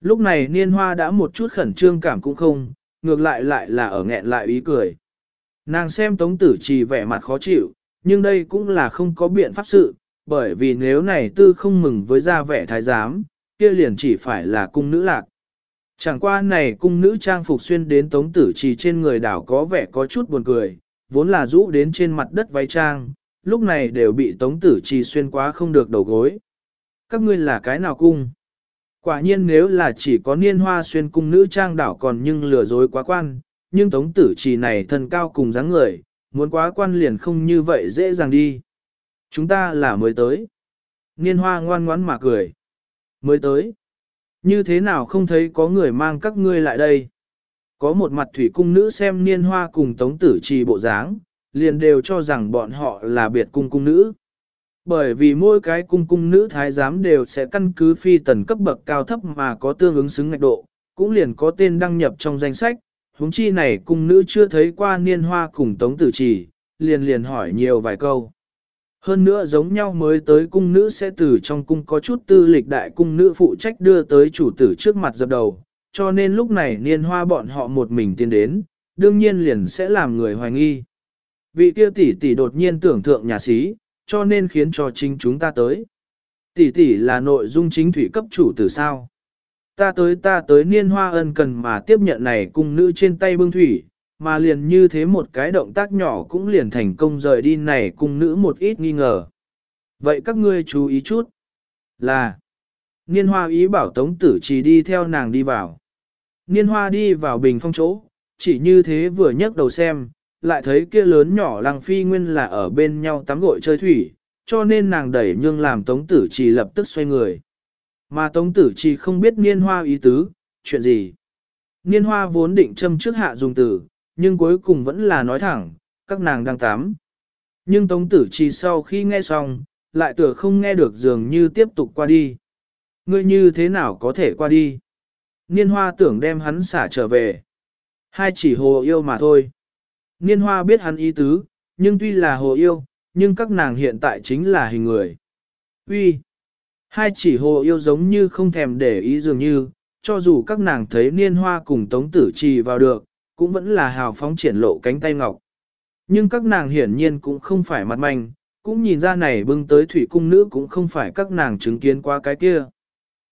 Lúc này niên hoa đã một chút khẩn trương cảm cũng không, ngược lại lại là ở nghẹn lại ý cười. Nàng xem tống tử trì vẻ mặt khó chịu, nhưng đây cũng là không có biện pháp sự, bởi vì nếu này tư không mừng với gia vẻ thái giám, kia liền chỉ phải là cung nữ lạc. Chẳng qua này cung nữ trang phục xuyên đến tống tử trì trên người đảo có vẻ có chút buồn cười, vốn là rũ đến trên mặt đất váy trang, lúc này đều bị tống tử trì xuyên quá không được đầu gối. Các ngươi là cái nào cung? Quả nhiên nếu là chỉ có niên hoa xuyên cung nữ trang đảo còn nhưng lừa dối quá quan, nhưng tống tử trì này thân cao cùng dáng người, muốn quá quan liền không như vậy dễ dàng đi. Chúng ta là mới tới. Niên hoa ngoan ngoãn mà cười. Mới tới. Như thế nào không thấy có người mang các ngươi lại đây? Có một mặt thủy cung nữ xem niên hoa cùng tống tử trì bộ dáng, liền đều cho rằng bọn họ là biệt cung cung nữ. Bởi vì mỗi cái cung cung nữ thái giám đều sẽ căn cứ phi tần cấp bậc cao thấp mà có tương ứng xứng ngạch độ, cũng liền có tên đăng nhập trong danh sách, huống chi này cung nữ chưa thấy qua niên hoa cùng tống tử chỉ, liền liền hỏi nhiều vài câu. Hơn nữa giống nhau mới tới cung nữ sẽ từ trong cung có chút tư lịch đại cung nữ phụ trách đưa tới chủ tử trước mặt dập đầu, cho nên lúc này niên hoa bọn họ một mình tiến đến, đương nhiên liền sẽ làm người hoài nghi. Vị kia tỷ tỷ đột nhiên tưởng thượng nhà sĩ, cho nên khiến cho chính chúng ta tới. Tỷ tỷ là nội dung chính thủy cấp chủ từ sao. Ta tới ta tới niên hoa ân cần mà tiếp nhận này cung nữ trên tay bưng thủy, mà liền như thế một cái động tác nhỏ cũng liền thành công rời đi này cung nữ một ít nghi ngờ. Vậy các ngươi chú ý chút. Là. Niên hoa ý bảo tống tử chỉ đi theo nàng đi vào. Niên hoa đi vào bình phong chỗ, chỉ như thế vừa nhấc đầu xem, lại thấy kia lớn nhỏ lăng phi nguyên là ở bên nhau tắm gội chơi thủy, cho nên nàng đẩy nhưng làm tống tử trì lập tức xoay người. Mà tống tử trì không biết niên hoa ý tứ, chuyện gì. Niên hoa vốn định châm trước hạ dùng từ, nhưng cuối cùng vẫn là nói thẳng, các nàng đang tắm. Nhưng tống tử trì sau khi nghe xong, lại tựa không nghe được dường như tiếp tục qua đi. Ngươi như thế nào có thể qua đi? Niên hoa tưởng đem hắn xả trở về. Hai chỉ hồ yêu mà thôi. Niên hoa biết hắn ý tứ, nhưng tuy là hồ yêu, nhưng các nàng hiện tại chính là hình người. Uy, Hai chỉ hồ yêu giống như không thèm để ý dường như, cho dù các nàng thấy niên hoa cùng tống tử trì vào được, cũng vẫn là hào phóng triển lộ cánh tay ngọc. Nhưng các nàng hiển nhiên cũng không phải mặt manh, cũng nhìn ra này bưng tới thủy cung nữ cũng không phải các nàng chứng kiến qua cái kia.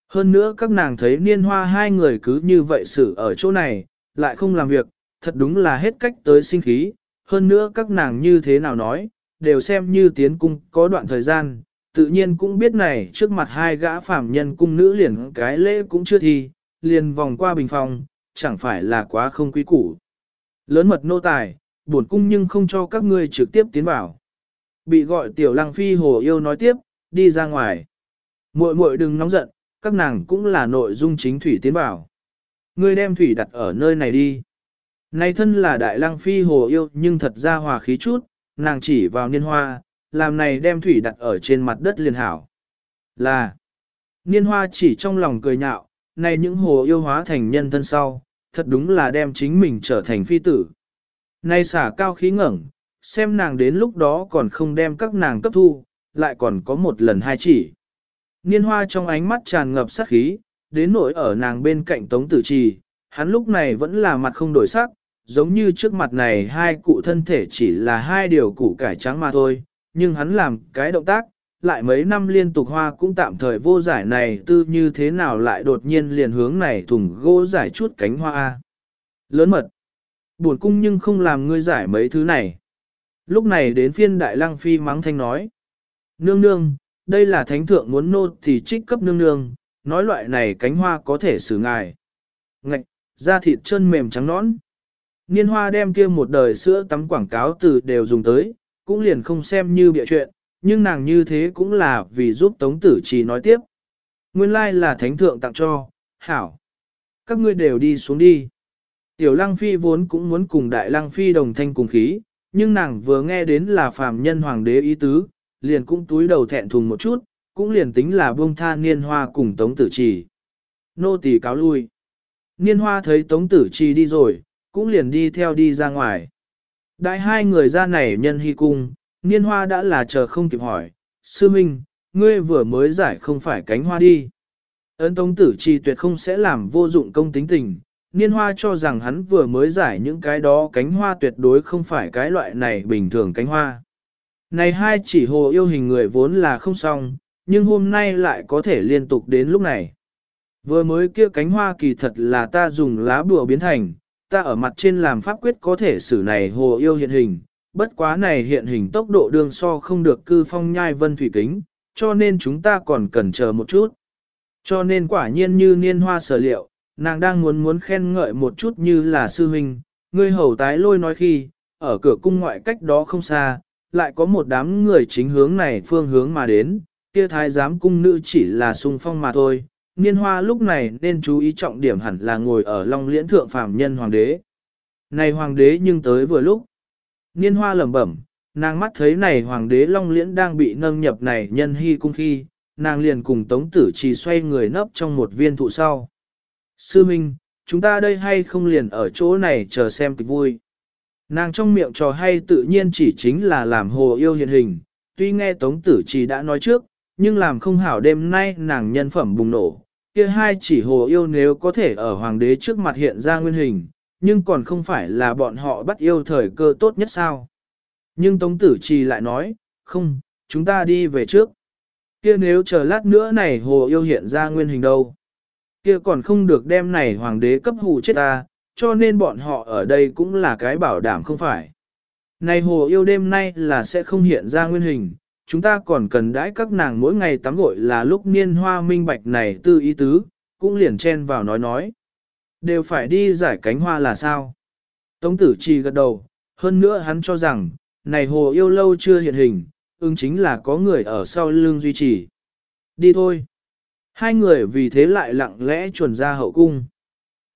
Hơn nữa các nàng thấy niên hoa hai người cứ như vậy xử ở chỗ này, lại không làm việc, thật đúng là hết cách tới sinh khí, hơn nữa các nàng như thế nào nói, đều xem như tiến cung có đoạn thời gian, tự nhiên cũng biết này trước mặt hai gã phạm nhân cung nữ liền cái lễ cũng chưa thi, liền vòng qua bình phòng, chẳng phải là quá không quý củ. Lớn mật nô tài, buồn cung nhưng không cho các ngươi trực tiếp tiến vào. Bị gọi tiểu lăng phi hồ yêu nói tiếp, đi ra ngoài. muội muội đừng nóng giận, các nàng cũng là nội dung chính thủy tiến vào. Ngươi đem thủy đặt ở nơi này đi. Này thân là đại lăng phi hồ yêu nhưng thật ra hòa khí chút, nàng chỉ vào niên hoa, làm này đem thủy đặt ở trên mặt đất liền hảo. Là, niên hoa chỉ trong lòng cười nhạo, này những hồ yêu hóa thành nhân thân sau, thật đúng là đem chính mình trở thành phi tử. Này xả cao khí ngẩng, xem nàng đến lúc đó còn không đem các nàng cấp thu, lại còn có một lần hai chỉ. Niên hoa trong ánh mắt tràn ngập sát khí, đến nỗi ở nàng bên cạnh tống tử trì, hắn lúc này vẫn là mặt không đổi sắc, giống như trước mặt này hai cụ thân thể chỉ là hai điều củ cải trắng mà thôi, nhưng hắn làm cái động tác, lại mấy năm liên tục hoa cũng tạm thời vô giải này tư như thế nào lại đột nhiên liền hướng này thùng gỗ giải chút cánh hoa. Lớn mật, buồn cung nhưng không làm ngươi giải mấy thứ này. Lúc này đến phiên đại lăng phi mắng thanh nói. Nương nương, đây là thánh thượng muốn nô thì trích cấp nương nương, nói loại này cánh hoa có thể xử ngài. Ngạch, da thịt chân mềm trắng nõn. Niên hoa đem kia một đời sữa tắm quảng cáo từ đều dùng tới, cũng liền không xem như bịa chuyện, nhưng nàng như thế cũng là vì giúp Tống Tử Trì nói tiếp. Nguyên lai là thánh thượng tặng cho, hảo. Các ngươi đều đi xuống đi. Tiểu Lăng Phi vốn cũng muốn cùng Đại Lăng Phi đồng thanh cùng khí, nhưng nàng vừa nghe đến là phàm nhân hoàng đế ý tứ, liền cũng túi đầu thẹn thùng một chút, cũng liền tính là buông tha niên hoa cùng Tống Tử Trì. Nô tỳ cáo lui. Niên hoa thấy Tống Tử Trì đi rồi, cũng liền đi theo đi ra ngoài. Đại hai người ra này nhân hy cung, niên hoa đã là chờ không kịp hỏi, sư minh, ngươi vừa mới giải không phải cánh hoa đi. Ấn tống tử chi tuyệt không sẽ làm vô dụng công tính tình, niên hoa cho rằng hắn vừa mới giải những cái đó cánh hoa tuyệt đối không phải cái loại này bình thường cánh hoa. Này hai chỉ hồ yêu hình người vốn là không xong, nhưng hôm nay lại có thể liên tục đến lúc này. Vừa mới kia cánh hoa kỳ thật là ta dùng lá bùa biến thành, ta ở mặt trên làm pháp quyết có thể xử này hồ yêu hiện hình, bất quá này hiện hình tốc độ đương so không được cư phong nhai vân thủy kính, cho nên chúng ta còn cần chờ một chút. Cho nên quả nhiên như niên hoa sở liệu, nàng đang muốn muốn khen ngợi một chút như là sư huynh, ngươi hầu tái lôi nói khi, ở cửa cung ngoại cách đó không xa, lại có một đám người chính hướng này phương hướng mà đến, kia thái giám cung nữ chỉ là sung phong mà thôi, niên hoa lúc này nên chú ý trọng điểm hẳn là ngồi ở long liễn thượng phàm nhân hoàng đế. Này hoàng đế nhưng tới vừa lúc. Niên hoa lẩm bẩm, nàng mắt thấy này hoàng đế long liễn đang bị nâng nhập này nhân hy cung khi, nàng liền cùng tống tử trì xoay người nấp trong một viên thụ sau. Sư Minh, chúng ta đây hay không liền ở chỗ này chờ xem kịch vui. Nàng trong miệng trò hay tự nhiên chỉ chính là làm hồ yêu hiện hình, tuy nghe tống tử trì đã nói trước, nhưng làm không hảo đêm nay nàng nhân phẩm bùng nổ, kia hai chỉ hồ yêu nếu có thể ở hoàng đế trước mặt hiện ra nguyên hình, nhưng còn không phải là bọn họ bắt yêu thời cơ tốt nhất sao. Nhưng Tống Tử Trì lại nói, không, chúng ta đi về trước. Kia nếu chờ lát nữa này hồ yêu hiện ra nguyên hình đâu. Kia còn không được đem này hoàng đế cấp hù chết ta, cho nên bọn họ ở đây cũng là cái bảo đảm không phải. Này hồ yêu đêm nay là sẽ không hiện ra nguyên hình, chúng ta còn cần đãi các nàng mỗi ngày tắm gội là lúc niên hoa minh bạch này tư ý tứ, cũng liền chen vào nói nói. Đều phải đi giải cánh hoa là sao? Tống tử trì gật đầu, hơn nữa hắn cho rằng, này hồ yêu lâu chưa hiện hình, ứng chính là có người ở sau lưng duy trì. Đi thôi. Hai người vì thế lại lặng lẽ chuẩn ra hậu cung.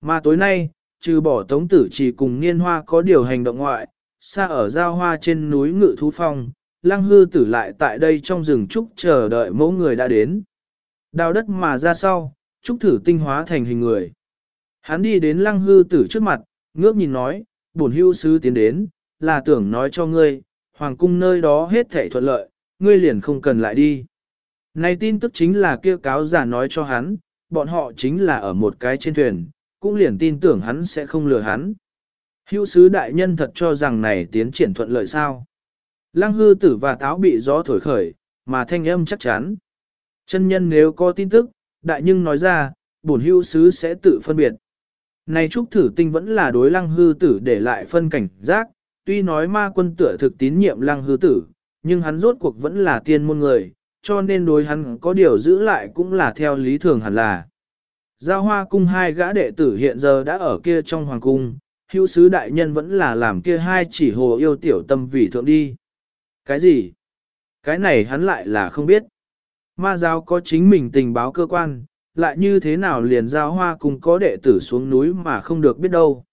Mà tối nay, trừ bỏ tống tử chỉ cùng niên hoa có điều hành động ngoại, xa ở giao hoa trên núi ngự thú phong, lăng hư tử lại tại đây trong rừng trúc chờ đợi mẫu người đã đến. Đào đất mà ra sau, trúc thử tinh hóa thành hình người. Hắn đi đến lăng hư tử trước mặt, ngước nhìn nói, bổn hưu sứ tiến đến, là tưởng nói cho ngươi, hoàng cung nơi đó hết thảy thuận lợi, ngươi liền không cần lại đi. Này tin tức chính là kêu cáo giả nói cho hắn, bọn họ chính là ở một cái trên thuyền, cũng liền tin tưởng hắn sẽ không lừa hắn. Hữu sứ đại nhân thật cho rằng này tiến triển thuận lợi sao. Lăng hư tử và táo bị gió thổi khởi, mà thanh âm chắc chắn. Chân nhân nếu có tin tức, đại nhưng nói ra, bổn hữu sứ sẽ tự phân biệt. Này trúc thử tinh vẫn là đối lăng hư tử để lại phân cảnh giác, tuy nói ma quân tựa thực tín nhiệm lăng hư tử, nhưng hắn rốt cuộc vẫn là tiên môn người, cho nên đối hắn có điều giữ lại cũng là theo lý thường hẳn là. Giao hoa cung hai gã đệ tử hiện giờ đã ở kia trong hoàng cung, hữu sứ đại nhân vẫn là làm kia hai chỉ hồ yêu tiểu tâm vì thượng đi. Cái gì? Cái này hắn lại là không biết. Ma giáo có chính mình tình báo cơ quan, lại như thế nào liền giao hoa cung có đệ tử xuống núi mà không được biết đâu.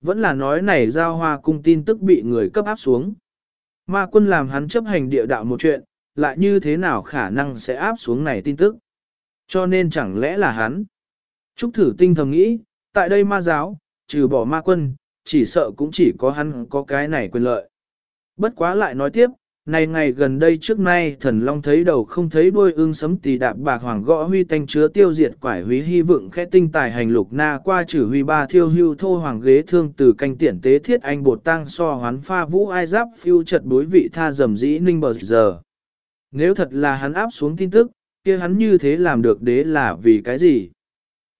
Vẫn là nói này giao hoa cung tin tức bị người cấp áp xuống. Ma quân làm hắn chấp hành địa đạo một chuyện, lại như thế nào khả năng sẽ áp xuống này tin tức. Cho nên chẳng lẽ là hắn. Trúc thử tinh thầm nghĩ, tại đây ma giáo, trừ bỏ ma quân, chỉ sợ cũng chỉ có hắn có cái này quyền lợi. Bất quá lại nói tiếp, này ngày gần đây trước nay thần long thấy đầu không thấy đuôi ưng sấm tì đạp bạc hoàng gõ huy tanh chứa tiêu diệt quải huy hy vượng khẽ tinh tài hành lục na qua trừ huy ba thiêu hưu thô hoàng ghế thương từ canh tiển tế thiết anh bột tăng so hoán pha vũ ai giáp phiêu chật đối vị tha dầm dĩ ninh bờ giờ. Nếu thật là hắn áp xuống tin tức, kia hắn như thế làm được đế là vì cái gì?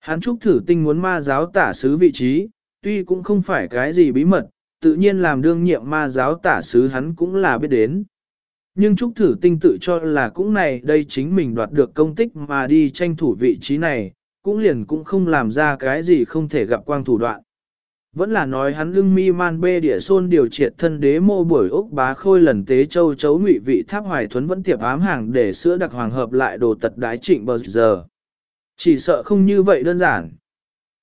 Hắn chúc thử tinh muốn ma giáo tả sứ vị trí, tuy cũng không phải cái gì bí mật, tự nhiên làm đương nhiệm ma giáo tả sứ hắn cũng là biết đến. Nhưng Trúc Thử Tinh tự cho là cũng này đây chính mình đoạt được công tích mà đi tranh thủ vị trí này, cũng liền cũng không làm ra cái gì không thể gặp quang thủ đoạn. Vẫn là nói hắn lưng mi man bê địa xôn điều triệt thân đế mô buổi ốc bá khôi lần tế châu chấu ngụy vị tháp hoài thuấn vẫn tiệp ám hàng để sữa đặc hoàng hợp lại đồ tật đái trịnh bờ giờ. Chỉ sợ không như vậy đơn giản.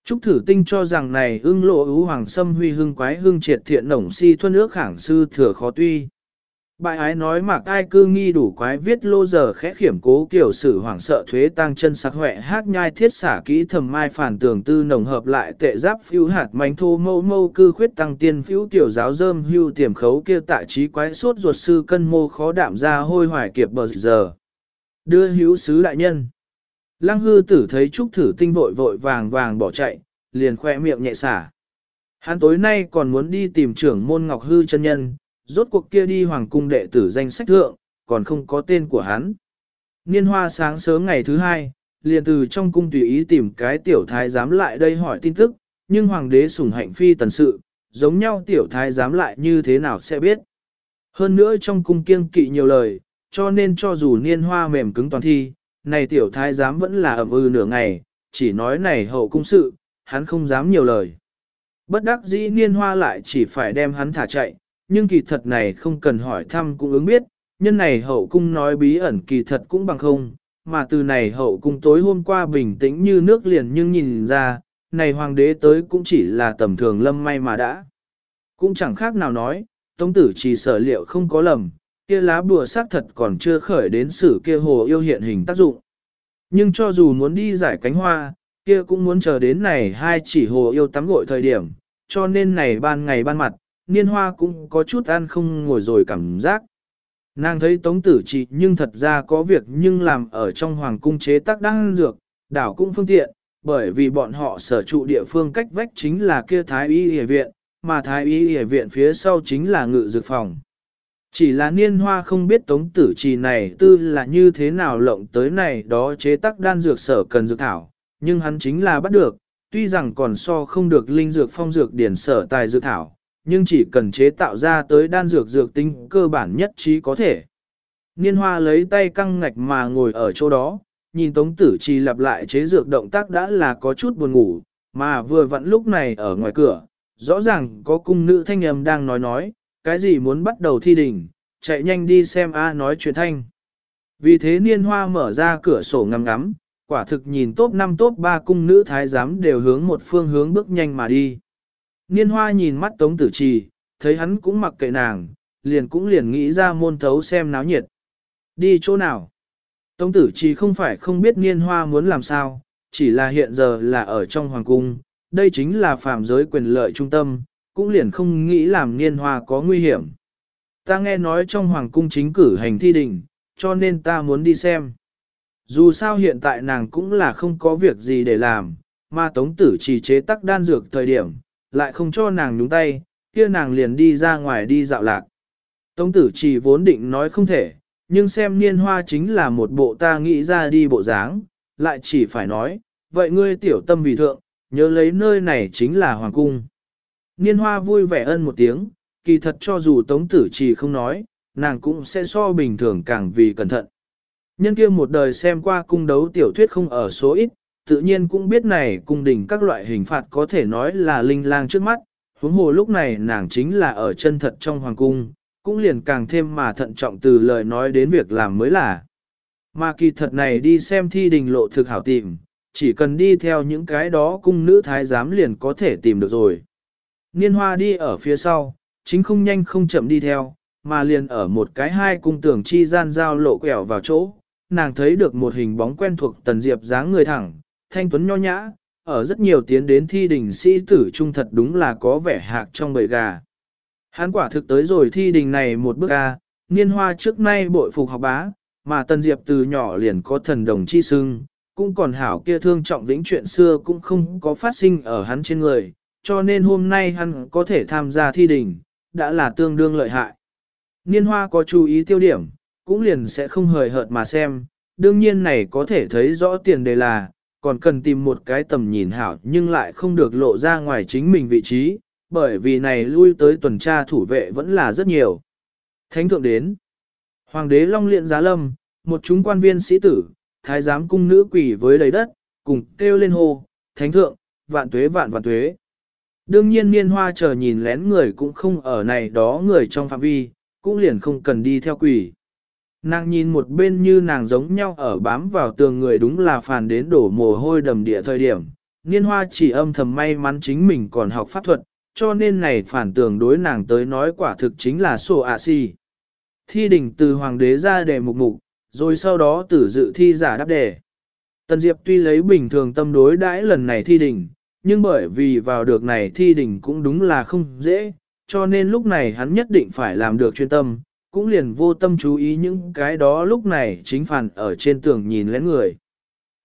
Trúc thử tinh cho rằng này ưng lộ ưu hoàng sâm huy hưng quái hưng triệt thiện nổng si thuân ước khảng sư thừa khó tuy. Bài ái nói mà ai cư nghi đủ quái viết lô giờ khẽ khiểm cố kiểu sử hoảng sợ thuế tăng chân sắc huệ hát nhai thiết xả kỹ thầm mai phản tường tư nồng hợp lại tệ giáp phiếu hạt mánh thô mâu mâu cư khuyết tăng tiên phiếu tiểu giáo dơm hưu tiềm khấu kia tại trí quái suốt ruột sư cân mô khó đạm ra hôi hoài kiệp bờ giờ. Đưa hữu sứ đại nhân. Lăng hư tử thấy trúc thử tinh vội vội vàng vàng bỏ chạy, liền khoe miệng nhẹ xả. Hắn tối nay còn muốn đi tìm trưởng môn ngọc hư chân nhân, rốt cuộc kia đi hoàng cung đệ tử danh sách thượng, còn không có tên của hắn. Niên hoa sáng sớm ngày thứ hai, liền từ trong cung tùy ý tìm cái tiểu thái giám lại đây hỏi tin tức, nhưng hoàng đế sủng hạnh phi tần sự, giống nhau tiểu thái giám lại như thế nào sẽ biết. Hơn nữa trong cung kiêng kỵ nhiều lời, cho nên cho dù niên hoa mềm cứng toàn thi, này tiểu thái giám vẫn là ẩm ư nửa ngày, chỉ nói này hậu cung sự, hắn không dám nhiều lời. Bất đắc dĩ niên hoa lại chỉ phải đem hắn thả chạy, nhưng kỳ thật này không cần hỏi thăm cũng ứng biết, nhân này hậu cung nói bí ẩn kỳ thật cũng bằng không, mà từ này hậu cung tối hôm qua bình tĩnh như nước liền nhưng nhìn ra, này hoàng đế tới cũng chỉ là tầm thường lâm may mà đã. Cũng chẳng khác nào nói, tống tử chỉ sở liệu không có lầm, kia lá bùa xác thật còn chưa khởi đến sử kia hồ yêu hiện hình tác dụng. Nhưng cho dù muốn đi giải cánh hoa, kia cũng muốn chờ đến này hai chỉ hồ yêu tắm gội thời điểm, cho nên này ban ngày ban mặt, niên hoa cũng có chút ăn không ngồi rồi cảm giác. Nàng thấy tống tử chỉ nhưng thật ra có việc nhưng làm ở trong hoàng cung chế tác đăng dược, đảo cũng phương tiện, bởi vì bọn họ sở trụ địa phương cách vách chính là kia thái y y viện, mà thái y y viện phía sau chính là ngự dược phòng. Chỉ là niên hoa không biết tống tử trì này tư là như thế nào lộng tới này đó chế tác đan dược sở cần dược thảo, nhưng hắn chính là bắt được, tuy rằng còn so không được linh dược phong dược điển sở tài dược thảo, nhưng chỉ cần chế tạo ra tới đan dược dược tinh cơ bản nhất trí có thể. Niên hoa lấy tay căng ngạch mà ngồi ở chỗ đó, nhìn tống tử trì lặp lại chế dược động tác đã là có chút buồn ngủ, mà vừa vặn lúc này ở ngoài cửa, rõ ràng có cung nữ thanh âm đang nói nói, cái gì muốn bắt đầu thi đình, chạy nhanh đi xem A nói chuyện thanh. Vì thế niên hoa mở ra cửa sổ ngắm ngắm, quả thực nhìn tốt 5 tốt 3 cung nữ thái giám đều hướng một phương hướng bước nhanh mà đi. Niên hoa nhìn mắt tống tử trì, thấy hắn cũng mặc kệ nàng, liền cũng liền nghĩ ra môn thấu xem náo nhiệt. Đi chỗ nào? Tống tử trì không phải không biết niên hoa muốn làm sao, chỉ là hiện giờ là ở trong hoàng cung, đây chính là phạm giới quyền lợi trung tâm, cũng liền không nghĩ làm niên hoa có nguy hiểm. Ta nghe nói trong hoàng cung chính cử hành thi đình, cho nên ta muốn đi xem. Dù sao hiện tại nàng cũng là không có việc gì để làm, mà tống tử Trì chế tắc đan dược thời điểm, lại không cho nàng nhúng tay, kia nàng liền đi ra ngoài đi dạo lạc. Tống tử chỉ vốn định nói không thể, nhưng xem niên hoa chính là một bộ ta nghĩ ra đi bộ dáng, lại chỉ phải nói, vậy ngươi tiểu tâm vì thượng, nhớ lấy nơi này chính là hoàng cung. Niên hoa vui vẻ ân một tiếng, kỳ thật cho dù tống tử chỉ không nói, nàng cũng sẽ so bình thường càng vì cẩn thận. Nhân kia một đời xem qua cung đấu tiểu thuyết không ở số ít, tự nhiên cũng biết này cung đình các loại hình phạt có thể nói là linh lang trước mắt, huống hồ lúc này nàng chính là ở chân thật trong hoàng cung, cũng liền càng thêm mà thận trọng từ lời nói đến việc làm mới là. Mà kỳ thật này đi xem thi đình lộ thực hảo tìm, chỉ cần đi theo những cái đó cung nữ thái giám liền có thể tìm được rồi. Niên hoa đi ở phía sau, chính không nhanh không chậm đi theo, mà liền ở một cái hai cung tưởng chi gian giao lộ quẹo vào chỗ, nàng thấy được một hình bóng quen thuộc tần diệp dáng người thẳng, thanh tuấn nho nhã, ở rất nhiều tiến đến thi đình sĩ tử trung thật đúng là có vẻ hạc trong bầy gà. Hắn quả thực tới rồi thi đình này một bước A, niên hoa trước nay bội phục học bá, mà Tần Diệp từ nhỏ liền có thần đồng chi sưng, cũng còn hảo kia thương trọng vĩnh chuyện xưa cũng không có phát sinh ở hắn trên người, cho nên hôm nay hắn có thể tham gia thi đình, đã là tương đương lợi hại. Niên hoa có chú ý tiêu điểm, cũng liền sẽ không hời hợt mà xem, đương nhiên này có thể thấy rõ tiền đề là, còn cần tìm một cái tầm nhìn hảo nhưng lại không được lộ ra ngoài chính mình vị trí, bởi vì này lui tới tuần tra thủ vệ vẫn là rất nhiều. Thánh thượng đến. Hoàng đế long liện giá lâm, một chúng quan viên sĩ tử, thái giám cung nữ quỷ với đầy đất, cùng kêu lên hô, thánh thượng, vạn tuế vạn vạn tuế. Đương nhiên niên hoa chờ nhìn lén người cũng không ở này đó người trong phạm vi, cũng liền không cần đi theo quỷ. Nàng nhìn một bên như nàng giống nhau ở bám vào tường người đúng là phàn đến đổ mồ hôi đầm địa thời điểm. Niên hoa chỉ âm thầm may mắn chính mình còn học pháp thuật, cho nên này phản tường đối nàng tới nói quả thực chính là sổ ạ si. Thi đỉnh từ hoàng đế ra đề mục mục, rồi sau đó tử dự thi giả đáp đề. Tần Diệp tuy lấy bình thường tâm đối đãi lần này thi đỉnh, nhưng bởi vì vào được này thi đỉnh cũng đúng là không dễ, cho nên lúc này hắn nhất định phải làm được chuyên tâm, cũng liền vô tâm chú ý những cái đó lúc này chính phản ở trên tường nhìn lén người.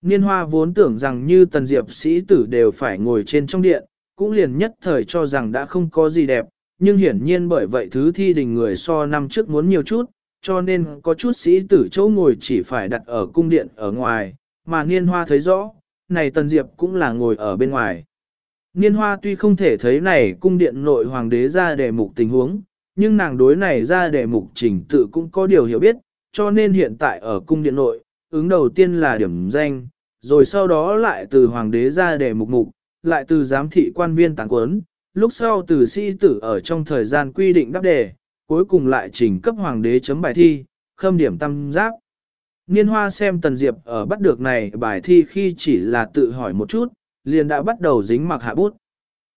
Niên hoa vốn tưởng rằng như tần diệp sĩ tử đều phải ngồi trên trong điện, cũng liền nhất thời cho rằng đã không có gì đẹp, nhưng hiển nhiên bởi vậy thứ thi đình người so năm trước muốn nhiều chút, cho nên có chút sĩ tử chỗ ngồi chỉ phải đặt ở cung điện ở ngoài, mà niên hoa thấy rõ, này tần diệp cũng là ngồi ở bên ngoài. Niên hoa tuy không thể thấy này cung điện nội hoàng đế ra đề mục tình huống, nhưng nàng đối này ra đề mục trình tự cũng có điều hiểu biết, cho nên hiện tại ở cung điện nội, ứng đầu tiên là điểm danh, rồi sau đó lại từ hoàng đế ra đề mục mục, lại từ giám thị quan viên tàng quấn, lúc sau từ sĩ tử ở trong thời gian quy định đáp đề, cuối cùng lại trình cấp hoàng đế chấm bài thi, khâm điểm tam giác. Niên hoa xem Tần Diệp ở bắt được này bài thi khi chỉ là tự hỏi một chút, liền đã bắt đầu dính mặc hạ bút.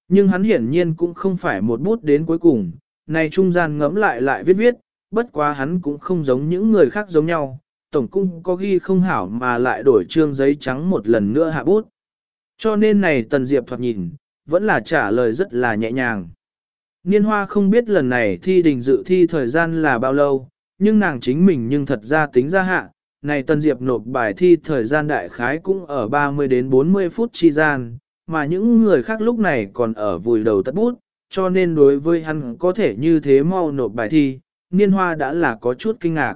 Nhưng hắn hiển nhiên cũng không phải một bút đến cuối cùng, này trung gian ngẫm lại lại viết viết, bất quá hắn cũng không giống những người khác giống nhau, tổng cung có ghi không hảo mà lại đổi trương giấy trắng một lần nữa hạ bút. Cho nên này Tần Diệp thoạt nhìn, vẫn là trả lời rất là nhẹ nhàng. Niên hoa không biết lần này thi đình dự thi thời gian là bao lâu, nhưng nàng chính mình nhưng thật ra tính ra hạ, này Tần Diệp nộp bài thi thời gian đại khái cũng ở 30 đến 40 phút chi gian, mà những người khác lúc này còn ở vùi đầu tất bút, cho nên đối với hắn có thể như thế mau nộp bài thi, niên hoa đã là có chút kinh ngạc.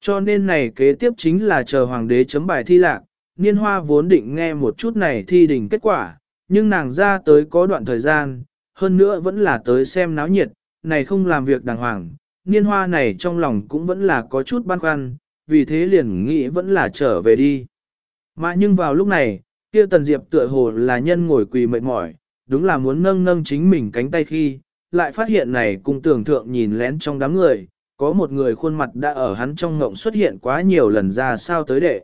Cho nên này kế tiếp chính là chờ hoàng đế chấm bài thi lạc, niên hoa vốn định nghe một chút này thi đỉnh kết quả, nhưng nàng ra tới có đoạn thời gian, hơn nữa vẫn là tới xem náo nhiệt, này không làm việc đàng hoàng, niên hoa này trong lòng cũng vẫn là có chút băn khoăn, vì thế liền nghĩ vẫn là trở về đi. Mà nhưng vào lúc này, kia tần diệp tựa hồ là nhân ngồi quỳ mệt mỏi, đúng là muốn nâng nâng chính mình cánh tay khi, lại phát hiện này cung tưởng thượng nhìn lén trong đám người, có một người khuôn mặt đã ở hắn trong ngộng xuất hiện quá nhiều lần ra sao tới đệ.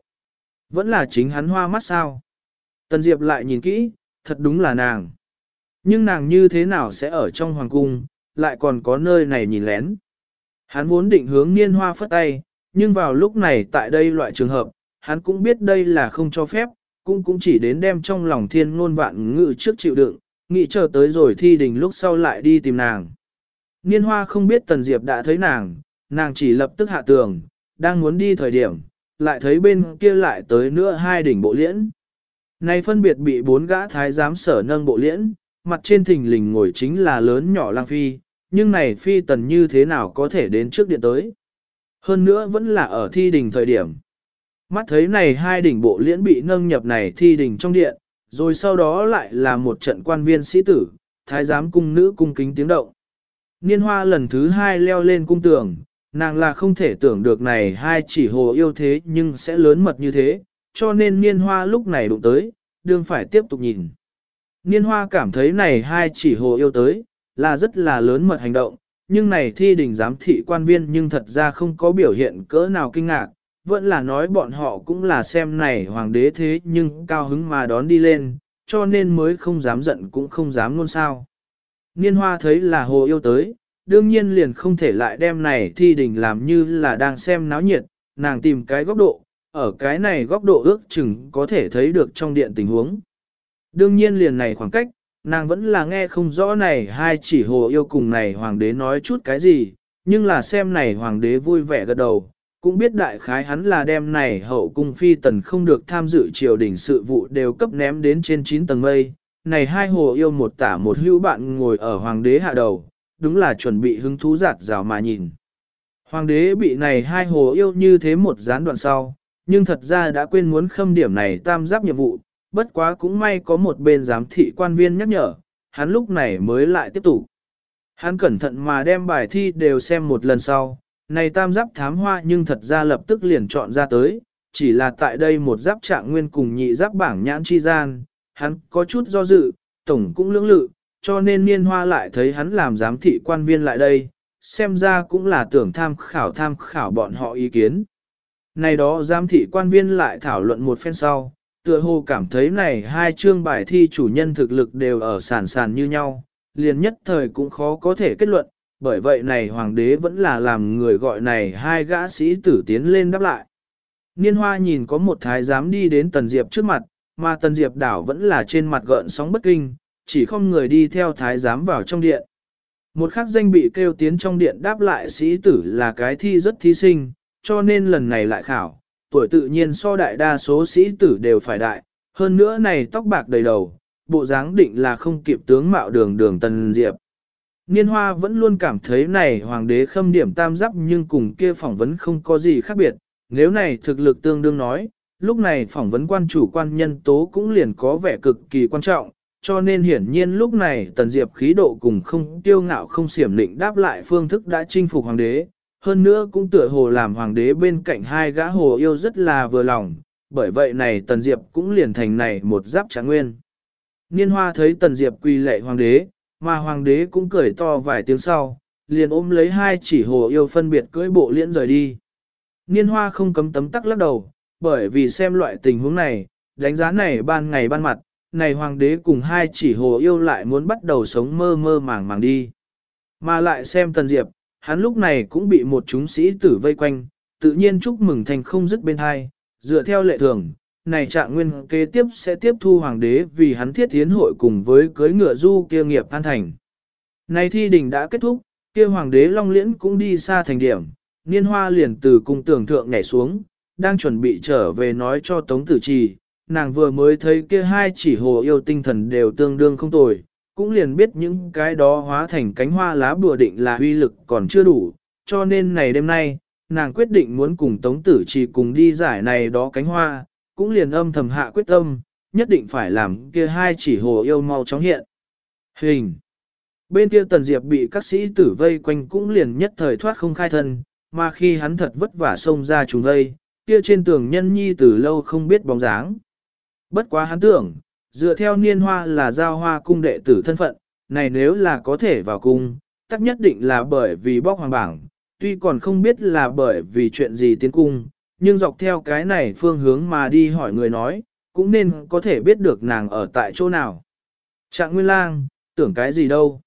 Vẫn là chính hắn hoa mắt sao. Tần Diệp lại nhìn kỹ, thật đúng là nàng. Nhưng nàng như thế nào sẽ ở trong hoàng cung, lại còn có nơi này nhìn lén. Hắn vốn định hướng niên hoa phất tay, nhưng vào lúc này tại đây loại trường hợp, hắn cũng biết đây là không cho phép, cũng cũng chỉ đến đem trong lòng thiên ngôn vạn ngự trước chịu đựng, nghĩ chờ tới rồi thi đình lúc sau lại đi tìm nàng. Niên hoa không biết Tần Diệp đã thấy nàng, nàng chỉ lập tức hạ tường, đang muốn đi thời điểm, lại thấy bên kia lại tới nữa hai đỉnh bộ liễn. Này phân biệt bị bốn gã thái giám sở nâng bộ liễn, mặt trên thình lình ngồi chính là lớn nhỏ lang phi, nhưng này phi tần như thế nào có thể đến trước điện tới. Hơn nữa vẫn là ở thi đình thời điểm. Mắt thấy này hai đỉnh bộ liễn bị nâng nhập này thi đình trong điện, rồi sau đó lại là một trận quan viên sĩ tử, thái giám cung nữ cung kính tiếng động. Niên hoa lần thứ hai leo lên cung tường, nàng là không thể tưởng được này hai chỉ hồ yêu thế nhưng sẽ lớn mật như thế, cho nên niên hoa lúc này đụng tới, đương phải tiếp tục nhìn. Niên hoa cảm thấy này hai chỉ hồ yêu tới, là rất là lớn mật hành động, nhưng này thi đình giám thị quan viên nhưng thật ra không có biểu hiện cỡ nào kinh ngạc, vẫn là nói bọn họ cũng là xem này hoàng đế thế nhưng cao hứng mà đón đi lên, cho nên mới không dám giận cũng không dám ngôn sao. Niên hoa thấy là hồ yêu tới, đương nhiên liền không thể lại đem này thi đình làm như là đang xem náo nhiệt, nàng tìm cái góc độ, ở cái này góc độ ước chừng có thể thấy được trong điện tình huống. Đương nhiên liền này khoảng cách, nàng vẫn là nghe không rõ này hai chỉ hồ yêu cùng này hoàng đế nói chút cái gì, nhưng là xem này hoàng đế vui vẻ gật đầu, cũng biết đại khái hắn là đem này hậu cung phi tần không được tham dự triều đình sự vụ đều cấp ném đến trên 9 tầng mây. Này hai hồ yêu một tả một hữu bạn ngồi ở hoàng đế hạ đầu, đúng là chuẩn bị hứng thú giạt rào mà nhìn. Hoàng đế bị này hai hồ yêu như thế một gián đoạn sau, nhưng thật ra đã quên muốn khâm điểm này tam giáp nhiệm vụ, bất quá cũng may có một bên giám thị quan viên nhắc nhở, hắn lúc này mới lại tiếp tục. Hắn cẩn thận mà đem bài thi đều xem một lần sau, này tam giáp thám hoa nhưng thật ra lập tức liền chọn ra tới, chỉ là tại đây một giáp trạng nguyên cùng nhị giáp bảng nhãn chi gian, hắn có chút do dự, tổng cũng lưỡng lự, cho nên niên hoa lại thấy hắn làm giám thị quan viên lại đây, xem ra cũng là tưởng tham khảo tham khảo bọn họ ý kiến. Này đó giám thị quan viên lại thảo luận một phen sau, tựa hồ cảm thấy này hai chương bài thi chủ nhân thực lực đều ở sản sản như nhau, liền nhất thời cũng khó có thể kết luận, bởi vậy này hoàng đế vẫn là làm người gọi này hai gã sĩ tử tiến lên đáp lại. Niên hoa nhìn có một thái giám đi đến Tần Diệp trước mặt, mà Tần Diệp đảo vẫn là trên mặt gợn sóng bất kinh, chỉ không người đi theo thái giám vào trong điện. Một khắc danh bị kêu tiến trong điện đáp lại sĩ tử là cái thi rất thí sinh, cho nên lần này lại khảo, tuổi tự nhiên so đại đa số sĩ tử đều phải đại, hơn nữa này tóc bạc đầy đầu, bộ dáng định là không kịp tướng mạo đường đường Tần Diệp. Niên hoa vẫn luôn cảm thấy này hoàng đế khâm điểm tam giáp nhưng cùng kia phỏng vấn không có gì khác biệt, nếu này thực lực tương đương nói, lúc này phỏng vấn quan chủ quan nhân tố cũng liền có vẻ cực kỳ quan trọng, cho nên hiển nhiên lúc này tần diệp khí độ cùng không tiêu ngạo không xiểm định đáp lại phương thức đã chinh phục hoàng đế, hơn nữa cũng tựa hồ làm hoàng đế bên cạnh hai gã hồ yêu rất là vừa lòng, bởi vậy này tần diệp cũng liền thành này một giáp tráng nguyên. Niên hoa thấy tần diệp quỳ lệ hoàng đế, mà hoàng đế cũng cười to vài tiếng sau, liền ôm lấy hai chỉ hồ yêu phân biệt cưỡi bộ liễn rời đi. Niên hoa không cấm tấm tắc lắc đầu, bởi vì xem loại tình huống này, đánh giá này ban ngày ban mặt, này hoàng đế cùng hai chỉ hồ yêu lại muốn bắt đầu sống mơ mơ màng màng đi. Mà lại xem tần diệp, hắn lúc này cũng bị một chúng sĩ tử vây quanh, tự nhiên chúc mừng thành không dứt bên hai, dựa theo lệ thường, này trạng nguyên kế tiếp sẽ tiếp thu hoàng đế vì hắn thiết tiến hội cùng với cưới ngựa du kia nghiệp an thành. Này thi đình đã kết thúc, kia hoàng đế long liễn cũng đi xa thành điểm, niên hoa liền từ cung tưởng thượng nhảy xuống, đang chuẩn bị trở về nói cho tống tử trì, nàng vừa mới thấy kia hai chỉ hồ yêu tinh thần đều tương đương không tồi, cũng liền biết những cái đó hóa thành cánh hoa lá bùa định là uy lực còn chưa đủ, cho nên này đêm nay, nàng quyết định muốn cùng tống tử trì cùng đi giải này đó cánh hoa, cũng liền âm thầm hạ quyết tâm, nhất định phải làm kia hai chỉ hồ yêu mau chóng hiện. Hình Bên kia Tần Diệp bị các sĩ tử vây quanh cũng liền nhất thời thoát không khai thân, mà khi hắn thật vất vả xông ra trùng vây, kia trên tường nhân nhi từ lâu không biết bóng dáng. Bất quá hắn tưởng, dựa theo niên hoa là giao hoa cung đệ tử thân phận, này nếu là có thể vào cung, tắc nhất định là bởi vì bóc hoàng bảng, tuy còn không biết là bởi vì chuyện gì tiến cung, nhưng dọc theo cái này phương hướng mà đi hỏi người nói, cũng nên có thể biết được nàng ở tại chỗ nào. Trạng Nguyên Lang, tưởng cái gì đâu.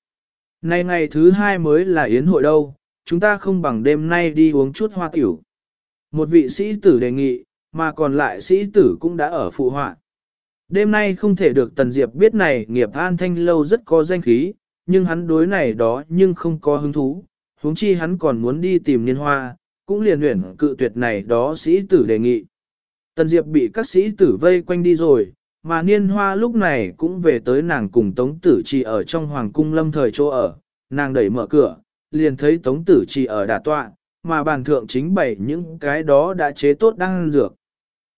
Nay ngày thứ hai mới là yến hội đâu, chúng ta không bằng đêm nay đi uống chút hoa tiểu. Một vị sĩ tử đề nghị, mà còn lại sĩ tử cũng đã ở phụ họa. Đêm nay không thể được Tần Diệp biết này nghiệp an thanh lâu rất có danh khí, nhưng hắn đối này đó nhưng không có hứng thú, huống chi hắn còn muốn đi tìm niên hoa, cũng liền luyện cự tuyệt này đó sĩ tử đề nghị. Tần Diệp bị các sĩ tử vây quanh đi rồi, mà niên hoa lúc này cũng về tới nàng cùng Tống Tử Trì ở trong Hoàng cung lâm thời chỗ ở, nàng đẩy mở cửa, liền thấy Tống Tử Trì ở đà tọa, mà bàn thượng chính bày những cái đó đã chế tốt đang ăn dược.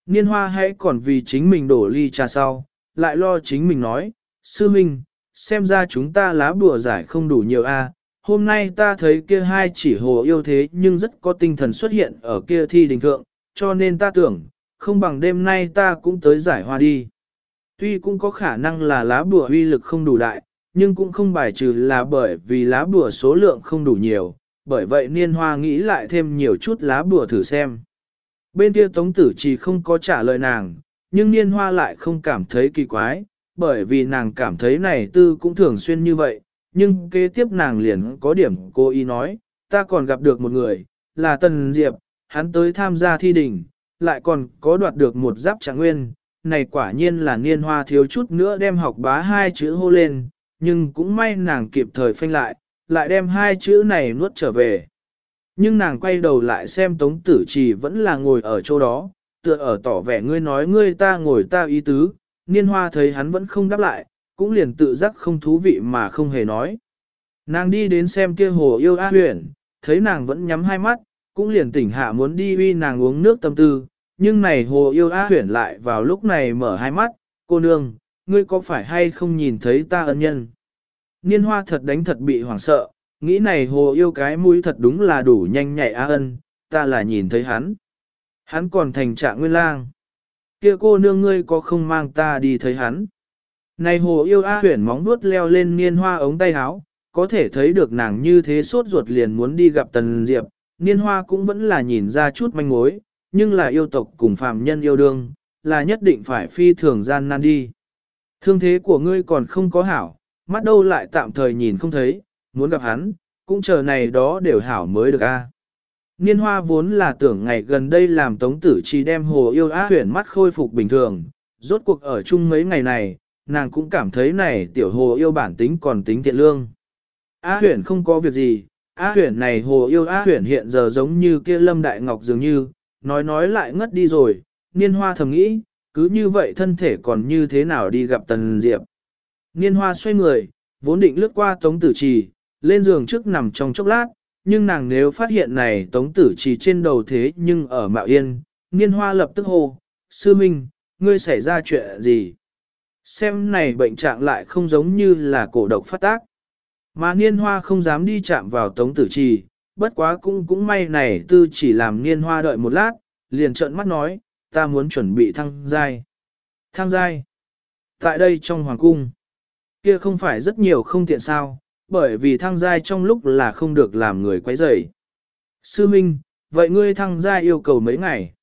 Niên hoa hãy còn vì chính mình đổ ly trà sau, lại lo chính mình nói, sư minh, xem ra chúng ta lá bùa giải không đủ nhiều a hôm nay ta thấy kia hai chỉ hồ yêu thế nhưng rất có tinh thần xuất hiện ở kia thi đình thượng, cho nên ta tưởng, không bằng đêm nay ta cũng tới giải hoa đi. Tuy cũng có khả năng là lá bùa uy lực không đủ đại, nhưng cũng không bài trừ là bởi vì lá bùa số lượng không đủ nhiều, bởi vậy niên hoa nghĩ lại thêm nhiều chút lá bùa thử xem. Bên kia tống tử chỉ không có trả lời nàng, nhưng niên hoa lại không cảm thấy kỳ quái, bởi vì nàng cảm thấy này tư cũng thường xuyên như vậy, nhưng kế tiếp nàng liền có điểm cô ý nói, ta còn gặp được một người, là Tần Diệp, hắn tới tham gia thi đình, lại còn có đoạt được một giáp trạng nguyên, này quả nhiên là niên hoa thiếu chút nữa đem học bá hai chữ hô lên, nhưng cũng may nàng kịp thời phanh lại, lại đem hai chữ này nuốt trở về. Nhưng nàng quay đầu lại xem tống tử trì vẫn là ngồi ở chỗ đó, tựa ở tỏ vẻ ngươi nói ngươi ta ngồi ta ý tứ, niên hoa thấy hắn vẫn không đáp lại, cũng liền tự giác không thú vị mà không hề nói. Nàng đi đến xem kia hồ yêu A huyền, thấy nàng vẫn nhắm hai mắt, cũng liền tỉnh hạ muốn đi uy nàng uống nước tâm tư, nhưng này hồ yêu A huyền lại vào lúc này mở hai mắt, cô nương, ngươi có phải hay không nhìn thấy ta ân nhân? Niên hoa thật đánh thật bị hoảng sợ, nghĩ này hồ yêu cái mũi thật đúng là đủ nhanh nhạy A ân, ta là nhìn thấy hắn. Hắn còn thành trạng nguyên lang. kia cô nương ngươi có không mang ta đi thấy hắn? Này hồ yêu A huyển móng vuốt leo lên niên hoa ống tay áo, có thể thấy được nàng như thế sốt ruột liền muốn đi gặp Tần Diệp, niên hoa cũng vẫn là nhìn ra chút manh mối, nhưng là yêu tộc cùng phàm nhân yêu đương, là nhất định phải phi thường gian nan đi. Thương thế của ngươi còn không có hảo, mắt đâu lại tạm thời nhìn không thấy, muốn gặp hắn, cũng chờ này đó đều hảo mới được a. Niên hoa vốn là tưởng ngày gần đây làm tống tử chỉ đem hồ yêu á huyển mắt khôi phục bình thường, rốt cuộc ở chung mấy ngày này, nàng cũng cảm thấy này tiểu hồ yêu bản tính còn tính thiện lương. A huyển không có việc gì, A huyển này hồ yêu A huyển hiện giờ giống như kia lâm đại ngọc dường như, nói nói lại ngất đi rồi, niên hoa thầm nghĩ, cứ như vậy thân thể còn như thế nào đi gặp tần diệp. Niên hoa xoay người, vốn định lướt qua tống tử trì, lên giường trước nằm trong chốc lát, nhưng nàng nếu phát hiện này tống tử trì trên đầu thế nhưng ở mạo yên, niên hoa lập tức hô, sư minh, ngươi xảy ra chuyện gì? Xem này bệnh trạng lại không giống như là cổ độc phát tác. Mà niên hoa không dám đi chạm vào tống tử trì, bất quá cũng cũng may này tư chỉ làm niên hoa đợi một lát, liền trợn mắt nói, ta muốn chuẩn bị thăng giai. Thăng giai. Tại đây trong hoàng cung, kia không phải rất nhiều không tiện sao, bởi vì thăng giai trong lúc là không được làm người quấy rầy. Sư Minh, vậy ngươi thăng giai yêu cầu mấy ngày?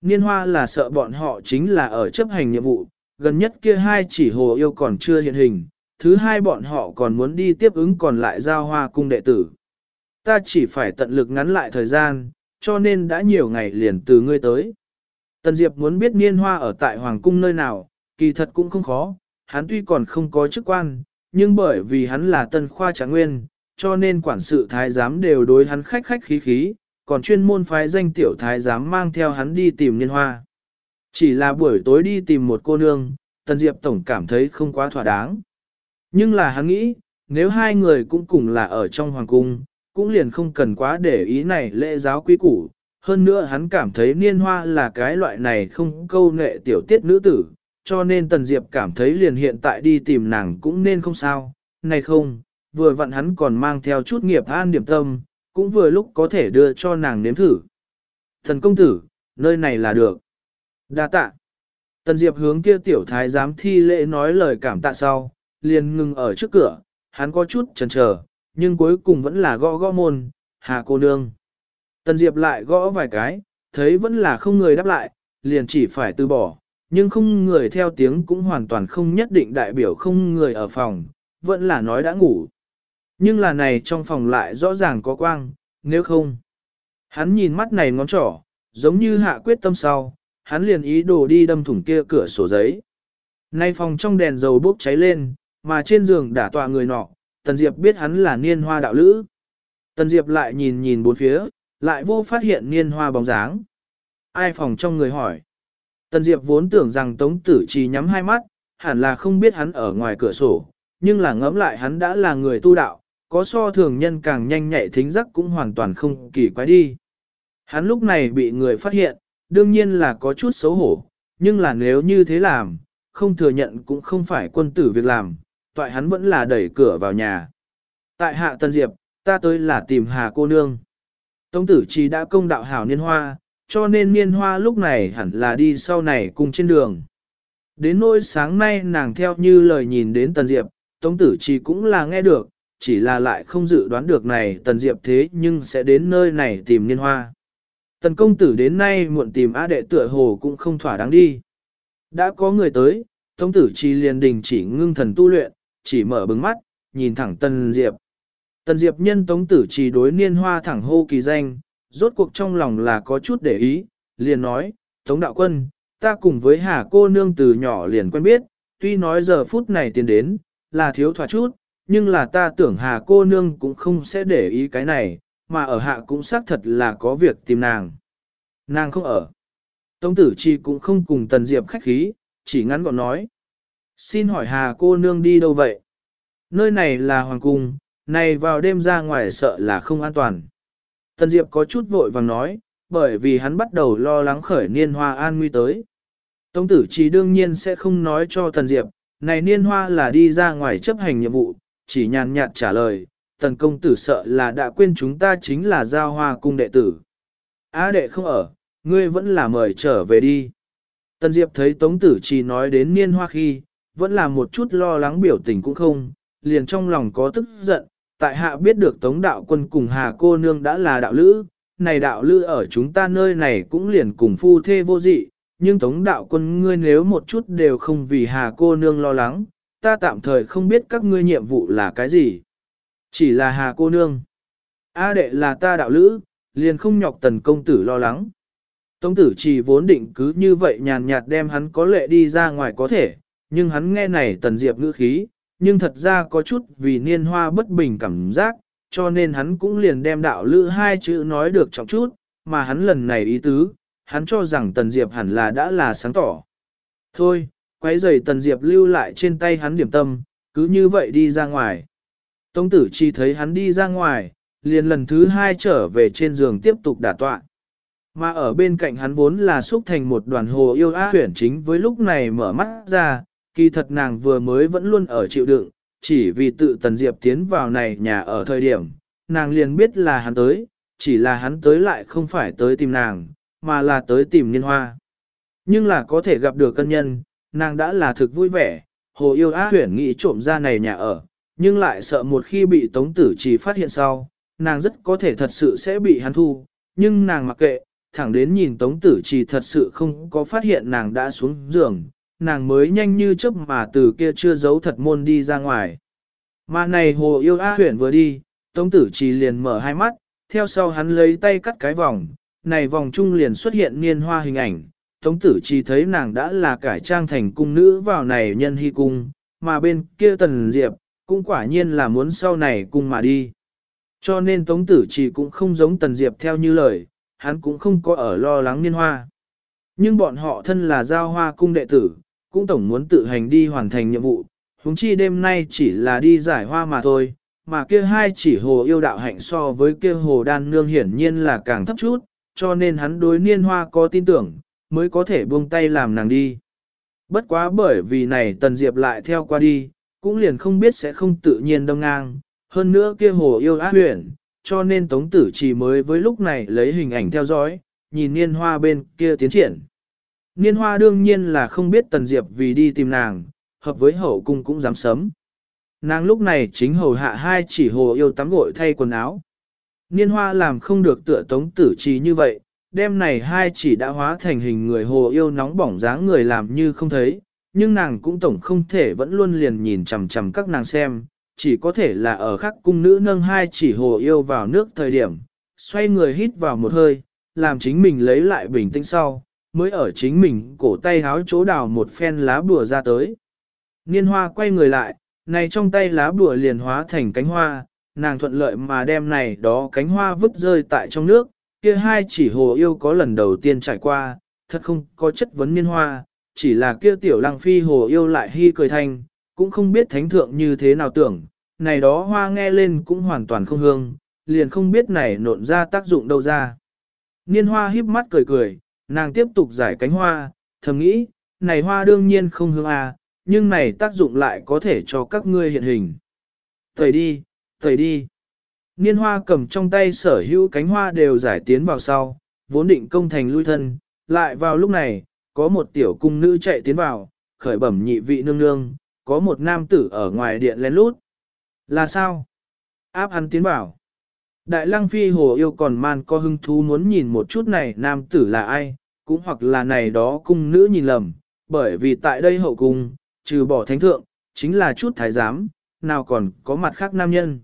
Niên hoa là sợ bọn họ chính là ở chấp hành nhiệm vụ, gần nhất kia hai chỉ hồ yêu còn chưa hiện hình, thứ hai bọn họ còn muốn đi tiếp ứng còn lại giao hoa cung đệ tử. Ta chỉ phải tận lực ngắn lại thời gian, cho nên đã nhiều ngày liền từ ngươi tới. Tần Diệp muốn biết niên hoa ở tại Hoàng cung nơi nào, kỳ thật cũng không khó, hắn tuy còn không có chức quan, nhưng bởi vì hắn là tân khoa trạng nguyên, cho nên quản sự thái giám đều đối hắn khách khách khí khí, còn chuyên môn phái danh tiểu thái giám mang theo hắn đi tìm niên hoa. Chỉ là buổi tối đi tìm một cô nương, Tần Diệp Tổng cảm thấy không quá thỏa đáng. Nhưng là hắn nghĩ, nếu hai người cũng cùng là ở trong hoàng cung, cũng liền không cần quá để ý này lễ giáo quý củ. Hơn nữa hắn cảm thấy niên hoa là cái loại này không câu nệ tiểu tiết nữ tử, cho nên Tần Diệp cảm thấy liền hiện tại đi tìm nàng cũng nên không sao. Này không, vừa vặn hắn còn mang theo chút nghiệp an điểm tâm, cũng vừa lúc có thể đưa cho nàng nếm thử. Thần công tử, nơi này là được. Đa tạ. Tần Diệp hướng kia tiểu thái giám thi lễ nói lời cảm tạ sau, liền ngừng ở trước cửa, hắn có chút chần chờ, nhưng cuối cùng vẫn là gõ gõ môn, hà cô nương. Tần Diệp lại gõ vài cái, thấy vẫn là không người đáp lại, liền chỉ phải từ bỏ, nhưng không người theo tiếng cũng hoàn toàn không nhất định đại biểu không người ở phòng, vẫn là nói đã ngủ. Nhưng là này trong phòng lại rõ ràng có quang, nếu không. Hắn nhìn mắt này ngón trỏ, giống như hạ quyết tâm sau, hắn liền ý đồ đi đâm thủng kia cửa sổ giấy. Nay phòng trong đèn dầu bốc cháy lên, mà trên giường đã tọa người nọ, Tần Diệp biết hắn là niên hoa đạo lữ. Tần Diệp lại nhìn nhìn bốn phía, lại vô phát hiện niên hoa bóng dáng. Ai phòng trong người hỏi. Tần Diệp vốn tưởng rằng Tống Tử Trì nhắm hai mắt, hẳn là không biết hắn ở ngoài cửa sổ, nhưng là ngẫm lại hắn đã là người tu đạo, có so thường nhân càng nhanh nhạy thính giác cũng hoàn toàn không kỳ quái đi. Hắn lúc này bị người phát hiện, đương nhiên là có chút xấu hổ, nhưng là nếu như thế làm, không thừa nhận cũng không phải quân tử việc làm, toại hắn vẫn là đẩy cửa vào nhà. Tại hạ Tân Diệp, ta tới là tìm Hà cô nương. Tống tử chỉ đã công đạo hảo niên hoa, cho nên niên hoa lúc này hẳn là đi sau này cùng trên đường. Đến nỗi sáng nay nàng theo như lời nhìn đến Tần Diệp, Tống tử chỉ cũng là nghe được, chỉ là lại không dự đoán được này Tần Diệp thế nhưng sẽ đến nơi này tìm niên hoa. Tần công tử đến nay muộn tìm a đệ tựa hồ cũng không thỏa đáng đi. Đã có người tới, Tống tử chi liền đình chỉ ngưng thần tu luyện, chỉ mở bừng mắt, nhìn thẳng Tần Diệp. Tần Diệp nhân tống tử chi đối niên hoa thẳng hô kỳ danh, rốt cuộc trong lòng là có chút để ý, liền nói, Tống Đạo Quân, ta cùng với Hà cô nương từ nhỏ liền quen biết, tuy nói giờ phút này tiến đến, là thiếu thỏa chút, nhưng là ta tưởng Hà cô nương cũng không sẽ để ý cái này, mà ở hạ cũng xác thật là có việc tìm nàng. Nàng không ở. Tống tử chi cũng không cùng Tần Diệp khách khí, chỉ ngắn gọn nói. Xin hỏi Hà cô nương đi đâu vậy? Nơi này là hoàng cung, này vào đêm ra ngoài sợ là không an toàn. Tần Diệp có chút vội vàng nói, bởi vì hắn bắt đầu lo lắng khởi niên hoa an nguy tới. Tống tử chỉ đương nhiên sẽ không nói cho Tần Diệp, này niên hoa là đi ra ngoài chấp hành nhiệm vụ, chỉ nhàn nhạt trả lời, tần công tử sợ là đã quên chúng ta chính là giao hoa cung đệ tử. Á đệ không ở, ngươi vẫn là mời trở về đi. Tần Diệp thấy Tống tử chỉ nói đến niên hoa khi, vẫn là một chút lo lắng biểu tình cũng không, liền trong lòng có tức giận, tại hạ biết được Tống đạo quân cùng Hà cô nương đã là đạo lữ, này đạo lữ ở chúng ta nơi này cũng liền cùng phu thê vô dị, nhưng Tống đạo quân ngươi nếu một chút đều không vì Hà cô nương lo lắng, ta tạm thời không biết các ngươi nhiệm vụ là cái gì. Chỉ là Hà cô nương. A đệ là ta đạo lữ, liền không nhọc tần công tử lo lắng. Tống tử chỉ vốn định cứ như vậy nhàn nhạt đem hắn có lệ đi ra ngoài có thể, nhưng hắn nghe này tần diệp ngữ khí, nhưng thật ra có chút vì niên hoa bất bình cảm giác, cho nên hắn cũng liền đem đạo lữ hai chữ nói được trọng chút, mà hắn lần này ý tứ, hắn cho rằng tần diệp hẳn là đã là sáng tỏ. Thôi, quấy giày tần diệp lưu lại trên tay hắn điểm tâm, cứ như vậy đi ra ngoài. Tống tử chỉ thấy hắn đi ra ngoài, liền lần thứ hai trở về trên giường tiếp tục đả tọa. Mà ở bên cạnh hắn vốn là xúc thành một đoàn hồ yêu á huyển chính với lúc này mở mắt ra, kỳ thật nàng vừa mới vẫn luôn ở chịu đựng, chỉ vì tự tần diệp tiến vào này nhà ở thời điểm, nàng liền biết là hắn tới, chỉ là hắn tới lại không phải tới tìm nàng, mà là tới tìm niên hoa. Nhưng là có thể gặp được cân nhân, nàng đã là thực vui vẻ, hồ yêu á huyển nghĩ trộm ra này nhà ở, nhưng lại sợ một khi bị tống tử Trì phát hiện sau, nàng rất có thể thật sự sẽ bị hắn thu, nhưng nàng mặc kệ, thẳng đến nhìn tống tử Trì thật sự không có phát hiện nàng đã xuống giường, nàng mới nhanh như chớp mà từ kia chưa giấu thật môn đi ra ngoài. Mà này hồ yêu a huyển vừa đi, tống tử Trì liền mở hai mắt, theo sau hắn lấy tay cắt cái vòng, này vòng trung liền xuất hiện niên hoa hình ảnh, tống tử chỉ thấy nàng đã là cải trang thành cung nữ vào này nhân hy cung, mà bên kia tần diệp, cũng quả nhiên là muốn sau này cùng mà đi. Cho nên tống tử chỉ cũng không giống tần diệp theo như lời, hắn cũng không có ở lo lắng niên hoa. Nhưng bọn họ thân là giao hoa cung đệ tử, cũng tổng muốn tự hành đi hoàn thành nhiệm vụ, huống chi đêm nay chỉ là đi giải hoa mà thôi, mà kia hai chỉ hồ yêu đạo hạnh so với kia hồ đan nương hiển nhiên là càng thấp chút, cho nên hắn đối niên hoa có tin tưởng, mới có thể buông tay làm nàng đi. Bất quá bởi vì này Tần Diệp lại theo qua đi, cũng liền không biết sẽ không tự nhiên đông ngang, hơn nữa kia hồ yêu ác huyền, cho nên Tống Tử chỉ mới với lúc này lấy hình ảnh theo dõi, nhìn niên hoa bên kia tiến triển. Niên hoa đương nhiên là không biết Tần Diệp vì đi tìm nàng, hợp với hậu cung cũng dám sấm. Nàng lúc này chính hầu hạ hai chỉ hồ yêu tắm gội thay quần áo. Niên hoa làm không được tựa tống tử trì như vậy, đêm này hai chỉ đã hóa thành hình người hồ yêu nóng bỏng dáng người làm như không thấy, nhưng nàng cũng tổng không thể vẫn luôn liền nhìn chằm chằm các nàng xem, chỉ có thể là ở khắc cung nữ nâng hai chỉ hồ yêu vào nước thời điểm, xoay người hít vào một hơi, làm chính mình lấy lại bình tĩnh sau, mới ở chính mình cổ tay háo chỗ đào một phen lá bùa ra tới. Niên hoa quay người lại, này trong tay lá bùa liền hóa thành cánh hoa, nàng thuận lợi mà đem này đó cánh hoa vứt rơi tại trong nước, kia hai chỉ hồ yêu có lần đầu tiên trải qua, thật không có chất vấn niên hoa, chỉ là kia tiểu lăng phi hồ yêu lại hy cười thanh, cũng không biết thánh thượng như thế nào tưởng, này đó hoa nghe lên cũng hoàn toàn không hương, liền không biết này nộn ra tác dụng đâu ra. Niên hoa híp mắt cười cười, nàng tiếp tục giải cánh hoa, thầm nghĩ, này hoa đương nhiên không hương à, nhưng này tác dụng lại có thể cho các ngươi hiện hình. Thầy đi, thầy đi. Niên hoa cầm trong tay sở hữu cánh hoa đều giải tiến vào sau, vốn định công thành lui thân, lại vào lúc này, có một tiểu cung nữ chạy tiến vào, khởi bẩm nhị vị nương nương, có một nam tử ở ngoài điện lén lút. Là sao? Áp hắn tiến vào. Đại lăng phi hồ yêu còn man có hứng thú muốn nhìn một chút này nam tử là ai, cũng hoặc là này đó cung nữ nhìn lầm, bởi vì tại đây hậu cung, trừ bỏ thánh thượng, chính là chút thái giám, nào còn có mặt khác nam nhân.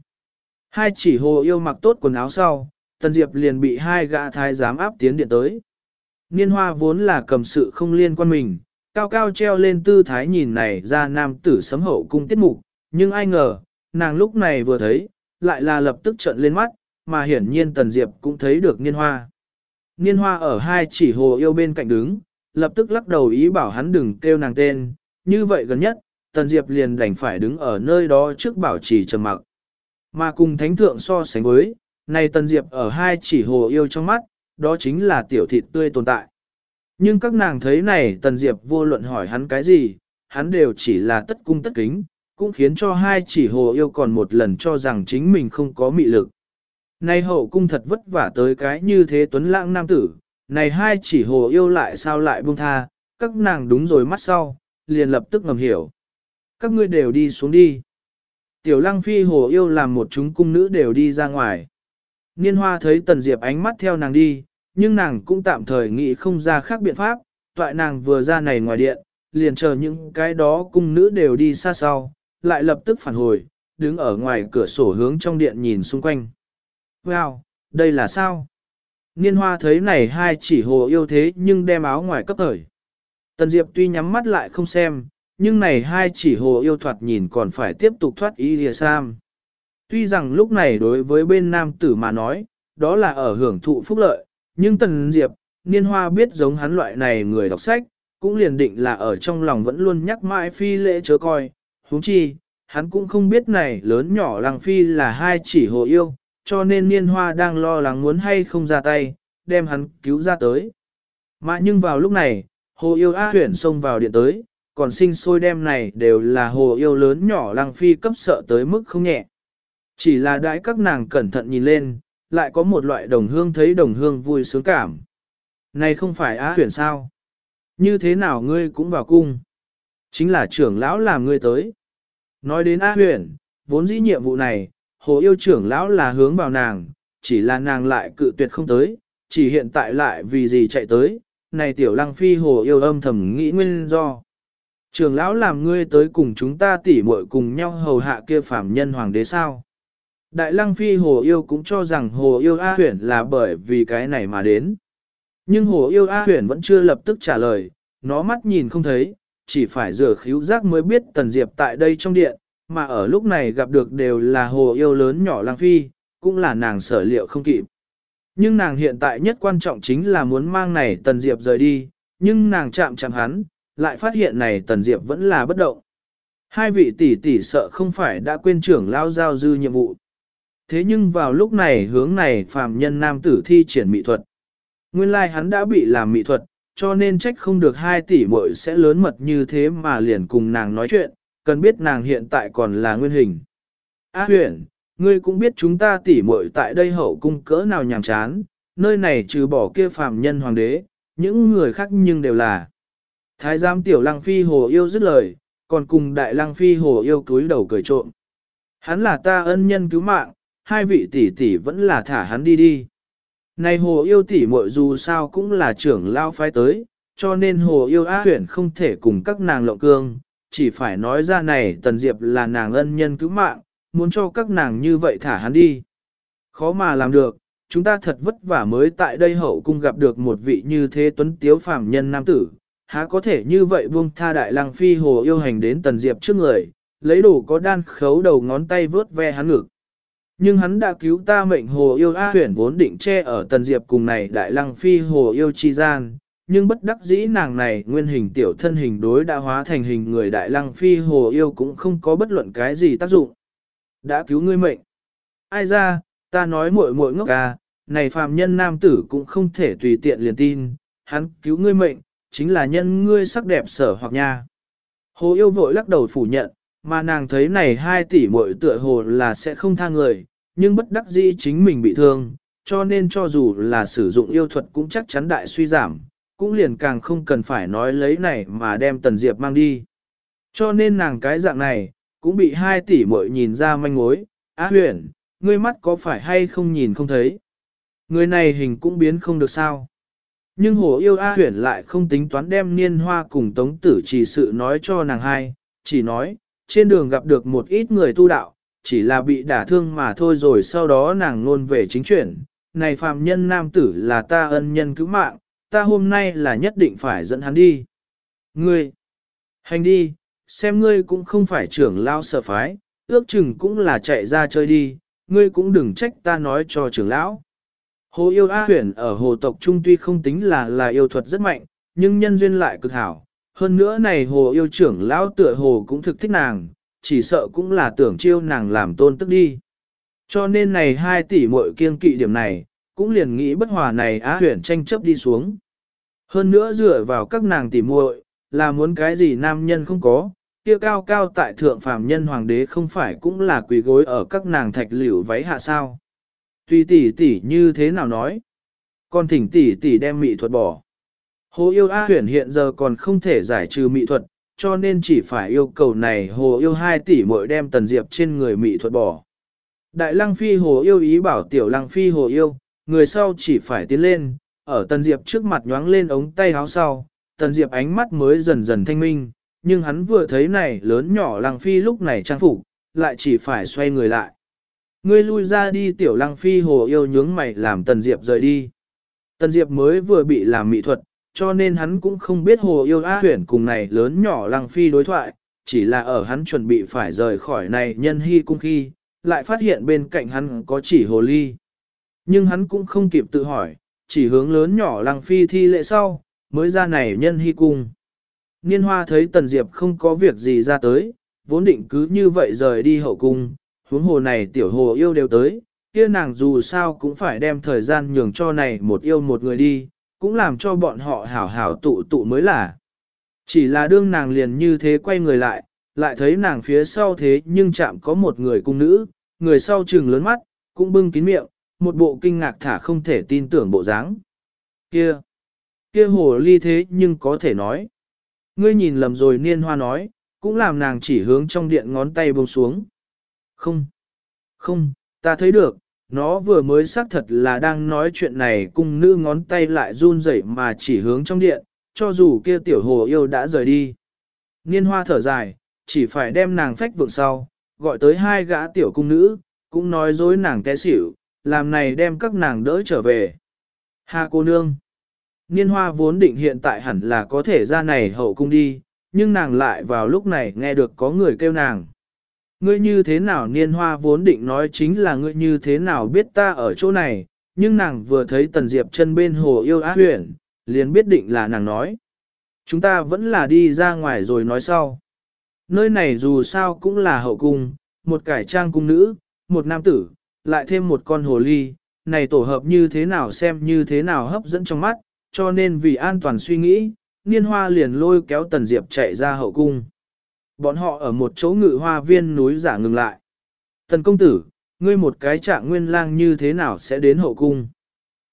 Hai chỉ hồ yêu mặc tốt quần áo sau, Tần Diệp liền bị hai gã thái giám áp tiến điện tới. Niên hoa vốn là cầm sự không liên quan mình, cao cao treo lên tư thái nhìn này ra nam tử sấm hậu cung tiết mục, nhưng ai ngờ, nàng lúc này vừa thấy, lại là lập tức trợn lên mắt, mà hiển nhiên Tần Diệp cũng thấy được niên hoa. Niên hoa ở hai chỉ hồ yêu bên cạnh đứng, lập tức lắc đầu ý bảo hắn đừng kêu nàng tên, như vậy gần nhất, Tần Diệp liền đành phải đứng ở nơi đó trước bảo trì trầm mặc. Mà cùng thánh thượng so sánh với, này Tần Diệp ở hai chỉ hồ yêu trong mắt, đó chính là tiểu thịt tươi tồn tại. Nhưng các nàng thấy này Tần Diệp vô luận hỏi hắn cái gì, hắn đều chỉ là tất cung tất kính, cũng khiến cho hai chỉ hồ yêu còn một lần cho rằng chính mình không có mị lực. Này hậu cung thật vất vả tới cái như thế tuấn lãng nam tử, này hai chỉ hồ yêu lại sao lại buông tha, các nàng đúng rồi mắt sau, liền lập tức ngầm hiểu. Các ngươi đều đi xuống đi. Tiểu lăng phi hồ yêu làm một chúng cung nữ đều đi ra ngoài. Niên hoa thấy tần diệp ánh mắt theo nàng đi, nhưng nàng cũng tạm thời nghĩ không ra khác biện pháp, toại nàng vừa ra này ngoài điện, liền chờ những cái đó cung nữ đều đi xa sau, lại lập tức phản hồi, đứng ở ngoài cửa sổ hướng trong điện nhìn xung quanh. Wow, đây là sao? Niên hoa thấy này hai chỉ hồ yêu thế nhưng đem áo ngoài cấp thời. Tần Diệp tuy nhắm mắt lại không xem, nhưng này hai chỉ hồ yêu thoạt nhìn còn phải tiếp tục thoát ý lìa sam. Tuy rằng lúc này đối với bên nam tử mà nói, đó là ở hưởng thụ phúc lợi, nhưng Tần Diệp, Niên Hoa biết giống hắn loại này người đọc sách, cũng liền định là ở trong lòng vẫn luôn nhắc mãi phi lễ chớ coi, huống chi, hắn cũng không biết này lớn nhỏ lăng phi là hai chỉ hồ yêu, cho nên niên hoa đang lo lắng muốn hay không ra tay, đem hắn cứu ra tới. Mà nhưng vào lúc này, hồ yêu A huyển xông vào điện tới, còn sinh sôi đem này đều là hồ yêu lớn nhỏ lăng phi cấp sợ tới mức không nhẹ. Chỉ là đãi các nàng cẩn thận nhìn lên, lại có một loại đồng hương thấy đồng hương vui sướng cảm. Này không phải Á huyền sao? Như thế nào ngươi cũng vào cung? Chính là trưởng lão làm ngươi tới. Nói đến A huyền vốn dĩ nhiệm vụ này, hồ yêu trưởng lão là hướng vào nàng, chỉ là nàng lại cự tuyệt không tới, chỉ hiện tại lại vì gì chạy tới, này tiểu lăng phi hồ yêu âm thầm nghĩ nguyên do. Trưởng lão làm ngươi tới cùng chúng ta tỉ muội cùng nhau hầu hạ kia phạm nhân hoàng đế sao. Đại lăng phi hồ yêu cũng cho rằng hồ yêu A huyển là bởi vì cái này mà đến. Nhưng hồ yêu A huyển vẫn chưa lập tức trả lời, nó mắt nhìn không thấy, chỉ phải rửa khíu giác mới biết Tần Diệp tại đây trong điện, mà ở lúc này gặp được đều là hồ yêu lớn nhỏ lang phi, cũng là nàng sở liệu không kịp. Nhưng nàng hiện tại nhất quan trọng chính là muốn mang này Tần Diệp rời đi, nhưng nàng chạm chạm hắn, lại phát hiện này Tần Diệp vẫn là bất động. Hai vị tỷ tỷ sợ không phải đã quên trưởng lao giao dư nhiệm vụ. Thế nhưng vào lúc này hướng này phàm nhân nam tử thi triển mỹ thuật. Nguyên lai like hắn đã bị làm mỹ thuật, cho nên trách không được hai tỷ muội sẽ lớn mật như thế mà liền cùng nàng nói chuyện, cần biết nàng hiện tại còn là nguyên hình. A huyền, ngươi cũng biết chúng ta tỷ muội tại đây hậu cung cỡ nào nhàm chán, nơi này trừ bỏ kia phàm nhân hoàng đế, những người khác nhưng đều là. Thái giám tiểu lăng phi hồ yêu dứt lời, còn cùng đại lăng phi hồ yêu cúi đầu cười trộm. Hắn là ta ân nhân cứu mạng, hai vị tỷ tỷ vẫn là thả hắn đi đi. Này hồ yêu tỷ muội dù sao cũng là trưởng lao phái tới, cho nên hồ yêu á huyển không thể cùng các nàng lộng cương, chỉ phải nói ra này tần diệp là nàng ân nhân cứu mạng, muốn cho các nàng như vậy thả hắn đi. Khó mà làm được, chúng ta thật vất vả mới tại đây hậu cung gặp được một vị như thế tuấn tiếu phàm nhân nam tử, há có thể như vậy buông tha đại lang phi hồ yêu hành đến tần diệp trước người, lấy đồ có đan khấu đầu ngón tay vớt ve hắn ngực. Nhưng hắn đã cứu ta mệnh hồ yêu A huyển vốn định che ở tần diệp cùng này đại lăng phi hồ yêu chi gian, nhưng bất đắc dĩ nàng này nguyên hình tiểu thân hình đối đã hóa thành hình người đại lăng phi hồ yêu cũng không có bất luận cái gì tác dụng. Đã cứu ngươi mệnh. Ai ra, ta nói muội muội ngốc à, này phàm nhân nam tử cũng không thể tùy tiện liền tin, hắn cứu ngươi mệnh, chính là nhân ngươi sắc đẹp sở hoặc nha. Hồ yêu vội lắc đầu phủ nhận, mà nàng thấy này hai tỷ muội tựa hồ là sẽ không tha người, nhưng bất đắc dĩ chính mình bị thương, cho nên cho dù là sử dụng yêu thuật cũng chắc chắn đại suy giảm, cũng liền càng không cần phải nói lấy này mà đem Tần Diệp mang đi. Cho nên nàng cái dạng này, cũng bị hai tỷ muội nhìn ra manh mối, á huyền, ngươi mắt có phải hay không nhìn không thấy. Người này hình cũng biến không được sao. Nhưng hồ yêu A huyền lại không tính toán đem niên hoa cùng tống tử chỉ sự nói cho nàng hai, chỉ nói, trên đường gặp được một ít người tu đạo, chỉ là bị đả thương mà thôi rồi sau đó nàng luôn về chính chuyển. Này phàm nhân nam tử là ta ân nhân cứu mạng, ta hôm nay là nhất định phải dẫn hắn đi. Ngươi, hành đi, xem ngươi cũng không phải trưởng lao sở phái, ước chừng cũng là chạy ra chơi đi, ngươi cũng đừng trách ta nói cho trưởng lão. Hồ yêu A huyền ở hồ tộc trung tuy không tính là là yêu thuật rất mạnh, nhưng nhân duyên lại cực hảo. Hơn nữa này hồ yêu trưởng lão tựa hồ cũng thực thích nàng, chỉ sợ cũng là tưởng chiêu nàng làm tôn tức đi. Cho nên này hai tỷ muội kiên kỵ điểm này, cũng liền nghĩ bất hòa này á huyền tranh chấp đi xuống. Hơn nữa dựa vào các nàng tỷ muội, là muốn cái gì nam nhân không có, kia cao cao tại thượng phàm nhân hoàng đế không phải cũng là quỳ gối ở các nàng thạch liễu váy hạ sao. Tùy tỷ tỷ như thế nào nói, còn thỉnh tỷ tỷ đem mị thuật bỏ. Hồ yêu A huyền hiện giờ còn không thể giải trừ mị thuật, cho nên chỉ phải yêu cầu này hồ yêu hai tỷ muội đem tần diệp trên người mị thuật bỏ. Đại lăng phi hồ yêu ý bảo tiểu lăng phi hồ yêu, người sau chỉ phải tiến lên, ở tần diệp trước mặt nhoáng lên ống tay áo sau, tần diệp ánh mắt mới dần dần thanh minh, nhưng hắn vừa thấy này lớn nhỏ lăng phi lúc này trang phục, lại chỉ phải xoay người lại. Ngươi lui ra đi tiểu lăng phi hồ yêu nhướng mày làm tần diệp rời đi. Tần diệp mới vừa bị làm mỹ thuật, cho nên hắn cũng không biết hồ yêu a huyển cùng này lớn nhỏ lăng phi đối thoại, chỉ là ở hắn chuẩn bị phải rời khỏi này nhân hy cung khi, lại phát hiện bên cạnh hắn có chỉ hồ ly. Nhưng hắn cũng không kịp tự hỏi, chỉ hướng lớn nhỏ lăng phi thi lệ sau, mới ra này nhân hy cung. Niên hoa thấy Tần Diệp không có việc gì ra tới, vốn định cứ như vậy rời đi hậu cung, huống hồ này tiểu hồ yêu đều tới, kia nàng dù sao cũng phải đem thời gian nhường cho này một yêu một người đi, cũng làm cho bọn họ hảo hảo tụ tụ mới là. Chỉ là đương nàng liền như thế quay người lại, lại thấy nàng phía sau thế nhưng chạm có một người cung nữ, người sau trừng lớn mắt, cũng bưng kín miệng, một bộ kinh ngạc thả không thể tin tưởng bộ dáng. Kia, kia hồ ly thế nhưng có thể nói. Ngươi nhìn lầm rồi niên hoa nói, cũng làm nàng chỉ hướng trong điện ngón tay buông xuống. Không, không, ta thấy được, nó vừa mới xác thật là đang nói chuyện này cung nữ ngón tay lại run rẩy mà chỉ hướng trong điện, cho dù kia tiểu hồ yêu đã rời đi. Niên hoa thở dài, chỉ phải đem nàng phách vượng sau, gọi tới hai gã tiểu cung nữ, cũng nói dối nàng té xỉu, làm này đem các nàng đỡ trở về. Hà cô nương. Niên hoa vốn định hiện tại hẳn là có thể ra này hậu cung đi, nhưng nàng lại vào lúc này nghe được có người kêu nàng. Ngươi như thế nào niên hoa vốn định nói chính là ngươi như thế nào biết ta ở chỗ này, nhưng nàng vừa thấy tần diệp chân bên hồ yêu á huyền, liền biết định là nàng nói. Chúng ta vẫn là đi ra ngoài rồi nói sau. Nơi này dù sao cũng là hậu cung, một cải trang cung nữ, một nam tử, lại thêm một con hồ ly, này tổ hợp như thế nào xem như thế nào hấp dẫn trong mắt, cho nên vì an toàn suy nghĩ, niên hoa liền lôi kéo tần diệp chạy ra hậu cung. Bọn họ ở một chỗ ngự hoa viên núi giả ngừng lại. Tần công tử, ngươi một cái trạng nguyên lang như thế nào sẽ đến hậu cung?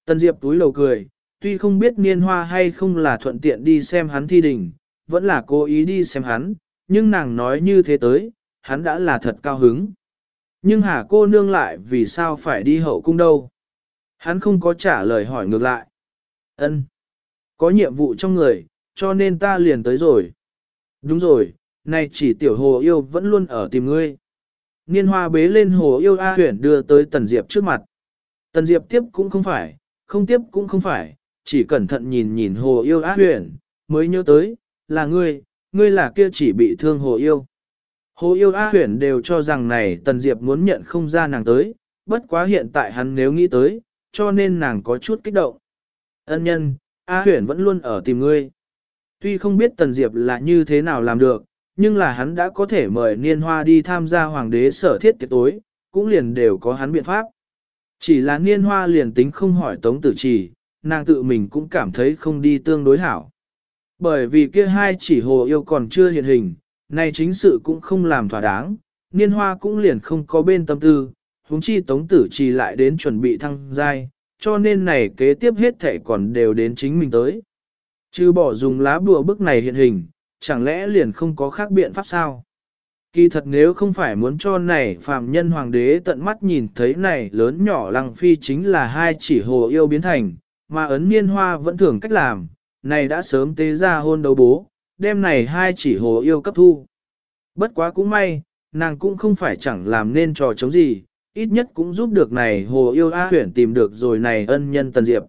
Tần diệp túi lầu cười, tuy không biết niên hoa hay không là thuận tiện đi xem hắn thi đình, vẫn là cố ý đi xem hắn, nhưng nàng nói như thế tới, hắn đã là thật cao hứng. Nhưng hà cô nương lại vì sao phải đi hậu cung đâu? Hắn không có trả lời hỏi ngược lại. Ân, Có nhiệm vụ trong người, cho nên ta liền tới rồi. Đúng rồi, nay chỉ tiểu hồ yêu vẫn luôn ở tìm ngươi. Niên hoa bế lên hồ yêu A huyển đưa tới Tần Diệp trước mặt. Tần Diệp tiếp cũng không phải, không tiếp cũng không phải, chỉ cẩn thận nhìn nhìn hồ yêu A huyển, mới nhớ tới, là ngươi, ngươi là kia chỉ bị thương hồ yêu. Hồ yêu A huyển đều cho rằng này Tần Diệp muốn nhận không ra nàng tới, bất quá hiện tại hắn nếu nghĩ tới, cho nên nàng có chút kích động. Ân nhân, A huyển vẫn luôn ở tìm ngươi. Tuy không biết Tần Diệp là như thế nào làm được, nhưng là hắn đã có thể mời Niên Hoa đi tham gia hoàng đế sở thiết tiệc tối, cũng liền đều có hắn biện pháp. Chỉ là Niên Hoa liền tính không hỏi Tống Tử Trì, nàng tự mình cũng cảm thấy không đi tương đối hảo. Bởi vì kia hai chỉ hồ yêu còn chưa hiện hình, này chính sự cũng không làm thỏa đáng, Niên Hoa cũng liền không có bên tâm tư, huống chi Tống Tử Trì lại đến chuẩn bị thăng giai, cho nên này kế tiếp hết thể còn đều đến chính mình tới. Chứ bỏ dùng lá bùa bức này hiện hình, chẳng lẽ liền không có khác biện pháp sao? Kỳ thật nếu không phải muốn cho này phàm nhân hoàng đế tận mắt nhìn thấy này lớn nhỏ lăng phi chính là hai chỉ hồ yêu biến thành, mà ấn niên hoa vẫn thường cách làm, này đã sớm tế ra hôn đấu bố, đêm này hai chỉ hồ yêu cấp thu. Bất quá cũng may, nàng cũng không phải chẳng làm nên trò chống gì, ít nhất cũng giúp được này hồ yêu A huyển tìm được rồi này ân nhân Tần Diệp.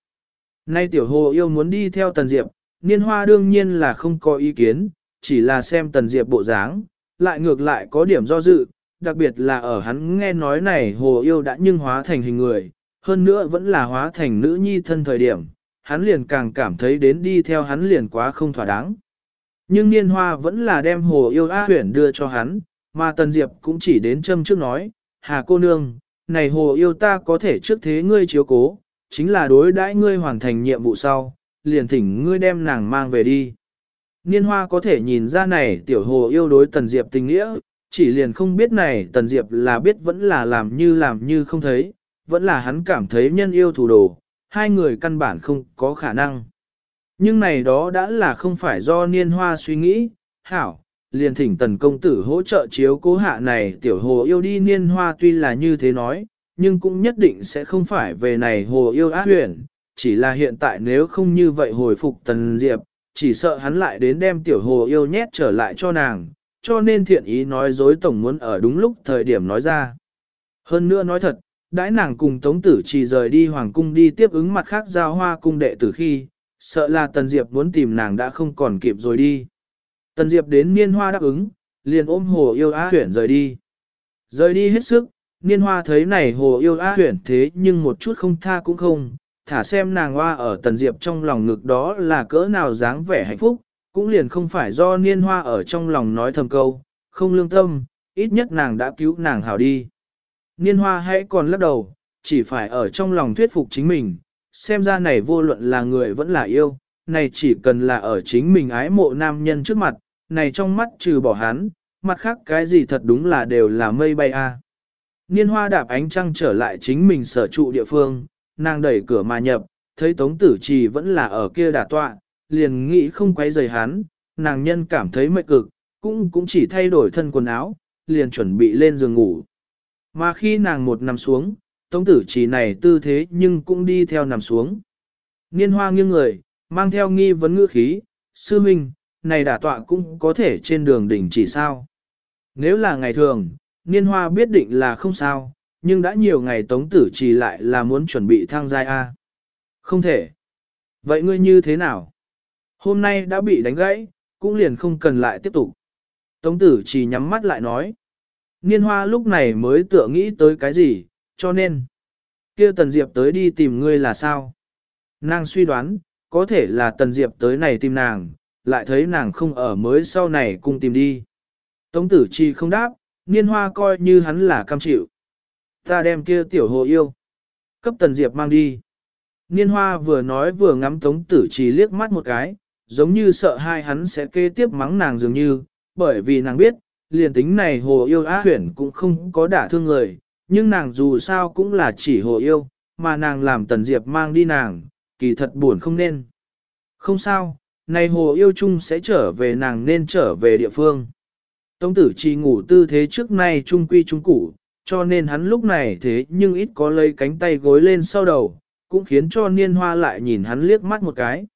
Nay tiểu hồ yêu muốn đi theo Tần Diệp, niên hoa đương nhiên là không có ý kiến, chỉ là xem Tần Diệp bộ dáng, lại ngược lại có điểm do dự, đặc biệt là ở hắn nghe nói này hồ yêu đã nhưng hóa thành hình người, hơn nữa vẫn là hóa thành nữ nhi thân thời điểm, hắn liền càng cảm thấy đến đi theo hắn liền quá không thỏa đáng. Nhưng niên hoa vẫn là đem hồ yêu A huyển đưa cho hắn, mà Tần Diệp cũng chỉ đến châm trước nói, Hà cô nương, này hồ yêu ta có thể trước thế ngươi chiếu cố, chính là đối đãi ngươi hoàn thành nhiệm vụ sau, liền thỉnh ngươi đem nàng mang về đi. Niên hoa có thể nhìn ra này tiểu hồ yêu đối Tần Diệp tình nghĩa, chỉ liền không biết này Tần Diệp là biết vẫn là làm như làm như không thấy, vẫn là hắn cảm thấy nhân yêu thủ đồ, hai người căn bản không có khả năng. Nhưng này đó đã là không phải do niên hoa suy nghĩ, hảo, liền thỉnh tần công tử hỗ trợ chiếu cố hạ này tiểu hồ yêu đi niên hoa tuy là như thế nói, nhưng cũng nhất định sẽ không phải về này hồ yêu ác huyền, chỉ là hiện tại nếu không như vậy hồi phục tần diệp, chỉ sợ hắn lại đến đem tiểu hồ yêu nhét trở lại cho nàng, cho nên thiện ý nói dối tổng muốn ở đúng lúc thời điểm nói ra. Hơn nữa nói thật, đãi nàng cùng tống tử chỉ rời đi hoàng cung đi tiếp ứng mặt khác giao hoa cung đệ tử khi, sợ là tần diệp muốn tìm nàng đã không còn kịp rồi đi. Tần diệp đến niên hoa đáp ứng, liền ôm hồ yêu á huyển rời đi. Rời đi hết sức, niên hoa thấy này hồ yêu á huyển thế nhưng một chút không tha cũng không, thả xem nàng hoa ở tần diệp trong lòng ngực đó là cỡ nào dáng vẻ hạnh phúc, cũng liền không phải do niên hoa ở trong lòng nói thầm câu, không lương tâm, ít nhất nàng đã cứu nàng hảo đi. Niên hoa hãy còn lắc đầu, chỉ phải ở trong lòng thuyết phục chính mình, xem ra này vô luận là người vẫn là yêu, này chỉ cần là ở chính mình ái mộ nam nhân trước mặt, này trong mắt trừ bỏ hắn, mặt khác cái gì thật đúng là đều là mây bay a. Niên hoa đạp ánh trăng trở lại chính mình sở trụ địa phương, nàng đẩy cửa mà nhập, thấy tống tử trì vẫn là ở kia đả tọa, liền nghĩ không quấy rầy hắn, nàng nhân cảm thấy mệt cực, cũng cũng chỉ thay đổi thân quần áo, liền chuẩn bị lên giường ngủ. Mà khi nàng một nằm xuống, tống tử trì này tư thế nhưng cũng đi theo nằm xuống. Niên hoa nghiêng người, mang theo nghi vấn ngữ khí, sư minh, này đả tọa cũng có thể trên đường đỉnh chỉ sao. Nếu là ngày thường, niên hoa biết định là không sao, nhưng đã nhiều ngày tống tử trì lại là muốn chuẩn bị thăng giai A. Không thể. Vậy ngươi như thế nào? Hôm nay đã bị đánh gãy, cũng liền không cần lại tiếp tục. Tống tử trì nhắm mắt lại nói. Niên hoa lúc này mới tựa nghĩ tới cái gì, cho nên. kia Tần Diệp tới đi tìm ngươi là sao? Nàng suy đoán, có thể là Tần Diệp tới này tìm nàng, lại thấy nàng không ở mới sau này cùng tìm đi. Tống tử chi không đáp, niên hoa coi như hắn là cam chịu. Ta đem kia tiểu hồ yêu. Cấp Tần Diệp mang đi. Niên hoa vừa nói vừa ngắm tống tử chi liếc mắt một cái, giống như sợ hai hắn sẽ kế tiếp mắng nàng dường như, bởi vì nàng biết, liền tính này hồ yêu á huyển cũng không có đả thương người, nhưng nàng dù sao cũng là chỉ hồ yêu, mà nàng làm tần diệp mang đi nàng, kỳ thật buồn không nên. Không sao, này hồ yêu chung sẽ trở về nàng nên trở về địa phương. Tống tử chỉ ngủ tư thế trước nay trung quy trung củ, cho nên hắn lúc này thế nhưng ít có lấy cánh tay gối lên sau đầu, cũng khiến cho niên hoa lại nhìn hắn liếc mắt một cái.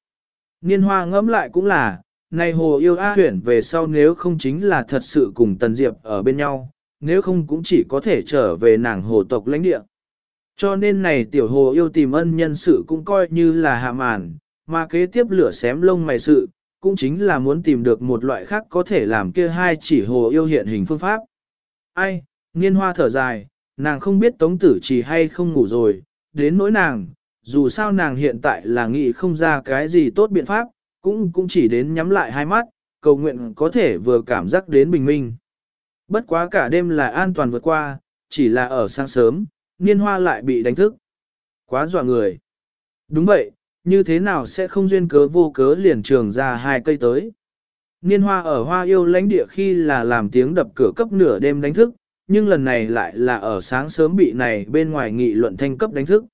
Niên hoa ngẫm lại cũng là, này hồ yêu A huyển về sau nếu không chính là thật sự cùng Tần Diệp ở bên nhau, nếu không cũng chỉ có thể trở về nàng hồ tộc lãnh địa. Cho nên này tiểu hồ yêu tìm ân nhân sự cũng coi như là hạ màn, mà kế tiếp lửa xém lông mày sự, cũng chính là muốn tìm được một loại khác có thể làm kia hai chỉ hồ yêu hiện hình phương pháp. Ai, niên hoa thở dài, nàng không biết tống tử chỉ hay không ngủ rồi, đến nỗi nàng, dù sao nàng hiện tại là nghĩ không ra cái gì tốt biện pháp, cũng cũng chỉ đến nhắm lại hai mắt, cầu nguyện có thể vừa cảm giác đến bình minh. Bất quá cả đêm là an toàn vượt qua, chỉ là ở sáng sớm, niên hoa lại bị đánh thức. Quá dọa người. Đúng vậy, như thế nào sẽ không duyên cớ vô cớ liền trường ra hai cây tới. Niên hoa ở hoa yêu lãnh địa khi là làm tiếng đập cửa cấp nửa đêm đánh thức, nhưng lần này lại là ở sáng sớm bị này bên ngoài nghị luận thanh cấp đánh thức.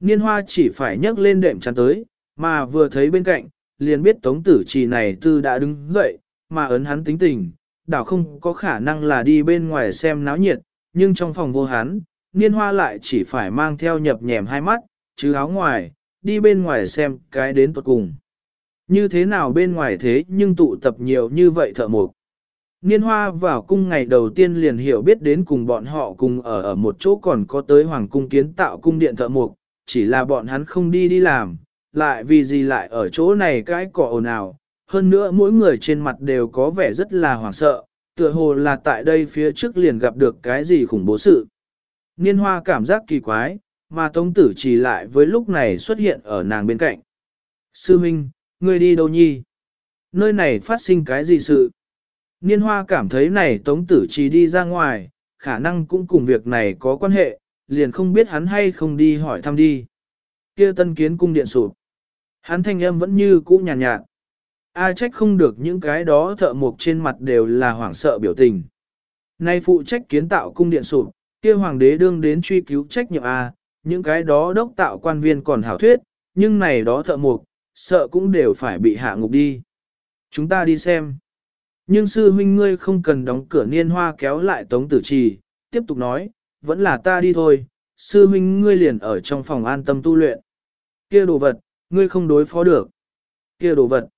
Niên hoa chỉ phải nhấc lên đệm chắn tới, mà vừa thấy bên cạnh, liền biết tống tử trì này tư đã đứng dậy, mà ấn hắn tính tình, đảo không có khả năng là đi bên ngoài xem náo nhiệt, nhưng trong phòng vô hắn, niên hoa lại chỉ phải mang theo nhập nhèm hai mắt, chứ áo ngoài, đi bên ngoài xem cái đến tuột cùng. Như thế nào bên ngoài thế nhưng tụ tập nhiều như vậy thợ mộc. Niên hoa vào cung ngày đầu tiên liền hiểu biết đến cùng bọn họ cùng ở ở một chỗ còn có tới hoàng cung kiến tạo cung điện thợ mộc, chỉ là bọn hắn không đi đi làm, lại vì gì lại ở chỗ này cái cỏ ồn ào. Hơn nữa mỗi người trên mặt đều có vẻ rất là hoảng sợ, Tựa hồ là tại đây phía trước liền gặp được cái gì khủng bố sự. Niên hoa cảm giác kỳ quái, mà tống tử chỉ lại với lúc này xuất hiện ở nàng bên cạnh. Sư Minh, ngươi đi đâu nhi? Nơi này phát sinh cái gì sự? Niên hoa cảm thấy này tống tử chỉ đi ra ngoài, khả năng cũng cùng việc này có quan hệ, liền không biết hắn hay không đi hỏi thăm đi. Kia tân kiến cung điện sụp. Hắn thanh âm vẫn như cũ nhàn nhạt, nhạt. Trách không được những cái đó thợ mộc trên mặt đều là hoảng sợ biểu tình. Nay phụ trách kiến tạo cung điện sụp, kia hoàng đế đương đến truy cứu trách nhiệm A, những cái đó đốc tạo quan viên còn hảo thuyết, nhưng này đó thợ mộc, sợ cũng đều phải bị hạ ngục đi. Chúng ta đi xem. Nhưng sư huynh ngươi không cần đóng cửa niên hoa kéo lại tống tử trì, tiếp tục nói, vẫn là ta đi thôi, sư huynh ngươi liền ở trong phòng an tâm tu luyện. Kia đồ vật, ngươi không đối phó được. Kia đồ vật.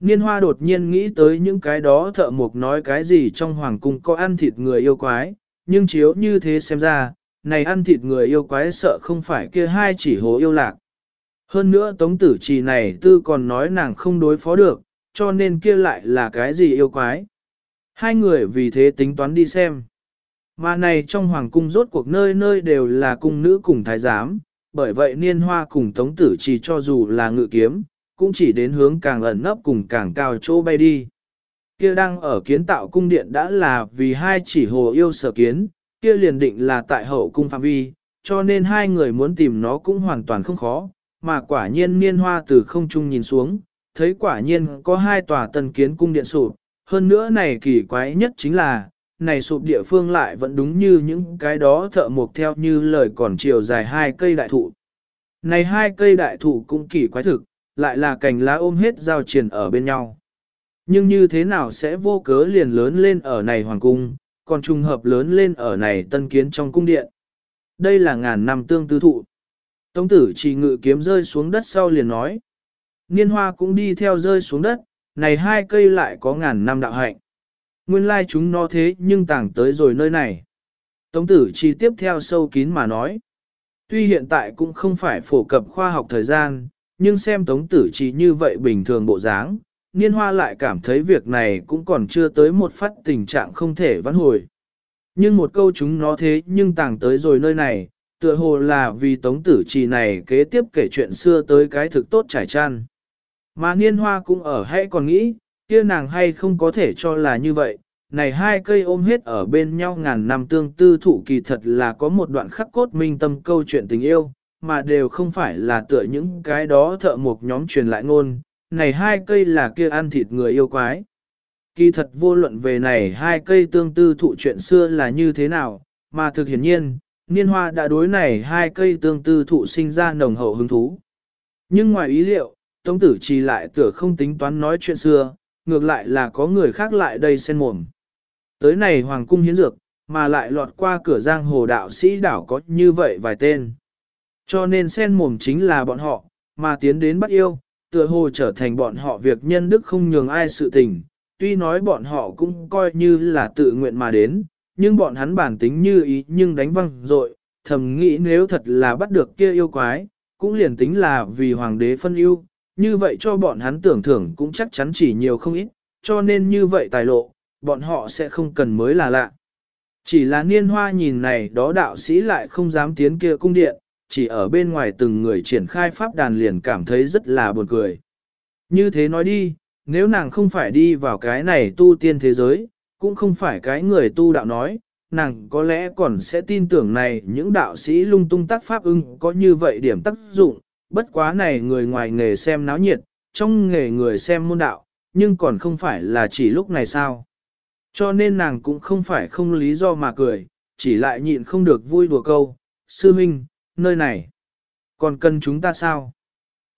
Niên hoa đột nhiên nghĩ tới những cái đó thợ mộc nói cái gì trong hoàng cung có ăn thịt người yêu quái, nhưng chiếu như thế xem ra, này ăn thịt người yêu quái sợ không phải kia hai chỉ hố yêu lạc. Hơn nữa tống tử trì này tư còn nói nàng không đối phó được, cho nên kia lại là cái gì yêu quái. Hai người vì thế tính toán đi xem. Mà này trong hoàng cung rốt cuộc nơi nơi đều là cung nữ cùng thái giám, bởi vậy niên hoa cùng tống tử chỉ cho dù là ngự kiếm, cũng chỉ đến hướng càng ẩn nấp cùng càng cao chỗ bay đi. Kia đang ở kiến tạo cung điện đã là vì hai chỉ hồ yêu sở kiến, kia liền định là tại hậu cung phạm vi, cho nên hai người muốn tìm nó cũng hoàn toàn không khó, mà quả nhiên niên hoa từ không trung nhìn xuống, thấy quả nhiên có hai tòa tân kiến cung điện sụp, hơn nữa này kỳ quái nhất chính là, này sụp địa phương lại vẫn đúng như những cái đó thợ mộc theo như lời còn chiều dài hai cây đại thụ. Này hai cây đại thụ cũng kỳ quái thực, lại là cành lá ôm hết giao triền ở bên nhau. Nhưng như thế nào sẽ vô cớ liền lớn lên ở này hoàng cung, còn trùng hợp lớn lên ở này tân kiến trong cung điện. Đây là ngàn năm tương tư thụ. Tống tử chỉ ngự kiếm rơi xuống đất sau liền nói. Niên hoa cũng đi theo rơi xuống đất, này hai cây lại có ngàn năm đạo hạnh. Nguyên lai chúng nó thế nhưng tàng tới rồi nơi này. Tống tử Chi tiếp theo sâu kín mà nói. Tuy hiện tại cũng không phải phổ cập khoa học thời gian, nhưng xem tống tử chỉ như vậy bình thường bộ dáng, niên hoa lại cảm thấy việc này cũng còn chưa tới một phát tình trạng không thể vãn hồi. Nhưng một câu chúng nó thế nhưng tàng tới rồi nơi này, tựa hồ là vì tống tử trì này kế tiếp kể chuyện xưa tới cái thực tốt trải trăn. Mà niên hoa cũng ở hay còn nghĩ, kia nàng hay không có thể cho là như vậy, này hai cây ôm hết ở bên nhau ngàn năm tương tư thụ kỳ thật là có một đoạn khắc cốt minh tâm câu chuyện tình yêu, mà đều không phải là tựa những cái đó thợ một nhóm truyền lại ngôn, này hai cây là kia ăn thịt người yêu quái. Kỳ thật vô luận về này hai cây tương tư thụ chuyện xưa là như thế nào, mà thực hiển nhiên, niên hoa đã đối này hai cây tương tư thụ sinh ra nồng hậu hứng thú. Nhưng ngoài ý liệu, Tống tử chỉ lại tựa không tính toán nói chuyện xưa, ngược lại là có người khác lại đây sen mồm. Tới này hoàng cung hiến dược, mà lại lọt qua cửa giang hồ đạo sĩ đảo có như vậy vài tên. Cho nên sen mồm chính là bọn họ, mà tiến đến bắt yêu, tựa hồ trở thành bọn họ việc nhân đức không nhường ai sự tình. Tuy nói bọn họ cũng coi như là tự nguyện mà đến, nhưng bọn hắn bản tính như ý nhưng đánh văng rồi, thầm nghĩ nếu thật là bắt được kia yêu quái, cũng liền tính là vì hoàng đế phân ưu như vậy cho bọn hắn tưởng thưởng cũng chắc chắn chỉ nhiều không ít, cho nên như vậy tài lộ, bọn họ sẽ không cần mới là lạ. Chỉ là niên hoa nhìn này đó đạo sĩ lại không dám tiến kia cung điện, chỉ ở bên ngoài từng người triển khai pháp đàn liền cảm thấy rất là buồn cười. Như thế nói đi, nếu nàng không phải đi vào cái này tu tiên thế giới, cũng không phải cái người tu đạo nói, nàng có lẽ còn sẽ tin tưởng này những đạo sĩ lung tung tác pháp ưng có như vậy điểm tác dụng, bất quá này người ngoài nghề xem náo nhiệt, trong nghề người xem môn đạo, nhưng còn không phải là chỉ lúc này sao. Cho nên nàng cũng không phải không lý do mà cười, chỉ lại nhịn không được vui đùa câu, sư minh, nơi này, còn cần chúng ta sao?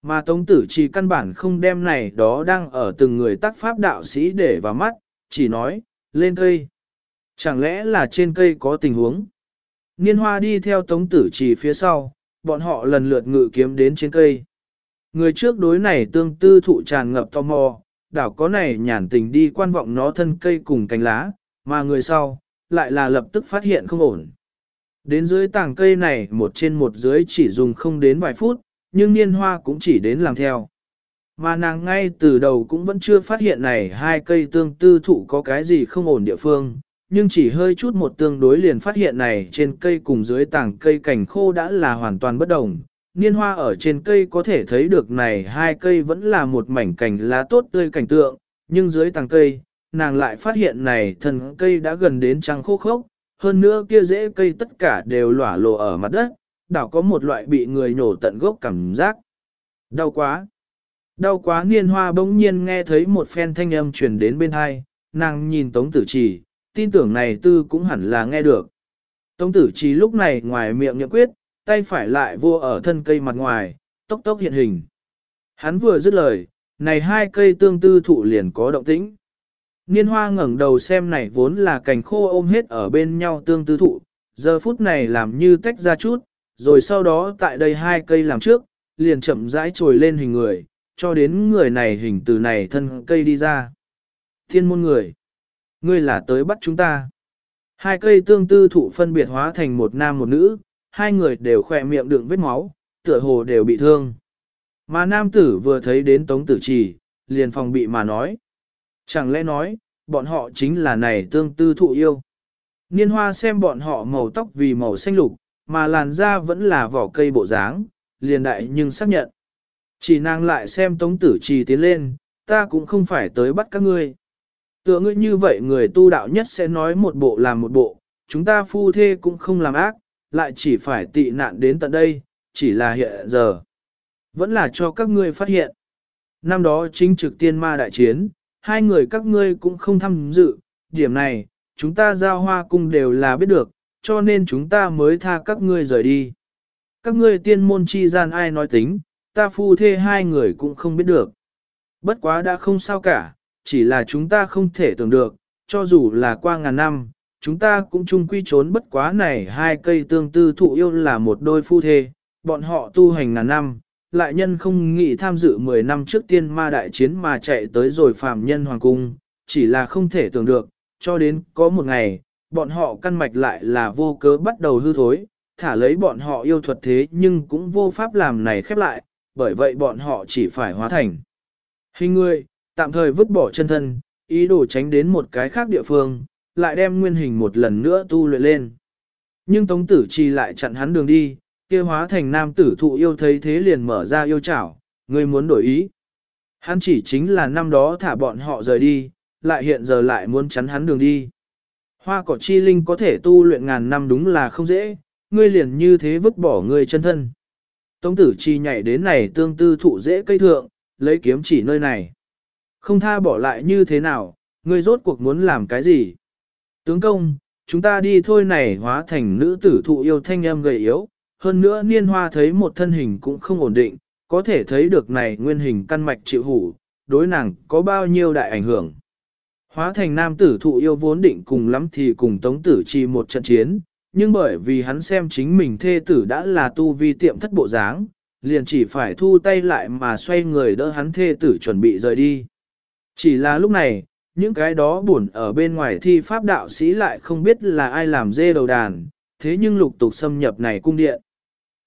Mà Tống Tử chỉ căn bản không đem này đó đang ở từng người tác pháp đạo sĩ để vào mắt, chỉ nói, lên cây. Chẳng lẽ là trên cây có tình huống? Niên hoa đi theo Tống Tử chỉ phía sau, bọn họ lần lượt ngự kiếm đến trên cây. Người trước đối này tương tư thụ tràn ngập tò mò, đảo có này nhàn tình đi quan vọng nó thân cây cùng cánh lá, mà người sau, lại là lập tức phát hiện không ổn. Đến dưới tảng cây này một trên một dưới chỉ dùng không đến vài phút, nhưng niên hoa cũng chỉ đến làm theo. Mà nàng ngay từ đầu cũng vẫn chưa phát hiện này hai cây tương tư thụ có cái gì không ổn địa phương, nhưng chỉ hơi chút một tương đối liền phát hiện này trên cây cùng dưới tảng cây cành khô đã là hoàn toàn bất đồng. Niên hoa ở trên cây có thể thấy được này hai cây vẫn là một mảnh cành lá tốt tươi cảnh tượng, nhưng dưới tàng cây, nàng lại phát hiện này thân cây đã gần đến trăng khô khốc, hơn nữa kia rễ cây tất cả đều lỏa lộ ở mặt đất, đảo có một loại bị người nhổ tận gốc cảm giác. Đau quá! Đau quá niên hoa bỗng nhiên nghe thấy một phen thanh âm truyền đến bên hai, nàng nhìn tống tử Chỉ tin tưởng này tư cũng hẳn là nghe được. Tống tử trí lúc này ngoài miệng nhậm quyết, tay phải lại vô ở thân cây mặt ngoài, tốc tốc hiện hình. Hắn vừa dứt lời, này hai cây tương tư thụ liền có động tĩnh. Niên hoa ngẩng đầu xem này vốn là cành khô ôm hết ở bên nhau tương tư thụ, giờ phút này làm như tách ra chút, rồi sau đó tại đây hai cây làm trước, liền chậm rãi trồi lên hình người, cho đến người này hình từ này thân cây đi ra. Thiên môn người, ngươi là tới bắt chúng ta. Hai cây tương tư thụ phân biệt hóa thành một nam một nữ, hai người đều khỏe miệng đựng vết máu, tựa hồ đều bị thương. Mà nam tử vừa thấy đến tống tử trì, liền phòng bị mà nói. Chẳng lẽ nói, bọn họ chính là này tương tư thụ yêu. Niên hoa xem bọn họ màu tóc vì màu xanh lục, mà làn da vẫn là vỏ cây bộ dáng, liền đại nhưng xác nhận. Chỉ nàng lại xem tống tử trì tiến lên, ta cũng không phải tới bắt các ngươi. Tựa ngươi như vậy người tu đạo nhất sẽ nói một bộ làm một bộ, chúng ta phu thê cũng không làm ác, lại chỉ phải tị nạn đến tận đây, chỉ là hiện giờ. Vẫn là cho các ngươi phát hiện. Năm đó chính trực tiên ma đại chiến, hai người các ngươi cũng không tham dự, điểm này, chúng ta giao hoa cung đều là biết được, cho nên chúng ta mới tha các ngươi rời đi. Các ngươi tiên môn chi gian ai nói tính, ta phu thê hai người cũng không biết được. Bất quá đã không sao cả, chỉ là chúng ta không thể tưởng được, cho dù là qua ngàn năm, chúng ta cũng chung quy trốn bất quá này hai cây tương tư thụ yêu là một đôi phu thê, bọn họ tu hành ngàn năm, lại nhân không nghĩ tham dự 10 năm trước tiên ma đại chiến mà chạy tới rồi phàm nhân hoàng cung, chỉ là không thể tưởng được, cho đến có một ngày, bọn họ căn mạch lại là vô cớ bắt đầu hư thối, thả lấy bọn họ yêu thuật thế nhưng cũng vô pháp làm này khép lại, bởi vậy bọn họ chỉ phải hóa thành. Hình người, tạm thời vứt bỏ chân thân, ý đồ tránh đến một cái khác địa phương, lại đem nguyên hình một lần nữa tu luyện lên. Nhưng Tống Tử Chi lại chặn hắn đường đi, kia hóa thành nam tử thụ yêu thấy thế liền mở ra yêu chảo, ngươi muốn đổi ý. Hắn chỉ chính là năm đó thả bọn họ rời đi, lại hiện giờ lại muốn chắn hắn đường đi. Hoa cỏ chi linh có thể tu luyện ngàn năm đúng là không dễ, ngươi liền như thế vứt bỏ ngươi chân thân. Tống tử chi nhảy đến này tương tư thụ dễ cây thượng, lấy kiếm chỉ nơi này. Không tha bỏ lại như thế nào, ngươi rốt cuộc muốn làm cái gì? Tướng công, chúng ta đi thôi này hóa thành nữ tử thụ yêu thanh âm gầy yếu, hơn nữa niên hoa thấy một thân hình cũng không ổn định, có thể thấy được này nguyên hình căn mạch chịu hủ, đối nàng có bao nhiêu đại ảnh hưởng. Hóa thành nam tử thụ yêu vốn định cùng lắm thì cùng tống tử chi một trận chiến, nhưng bởi vì hắn xem chính mình thê tử đã là tu vi tiệm thất bộ dáng, liền chỉ phải thu tay lại mà xoay người đỡ hắn thê tử chuẩn bị rời đi. Chỉ là lúc này, những cái đó buồn ở bên ngoài thi pháp đạo sĩ lại không biết là ai làm dê đầu đàn, thế nhưng lục tục xâm nhập này cung điện.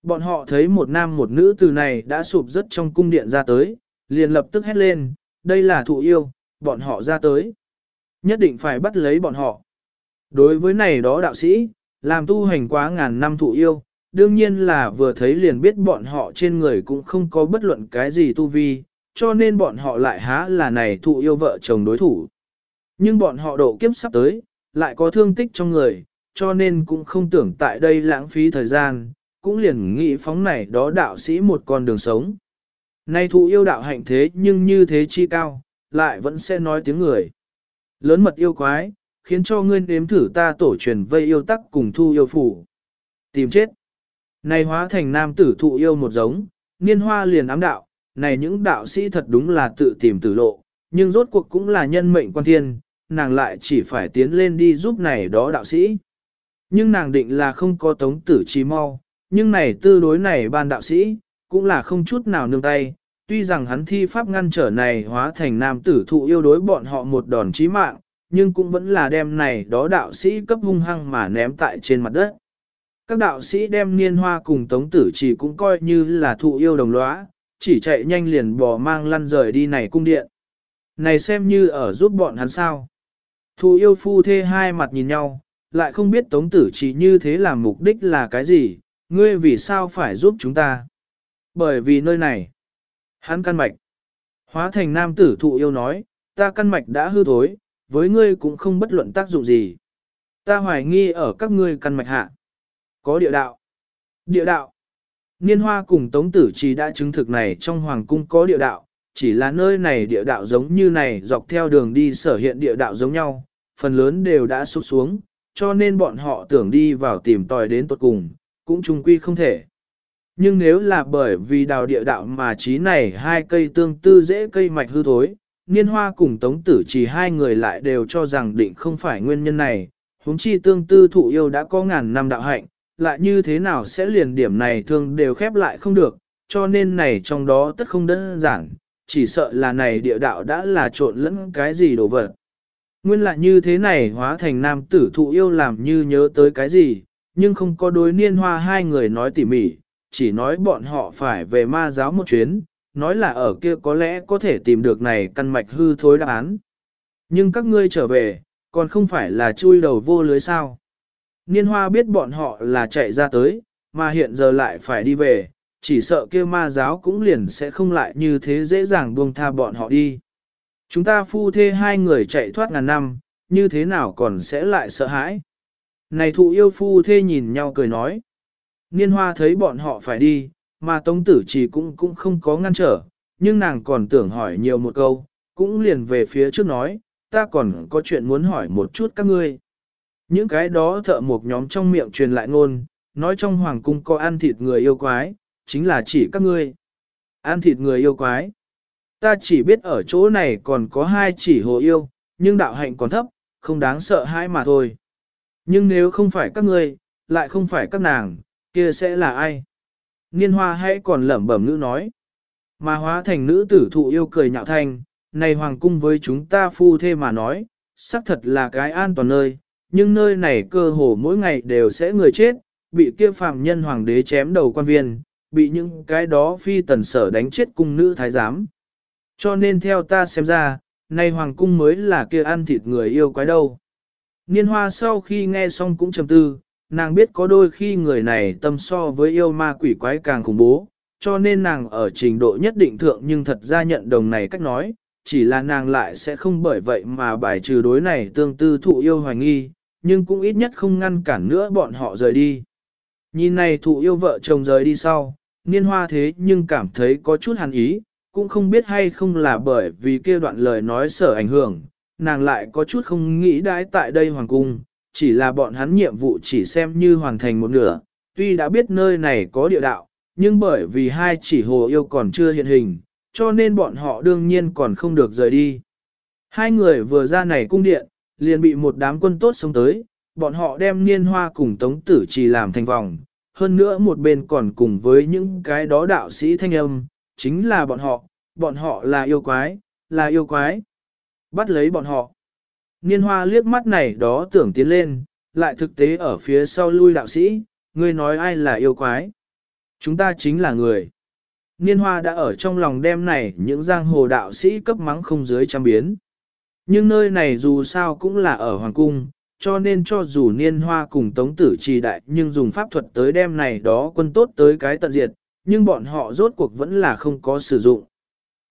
Bọn họ thấy một nam một nữ từ này đã sụp rất trong cung điện ra tới, liền lập tức hét lên, đây là thụ yêu, bọn họ ra tới. Nhất định phải bắt lấy bọn họ. Đối với này đó đạo sĩ, làm tu hành quá ngàn năm thụ yêu, đương nhiên là vừa thấy liền biết bọn họ trên người cũng không có bất luận cái gì tu vi, cho nên bọn họ lại há là này thụ yêu vợ chồng đối thủ. Nhưng bọn họ độ kiếp sắp tới, lại có thương tích trong người, cho nên cũng không tưởng tại đây lãng phí thời gian, cũng liền nghĩ phóng này đó đạo sĩ một con đường sống. Nay thụ yêu đạo hạnh thế nhưng như thế chi cao, lại vẫn sẽ nói tiếng người. Lớn mật yêu quái, khiến cho ngươi nếm thử ta tổ truyền vây yêu tắc cùng thu yêu phủ. Tìm chết. Này hóa thành nam tử thụ yêu một giống, niên hoa liền ám đạo, này những đạo sĩ thật đúng là tự tìm tử lộ, nhưng rốt cuộc cũng là nhân mệnh quan thiên, nàng lại chỉ phải tiến lên đi giúp này đó đạo sĩ. Nhưng nàng định là không có tống tử trí mau, nhưng này tư đối này ban đạo sĩ, cũng là không chút nào nương tay, tuy rằng hắn thi pháp ngăn trở này hóa thành nam tử thụ yêu đối bọn họ một đòn chí mạng, nhưng cũng vẫn là đem này đó đạo sĩ cấp hung hăng mà ném tại trên mặt đất. Các đạo sĩ đem niên hoa cùng tống tử chỉ cũng coi như là thụ yêu đồng lõa, chỉ chạy nhanh liền bò mang lăn rời đi này cung điện. Này xem như ở giúp bọn hắn sao. Thụ yêu phu thê hai mặt nhìn nhau, lại không biết tống tử chỉ như thế làm mục đích là cái gì, ngươi vì sao phải giúp chúng ta. Bởi vì nơi này, hắn căn mạch. Hóa thành nam tử thụ yêu nói, ta căn mạch đã hư thối, với ngươi cũng không bất luận tác dụng gì. Ta hoài nghi ở các ngươi căn mạch hạ. Có địa đạo. Địa đạo. Niên hoa cùng tống tử Trì đã chứng thực này trong hoàng cung có địa đạo, chỉ là nơi này địa đạo giống như này dọc theo đường đi sở hiện địa đạo giống nhau, phần lớn đều đã sụp xuống, cho nên bọn họ tưởng đi vào tìm tòi đến tốt cùng, cũng chung quy không thể. Nhưng nếu là bởi vì đào địa đạo mà trí này hai cây tương tư dễ cây mạch hư thối, niên hoa cùng tống tử chỉ hai người lại đều cho rằng định không phải nguyên nhân này, huống chi tương tư thụ yêu đã có ngàn năm đạo hạnh, lại như thế nào sẽ liền điểm này thường đều khép lại không được, cho nên này trong đó tất không đơn giản, chỉ sợ là này địa đạo đã là trộn lẫn cái gì đồ vật. Nguyên lại như thế này hóa thành nam tử thụ yêu làm như nhớ tới cái gì, nhưng không có đối niên hoa hai người nói tỉ mỉ, chỉ nói bọn họ phải về ma giáo một chuyến, nói là ở kia có lẽ có thể tìm được này căn mạch hư thối đáp án. Nhưng các ngươi trở về, còn không phải là chui đầu vô lưới sao. Niên hoa biết bọn họ là chạy ra tới, mà hiện giờ lại phải đi về, chỉ sợ kia ma giáo cũng liền sẽ không lại như thế dễ dàng buông tha bọn họ đi. Chúng ta phu thê hai người chạy thoát ngàn năm, như thế nào còn sẽ lại sợ hãi. Này thụ yêu phu thê nhìn nhau cười nói. Niên hoa thấy bọn họ phải đi, mà tống tử chỉ cũng cũng không có ngăn trở, nhưng nàng còn tưởng hỏi nhiều một câu, cũng liền về phía trước nói, ta còn có chuyện muốn hỏi một chút các ngươi. Những cái đó thợ một nhóm trong miệng truyền lại ngôn, nói trong hoàng cung có ăn thịt người yêu quái, chính là chỉ các ngươi. Ăn thịt người yêu quái. Ta chỉ biết ở chỗ này còn có hai chỉ hồ yêu, nhưng đạo hạnh còn thấp, không đáng sợ hãi mà thôi. Nhưng nếu không phải các ngươi, lại không phải các nàng, kia sẽ là ai? Niên hoa hãy còn lẩm bẩm nữ nói. Mà hóa thành nữ tử thụ yêu cười nhạo thanh, này hoàng cung với chúng ta phu thê mà nói, xác thật là cái an toàn nơi, nhưng nơi này cơ hồ mỗi ngày đều sẽ người chết, bị kia phàm nhân hoàng đế chém đầu quan viên, bị những cái đó phi tần sở đánh chết cung nữ thái giám. Cho nên theo ta xem ra, nay hoàng cung mới là kia ăn thịt người yêu quái đâu. Niên hoa sau khi nghe xong cũng trầm tư, nàng biết có đôi khi người này tâm so với yêu ma quỷ quái càng khủng bố, cho nên nàng ở trình độ nhất định thượng nhưng thật ra nhận đồng này cách nói, chỉ là nàng lại sẽ không bởi vậy mà bài trừ đối này tương tư thụ yêu hoài nghi, nhưng cũng ít nhất không ngăn cản nữa bọn họ rời đi. Nhìn này thụ yêu vợ chồng rời đi sau, niên hoa thế nhưng cảm thấy có chút hàn ý, cũng không biết hay không là bởi vì kia đoạn lời nói sở ảnh hưởng, nàng lại có chút không nghĩ đãi tại đây hoàng cung, chỉ là bọn hắn nhiệm vụ chỉ xem như hoàn thành một nửa, tuy đã biết nơi này có địa đạo, nhưng bởi vì hai chỉ hồ yêu còn chưa hiện hình, cho nên bọn họ đương nhiên còn không được rời đi. Hai người vừa ra này cung điện, liền bị một đám quân tốt sống tới, bọn họ đem niên hoa cùng tống tử chỉ làm thành vòng, hơn nữa một bên còn cùng với những cái đó đạo sĩ thanh âm, chính là bọn họ, bọn họ là yêu quái, là yêu quái. Bắt lấy bọn họ. Niên hoa liếc mắt này đó tưởng tiến lên, lại thực tế ở phía sau lui đạo sĩ, ngươi nói ai là yêu quái. Chúng ta chính là người. Niên hoa đã ở trong lòng đem này những giang hồ đạo sĩ cấp mắng không dưới trăm biến. Nhưng nơi này dù sao cũng là ở Hoàng Cung, cho nên cho dù niên hoa cùng tống tử trì đại nhưng dùng pháp thuật tới đem này đó quân tốt tới cái tận diệt, nhưng bọn họ rốt cuộc vẫn là không có sử dụng.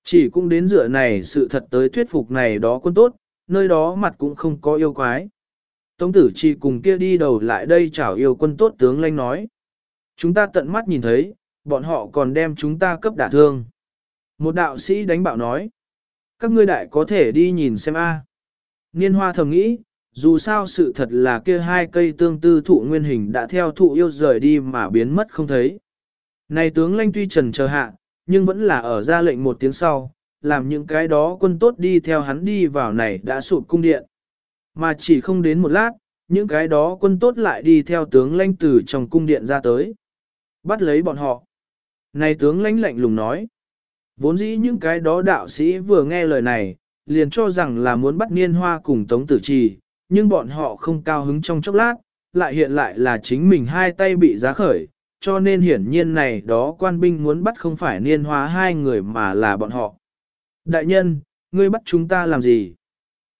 Chỉ cũng đến dựa này sự thật tới thuyết phục này đó quân tốt, nơi đó mặt cũng không có yêu quái. Tống tử chi cùng kia đi đầu lại đây chào yêu quân tốt tướng lanh nói. Chúng ta tận mắt nhìn thấy, bọn họ còn đem chúng ta cấp đả thương. Một đạo sĩ đánh bạo nói. Các ngươi đại có thể đi nhìn xem a. Niên hoa thầm nghĩ, dù sao sự thật là kia hai cây tương tư thụ nguyên hình đã theo thụ yêu rời đi mà biến mất không thấy. Này tướng lanh tuy trần chờ hạ, nhưng vẫn là ở ra lệnh một tiếng sau, làm những cái đó quân tốt đi theo hắn đi vào này đã sụp cung điện. Mà chỉ không đến một lát, những cái đó quân tốt lại đi theo tướng lãnh từ trong cung điện ra tới. Bắt lấy bọn họ. Này tướng lãnh lạnh lùng nói. Vốn dĩ những cái đó đạo sĩ vừa nghe lời này, liền cho rằng là muốn bắt niên hoa cùng tống tử trì, nhưng bọn họ không cao hứng trong chốc lát, lại hiện lại là chính mình hai tay bị giá khởi, cho nên hiển nhiên này đó quan binh muốn bắt không phải niên hoa hai người mà là bọn họ. Đại nhân, ngươi bắt chúng ta làm gì?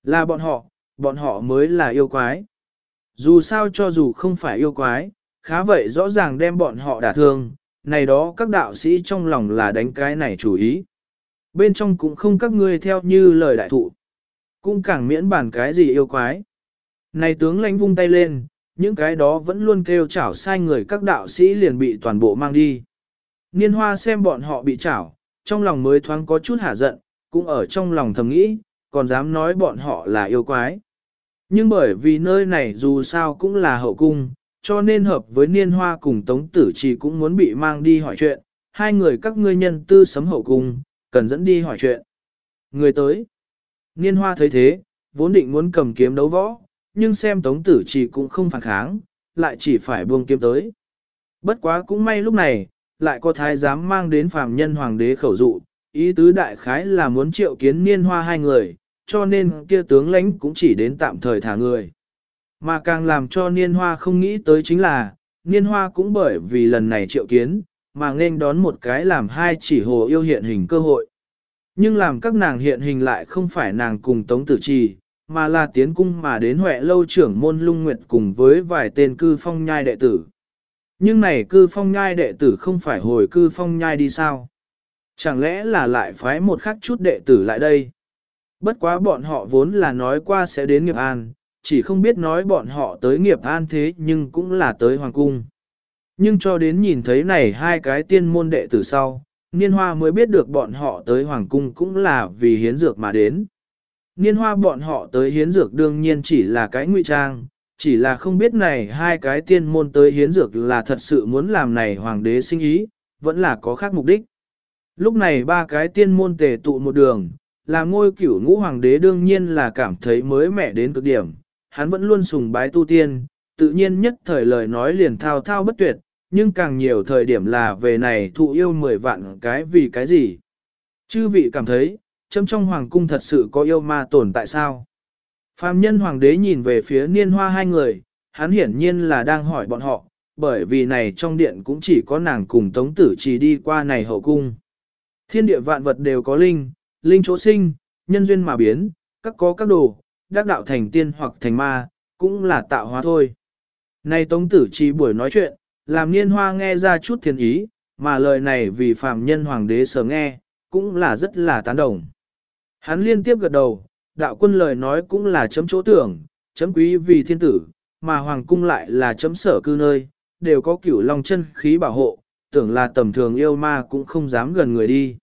Là bọn họ, bọn họ mới là yêu quái. Dù sao cho dù không phải yêu quái, khá vậy rõ ràng đem bọn họ đả thương, này đó các đạo sĩ trong lòng là đánh cái này chủ ý. Bên trong cũng không các ngươi theo như lời đại thụ. Cũng càng miễn bản cái gì yêu quái. Này tướng lãnh vung tay lên, những cái đó vẫn luôn kêu chảo sai người các đạo sĩ liền bị toàn bộ mang đi. Niên hoa xem bọn họ bị chảo, trong lòng mới thoáng có chút hả giận, cũng ở trong lòng thầm nghĩ, còn dám nói bọn họ là yêu quái. Nhưng bởi vì nơi này dù sao cũng là hậu cung, cho nên hợp với niên hoa cùng tống tử chỉ cũng muốn bị mang đi hỏi chuyện, hai người các ngươi nhân tư sấm hậu cung, cần dẫn đi hỏi chuyện. Người tới. Niên hoa thấy thế, vốn định muốn cầm kiếm đấu võ, nhưng xem tống tử chỉ cũng không phản kháng, lại chỉ phải buông kiếm tới. Bất quá cũng may lúc này, lại có thái giám mang đến phàm nhân hoàng đế khẩu dụ, ý tứ đại khái là muốn triệu kiến niên hoa hai người, cho nên kia tướng lãnh cũng chỉ đến tạm thời thả người. Mà càng làm cho niên hoa không nghĩ tới chính là, niên hoa cũng bởi vì lần này triệu kiến, mà nên đón một cái làm hai chỉ hồ yêu hiện hình cơ hội. Nhưng làm các nàng hiện hình lại không phải nàng cùng Tống Tử Trì, mà là tiến cung mà đến Huệ lâu trưởng môn lung nguyệt cùng với vài tên cư phong nhai đệ tử. Nhưng này cư phong nhai đệ tử không phải hồi cư phong nhai đi sao? Chẳng lẽ là lại phái một khắc chút đệ tử lại đây? Bất quá bọn họ vốn là nói qua sẽ đến nghiệp an, chỉ không biết nói bọn họ tới nghiệp an thế nhưng cũng là tới hoàng cung. Nhưng cho đến nhìn thấy này hai cái tiên môn đệ tử sau, Niên Hoa mới biết được bọn họ tới hoàng cung cũng là vì hiến dược mà đến. Niên Hoa bọn họ tới hiến dược đương nhiên chỉ là cái ngụy trang, chỉ là không biết này hai cái tiên môn tới hiến dược là thật sự muốn làm này hoàng đế sinh ý, vẫn là có khác mục đích. Lúc này ba cái tiên môn tề tụ một đường, là ngôi cửu ngũ hoàng đế đương nhiên là cảm thấy mới mẻ đến cực điểm, hắn vẫn luôn sùng bái tu tiên, tự nhiên nhất thời lời nói liền thao thao bất tuyệt, nhưng càng nhiều thời điểm là về này thụ yêu mười vạn cái vì cái gì. Chư vị cảm thấy, châm trong hoàng cung thật sự có yêu ma tồn tại sao? Phạm nhân hoàng đế nhìn về phía niên hoa hai người, hắn hiển nhiên là đang hỏi bọn họ, bởi vì này trong điện cũng chỉ có nàng cùng tống tử chỉ đi qua này hậu cung. Thiên địa vạn vật đều có linh, linh chỗ sinh, nhân duyên mà biến, các có các đồ, đắc đạo thành tiên hoặc thành ma, cũng là tạo hóa thôi. Nay Tống Tử Chi buổi nói chuyện, làm niên hoa nghe ra chút thiên ý, mà lời này vì phạm nhân hoàng đế sở nghe, cũng là rất là tán đồng. Hắn liên tiếp gật đầu, đạo quân lời nói cũng là chấm chỗ tưởng, chấm quý vì thiên tử, mà hoàng cung lại là chấm sở cư nơi, đều có cửu long chân khí bảo hộ, tưởng là tầm thường yêu ma cũng không dám gần người đi.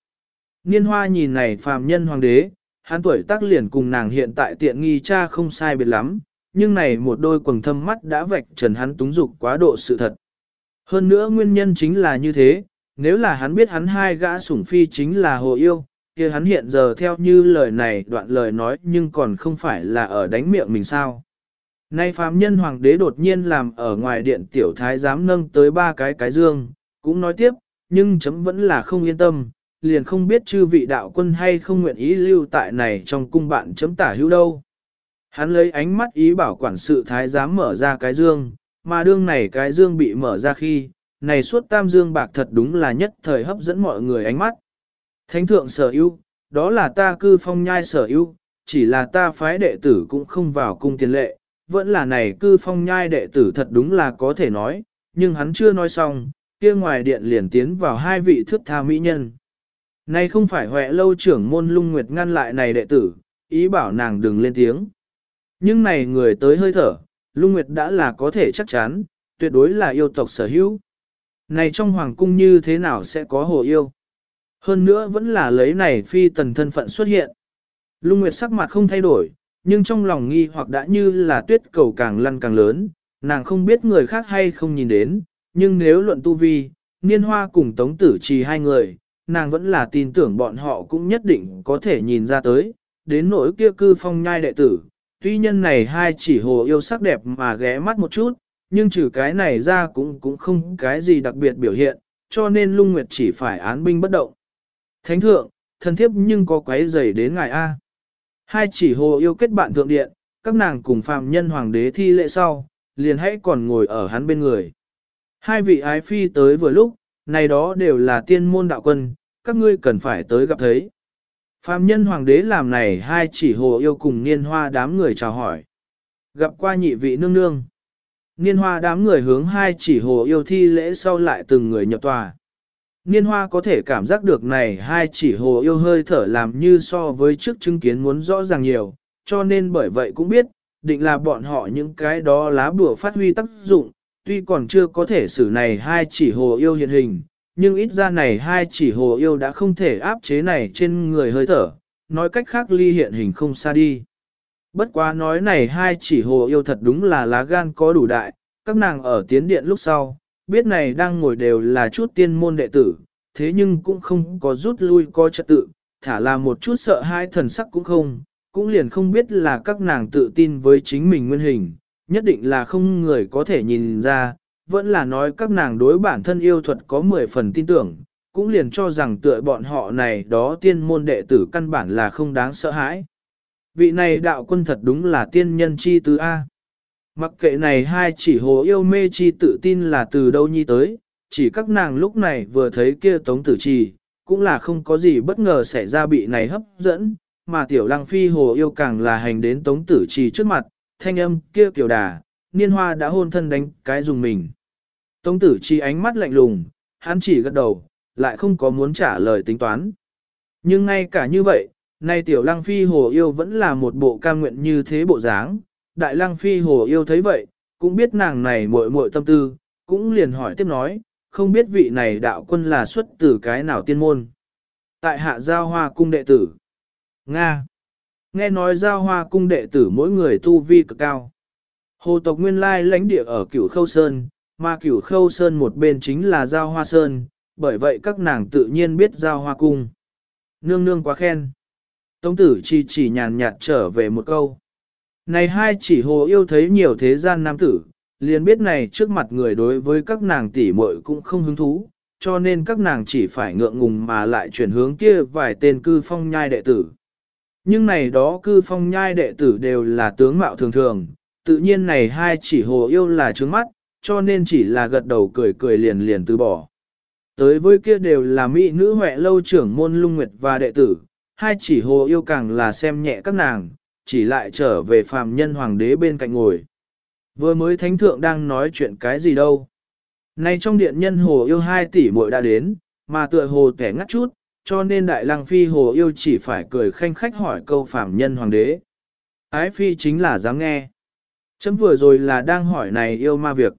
Niên hoa nhìn này phàm nhân hoàng đế, hắn tuổi tác liền cùng nàng hiện tại tiện nghi cha không sai biệt lắm, nhưng này một đôi quầng thâm mắt đã vạch trần hắn túng dục quá độ sự thật. Hơn nữa nguyên nhân chính là như thế, nếu là hắn biết hắn hai gã sủng phi chính là hồ yêu, kia hắn hiện giờ theo như lời này đoạn lời nói nhưng còn không phải là ở đánh miệng mình sao. Nay phàm nhân hoàng đế đột nhiên làm ở ngoài điện tiểu thái dám nâng tới ba cái cái dương, cũng nói tiếp, nhưng chấm vẫn là không yên tâm, liền không biết chư vị đạo quân hay không nguyện ý lưu tại này trong cung bạn chấm tả hữu đâu. Hắn lấy ánh mắt ý bảo quản sự thái giám mở ra cái dương, mà đương này cái dương bị mở ra khi, này suốt tam dương bạc thật đúng là nhất thời hấp dẫn mọi người ánh mắt. Thánh thượng sở ưu, đó là ta cư phong nhai sở ưu, chỉ là ta phái đệ tử cũng không vào cung tiền lệ, vẫn là này cư phong nhai đệ tử thật đúng là có thể nói, nhưng hắn chưa nói xong, kia ngoài điện liền tiến vào hai vị thước tha mỹ nhân. Này không phải Huệ lâu trưởng môn lung nguyệt ngăn lại này đệ tử, ý bảo nàng đừng lên tiếng. Nhưng này người tới hơi thở, lung nguyệt đã là có thể chắc chắn, tuyệt đối là yêu tộc sở hữu. Này trong hoàng cung như thế nào sẽ có hồ yêu? Hơn nữa vẫn là lấy này phi tần thân phận xuất hiện. Lung nguyệt sắc mặt không thay đổi, nhưng trong lòng nghi hoặc đã như là tuyết cầu càng lăn càng lớn, nàng không biết người khác hay không nhìn đến, nhưng nếu luận tu vi, niên hoa cùng tống tử trì hai người, nàng vẫn là tin tưởng bọn họ cũng nhất định có thể nhìn ra tới, đến nỗi kia cư phong nhai đệ tử, tuy nhân này hai chỉ hồ yêu sắc đẹp mà ghé mắt một chút, nhưng trừ cái này ra cũng cũng không cái gì đặc biệt biểu hiện, cho nên lung nguyệt chỉ phải án binh bất động. Thánh thượng, thân thiếp nhưng có quấy rầy đến ngài A. Hai chỉ hồ yêu kết bạn thượng điện, các nàng cùng phàm nhân hoàng đế thi lễ sau, liền hãy còn ngồi ở hắn bên người. Hai vị ái phi tới vừa lúc, này đó đều là tiên môn đạo quân, các ngươi cần phải tới gặp thấy. Phạm nhân hoàng đế làm này hai chỉ hồ yêu cùng niên hoa đám người chào hỏi. Gặp qua nhị vị nương nương. Niên hoa đám người hướng hai chỉ hồ yêu thi lễ sau lại từng người nhập tòa. Niên hoa có thể cảm giác được này hai chỉ hồ yêu hơi thở làm như so với trước chứng kiến muốn rõ ràng nhiều, cho nên bởi vậy cũng biết, định là bọn họ những cái đó lá bùa phát huy tác dụng, tuy còn chưa có thể xử này hai chỉ hồ yêu hiện hình, nhưng ít ra này hai chỉ hồ yêu đã không thể áp chế này trên người hơi thở, nói cách khác ly hiện hình không xa đi. Bất quá nói này hai chỉ hồ yêu thật đúng là lá gan có đủ đại, các nàng ở tiến điện lúc sau, biết này đang ngồi đều là chút tiên môn đệ tử, thế nhưng cũng không có rút lui coi trật tự, thả là một chút sợ hai thần sắc cũng không, cũng liền không biết là các nàng tự tin với chính mình nguyên hình, nhất định là không người có thể nhìn ra, vẫn là nói các nàng đối bản thân yêu thuật có 10 phần tin tưởng, cũng liền cho rằng tựa bọn họ này đó tiên môn đệ tử căn bản là không đáng sợ hãi. Vị này đạo quân thật đúng là tiên nhân chi tứ A. Mặc kệ này hai chỉ hồ yêu mê chi tự tin là từ đâu nhi tới, chỉ các nàng lúc này vừa thấy kia tống tử trì, cũng là không có gì bất ngờ xảy ra bị này hấp dẫn, mà tiểu lăng phi hồ yêu càng là hành đến tống tử trì trước mặt, thanh âm kia kiểu đà, niên hoa đã hôn thân đánh cái dùng mình. Tống tử chi ánh mắt lạnh lùng, hắn chỉ gật đầu, lại không có muốn trả lời tính toán. Nhưng ngay cả như vậy, nay tiểu lăng phi hồ yêu vẫn là một bộ cam nguyện như thế bộ dáng, đại lăng phi hồ yêu thấy vậy, cũng biết nàng này muội muội tâm tư, cũng liền hỏi tiếp nói, không biết vị này đạo quân là xuất từ cái nào tiên môn. Tại hạ giao hoa cung đệ tử. Nga. Nghe nói giao hoa cung đệ tử mỗi người tu vi cực cao. Hồ tộc nguyên lai lãnh địa ở cửu khâu sơn, mà cửu khâu sơn một bên chính là giao hoa sơn, bởi vậy các nàng tự nhiên biết giao hoa cung. Nương nương quá khen. Tống tử chỉ chỉ nhàn nhạt trở về một câu. Này hai chỉ hồ yêu thấy nhiều thế gian nam tử, liền biết này trước mặt người đối với các nàng tỷ muội cũng không hứng thú, cho nên các nàng chỉ phải ngượng ngùng mà lại chuyển hướng kia vài tên cư phong nhai đệ tử. Nhưng này đó cư phong nhai đệ tử đều là tướng mạo thường thường, tự nhiên này hai chỉ hồ yêu là trướng mắt, cho nên chỉ là gật đầu cười cười liền liền từ bỏ. Tới với kia đều là mỹ nữ huệ lâu trưởng môn lung nguyệt và đệ tử, hai chỉ hồ yêu càng là xem nhẹ các nàng, chỉ lại trở về phàm nhân hoàng đế bên cạnh ngồi. Vừa mới thánh thượng đang nói chuyện cái gì đâu. Nay trong điện nhân hồ yêu hai tỷ muội đã đến, mà tựa hồ kẻ ngắt chút, cho nên đại lang phi hồ yêu chỉ phải cười khanh khách hỏi câu phàm nhân hoàng đế. Ái phi chính là dám nghe. Chấm vừa rồi là đang hỏi này yêu ma việc.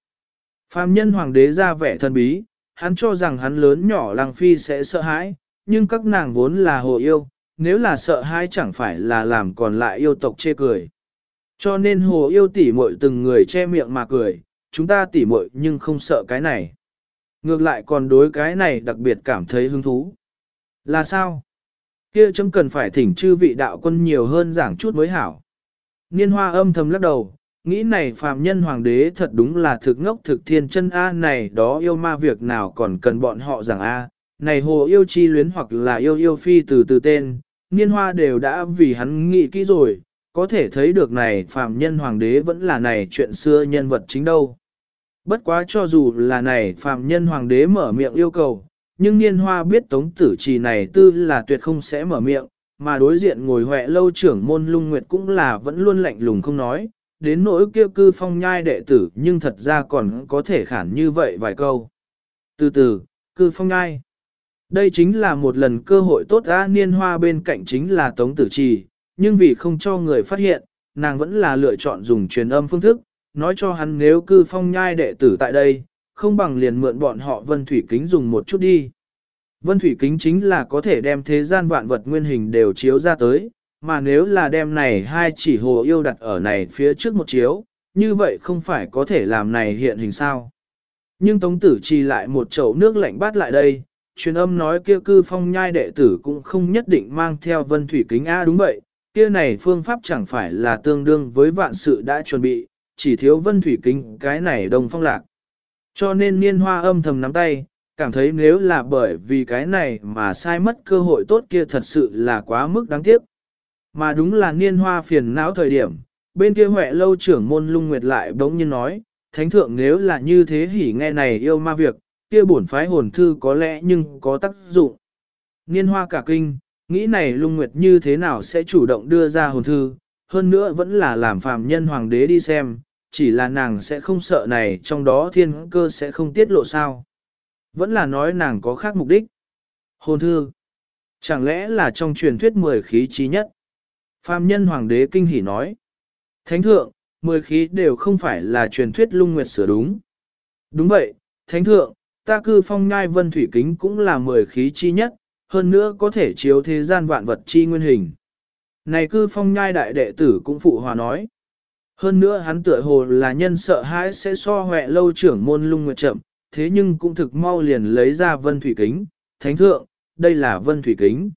Phàm nhân hoàng đế ra vẻ thân bí, hắn cho rằng hắn lớn nhỏ lang phi sẽ sợ hãi, nhưng các nàng vốn là hồ yêu, nếu là sợ hãi chẳng phải là làm còn lại yêu tộc chê cười. Cho nên hồ yêu tỉ muội từng người che miệng mà cười, chúng ta tỉ muội nhưng không sợ cái này. Ngược lại còn đối cái này đặc biệt cảm thấy hứng thú. Là sao? Kia chấm cần phải thỉnh chư vị đạo quân nhiều hơn giảng chút mới hảo. Niên hoa âm thầm lắc đầu, nghĩ này phàm nhân hoàng đế thật đúng là thực ngốc thực thiên chân A này đó yêu ma việc nào còn cần bọn họ rằng A, này hồ yêu chi luyến hoặc là yêu yêu phi từ từ tên, niên hoa đều đã vì hắn nghĩ kỹ rồi, có thể thấy được này phàm nhân hoàng đế vẫn là này chuyện xưa nhân vật chính đâu. Bất quá cho dù là này phàm nhân hoàng đế mở miệng yêu cầu, nhưng niên hoa biết tống tử trì này tư là tuyệt không sẽ mở miệng, mà đối diện ngồi huệ lâu trưởng môn lung nguyệt cũng là vẫn luôn lạnh lùng không nói, đến nỗi kêu cư phong nhai đệ tử nhưng thật ra còn có thể khản như vậy vài câu. Từ từ, cư phong nhai. Đây chính là một lần cơ hội tốt ra niên hoa bên cạnh chính là tống tử trì, nhưng vì không cho người phát hiện, nàng vẫn là lựa chọn dùng truyền âm phương thức, nói cho hắn nếu cư phong nhai đệ tử tại đây, không bằng liền mượn bọn họ vân thủy kính dùng một chút đi. Vân thủy kính chính là có thể đem thế gian vạn vật nguyên hình đều chiếu ra tới, mà nếu là đem này hai chỉ hồ yêu đặt ở này phía trước một chiếu, như vậy không phải có thể làm này hiện hình sao. Nhưng Tống Tử Chi lại một chậu nước lạnh bát lại đây, truyền âm nói kia cư phong nhai đệ tử cũng không nhất định mang theo vân thủy kính A đúng vậy, kia này phương pháp chẳng phải là tương đương với vạn sự đã chuẩn bị, chỉ thiếu vân thủy kính cái này đồng phong lạc. Cho nên niên hoa âm thầm nắm tay, cảm thấy nếu là bởi vì cái này mà sai mất cơ hội tốt kia thật sự là quá mức đáng tiếc. Mà đúng là niên hoa phiền não thời điểm, bên kia huệ lâu trưởng môn lung nguyệt lại bỗng nhiên nói, thánh thượng nếu là như thế hỉ nghe này yêu ma việc, kia bổn phái hồn thư có lẽ nhưng có tác dụng. Niên hoa cả kinh, nghĩ này lung nguyệt như thế nào sẽ chủ động đưa ra hồn thư, hơn nữa vẫn là làm phàm nhân hoàng đế đi xem, chỉ là nàng sẽ không sợ này trong đó thiên cơ sẽ không tiết lộ sao. Vẫn là nói nàng có khác mục đích. Hồn thư. Chẳng lẽ là trong truyền thuyết mười khí trí nhất? Phàm nhân hoàng đế kinh hỉ nói. Thánh thượng, mười khí đều không phải là truyền thuyết lung nguyệt sửa đúng. Đúng vậy, thánh thượng, ta cư phong nhai vân thủy kính cũng là mười khí chi nhất, hơn nữa có thể chiếu thế gian vạn vật chi nguyên hình. Này cư phong nhai đại đệ tử cũng phụ hòa nói. Hơn nữa hắn tựa hồ là nhân sợ hãi sẽ so huệ lâu trưởng môn lung nguyệt chậm, thế nhưng cũng thực mau liền lấy ra vân thủy kính, thánh thượng, đây là vân thủy kính.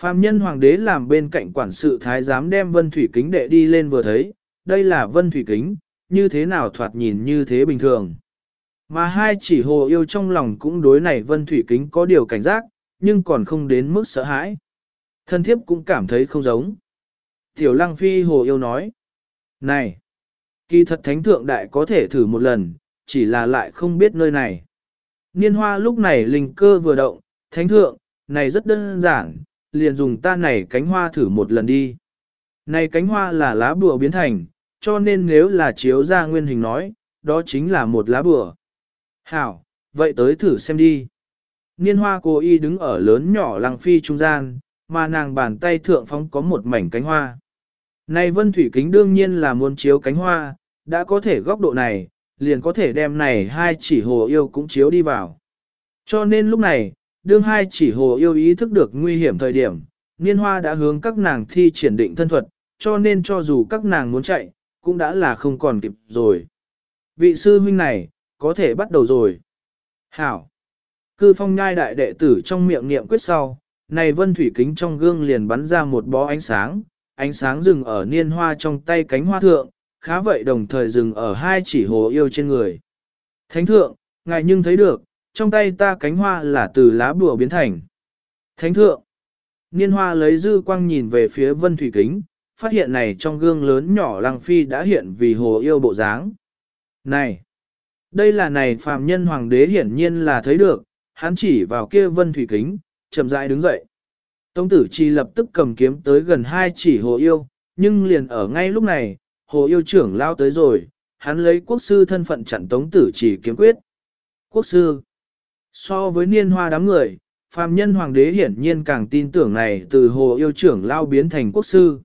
Phạm nhân hoàng đế làm bên cạnh quản sự thái giám đem vân thủy kính đệ đi lên vừa thấy, đây là vân thủy kính, như thế nào thoạt nhìn như thế bình thường. Mà hai chỉ hồ yêu trong lòng cũng đối này vân thủy kính có điều cảnh giác, nhưng còn không đến mức sợ hãi. Thân thiếp cũng cảm thấy không giống. Tiểu lăng phi hồ yêu nói. Này! Kỳ thật thánh thượng đại có thể thử một lần, chỉ là lại không biết nơi này. Niên hoa lúc này linh cơ vừa động, thánh thượng, này rất đơn giản, liền dùng ta này cánh hoa thử một lần đi. Này cánh hoa là lá bùa biến thành, cho nên nếu là chiếu ra nguyên hình nói, đó chính là một lá bùa. Hảo, vậy tới thử xem đi. Niên hoa cô y đứng ở lớn nhỏ lăng phi trung gian, mà nàng bàn tay thượng phóng có một mảnh cánh hoa. Này vân thủy kính đương nhiên là muốn chiếu cánh hoa, đã có thể góc độ này, liền có thể đem này hai chỉ hồ yêu cũng chiếu đi vào. Cho nên lúc này, đương hai chỉ hồ yêu ý thức được nguy hiểm thời điểm, niên hoa đã hướng các nàng thi triển định thân thuật, cho nên cho dù các nàng muốn chạy, cũng đã là không còn kịp rồi. Vị sư huynh này, có thể bắt đầu rồi. Hảo! Cư phong nhai đại đệ tử trong miệng niệm quyết sau, này vân thủy kính trong gương liền bắn ra một bó ánh sáng, ánh sáng dừng ở niên hoa trong tay cánh hoa thượng, khá vậy đồng thời dừng ở hai chỉ hồ yêu trên người. Thánh thượng, ngài nhưng thấy được, trong tay ta cánh hoa là từ lá bùa biến thành. Thánh thượng, niên hoa lấy dư quang nhìn về phía vân thủy kính, phát hiện này trong gương lớn nhỏ lăng phi đã hiện vì hồ yêu bộ dáng. Này, đây là này phàm nhân hoàng đế hiển nhiên là thấy được, hắn chỉ vào kia vân thủy kính, chậm rãi đứng dậy. tông tử chi lập tức cầm kiếm tới gần hai chỉ hồ yêu, nhưng liền ở ngay lúc này, hồ yêu trưởng lao tới rồi, hắn lấy quốc sư thân phận chặn tống tử chỉ kiếm quyết. Quốc sư, so với niên hoa đám người, phàm nhân hoàng đế hiển nhiên càng tin tưởng này từ hồ yêu trưởng lao biến thành quốc sư.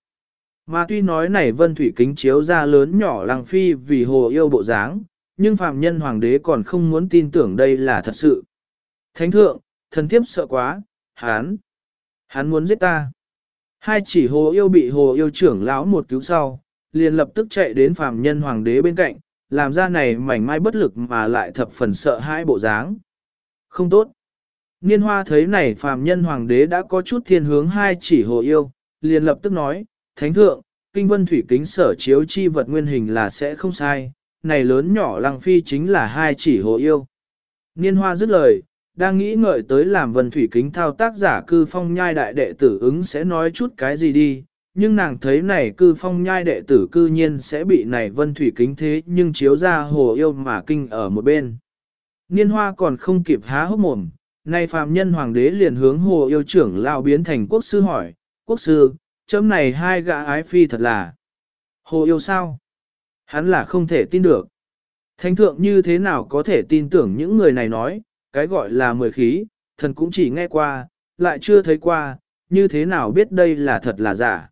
Mà tuy nói này vân thủy kính chiếu ra lớn nhỏ lăng phi vì hồ yêu bộ dáng, nhưng phàm nhân hoàng đế còn không muốn tin tưởng đây là thật sự. Thánh thượng, thần thiếp sợ quá, hán, hắn muốn giết ta. Hai chỉ hồ yêu bị hồ yêu trưởng lão một cứu sau, liền lập tức chạy đến phàm nhân hoàng đế bên cạnh, làm ra này mảnh mai bất lực mà lại thập phần sợ hai bộ dáng. Không tốt. Niên hoa thấy này phàm nhân hoàng đế đã có chút thiên hướng hai chỉ hồ yêu, liền lập tức nói, Thánh thượng, kinh vân thủy kính sở chiếu chi vật nguyên hình là sẽ không sai, này lớn nhỏ lăng phi chính là hai chỉ hồ yêu. Niên hoa dứt lời, đang nghĩ ngợi tới làm vân thủy kính thao tác giả cư phong nhai đại đệ tử ứng sẽ nói chút cái gì đi, nhưng nàng thấy này cư phong nhai đệ tử cư nhiên sẽ bị này vân thủy kính thế nhưng chiếu ra hồ yêu mà kinh ở một bên. Niên hoa còn không kịp há hốc mồm, nay phàm nhân hoàng đế liền hướng hồ yêu trưởng lao biến thành quốc sư hỏi, quốc sư, chấm này hai gã ái phi thật là hồ yêu sao? Hắn là không thể tin được. Thánh thượng như thế nào có thể tin tưởng những người này nói, cái gọi là mười khí, thần cũng chỉ nghe qua, lại chưa thấy qua, như thế nào biết đây là thật là giả.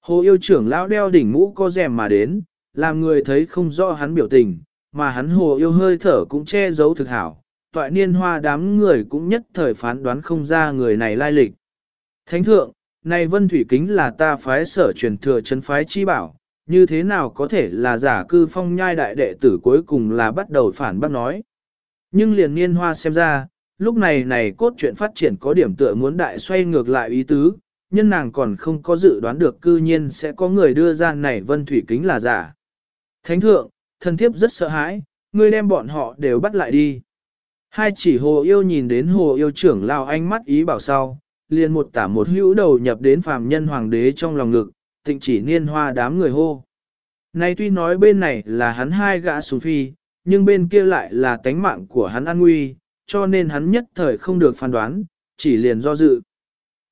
Hồ yêu trưởng lão đeo đỉnh mũ có rèm mà đến, làm người thấy không rõ hắn biểu tình, mà hắn hồ yêu hơi thở cũng che giấu thực hảo, toại niên hoa đám người cũng nhất thời phán đoán không ra người này lai lịch. Thánh thượng, này vân thủy kính là ta phái sở truyền thừa chân phái chi bảo, như thế nào có thể là giả cư phong nhai đại đệ tử cuối cùng là bắt đầu phản bác nói. Nhưng liền niên hoa xem ra, lúc này này cốt truyện phát triển có điểm tựa muốn đại xoay ngược lại ý tứ, nhân nàng còn không có dự đoán được cư nhiên sẽ có người đưa ra này vân thủy kính là giả. Thánh thượng, thân thiếp rất sợ hãi, ngươi đem bọn họ đều bắt lại đi. Hai chỉ hồ yêu nhìn đến hồ yêu trưởng lao ánh mắt ý bảo sau, liền một tả một hữu đầu nhập đến phàm nhân hoàng đế trong lòng ngực, tịnh chỉ niên hoa đám người hô. Này tuy nói bên này là hắn hai gã sùng phi, nhưng bên kia lại là tánh mạng của hắn an nguy, cho nên hắn nhất thời không được phán đoán, chỉ liền do dự.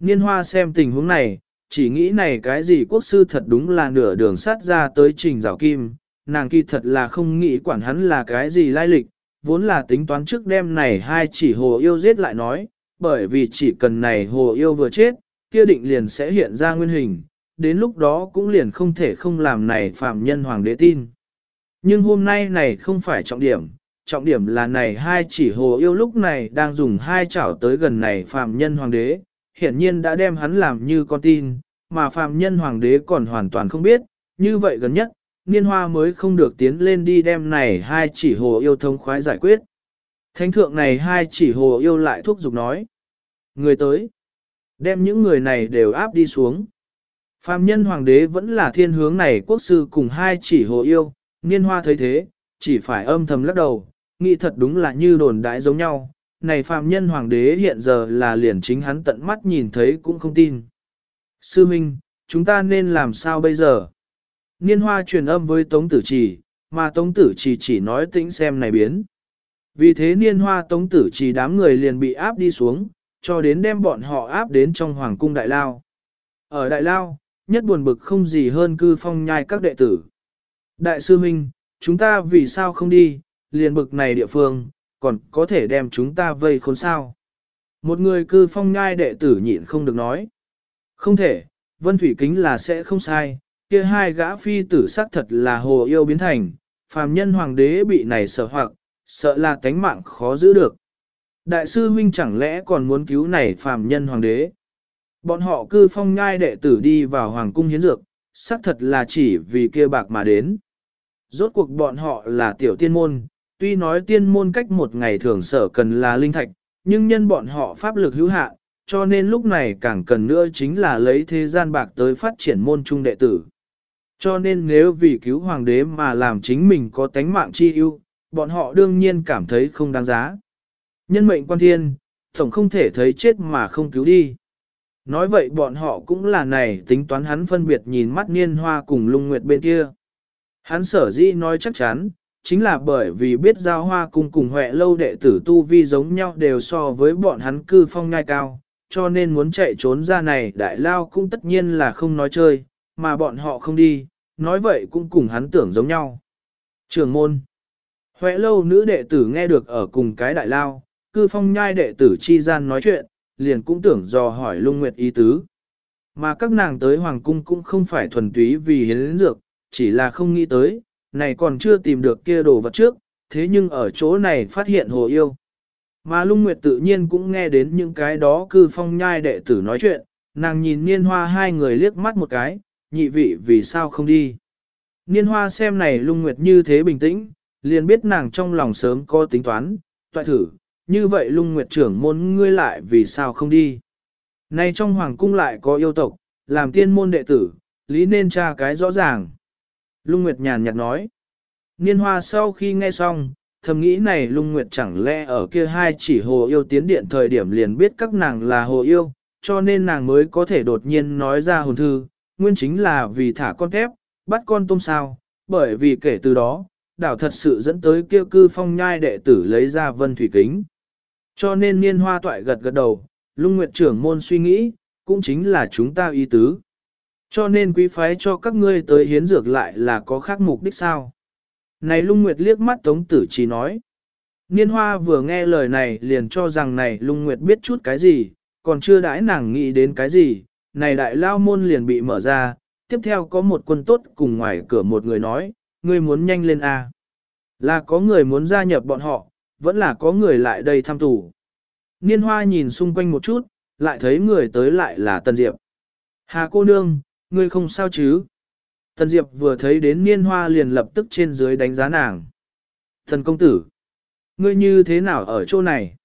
Niên hoa xem tình huống này, chỉ nghĩ này cái gì quốc sư thật đúng là nửa đường sát ra tới trình rào kim, nàng kỳ thật là không nghĩ quản hắn là cái gì lai lịch, vốn là tính toán trước đêm này hai chỉ hồ yêu giết lại nói, bởi vì chỉ cần này hồ yêu vừa chết, kia định liền sẽ hiện ra nguyên hình, đến lúc đó cũng liền không thể không làm này phạm nhân hoàng đế tin. Nhưng hôm nay này không phải trọng điểm, trọng điểm là này hai chỉ hồ yêu lúc này đang dùng hai chảo tới gần này phạm nhân hoàng đế, hiển nhiên đã đem hắn làm như con tin, mà phạm nhân hoàng đế còn hoàn toàn không biết, như vậy gần nhất, niên hoa mới không được tiến lên đi đem này hai chỉ hồ yêu thông khoái giải quyết. Thánh thượng này hai chỉ hồ yêu lại thúc giục nói. Người tới, đem những người này đều áp đi xuống. Phạm nhân hoàng đế vẫn là thiên hướng này quốc sư cùng hai chỉ hồ yêu, niên hoa thấy thế, chỉ phải âm thầm lắc đầu, nghĩ thật đúng là như đồn đãi giống nhau. Này phạm nhân hoàng đế hiện giờ là liền chính hắn tận mắt nhìn thấy cũng không tin. Sư Minh, chúng ta nên làm sao bây giờ? Niên hoa truyền âm với Tống Tử Trì, mà Tống Tử Trì chỉ nói tĩnh xem này biến. Vì thế niên hoa Tống Tử Trì đám người liền bị áp đi xuống, cho đến đem bọn họ áp đến trong Hoàng cung Đại Lao. Ở Đại Lao, nhất buồn bực không gì hơn cư phong nhai các đệ tử. Đại sư Minh, chúng ta vì sao không đi, liền bực này địa phương, còn có thể đem chúng ta vây khốn sao. Một người cư phong nhai đệ tử nhịn không được nói. Không thể, Vân Thủy Kính là sẽ không sai, kia hai gã phi tử xác thật là hồ yêu biến thành, phàm nhân hoàng đế bị này sợ hoặc, sợ là tánh mạng khó giữ được. Đại sư huynh chẳng lẽ còn muốn cứu này phàm nhân hoàng đế? Bọn họ cư phong ngai đệ tử đi vào hoàng cung hiến dược, xác thật là chỉ vì kia bạc mà đến. Rốt cuộc bọn họ là tiểu tiên môn, tuy nói tiên môn cách một ngày thường sở cần là linh thạch, nhưng nhân bọn họ pháp lực hữu hạn, cho nên lúc này càng cần nữa chính là lấy thế gian bạc tới phát triển môn trung đệ tử. Cho nên nếu vì cứu hoàng đế mà làm chính mình có tánh mạng chi ưu, bọn họ đương nhiên cảm thấy không đáng giá. Nhân mệnh quan thiên, tổng không thể thấy chết mà không cứu đi. Nói vậy bọn họ cũng là này tính toán hắn phân biệt nhìn mắt niên hoa cùng lung nguyệt bên kia. Hắn sở dĩ nói chắc chắn, chính là bởi vì biết giao hoa cùng cùng huệ lâu đệ tử tu vi giống nhau đều so với bọn hắn cư phong ngai cao, cho nên muốn chạy trốn ra này đại lao cũng tất nhiên là không nói chơi, mà bọn họ không đi, nói vậy cũng cùng hắn tưởng giống nhau. Trường môn Huệ lâu nữ đệ tử nghe được ở cùng cái đại lao, cư phong nhai đệ tử chi gian nói chuyện, liền cũng tưởng dò hỏi lung nguyệt ý tứ. Mà các nàng tới hoàng cung cũng không phải thuần túy vì hiến dược, chỉ là không nghĩ tới, này còn chưa tìm được kia đồ vật trước, thế nhưng ở chỗ này phát hiện hồ yêu. Mà lung nguyệt tự nhiên cũng nghe đến những cái đó cư phong nhai đệ tử nói chuyện, nàng nhìn niên hoa hai người liếc mắt một cái, nhị vị vì sao không đi. Niên hoa xem này lung nguyệt như thế bình tĩnh, liền biết nàng trong lòng sớm có tính toán, toại thử, như vậy lung nguyệt trưởng môn ngươi lại vì sao không đi. Nay trong hoàng cung lại có yêu tộc, làm tiên môn đệ tử, lý nên tra cái rõ ràng. Lung nguyệt nhàn nhạt nói. Niên hoa sau khi nghe xong, thầm nghĩ này lung nguyệt chẳng lẽ ở kia hai chỉ hồ yêu tiến điện thời điểm liền biết các nàng là hồ yêu, cho nên nàng mới có thể đột nhiên nói ra hồn thư, nguyên chính là vì thả con thép, bắt con tôm sao, bởi vì kể từ đó, đảo thật sự dẫn tới kêu cư phong nhai đệ tử lấy ra vân thủy kính. Cho nên niên hoa toại gật gật đầu, lung nguyệt trưởng môn suy nghĩ, cũng chính là chúng ta ý tứ. Cho nên quý phái cho các ngươi tới hiến dược lại là có khác mục đích sao. Này lung nguyệt liếc mắt tống tử chỉ nói. Niên hoa vừa nghe lời này liền cho rằng này lung nguyệt biết chút cái gì, còn chưa đãi nàng nghĩ đến cái gì, này đại lao môn liền bị mở ra, tiếp theo có một quân tốt cùng ngoài cửa một người nói, ngươi muốn nhanh lên A. Là có người muốn gia nhập bọn họ, vẫn là có người lại đây thăm tù. Niên hoa nhìn xung quanh một chút, lại thấy người tới lại là Tần Diệp. Hà cô nương, ngươi không sao chứ? Tần Diệp vừa thấy đến niên hoa liền lập tức trên dưới đánh giá nàng. Thần công tử, ngươi như thế nào ở chỗ này?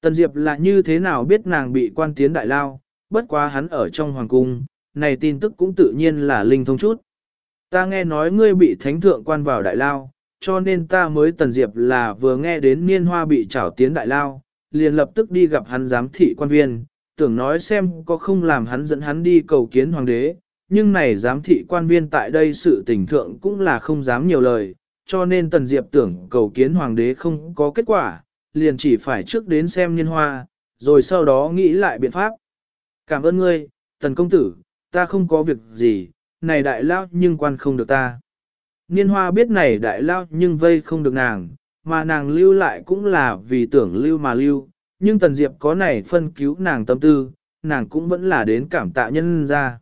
Tần Diệp là như thế nào biết nàng bị quan tiến đại lao, bất quá hắn ở trong hoàng cung, này tin tức cũng tự nhiên là linh thông chút. Ta nghe nói ngươi bị thánh thượng quan vào đại lao, cho nên ta mới tần diệp là vừa nghe đến niên hoa bị trảo tiến đại lao, liền lập tức đi gặp hắn giám thị quan viên, tưởng nói xem có không làm hắn dẫn hắn đi cầu kiến hoàng đế, nhưng này giám thị quan viên tại đây sự tình thượng cũng là không dám nhiều lời, cho nên Tần Diệp tưởng cầu kiến hoàng đế không có kết quả, liền chỉ phải trước đến xem niên hoa, rồi sau đó nghĩ lại biện pháp. Cảm ơn ngươi, Tần Công Tử, ta không có việc gì, này đại lao nhưng quan không được ta. Niên hoa biết này đại lao nhưng vây không được nàng, mà nàng lưu lại cũng là vì tưởng lưu mà lưu, nhưng Tần Diệp có này phân cứu nàng tâm tư, nàng cũng vẫn là đến cảm tạ nhân ra.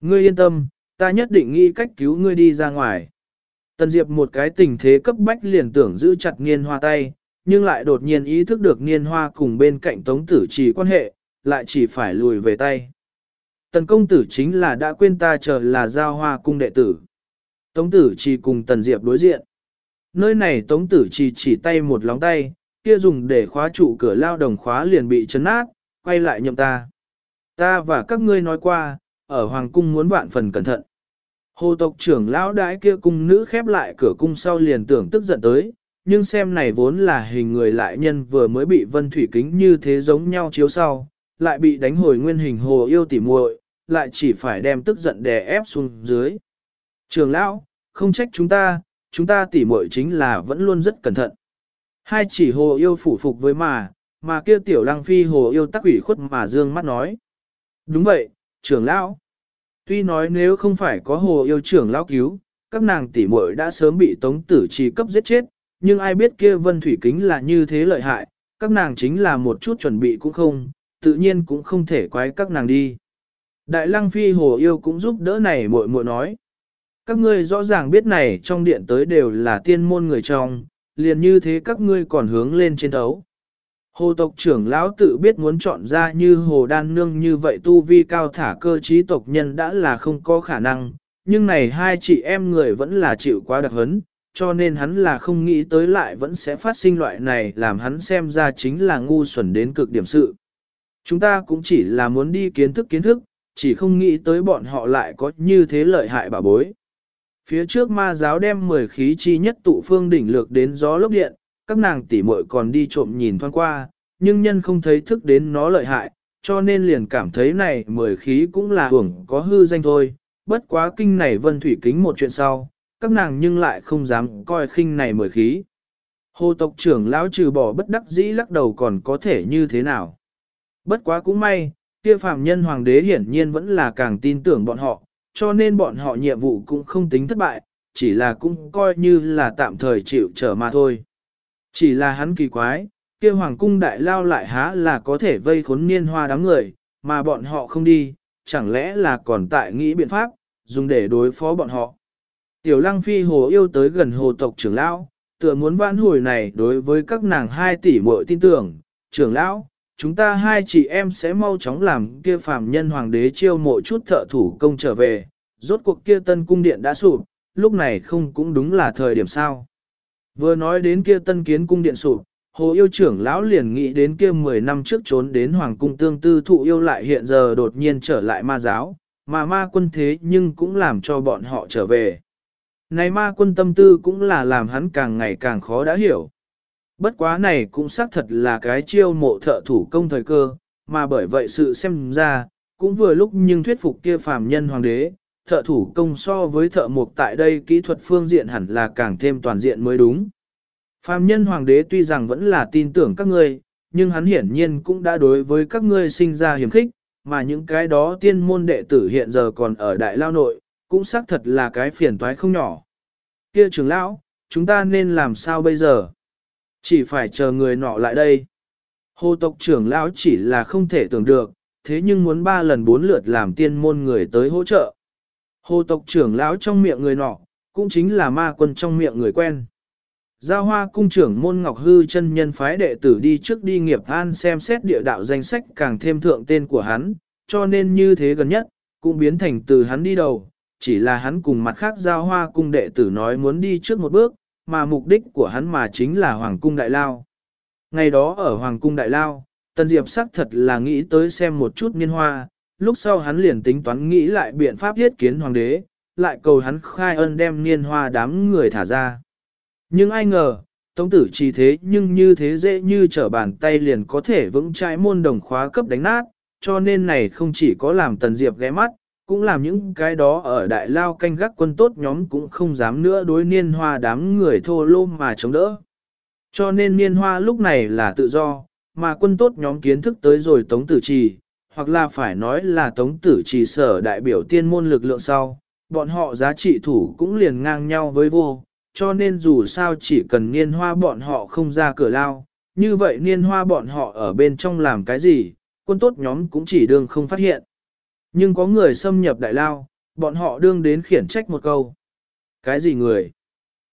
Ngươi yên tâm, ta nhất định nghĩ cách cứu ngươi đi ra ngoài. Tần Diệp một cái tình thế cấp bách liền tưởng giữ chặt niên hoa tay, nhưng lại đột nhiên ý thức được niên hoa cùng bên cạnh tống tử chỉ quan hệ, lại chỉ phải lùi về tay. Tần công tử chính là đã quên ta chờ là giao hoa cung đệ tử. Tống tử chỉ cùng tần diệp đối diện. Nơi này tống tử chỉ chỉ tay một lóng tay, kia dùng để khóa trụ cửa lao đồng khóa liền bị chấn nát, quay lại nhậm ta. Ta và các ngươi nói qua, ở hoàng cung muốn vạn phần cẩn thận. Hồ tộc trưởng lão đãi kia cung nữ khép lại cửa cung sau liền tưởng tức giận tới, nhưng xem này vốn là hình người lại nhân vừa mới bị vân thủy kính như thế giống nhau chiếu sau, lại bị đánh hồi nguyên hình hồ yêu tỉ muội, lại chỉ phải đem tức giận đè ép xuống dưới. Trường lão, không trách chúng ta, chúng ta tỉ muội chính là vẫn luôn rất cẩn thận. Hai chỉ hồ yêu phủ phục với mà, mà kia tiểu lăng phi hồ yêu tắc ủy khuất mà dương mắt nói. Đúng vậy, trưởng lão. Tuy nói nếu không phải có hồ yêu trưởng lão cứu, các nàng tỷ muội đã sớm bị tống tử trì cấp giết chết, nhưng ai biết kia vân thủy kính là như thế lợi hại, các nàng chính là một chút chuẩn bị cũng không, tự nhiên cũng không thể quái các nàng đi. Đại lăng phi hồ yêu cũng giúp đỡ này muội muội nói. Các ngươi rõ ràng biết này trong điện tới đều là tiên môn người trong, liền như thế các ngươi còn hướng lên trên thấu. Hồ tộc trưởng lão tự biết muốn chọn ra như hồ đan nương như vậy tu vi cao thả cơ trí tộc nhân đã là không có khả năng, nhưng này hai chị em người vẫn là chịu quá đặc hấn, cho nên hắn là không nghĩ tới lại vẫn sẽ phát sinh loại này làm hắn xem ra chính là ngu xuẩn đến cực điểm sự. Chúng ta cũng chỉ là muốn đi kiến thức kiến thức, chỉ không nghĩ tới bọn họ lại có như thế lợi hại bà bối. Phía trước ma giáo đem 10 khí chi nhất tụ phương đỉnh lược đến gió lốc điện, các nàng tỷ muội còn đi trộm nhìn thoáng qua, nhưng nhân không thấy thức đến nó lợi hại, cho nên liền cảm thấy này 10 khí cũng là hưởng có hư danh thôi, bất quá kinh này vân thủy kính một chuyện sau, các nàng nhưng lại không dám coi khinh này 10 khí. Hồ tộc trưởng lão trừ bỏ bất đắc dĩ lắc đầu còn có thể như thế nào. Bất quá cũng may, kia phàm nhân hoàng đế hiển nhiên vẫn là càng tin tưởng bọn họ, cho nên bọn họ nhiệm vụ cũng không tính thất bại, chỉ là cũng coi như là tạm thời chịu trở mà thôi. Chỉ là hắn kỳ quái, kia hoàng cung đại lao lại há là có thể vây khốn niên hoa đám người, mà bọn họ không đi, chẳng lẽ là còn tại nghĩ biện pháp, dùng để đối phó bọn họ. Tiểu lăng phi hồ yêu tới gần hồ tộc trưởng lão, tựa muốn vãn hồi này đối với các nàng hai tỷ muội tin tưởng, trưởng lão, chúng ta hai chị em sẽ mau chóng làm kia phàm nhân hoàng đế chiêu mộ chút thợ thủ công trở về, rốt cuộc kia tân cung điện đã sụp, lúc này không cũng đúng là thời điểm sao. Vừa nói đến kia tân kiến cung điện sụp, hồ yêu trưởng lão liền nghĩ đến kia 10 năm trước trốn đến hoàng cung tương tư thụ yêu lại hiện giờ đột nhiên trở lại ma giáo, mà ma quân thế nhưng cũng làm cho bọn họ trở về. Này ma quân tâm tư cũng là làm hắn càng ngày càng khó đã hiểu. Bất quá này cũng xác thật là cái chiêu mộ thợ thủ công thời cơ, mà bởi vậy sự xem ra, cũng vừa lúc nhưng thuyết phục kia phàm nhân hoàng đế, thợ thủ công so với thợ mộc tại đây kỹ thuật phương diện hẳn là càng thêm toàn diện mới đúng. Phàm nhân hoàng đế tuy rằng vẫn là tin tưởng các ngươi, nhưng hắn hiển nhiên cũng đã đối với các ngươi sinh ra hiểm khích, mà những cái đó tiên môn đệ tử hiện giờ còn ở đại lao nội, cũng xác thật là cái phiền toái không nhỏ. Kia trưởng lão, chúng ta nên làm sao bây giờ? Chỉ phải chờ người nọ lại đây. Hồ tộc trưởng lão chỉ là không thể tưởng được, thế nhưng muốn ba lần bốn lượt làm tiên môn người tới hỗ trợ. Hồ tộc trưởng lão trong miệng người nọ, cũng chính là ma quân trong miệng người quen. Giao hoa cung trưởng môn ngọc hư chân nhân phái đệ tử đi trước đi nghiệp an xem xét địa đạo danh sách càng thêm thượng tên của hắn, cho nên như thế gần nhất, cũng biến thành từ hắn đi đầu, chỉ là hắn cùng mặt khác giao hoa cung đệ tử nói muốn đi trước một bước, mà mục đích của hắn mà chính là Hoàng cung Đại Lao. Ngày đó ở Hoàng cung Đại Lao, Tần Diệp sắc thật là nghĩ tới xem một chút niên hoa, lúc sau hắn liền tính toán nghĩ lại biện pháp thiết kiến Hoàng đế, lại cầu hắn khai ân đem niên hoa đám người thả ra. Nhưng ai ngờ, Tống tử chỉ thế nhưng như thế dễ như trở bàn tay liền có thể vững trái môn đồng khóa cấp đánh nát, cho nên này không chỉ có làm Tần Diệp ghé mắt, cũng làm những cái đó ở đại lao canh gác quân tốt nhóm cũng không dám nữa đối niên hoa đám người thô lô mà chống đỡ. Cho nên niên hoa lúc này là tự do, mà quân tốt nhóm kiến thức tới rồi tống tử trì, hoặc là phải nói là tống tử trì sở đại biểu tiên môn lực lượng sau, bọn họ giá trị thủ cũng liền ngang nhau với vô, cho nên dù sao chỉ cần niên hoa bọn họ không ra cửa lao, như vậy niên hoa bọn họ ở bên trong làm cái gì, quân tốt nhóm cũng chỉ đương không phát hiện. Nhưng có người xâm nhập đại lao, bọn họ đương đến khiển trách một câu. Cái gì người?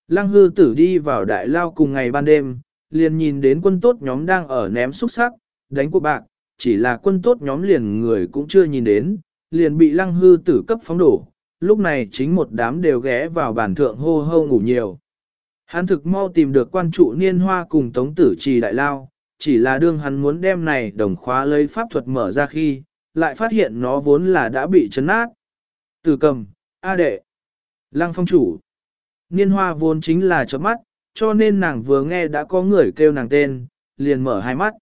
Lăng hư tử đi vào đại lao cùng ngày ban đêm, liền nhìn đến quân tốt nhóm đang ở ném xúc sắc, đánh cuộc bạc, chỉ là quân tốt nhóm liền người cũng chưa nhìn đến, liền bị lăng hư tử cấp phóng đổ, lúc này chính một đám đều ghé vào bàn thượng hô hô ngủ nhiều. Hắn thực mau tìm được quan trụ niên hoa cùng tống tử trì đại lao, chỉ là đương hắn muốn đem này đồng khóa lấy pháp thuật mở ra khi, lại phát hiện nó vốn là đã bị chấn nát. Tử cầm, A đệ, lăng phong chủ. Niên hoa vốn chính là chớp mắt, cho nên nàng vừa nghe đã có người kêu nàng tên, liền mở hai mắt.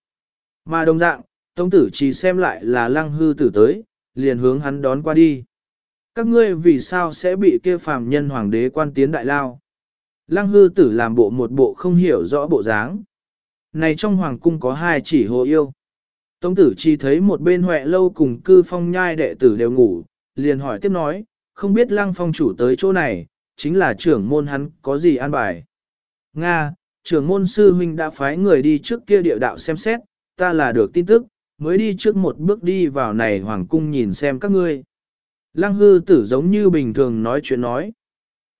Mà đồng dạng, tống tử chỉ xem lại là lăng hư tử tới, liền hướng hắn đón qua đi. Các ngươi vì sao sẽ bị kia phàm nhân hoàng đế quan tiến đại lao? Lăng hư tử làm bộ một bộ không hiểu rõ bộ dáng. Này trong hoàng cung có hai chỉ hồ yêu. Tống tử chỉ thấy một bên huệ lâu cùng cư phong nhai đệ tử đều ngủ, liền hỏi tiếp nói, không biết lăng phong chủ tới chỗ này, chính là trưởng môn hắn có gì an bài. Nga, trưởng môn sư huynh đã phái người đi trước kia địa đạo xem xét, ta là được tin tức, mới đi trước một bước đi vào này hoàng cung nhìn xem các ngươi. Lăng hư tử giống như bình thường nói chuyện nói.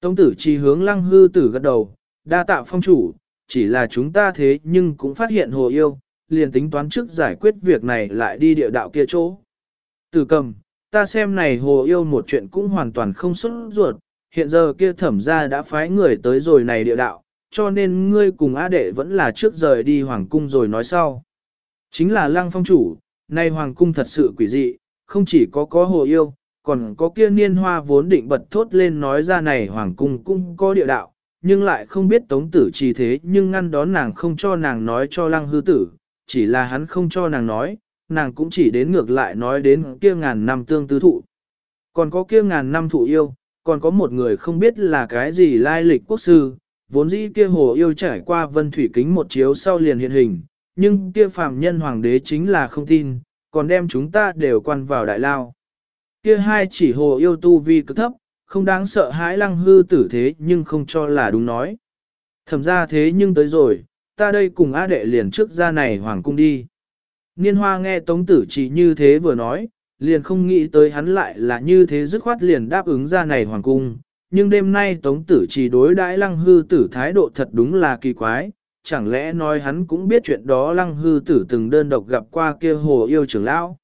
Tống tử chỉ hướng lăng hư tử gật đầu, đa tạ phong chủ, chỉ là chúng ta thế nhưng cũng phát hiện hồ yêu, liền tính toán trước giải quyết việc này lại đi địa đạo kia chỗ. Tử cầm, ta xem này hồ yêu một chuyện cũng hoàn toàn không xuất ruột, hiện giờ kia thẩm ra đã phái người tới rồi này địa đạo, cho nên ngươi cùng A đệ vẫn là trước rời đi hoàng cung rồi nói sau. Chính là lăng phong chủ, nay hoàng cung thật sự quỷ dị, không chỉ có có hồ yêu, còn có kia niên hoa vốn định bật thốt lên nói ra này hoàng cung cũng có địa đạo, nhưng lại không biết tống tử trì thế nhưng ngăn đón nàng không cho nàng nói cho lăng hư tử, chỉ là hắn không cho nàng nói, nàng cũng chỉ đến ngược lại nói đến kia ngàn năm tương tư thụ. Còn có kia ngàn năm thụ yêu, còn có một người không biết là cái gì lai lịch quốc sư, vốn dĩ kia hồ yêu trải qua vân thủy kính một chiếu sau liền hiện hình, nhưng kia phàm nhân hoàng đế chính là không tin, còn đem chúng ta đều quan vào đại lao. Kia hai chỉ hồ yêu tu vi cực thấp, không đáng sợ hãi lăng hư tử thế nhưng không cho là đúng nói. Thẩm ra thế nhưng tới rồi, ta đây cùng A đệ liền trước ra này hoàng cung đi. Niên hoa nghe tống tử chỉ như thế vừa nói, liền không nghĩ tới hắn lại là như thế dứt khoát liền đáp ứng ra này hoàng cung. Nhưng đêm nay tống tử chỉ đối đãi lăng hư tử thái độ thật đúng là kỳ quái, chẳng lẽ nói hắn cũng biết chuyện đó lăng hư tử từng đơn độc gặp qua kia hồ yêu trưởng lão.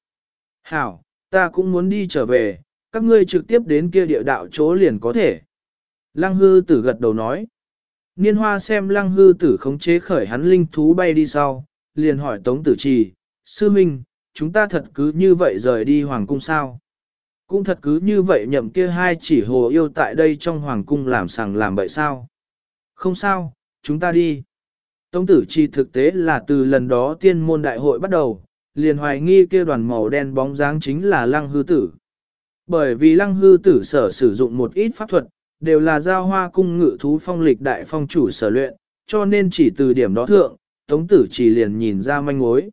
Hảo, ta cũng muốn đi trở về, các ngươi trực tiếp đến kia địa đạo chỗ liền có thể. Lăng hư tử gật đầu nói. Niên hoa xem lăng hư tử khống chế khởi hắn linh thú bay đi sau, liền hỏi tống tử trì, sư minh, chúng ta thật cứ như vậy rời đi hoàng cung sao? Cũng thật cứ như vậy nhậm kia hai chỉ hồ yêu tại đây trong hoàng cung làm sằng làm bậy sao? Không sao, chúng ta đi. Tống tử chi thực tế là từ lần đó tiên môn đại hội bắt đầu, liền hoài nghi kia đoàn màu đen bóng dáng chính là lăng hư tử. Bởi vì lăng hư tử sở sử dụng một ít pháp thuật, đều là giao hoa cung ngự thú phong lịch đại phong chủ sở luyện, cho nên chỉ từ điểm đó thượng, tống tử chỉ liền nhìn ra manh mối.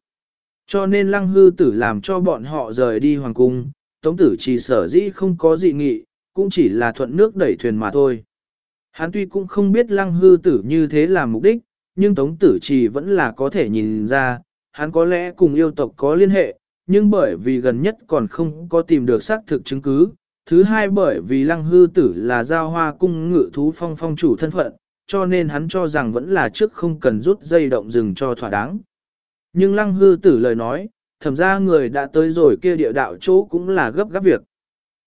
Cho nên lăng hư tử làm cho bọn họ rời đi hoàng cung, tống tử chỉ sở dĩ không có dị nghị, cũng chỉ là thuận nước đẩy thuyền mà thôi. Hắn tuy cũng không biết lăng hư tử như thế là mục đích, nhưng tống tử chỉ vẫn là có thể nhìn ra, hắn có lẽ cùng yêu tộc có liên hệ, nhưng bởi vì gần nhất còn không có tìm được xác thực chứng cứ. Thứ hai bởi vì lăng hư tử là giao hoa cung ngự thú phong phong chủ thân phận, cho nên hắn cho rằng vẫn là trước không cần rút dây động rừng cho thỏa đáng. Nhưng lăng hư tử lời nói, thẩm ra người đã tới rồi kia địa đạo chỗ cũng là gấp gáp việc.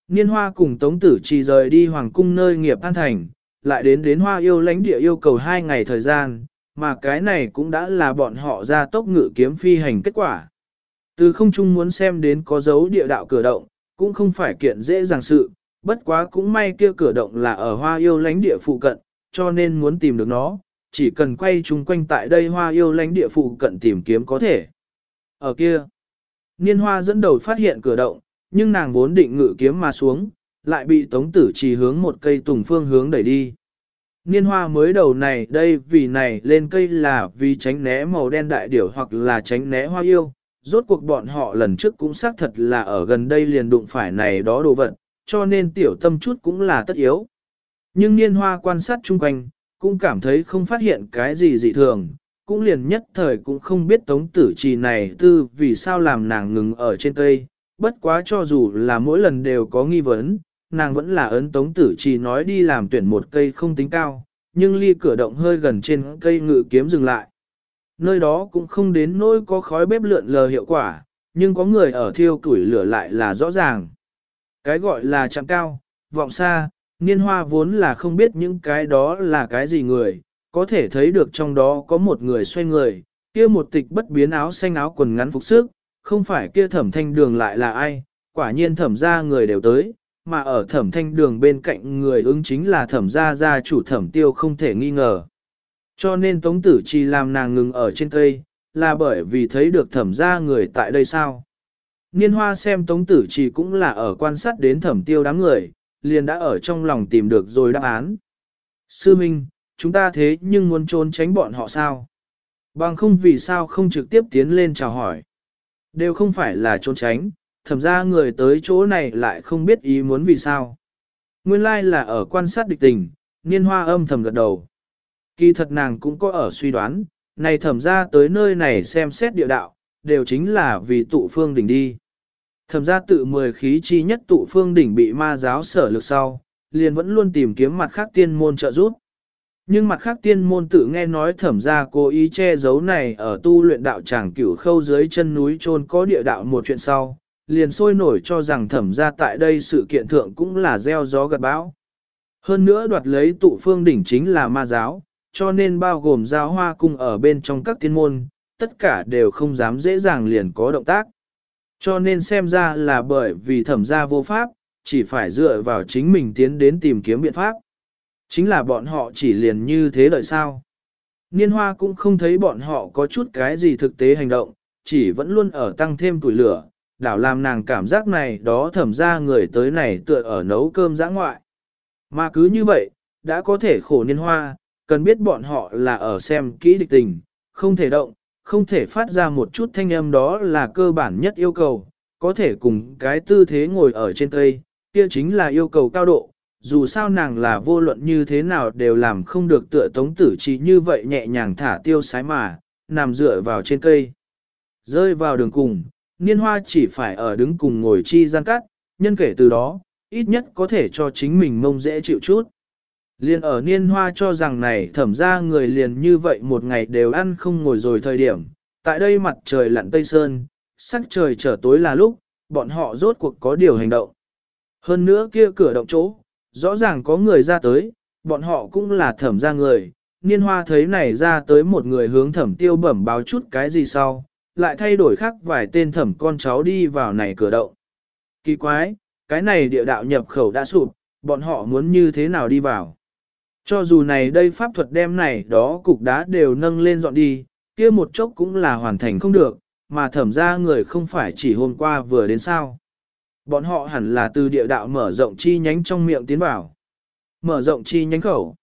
Niên hoa cùng tống tử chỉ rời đi hoàng cung nơi nghiệp an thành, lại đến đến hoa yêu lãnh địa yêu cầu hai ngày thời gian, mà cái này cũng đã là bọn họ ra tốc ngự kiếm phi hành kết quả. Từ không chung muốn xem đến có dấu địa đạo cửa động, cũng không phải kiện dễ dàng sự, bất quá cũng may kia cửa động là ở hoa yêu lãnh địa phụ cận, cho nên muốn tìm được nó, chỉ cần quay chung quanh tại đây hoa yêu lãnh địa phụ cận tìm kiếm có thể. Ở kia, niên hoa dẫn đầu phát hiện cửa động, nhưng nàng vốn định ngự kiếm mà xuống, lại bị tống tử chỉ hướng một cây tùng phương hướng đẩy đi. Niên hoa mới đầu này đây vì này lên cây là vì tránh né màu đen đại điểu hoặc là tránh né hoa yêu, rốt cuộc bọn họ lần trước cũng xác thật là ở gần đây liền đụng phải này đó đồ vật, cho nên tiểu tâm chút cũng là tất yếu. Nhưng niên hoa quan sát chung quanh, cũng cảm thấy không phát hiện cái gì dị thường, cũng liền nhất thời cũng không biết tống tử trì này tư vì sao làm nàng ngừng ở trên cây, bất quá cho dù là mỗi lần đều có nghi vấn, nàng vẫn là ấn tống tử trì nói đi làm tuyển một cây không tính cao, nhưng ly cửa động hơi gần trên cây ngự kiếm dừng lại. Nơi đó cũng không đến nỗi có khói bếp lượn lờ hiệu quả, nhưng có người ở thiêu tuổi lửa lại là rõ ràng. Cái gọi là chạm cao, vọng xa, niên hoa vốn là không biết những cái đó là cái gì người, có thể thấy được trong đó có một người xoay người, kia một tịch bất biến áo xanh áo quần ngắn phục sức, không phải kia thẩm thanh đường lại là ai, quả nhiên thẩm ra người đều tới, mà ở thẩm thanh đường bên cạnh người ứng chính là thẩm gia gia chủ thẩm tiêu không thể nghi ngờ. Cho nên tống tử Chi làm nàng ngừng ở trên cây, là bởi vì thấy được thẩm gia người tại đây sao. Niên hoa xem tống tử Chi cũng là ở quan sát đến thẩm tiêu đám người, liền đã ở trong lòng tìm được rồi đáp án. Sư Minh, chúng ta thế nhưng muốn trốn tránh bọn họ sao? Bằng không vì sao không trực tiếp tiến lên chào hỏi. Đều không phải là trốn tránh, thẩm ra người tới chỗ này lại không biết ý muốn vì sao. Nguyên lai like là ở quan sát địch tình, niên hoa âm thầm gật đầu. Kỳ thật nàng cũng có ở suy đoán, này thẩm ra tới nơi này xem xét địa đạo, đều chính là vì tụ phương đỉnh đi. Thẩm ra tự mười khí chi nhất tụ phương đỉnh bị ma giáo sở lực sau, liền vẫn luôn tìm kiếm mặt khác tiên môn trợ giúp. Nhưng mặt khác tiên môn tự nghe nói thẩm ra cố ý che giấu này ở tu luyện đạo tràng cửu khâu dưới chân núi trôn có địa đạo một chuyện sau, liền sôi nổi cho rằng thẩm ra tại đây sự kiện thượng cũng là gieo gió gặt bão. Hơn nữa đoạt lấy tụ phương đỉnh chính là ma giáo, cho nên bao gồm giao hoa cung ở bên trong các tiên môn, tất cả đều không dám dễ dàng liền có động tác. Cho nên xem ra là bởi vì thẩm gia vô pháp, chỉ phải dựa vào chính mình tiến đến tìm kiếm biện pháp. Chính là bọn họ chỉ liền như thế đợi sao. Niên hoa cũng không thấy bọn họ có chút cái gì thực tế hành động, chỉ vẫn luôn ở tăng thêm tuổi lửa, đảo làm nàng cảm giác này đó thẩm ra người tới này tựa ở nấu cơm giã ngoại. Mà cứ như vậy, đã có thể khổ niên hoa, cần biết bọn họ là ở xem kỹ địch tình, không thể động, không thể phát ra một chút thanh âm đó là cơ bản nhất yêu cầu, có thể cùng cái tư thế ngồi ở trên cây, kia chính là yêu cầu cao độ, dù sao nàng là vô luận như thế nào đều làm không được tựa tống tử chỉ như vậy nhẹ nhàng thả tiêu sái mà, nằm dựa vào trên cây. Rơi vào đường cùng, niên hoa chỉ phải ở đứng cùng ngồi chi gian cắt, nhân kể từ đó, ít nhất có thể cho chính mình mông dễ chịu chút. Liên ở niên hoa cho rằng này thẩm ra người liền như vậy một ngày đều ăn không ngồi rồi thời điểm, tại đây mặt trời lặn tây sơn, sắc trời trở tối là lúc, bọn họ rốt cuộc có điều hành động. Hơn nữa kia cửa động chỗ, rõ ràng có người ra tới, bọn họ cũng là thẩm ra người, niên hoa thấy này ra tới một người hướng thẩm tiêu bẩm báo chút cái gì sau, lại thay đổi khác vài tên thẩm con cháu đi vào này cửa động. Kỳ quái, cái này địa đạo nhập khẩu đã sụp, bọn họ muốn như thế nào đi vào. Cho dù này đây pháp thuật đem này đó cục đá đều nâng lên dọn đi, kia một chốc cũng là hoàn thành không được, mà thẩm ra người không phải chỉ hôm qua vừa đến sao. Bọn họ hẳn là từ địa đạo mở rộng chi nhánh trong miệng tiến vào. Mở rộng chi nhánh khẩu.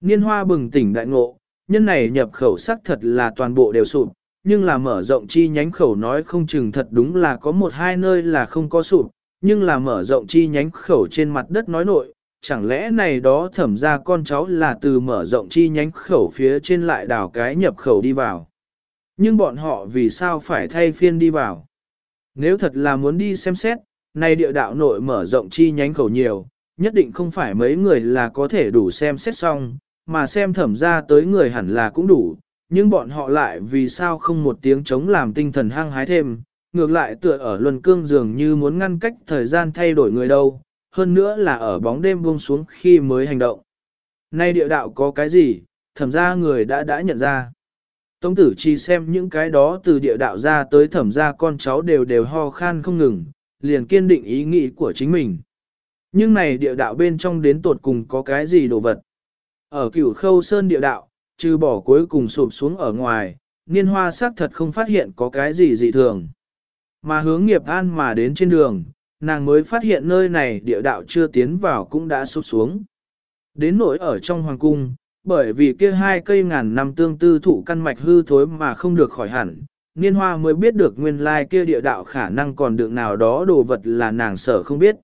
Niên hoa bừng tỉnh đại ngộ, nhân này nhập khẩu sắc thật là toàn bộ đều sụp, nhưng là mở rộng chi nhánh khẩu nói không chừng thật đúng là có một hai nơi là không có sụp, nhưng là mở rộng chi nhánh khẩu trên mặt đất nói nội, chẳng lẽ này đó thẩm ra con cháu là từ mở rộng chi nhánh khẩu phía trên lại đào cái nhập khẩu đi vào. Nhưng bọn họ vì sao phải thay phiên đi vào? Nếu thật là muốn đi xem xét, này địa đạo nội mở rộng chi nhánh khẩu nhiều, nhất định không phải mấy người là có thể đủ xem xét xong, mà xem thẩm ra tới người hẳn là cũng đủ, nhưng bọn họ lại vì sao không một tiếng chống làm tinh thần hăng hái thêm, ngược lại tựa ở luân cương dường như muốn ngăn cách thời gian thay đổi người đâu, hơn nữa là ở bóng đêm buông xuống khi mới hành động. Nay địa đạo có cái gì, thẩm ra người đã đã nhận ra. Tống tử chi xem những cái đó từ địa đạo ra tới thẩm ra con cháu đều đều ho khan không ngừng, liền kiên định ý nghĩ của chính mình. Nhưng này địa đạo bên trong đến tột cùng có cái gì đồ vật. Ở cửu khâu sơn địa đạo, trừ bỏ cuối cùng sụp xuống ở ngoài, niên hoa xác thật không phát hiện có cái gì dị thường. Mà hướng nghiệp an mà đến trên đường, nàng mới phát hiện nơi này địa đạo chưa tiến vào cũng đã sụp xuống. Đến nỗi ở trong hoàng cung, bởi vì kia hai cây ngàn năm tương tư thụ căn mạch hư thối mà không được khỏi hẳn, niên hoa mới biết được nguyên lai kia địa đạo khả năng còn được nào đó đồ vật là nàng sở không biết.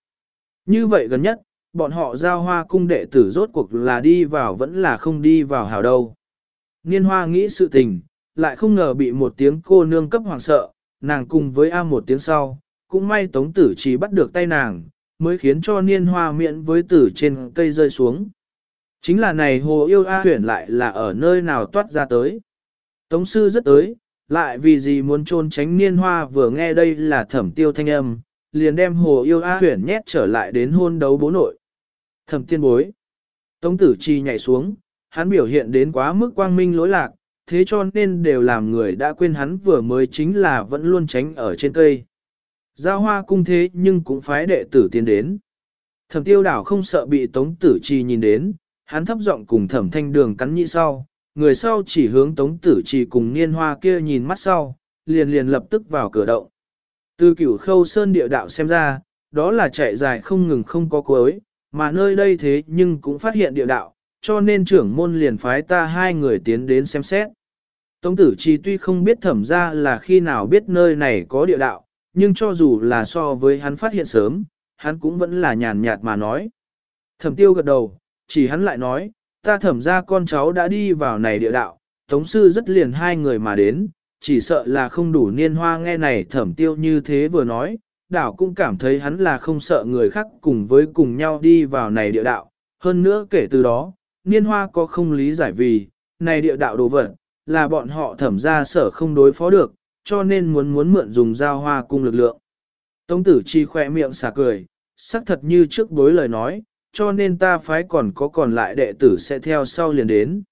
Như vậy gần nhất, bọn họ giao hoa cung đệ tử rốt cuộc là đi vào vẫn là không đi vào hào đâu. Niên hoa nghĩ sự tình, lại không ngờ bị một tiếng cô nương cấp hoàng sợ, nàng cùng với A một tiếng sau, cũng may tống tử chỉ bắt được tay nàng, mới khiến cho niên hoa miễn với tử trên cây rơi xuống. Chính là này hồ yêu A huyển lại là ở nơi nào toát ra tới. Tống sư rất tới, lại vì gì muốn trôn tránh niên hoa vừa nghe đây là thẩm tiêu thanh âm, liền đem hồ yêu A huyển nhét trở lại đến hôn đấu bố nội. Thẩm tiên bối. Tống tử chi nhảy xuống, hắn biểu hiện đến quá mức quang minh lỗi lạc, thế cho nên đều làm người đã quên hắn vừa mới chính là vẫn luôn tránh ở trên cây. Giao hoa cung thế nhưng cũng phái đệ tử tiến đến. Thẩm tiêu đảo không sợ bị tống tử chi nhìn đến, hắn thấp giọng cùng thẩm thanh đường cắn nhị sau, người sau chỉ hướng tống tử chi cùng niên hoa kia nhìn mắt sau, liền liền lập tức vào cửa động. Từ cửu khâu sơn địa đạo xem ra, đó là chạy dài không ngừng không có cuối, mà nơi đây thế nhưng cũng phát hiện địa đạo, cho nên trưởng môn liền phái ta hai người tiến đến xem xét. Tống tử chi tuy không biết thẩm ra là khi nào biết nơi này có địa đạo, nhưng cho dù là so với hắn phát hiện sớm, hắn cũng vẫn là nhàn nhạt mà nói. Thẩm tiêu gật đầu, chỉ hắn lại nói, ta thẩm ra con cháu đã đi vào này địa đạo, tống sư rất liền hai người mà đến, chỉ sợ là không đủ niên hoa nghe này thẩm tiêu như thế vừa nói, đảo cũng cảm thấy hắn là không sợ người khác cùng với cùng nhau đi vào này địa đạo. Hơn nữa kể từ đó, niên hoa có không lý giải vì, này địa đạo đồ vật, là bọn họ thẩm ra sở không đối phó được, cho nên muốn muốn mượn dùng giao hoa cung lực lượng. Tống tử chi khỏe miệng xả cười, sắc thật như trước bối lời nói, cho nên ta phái còn có còn lại đệ tử sẽ theo sau liền đến.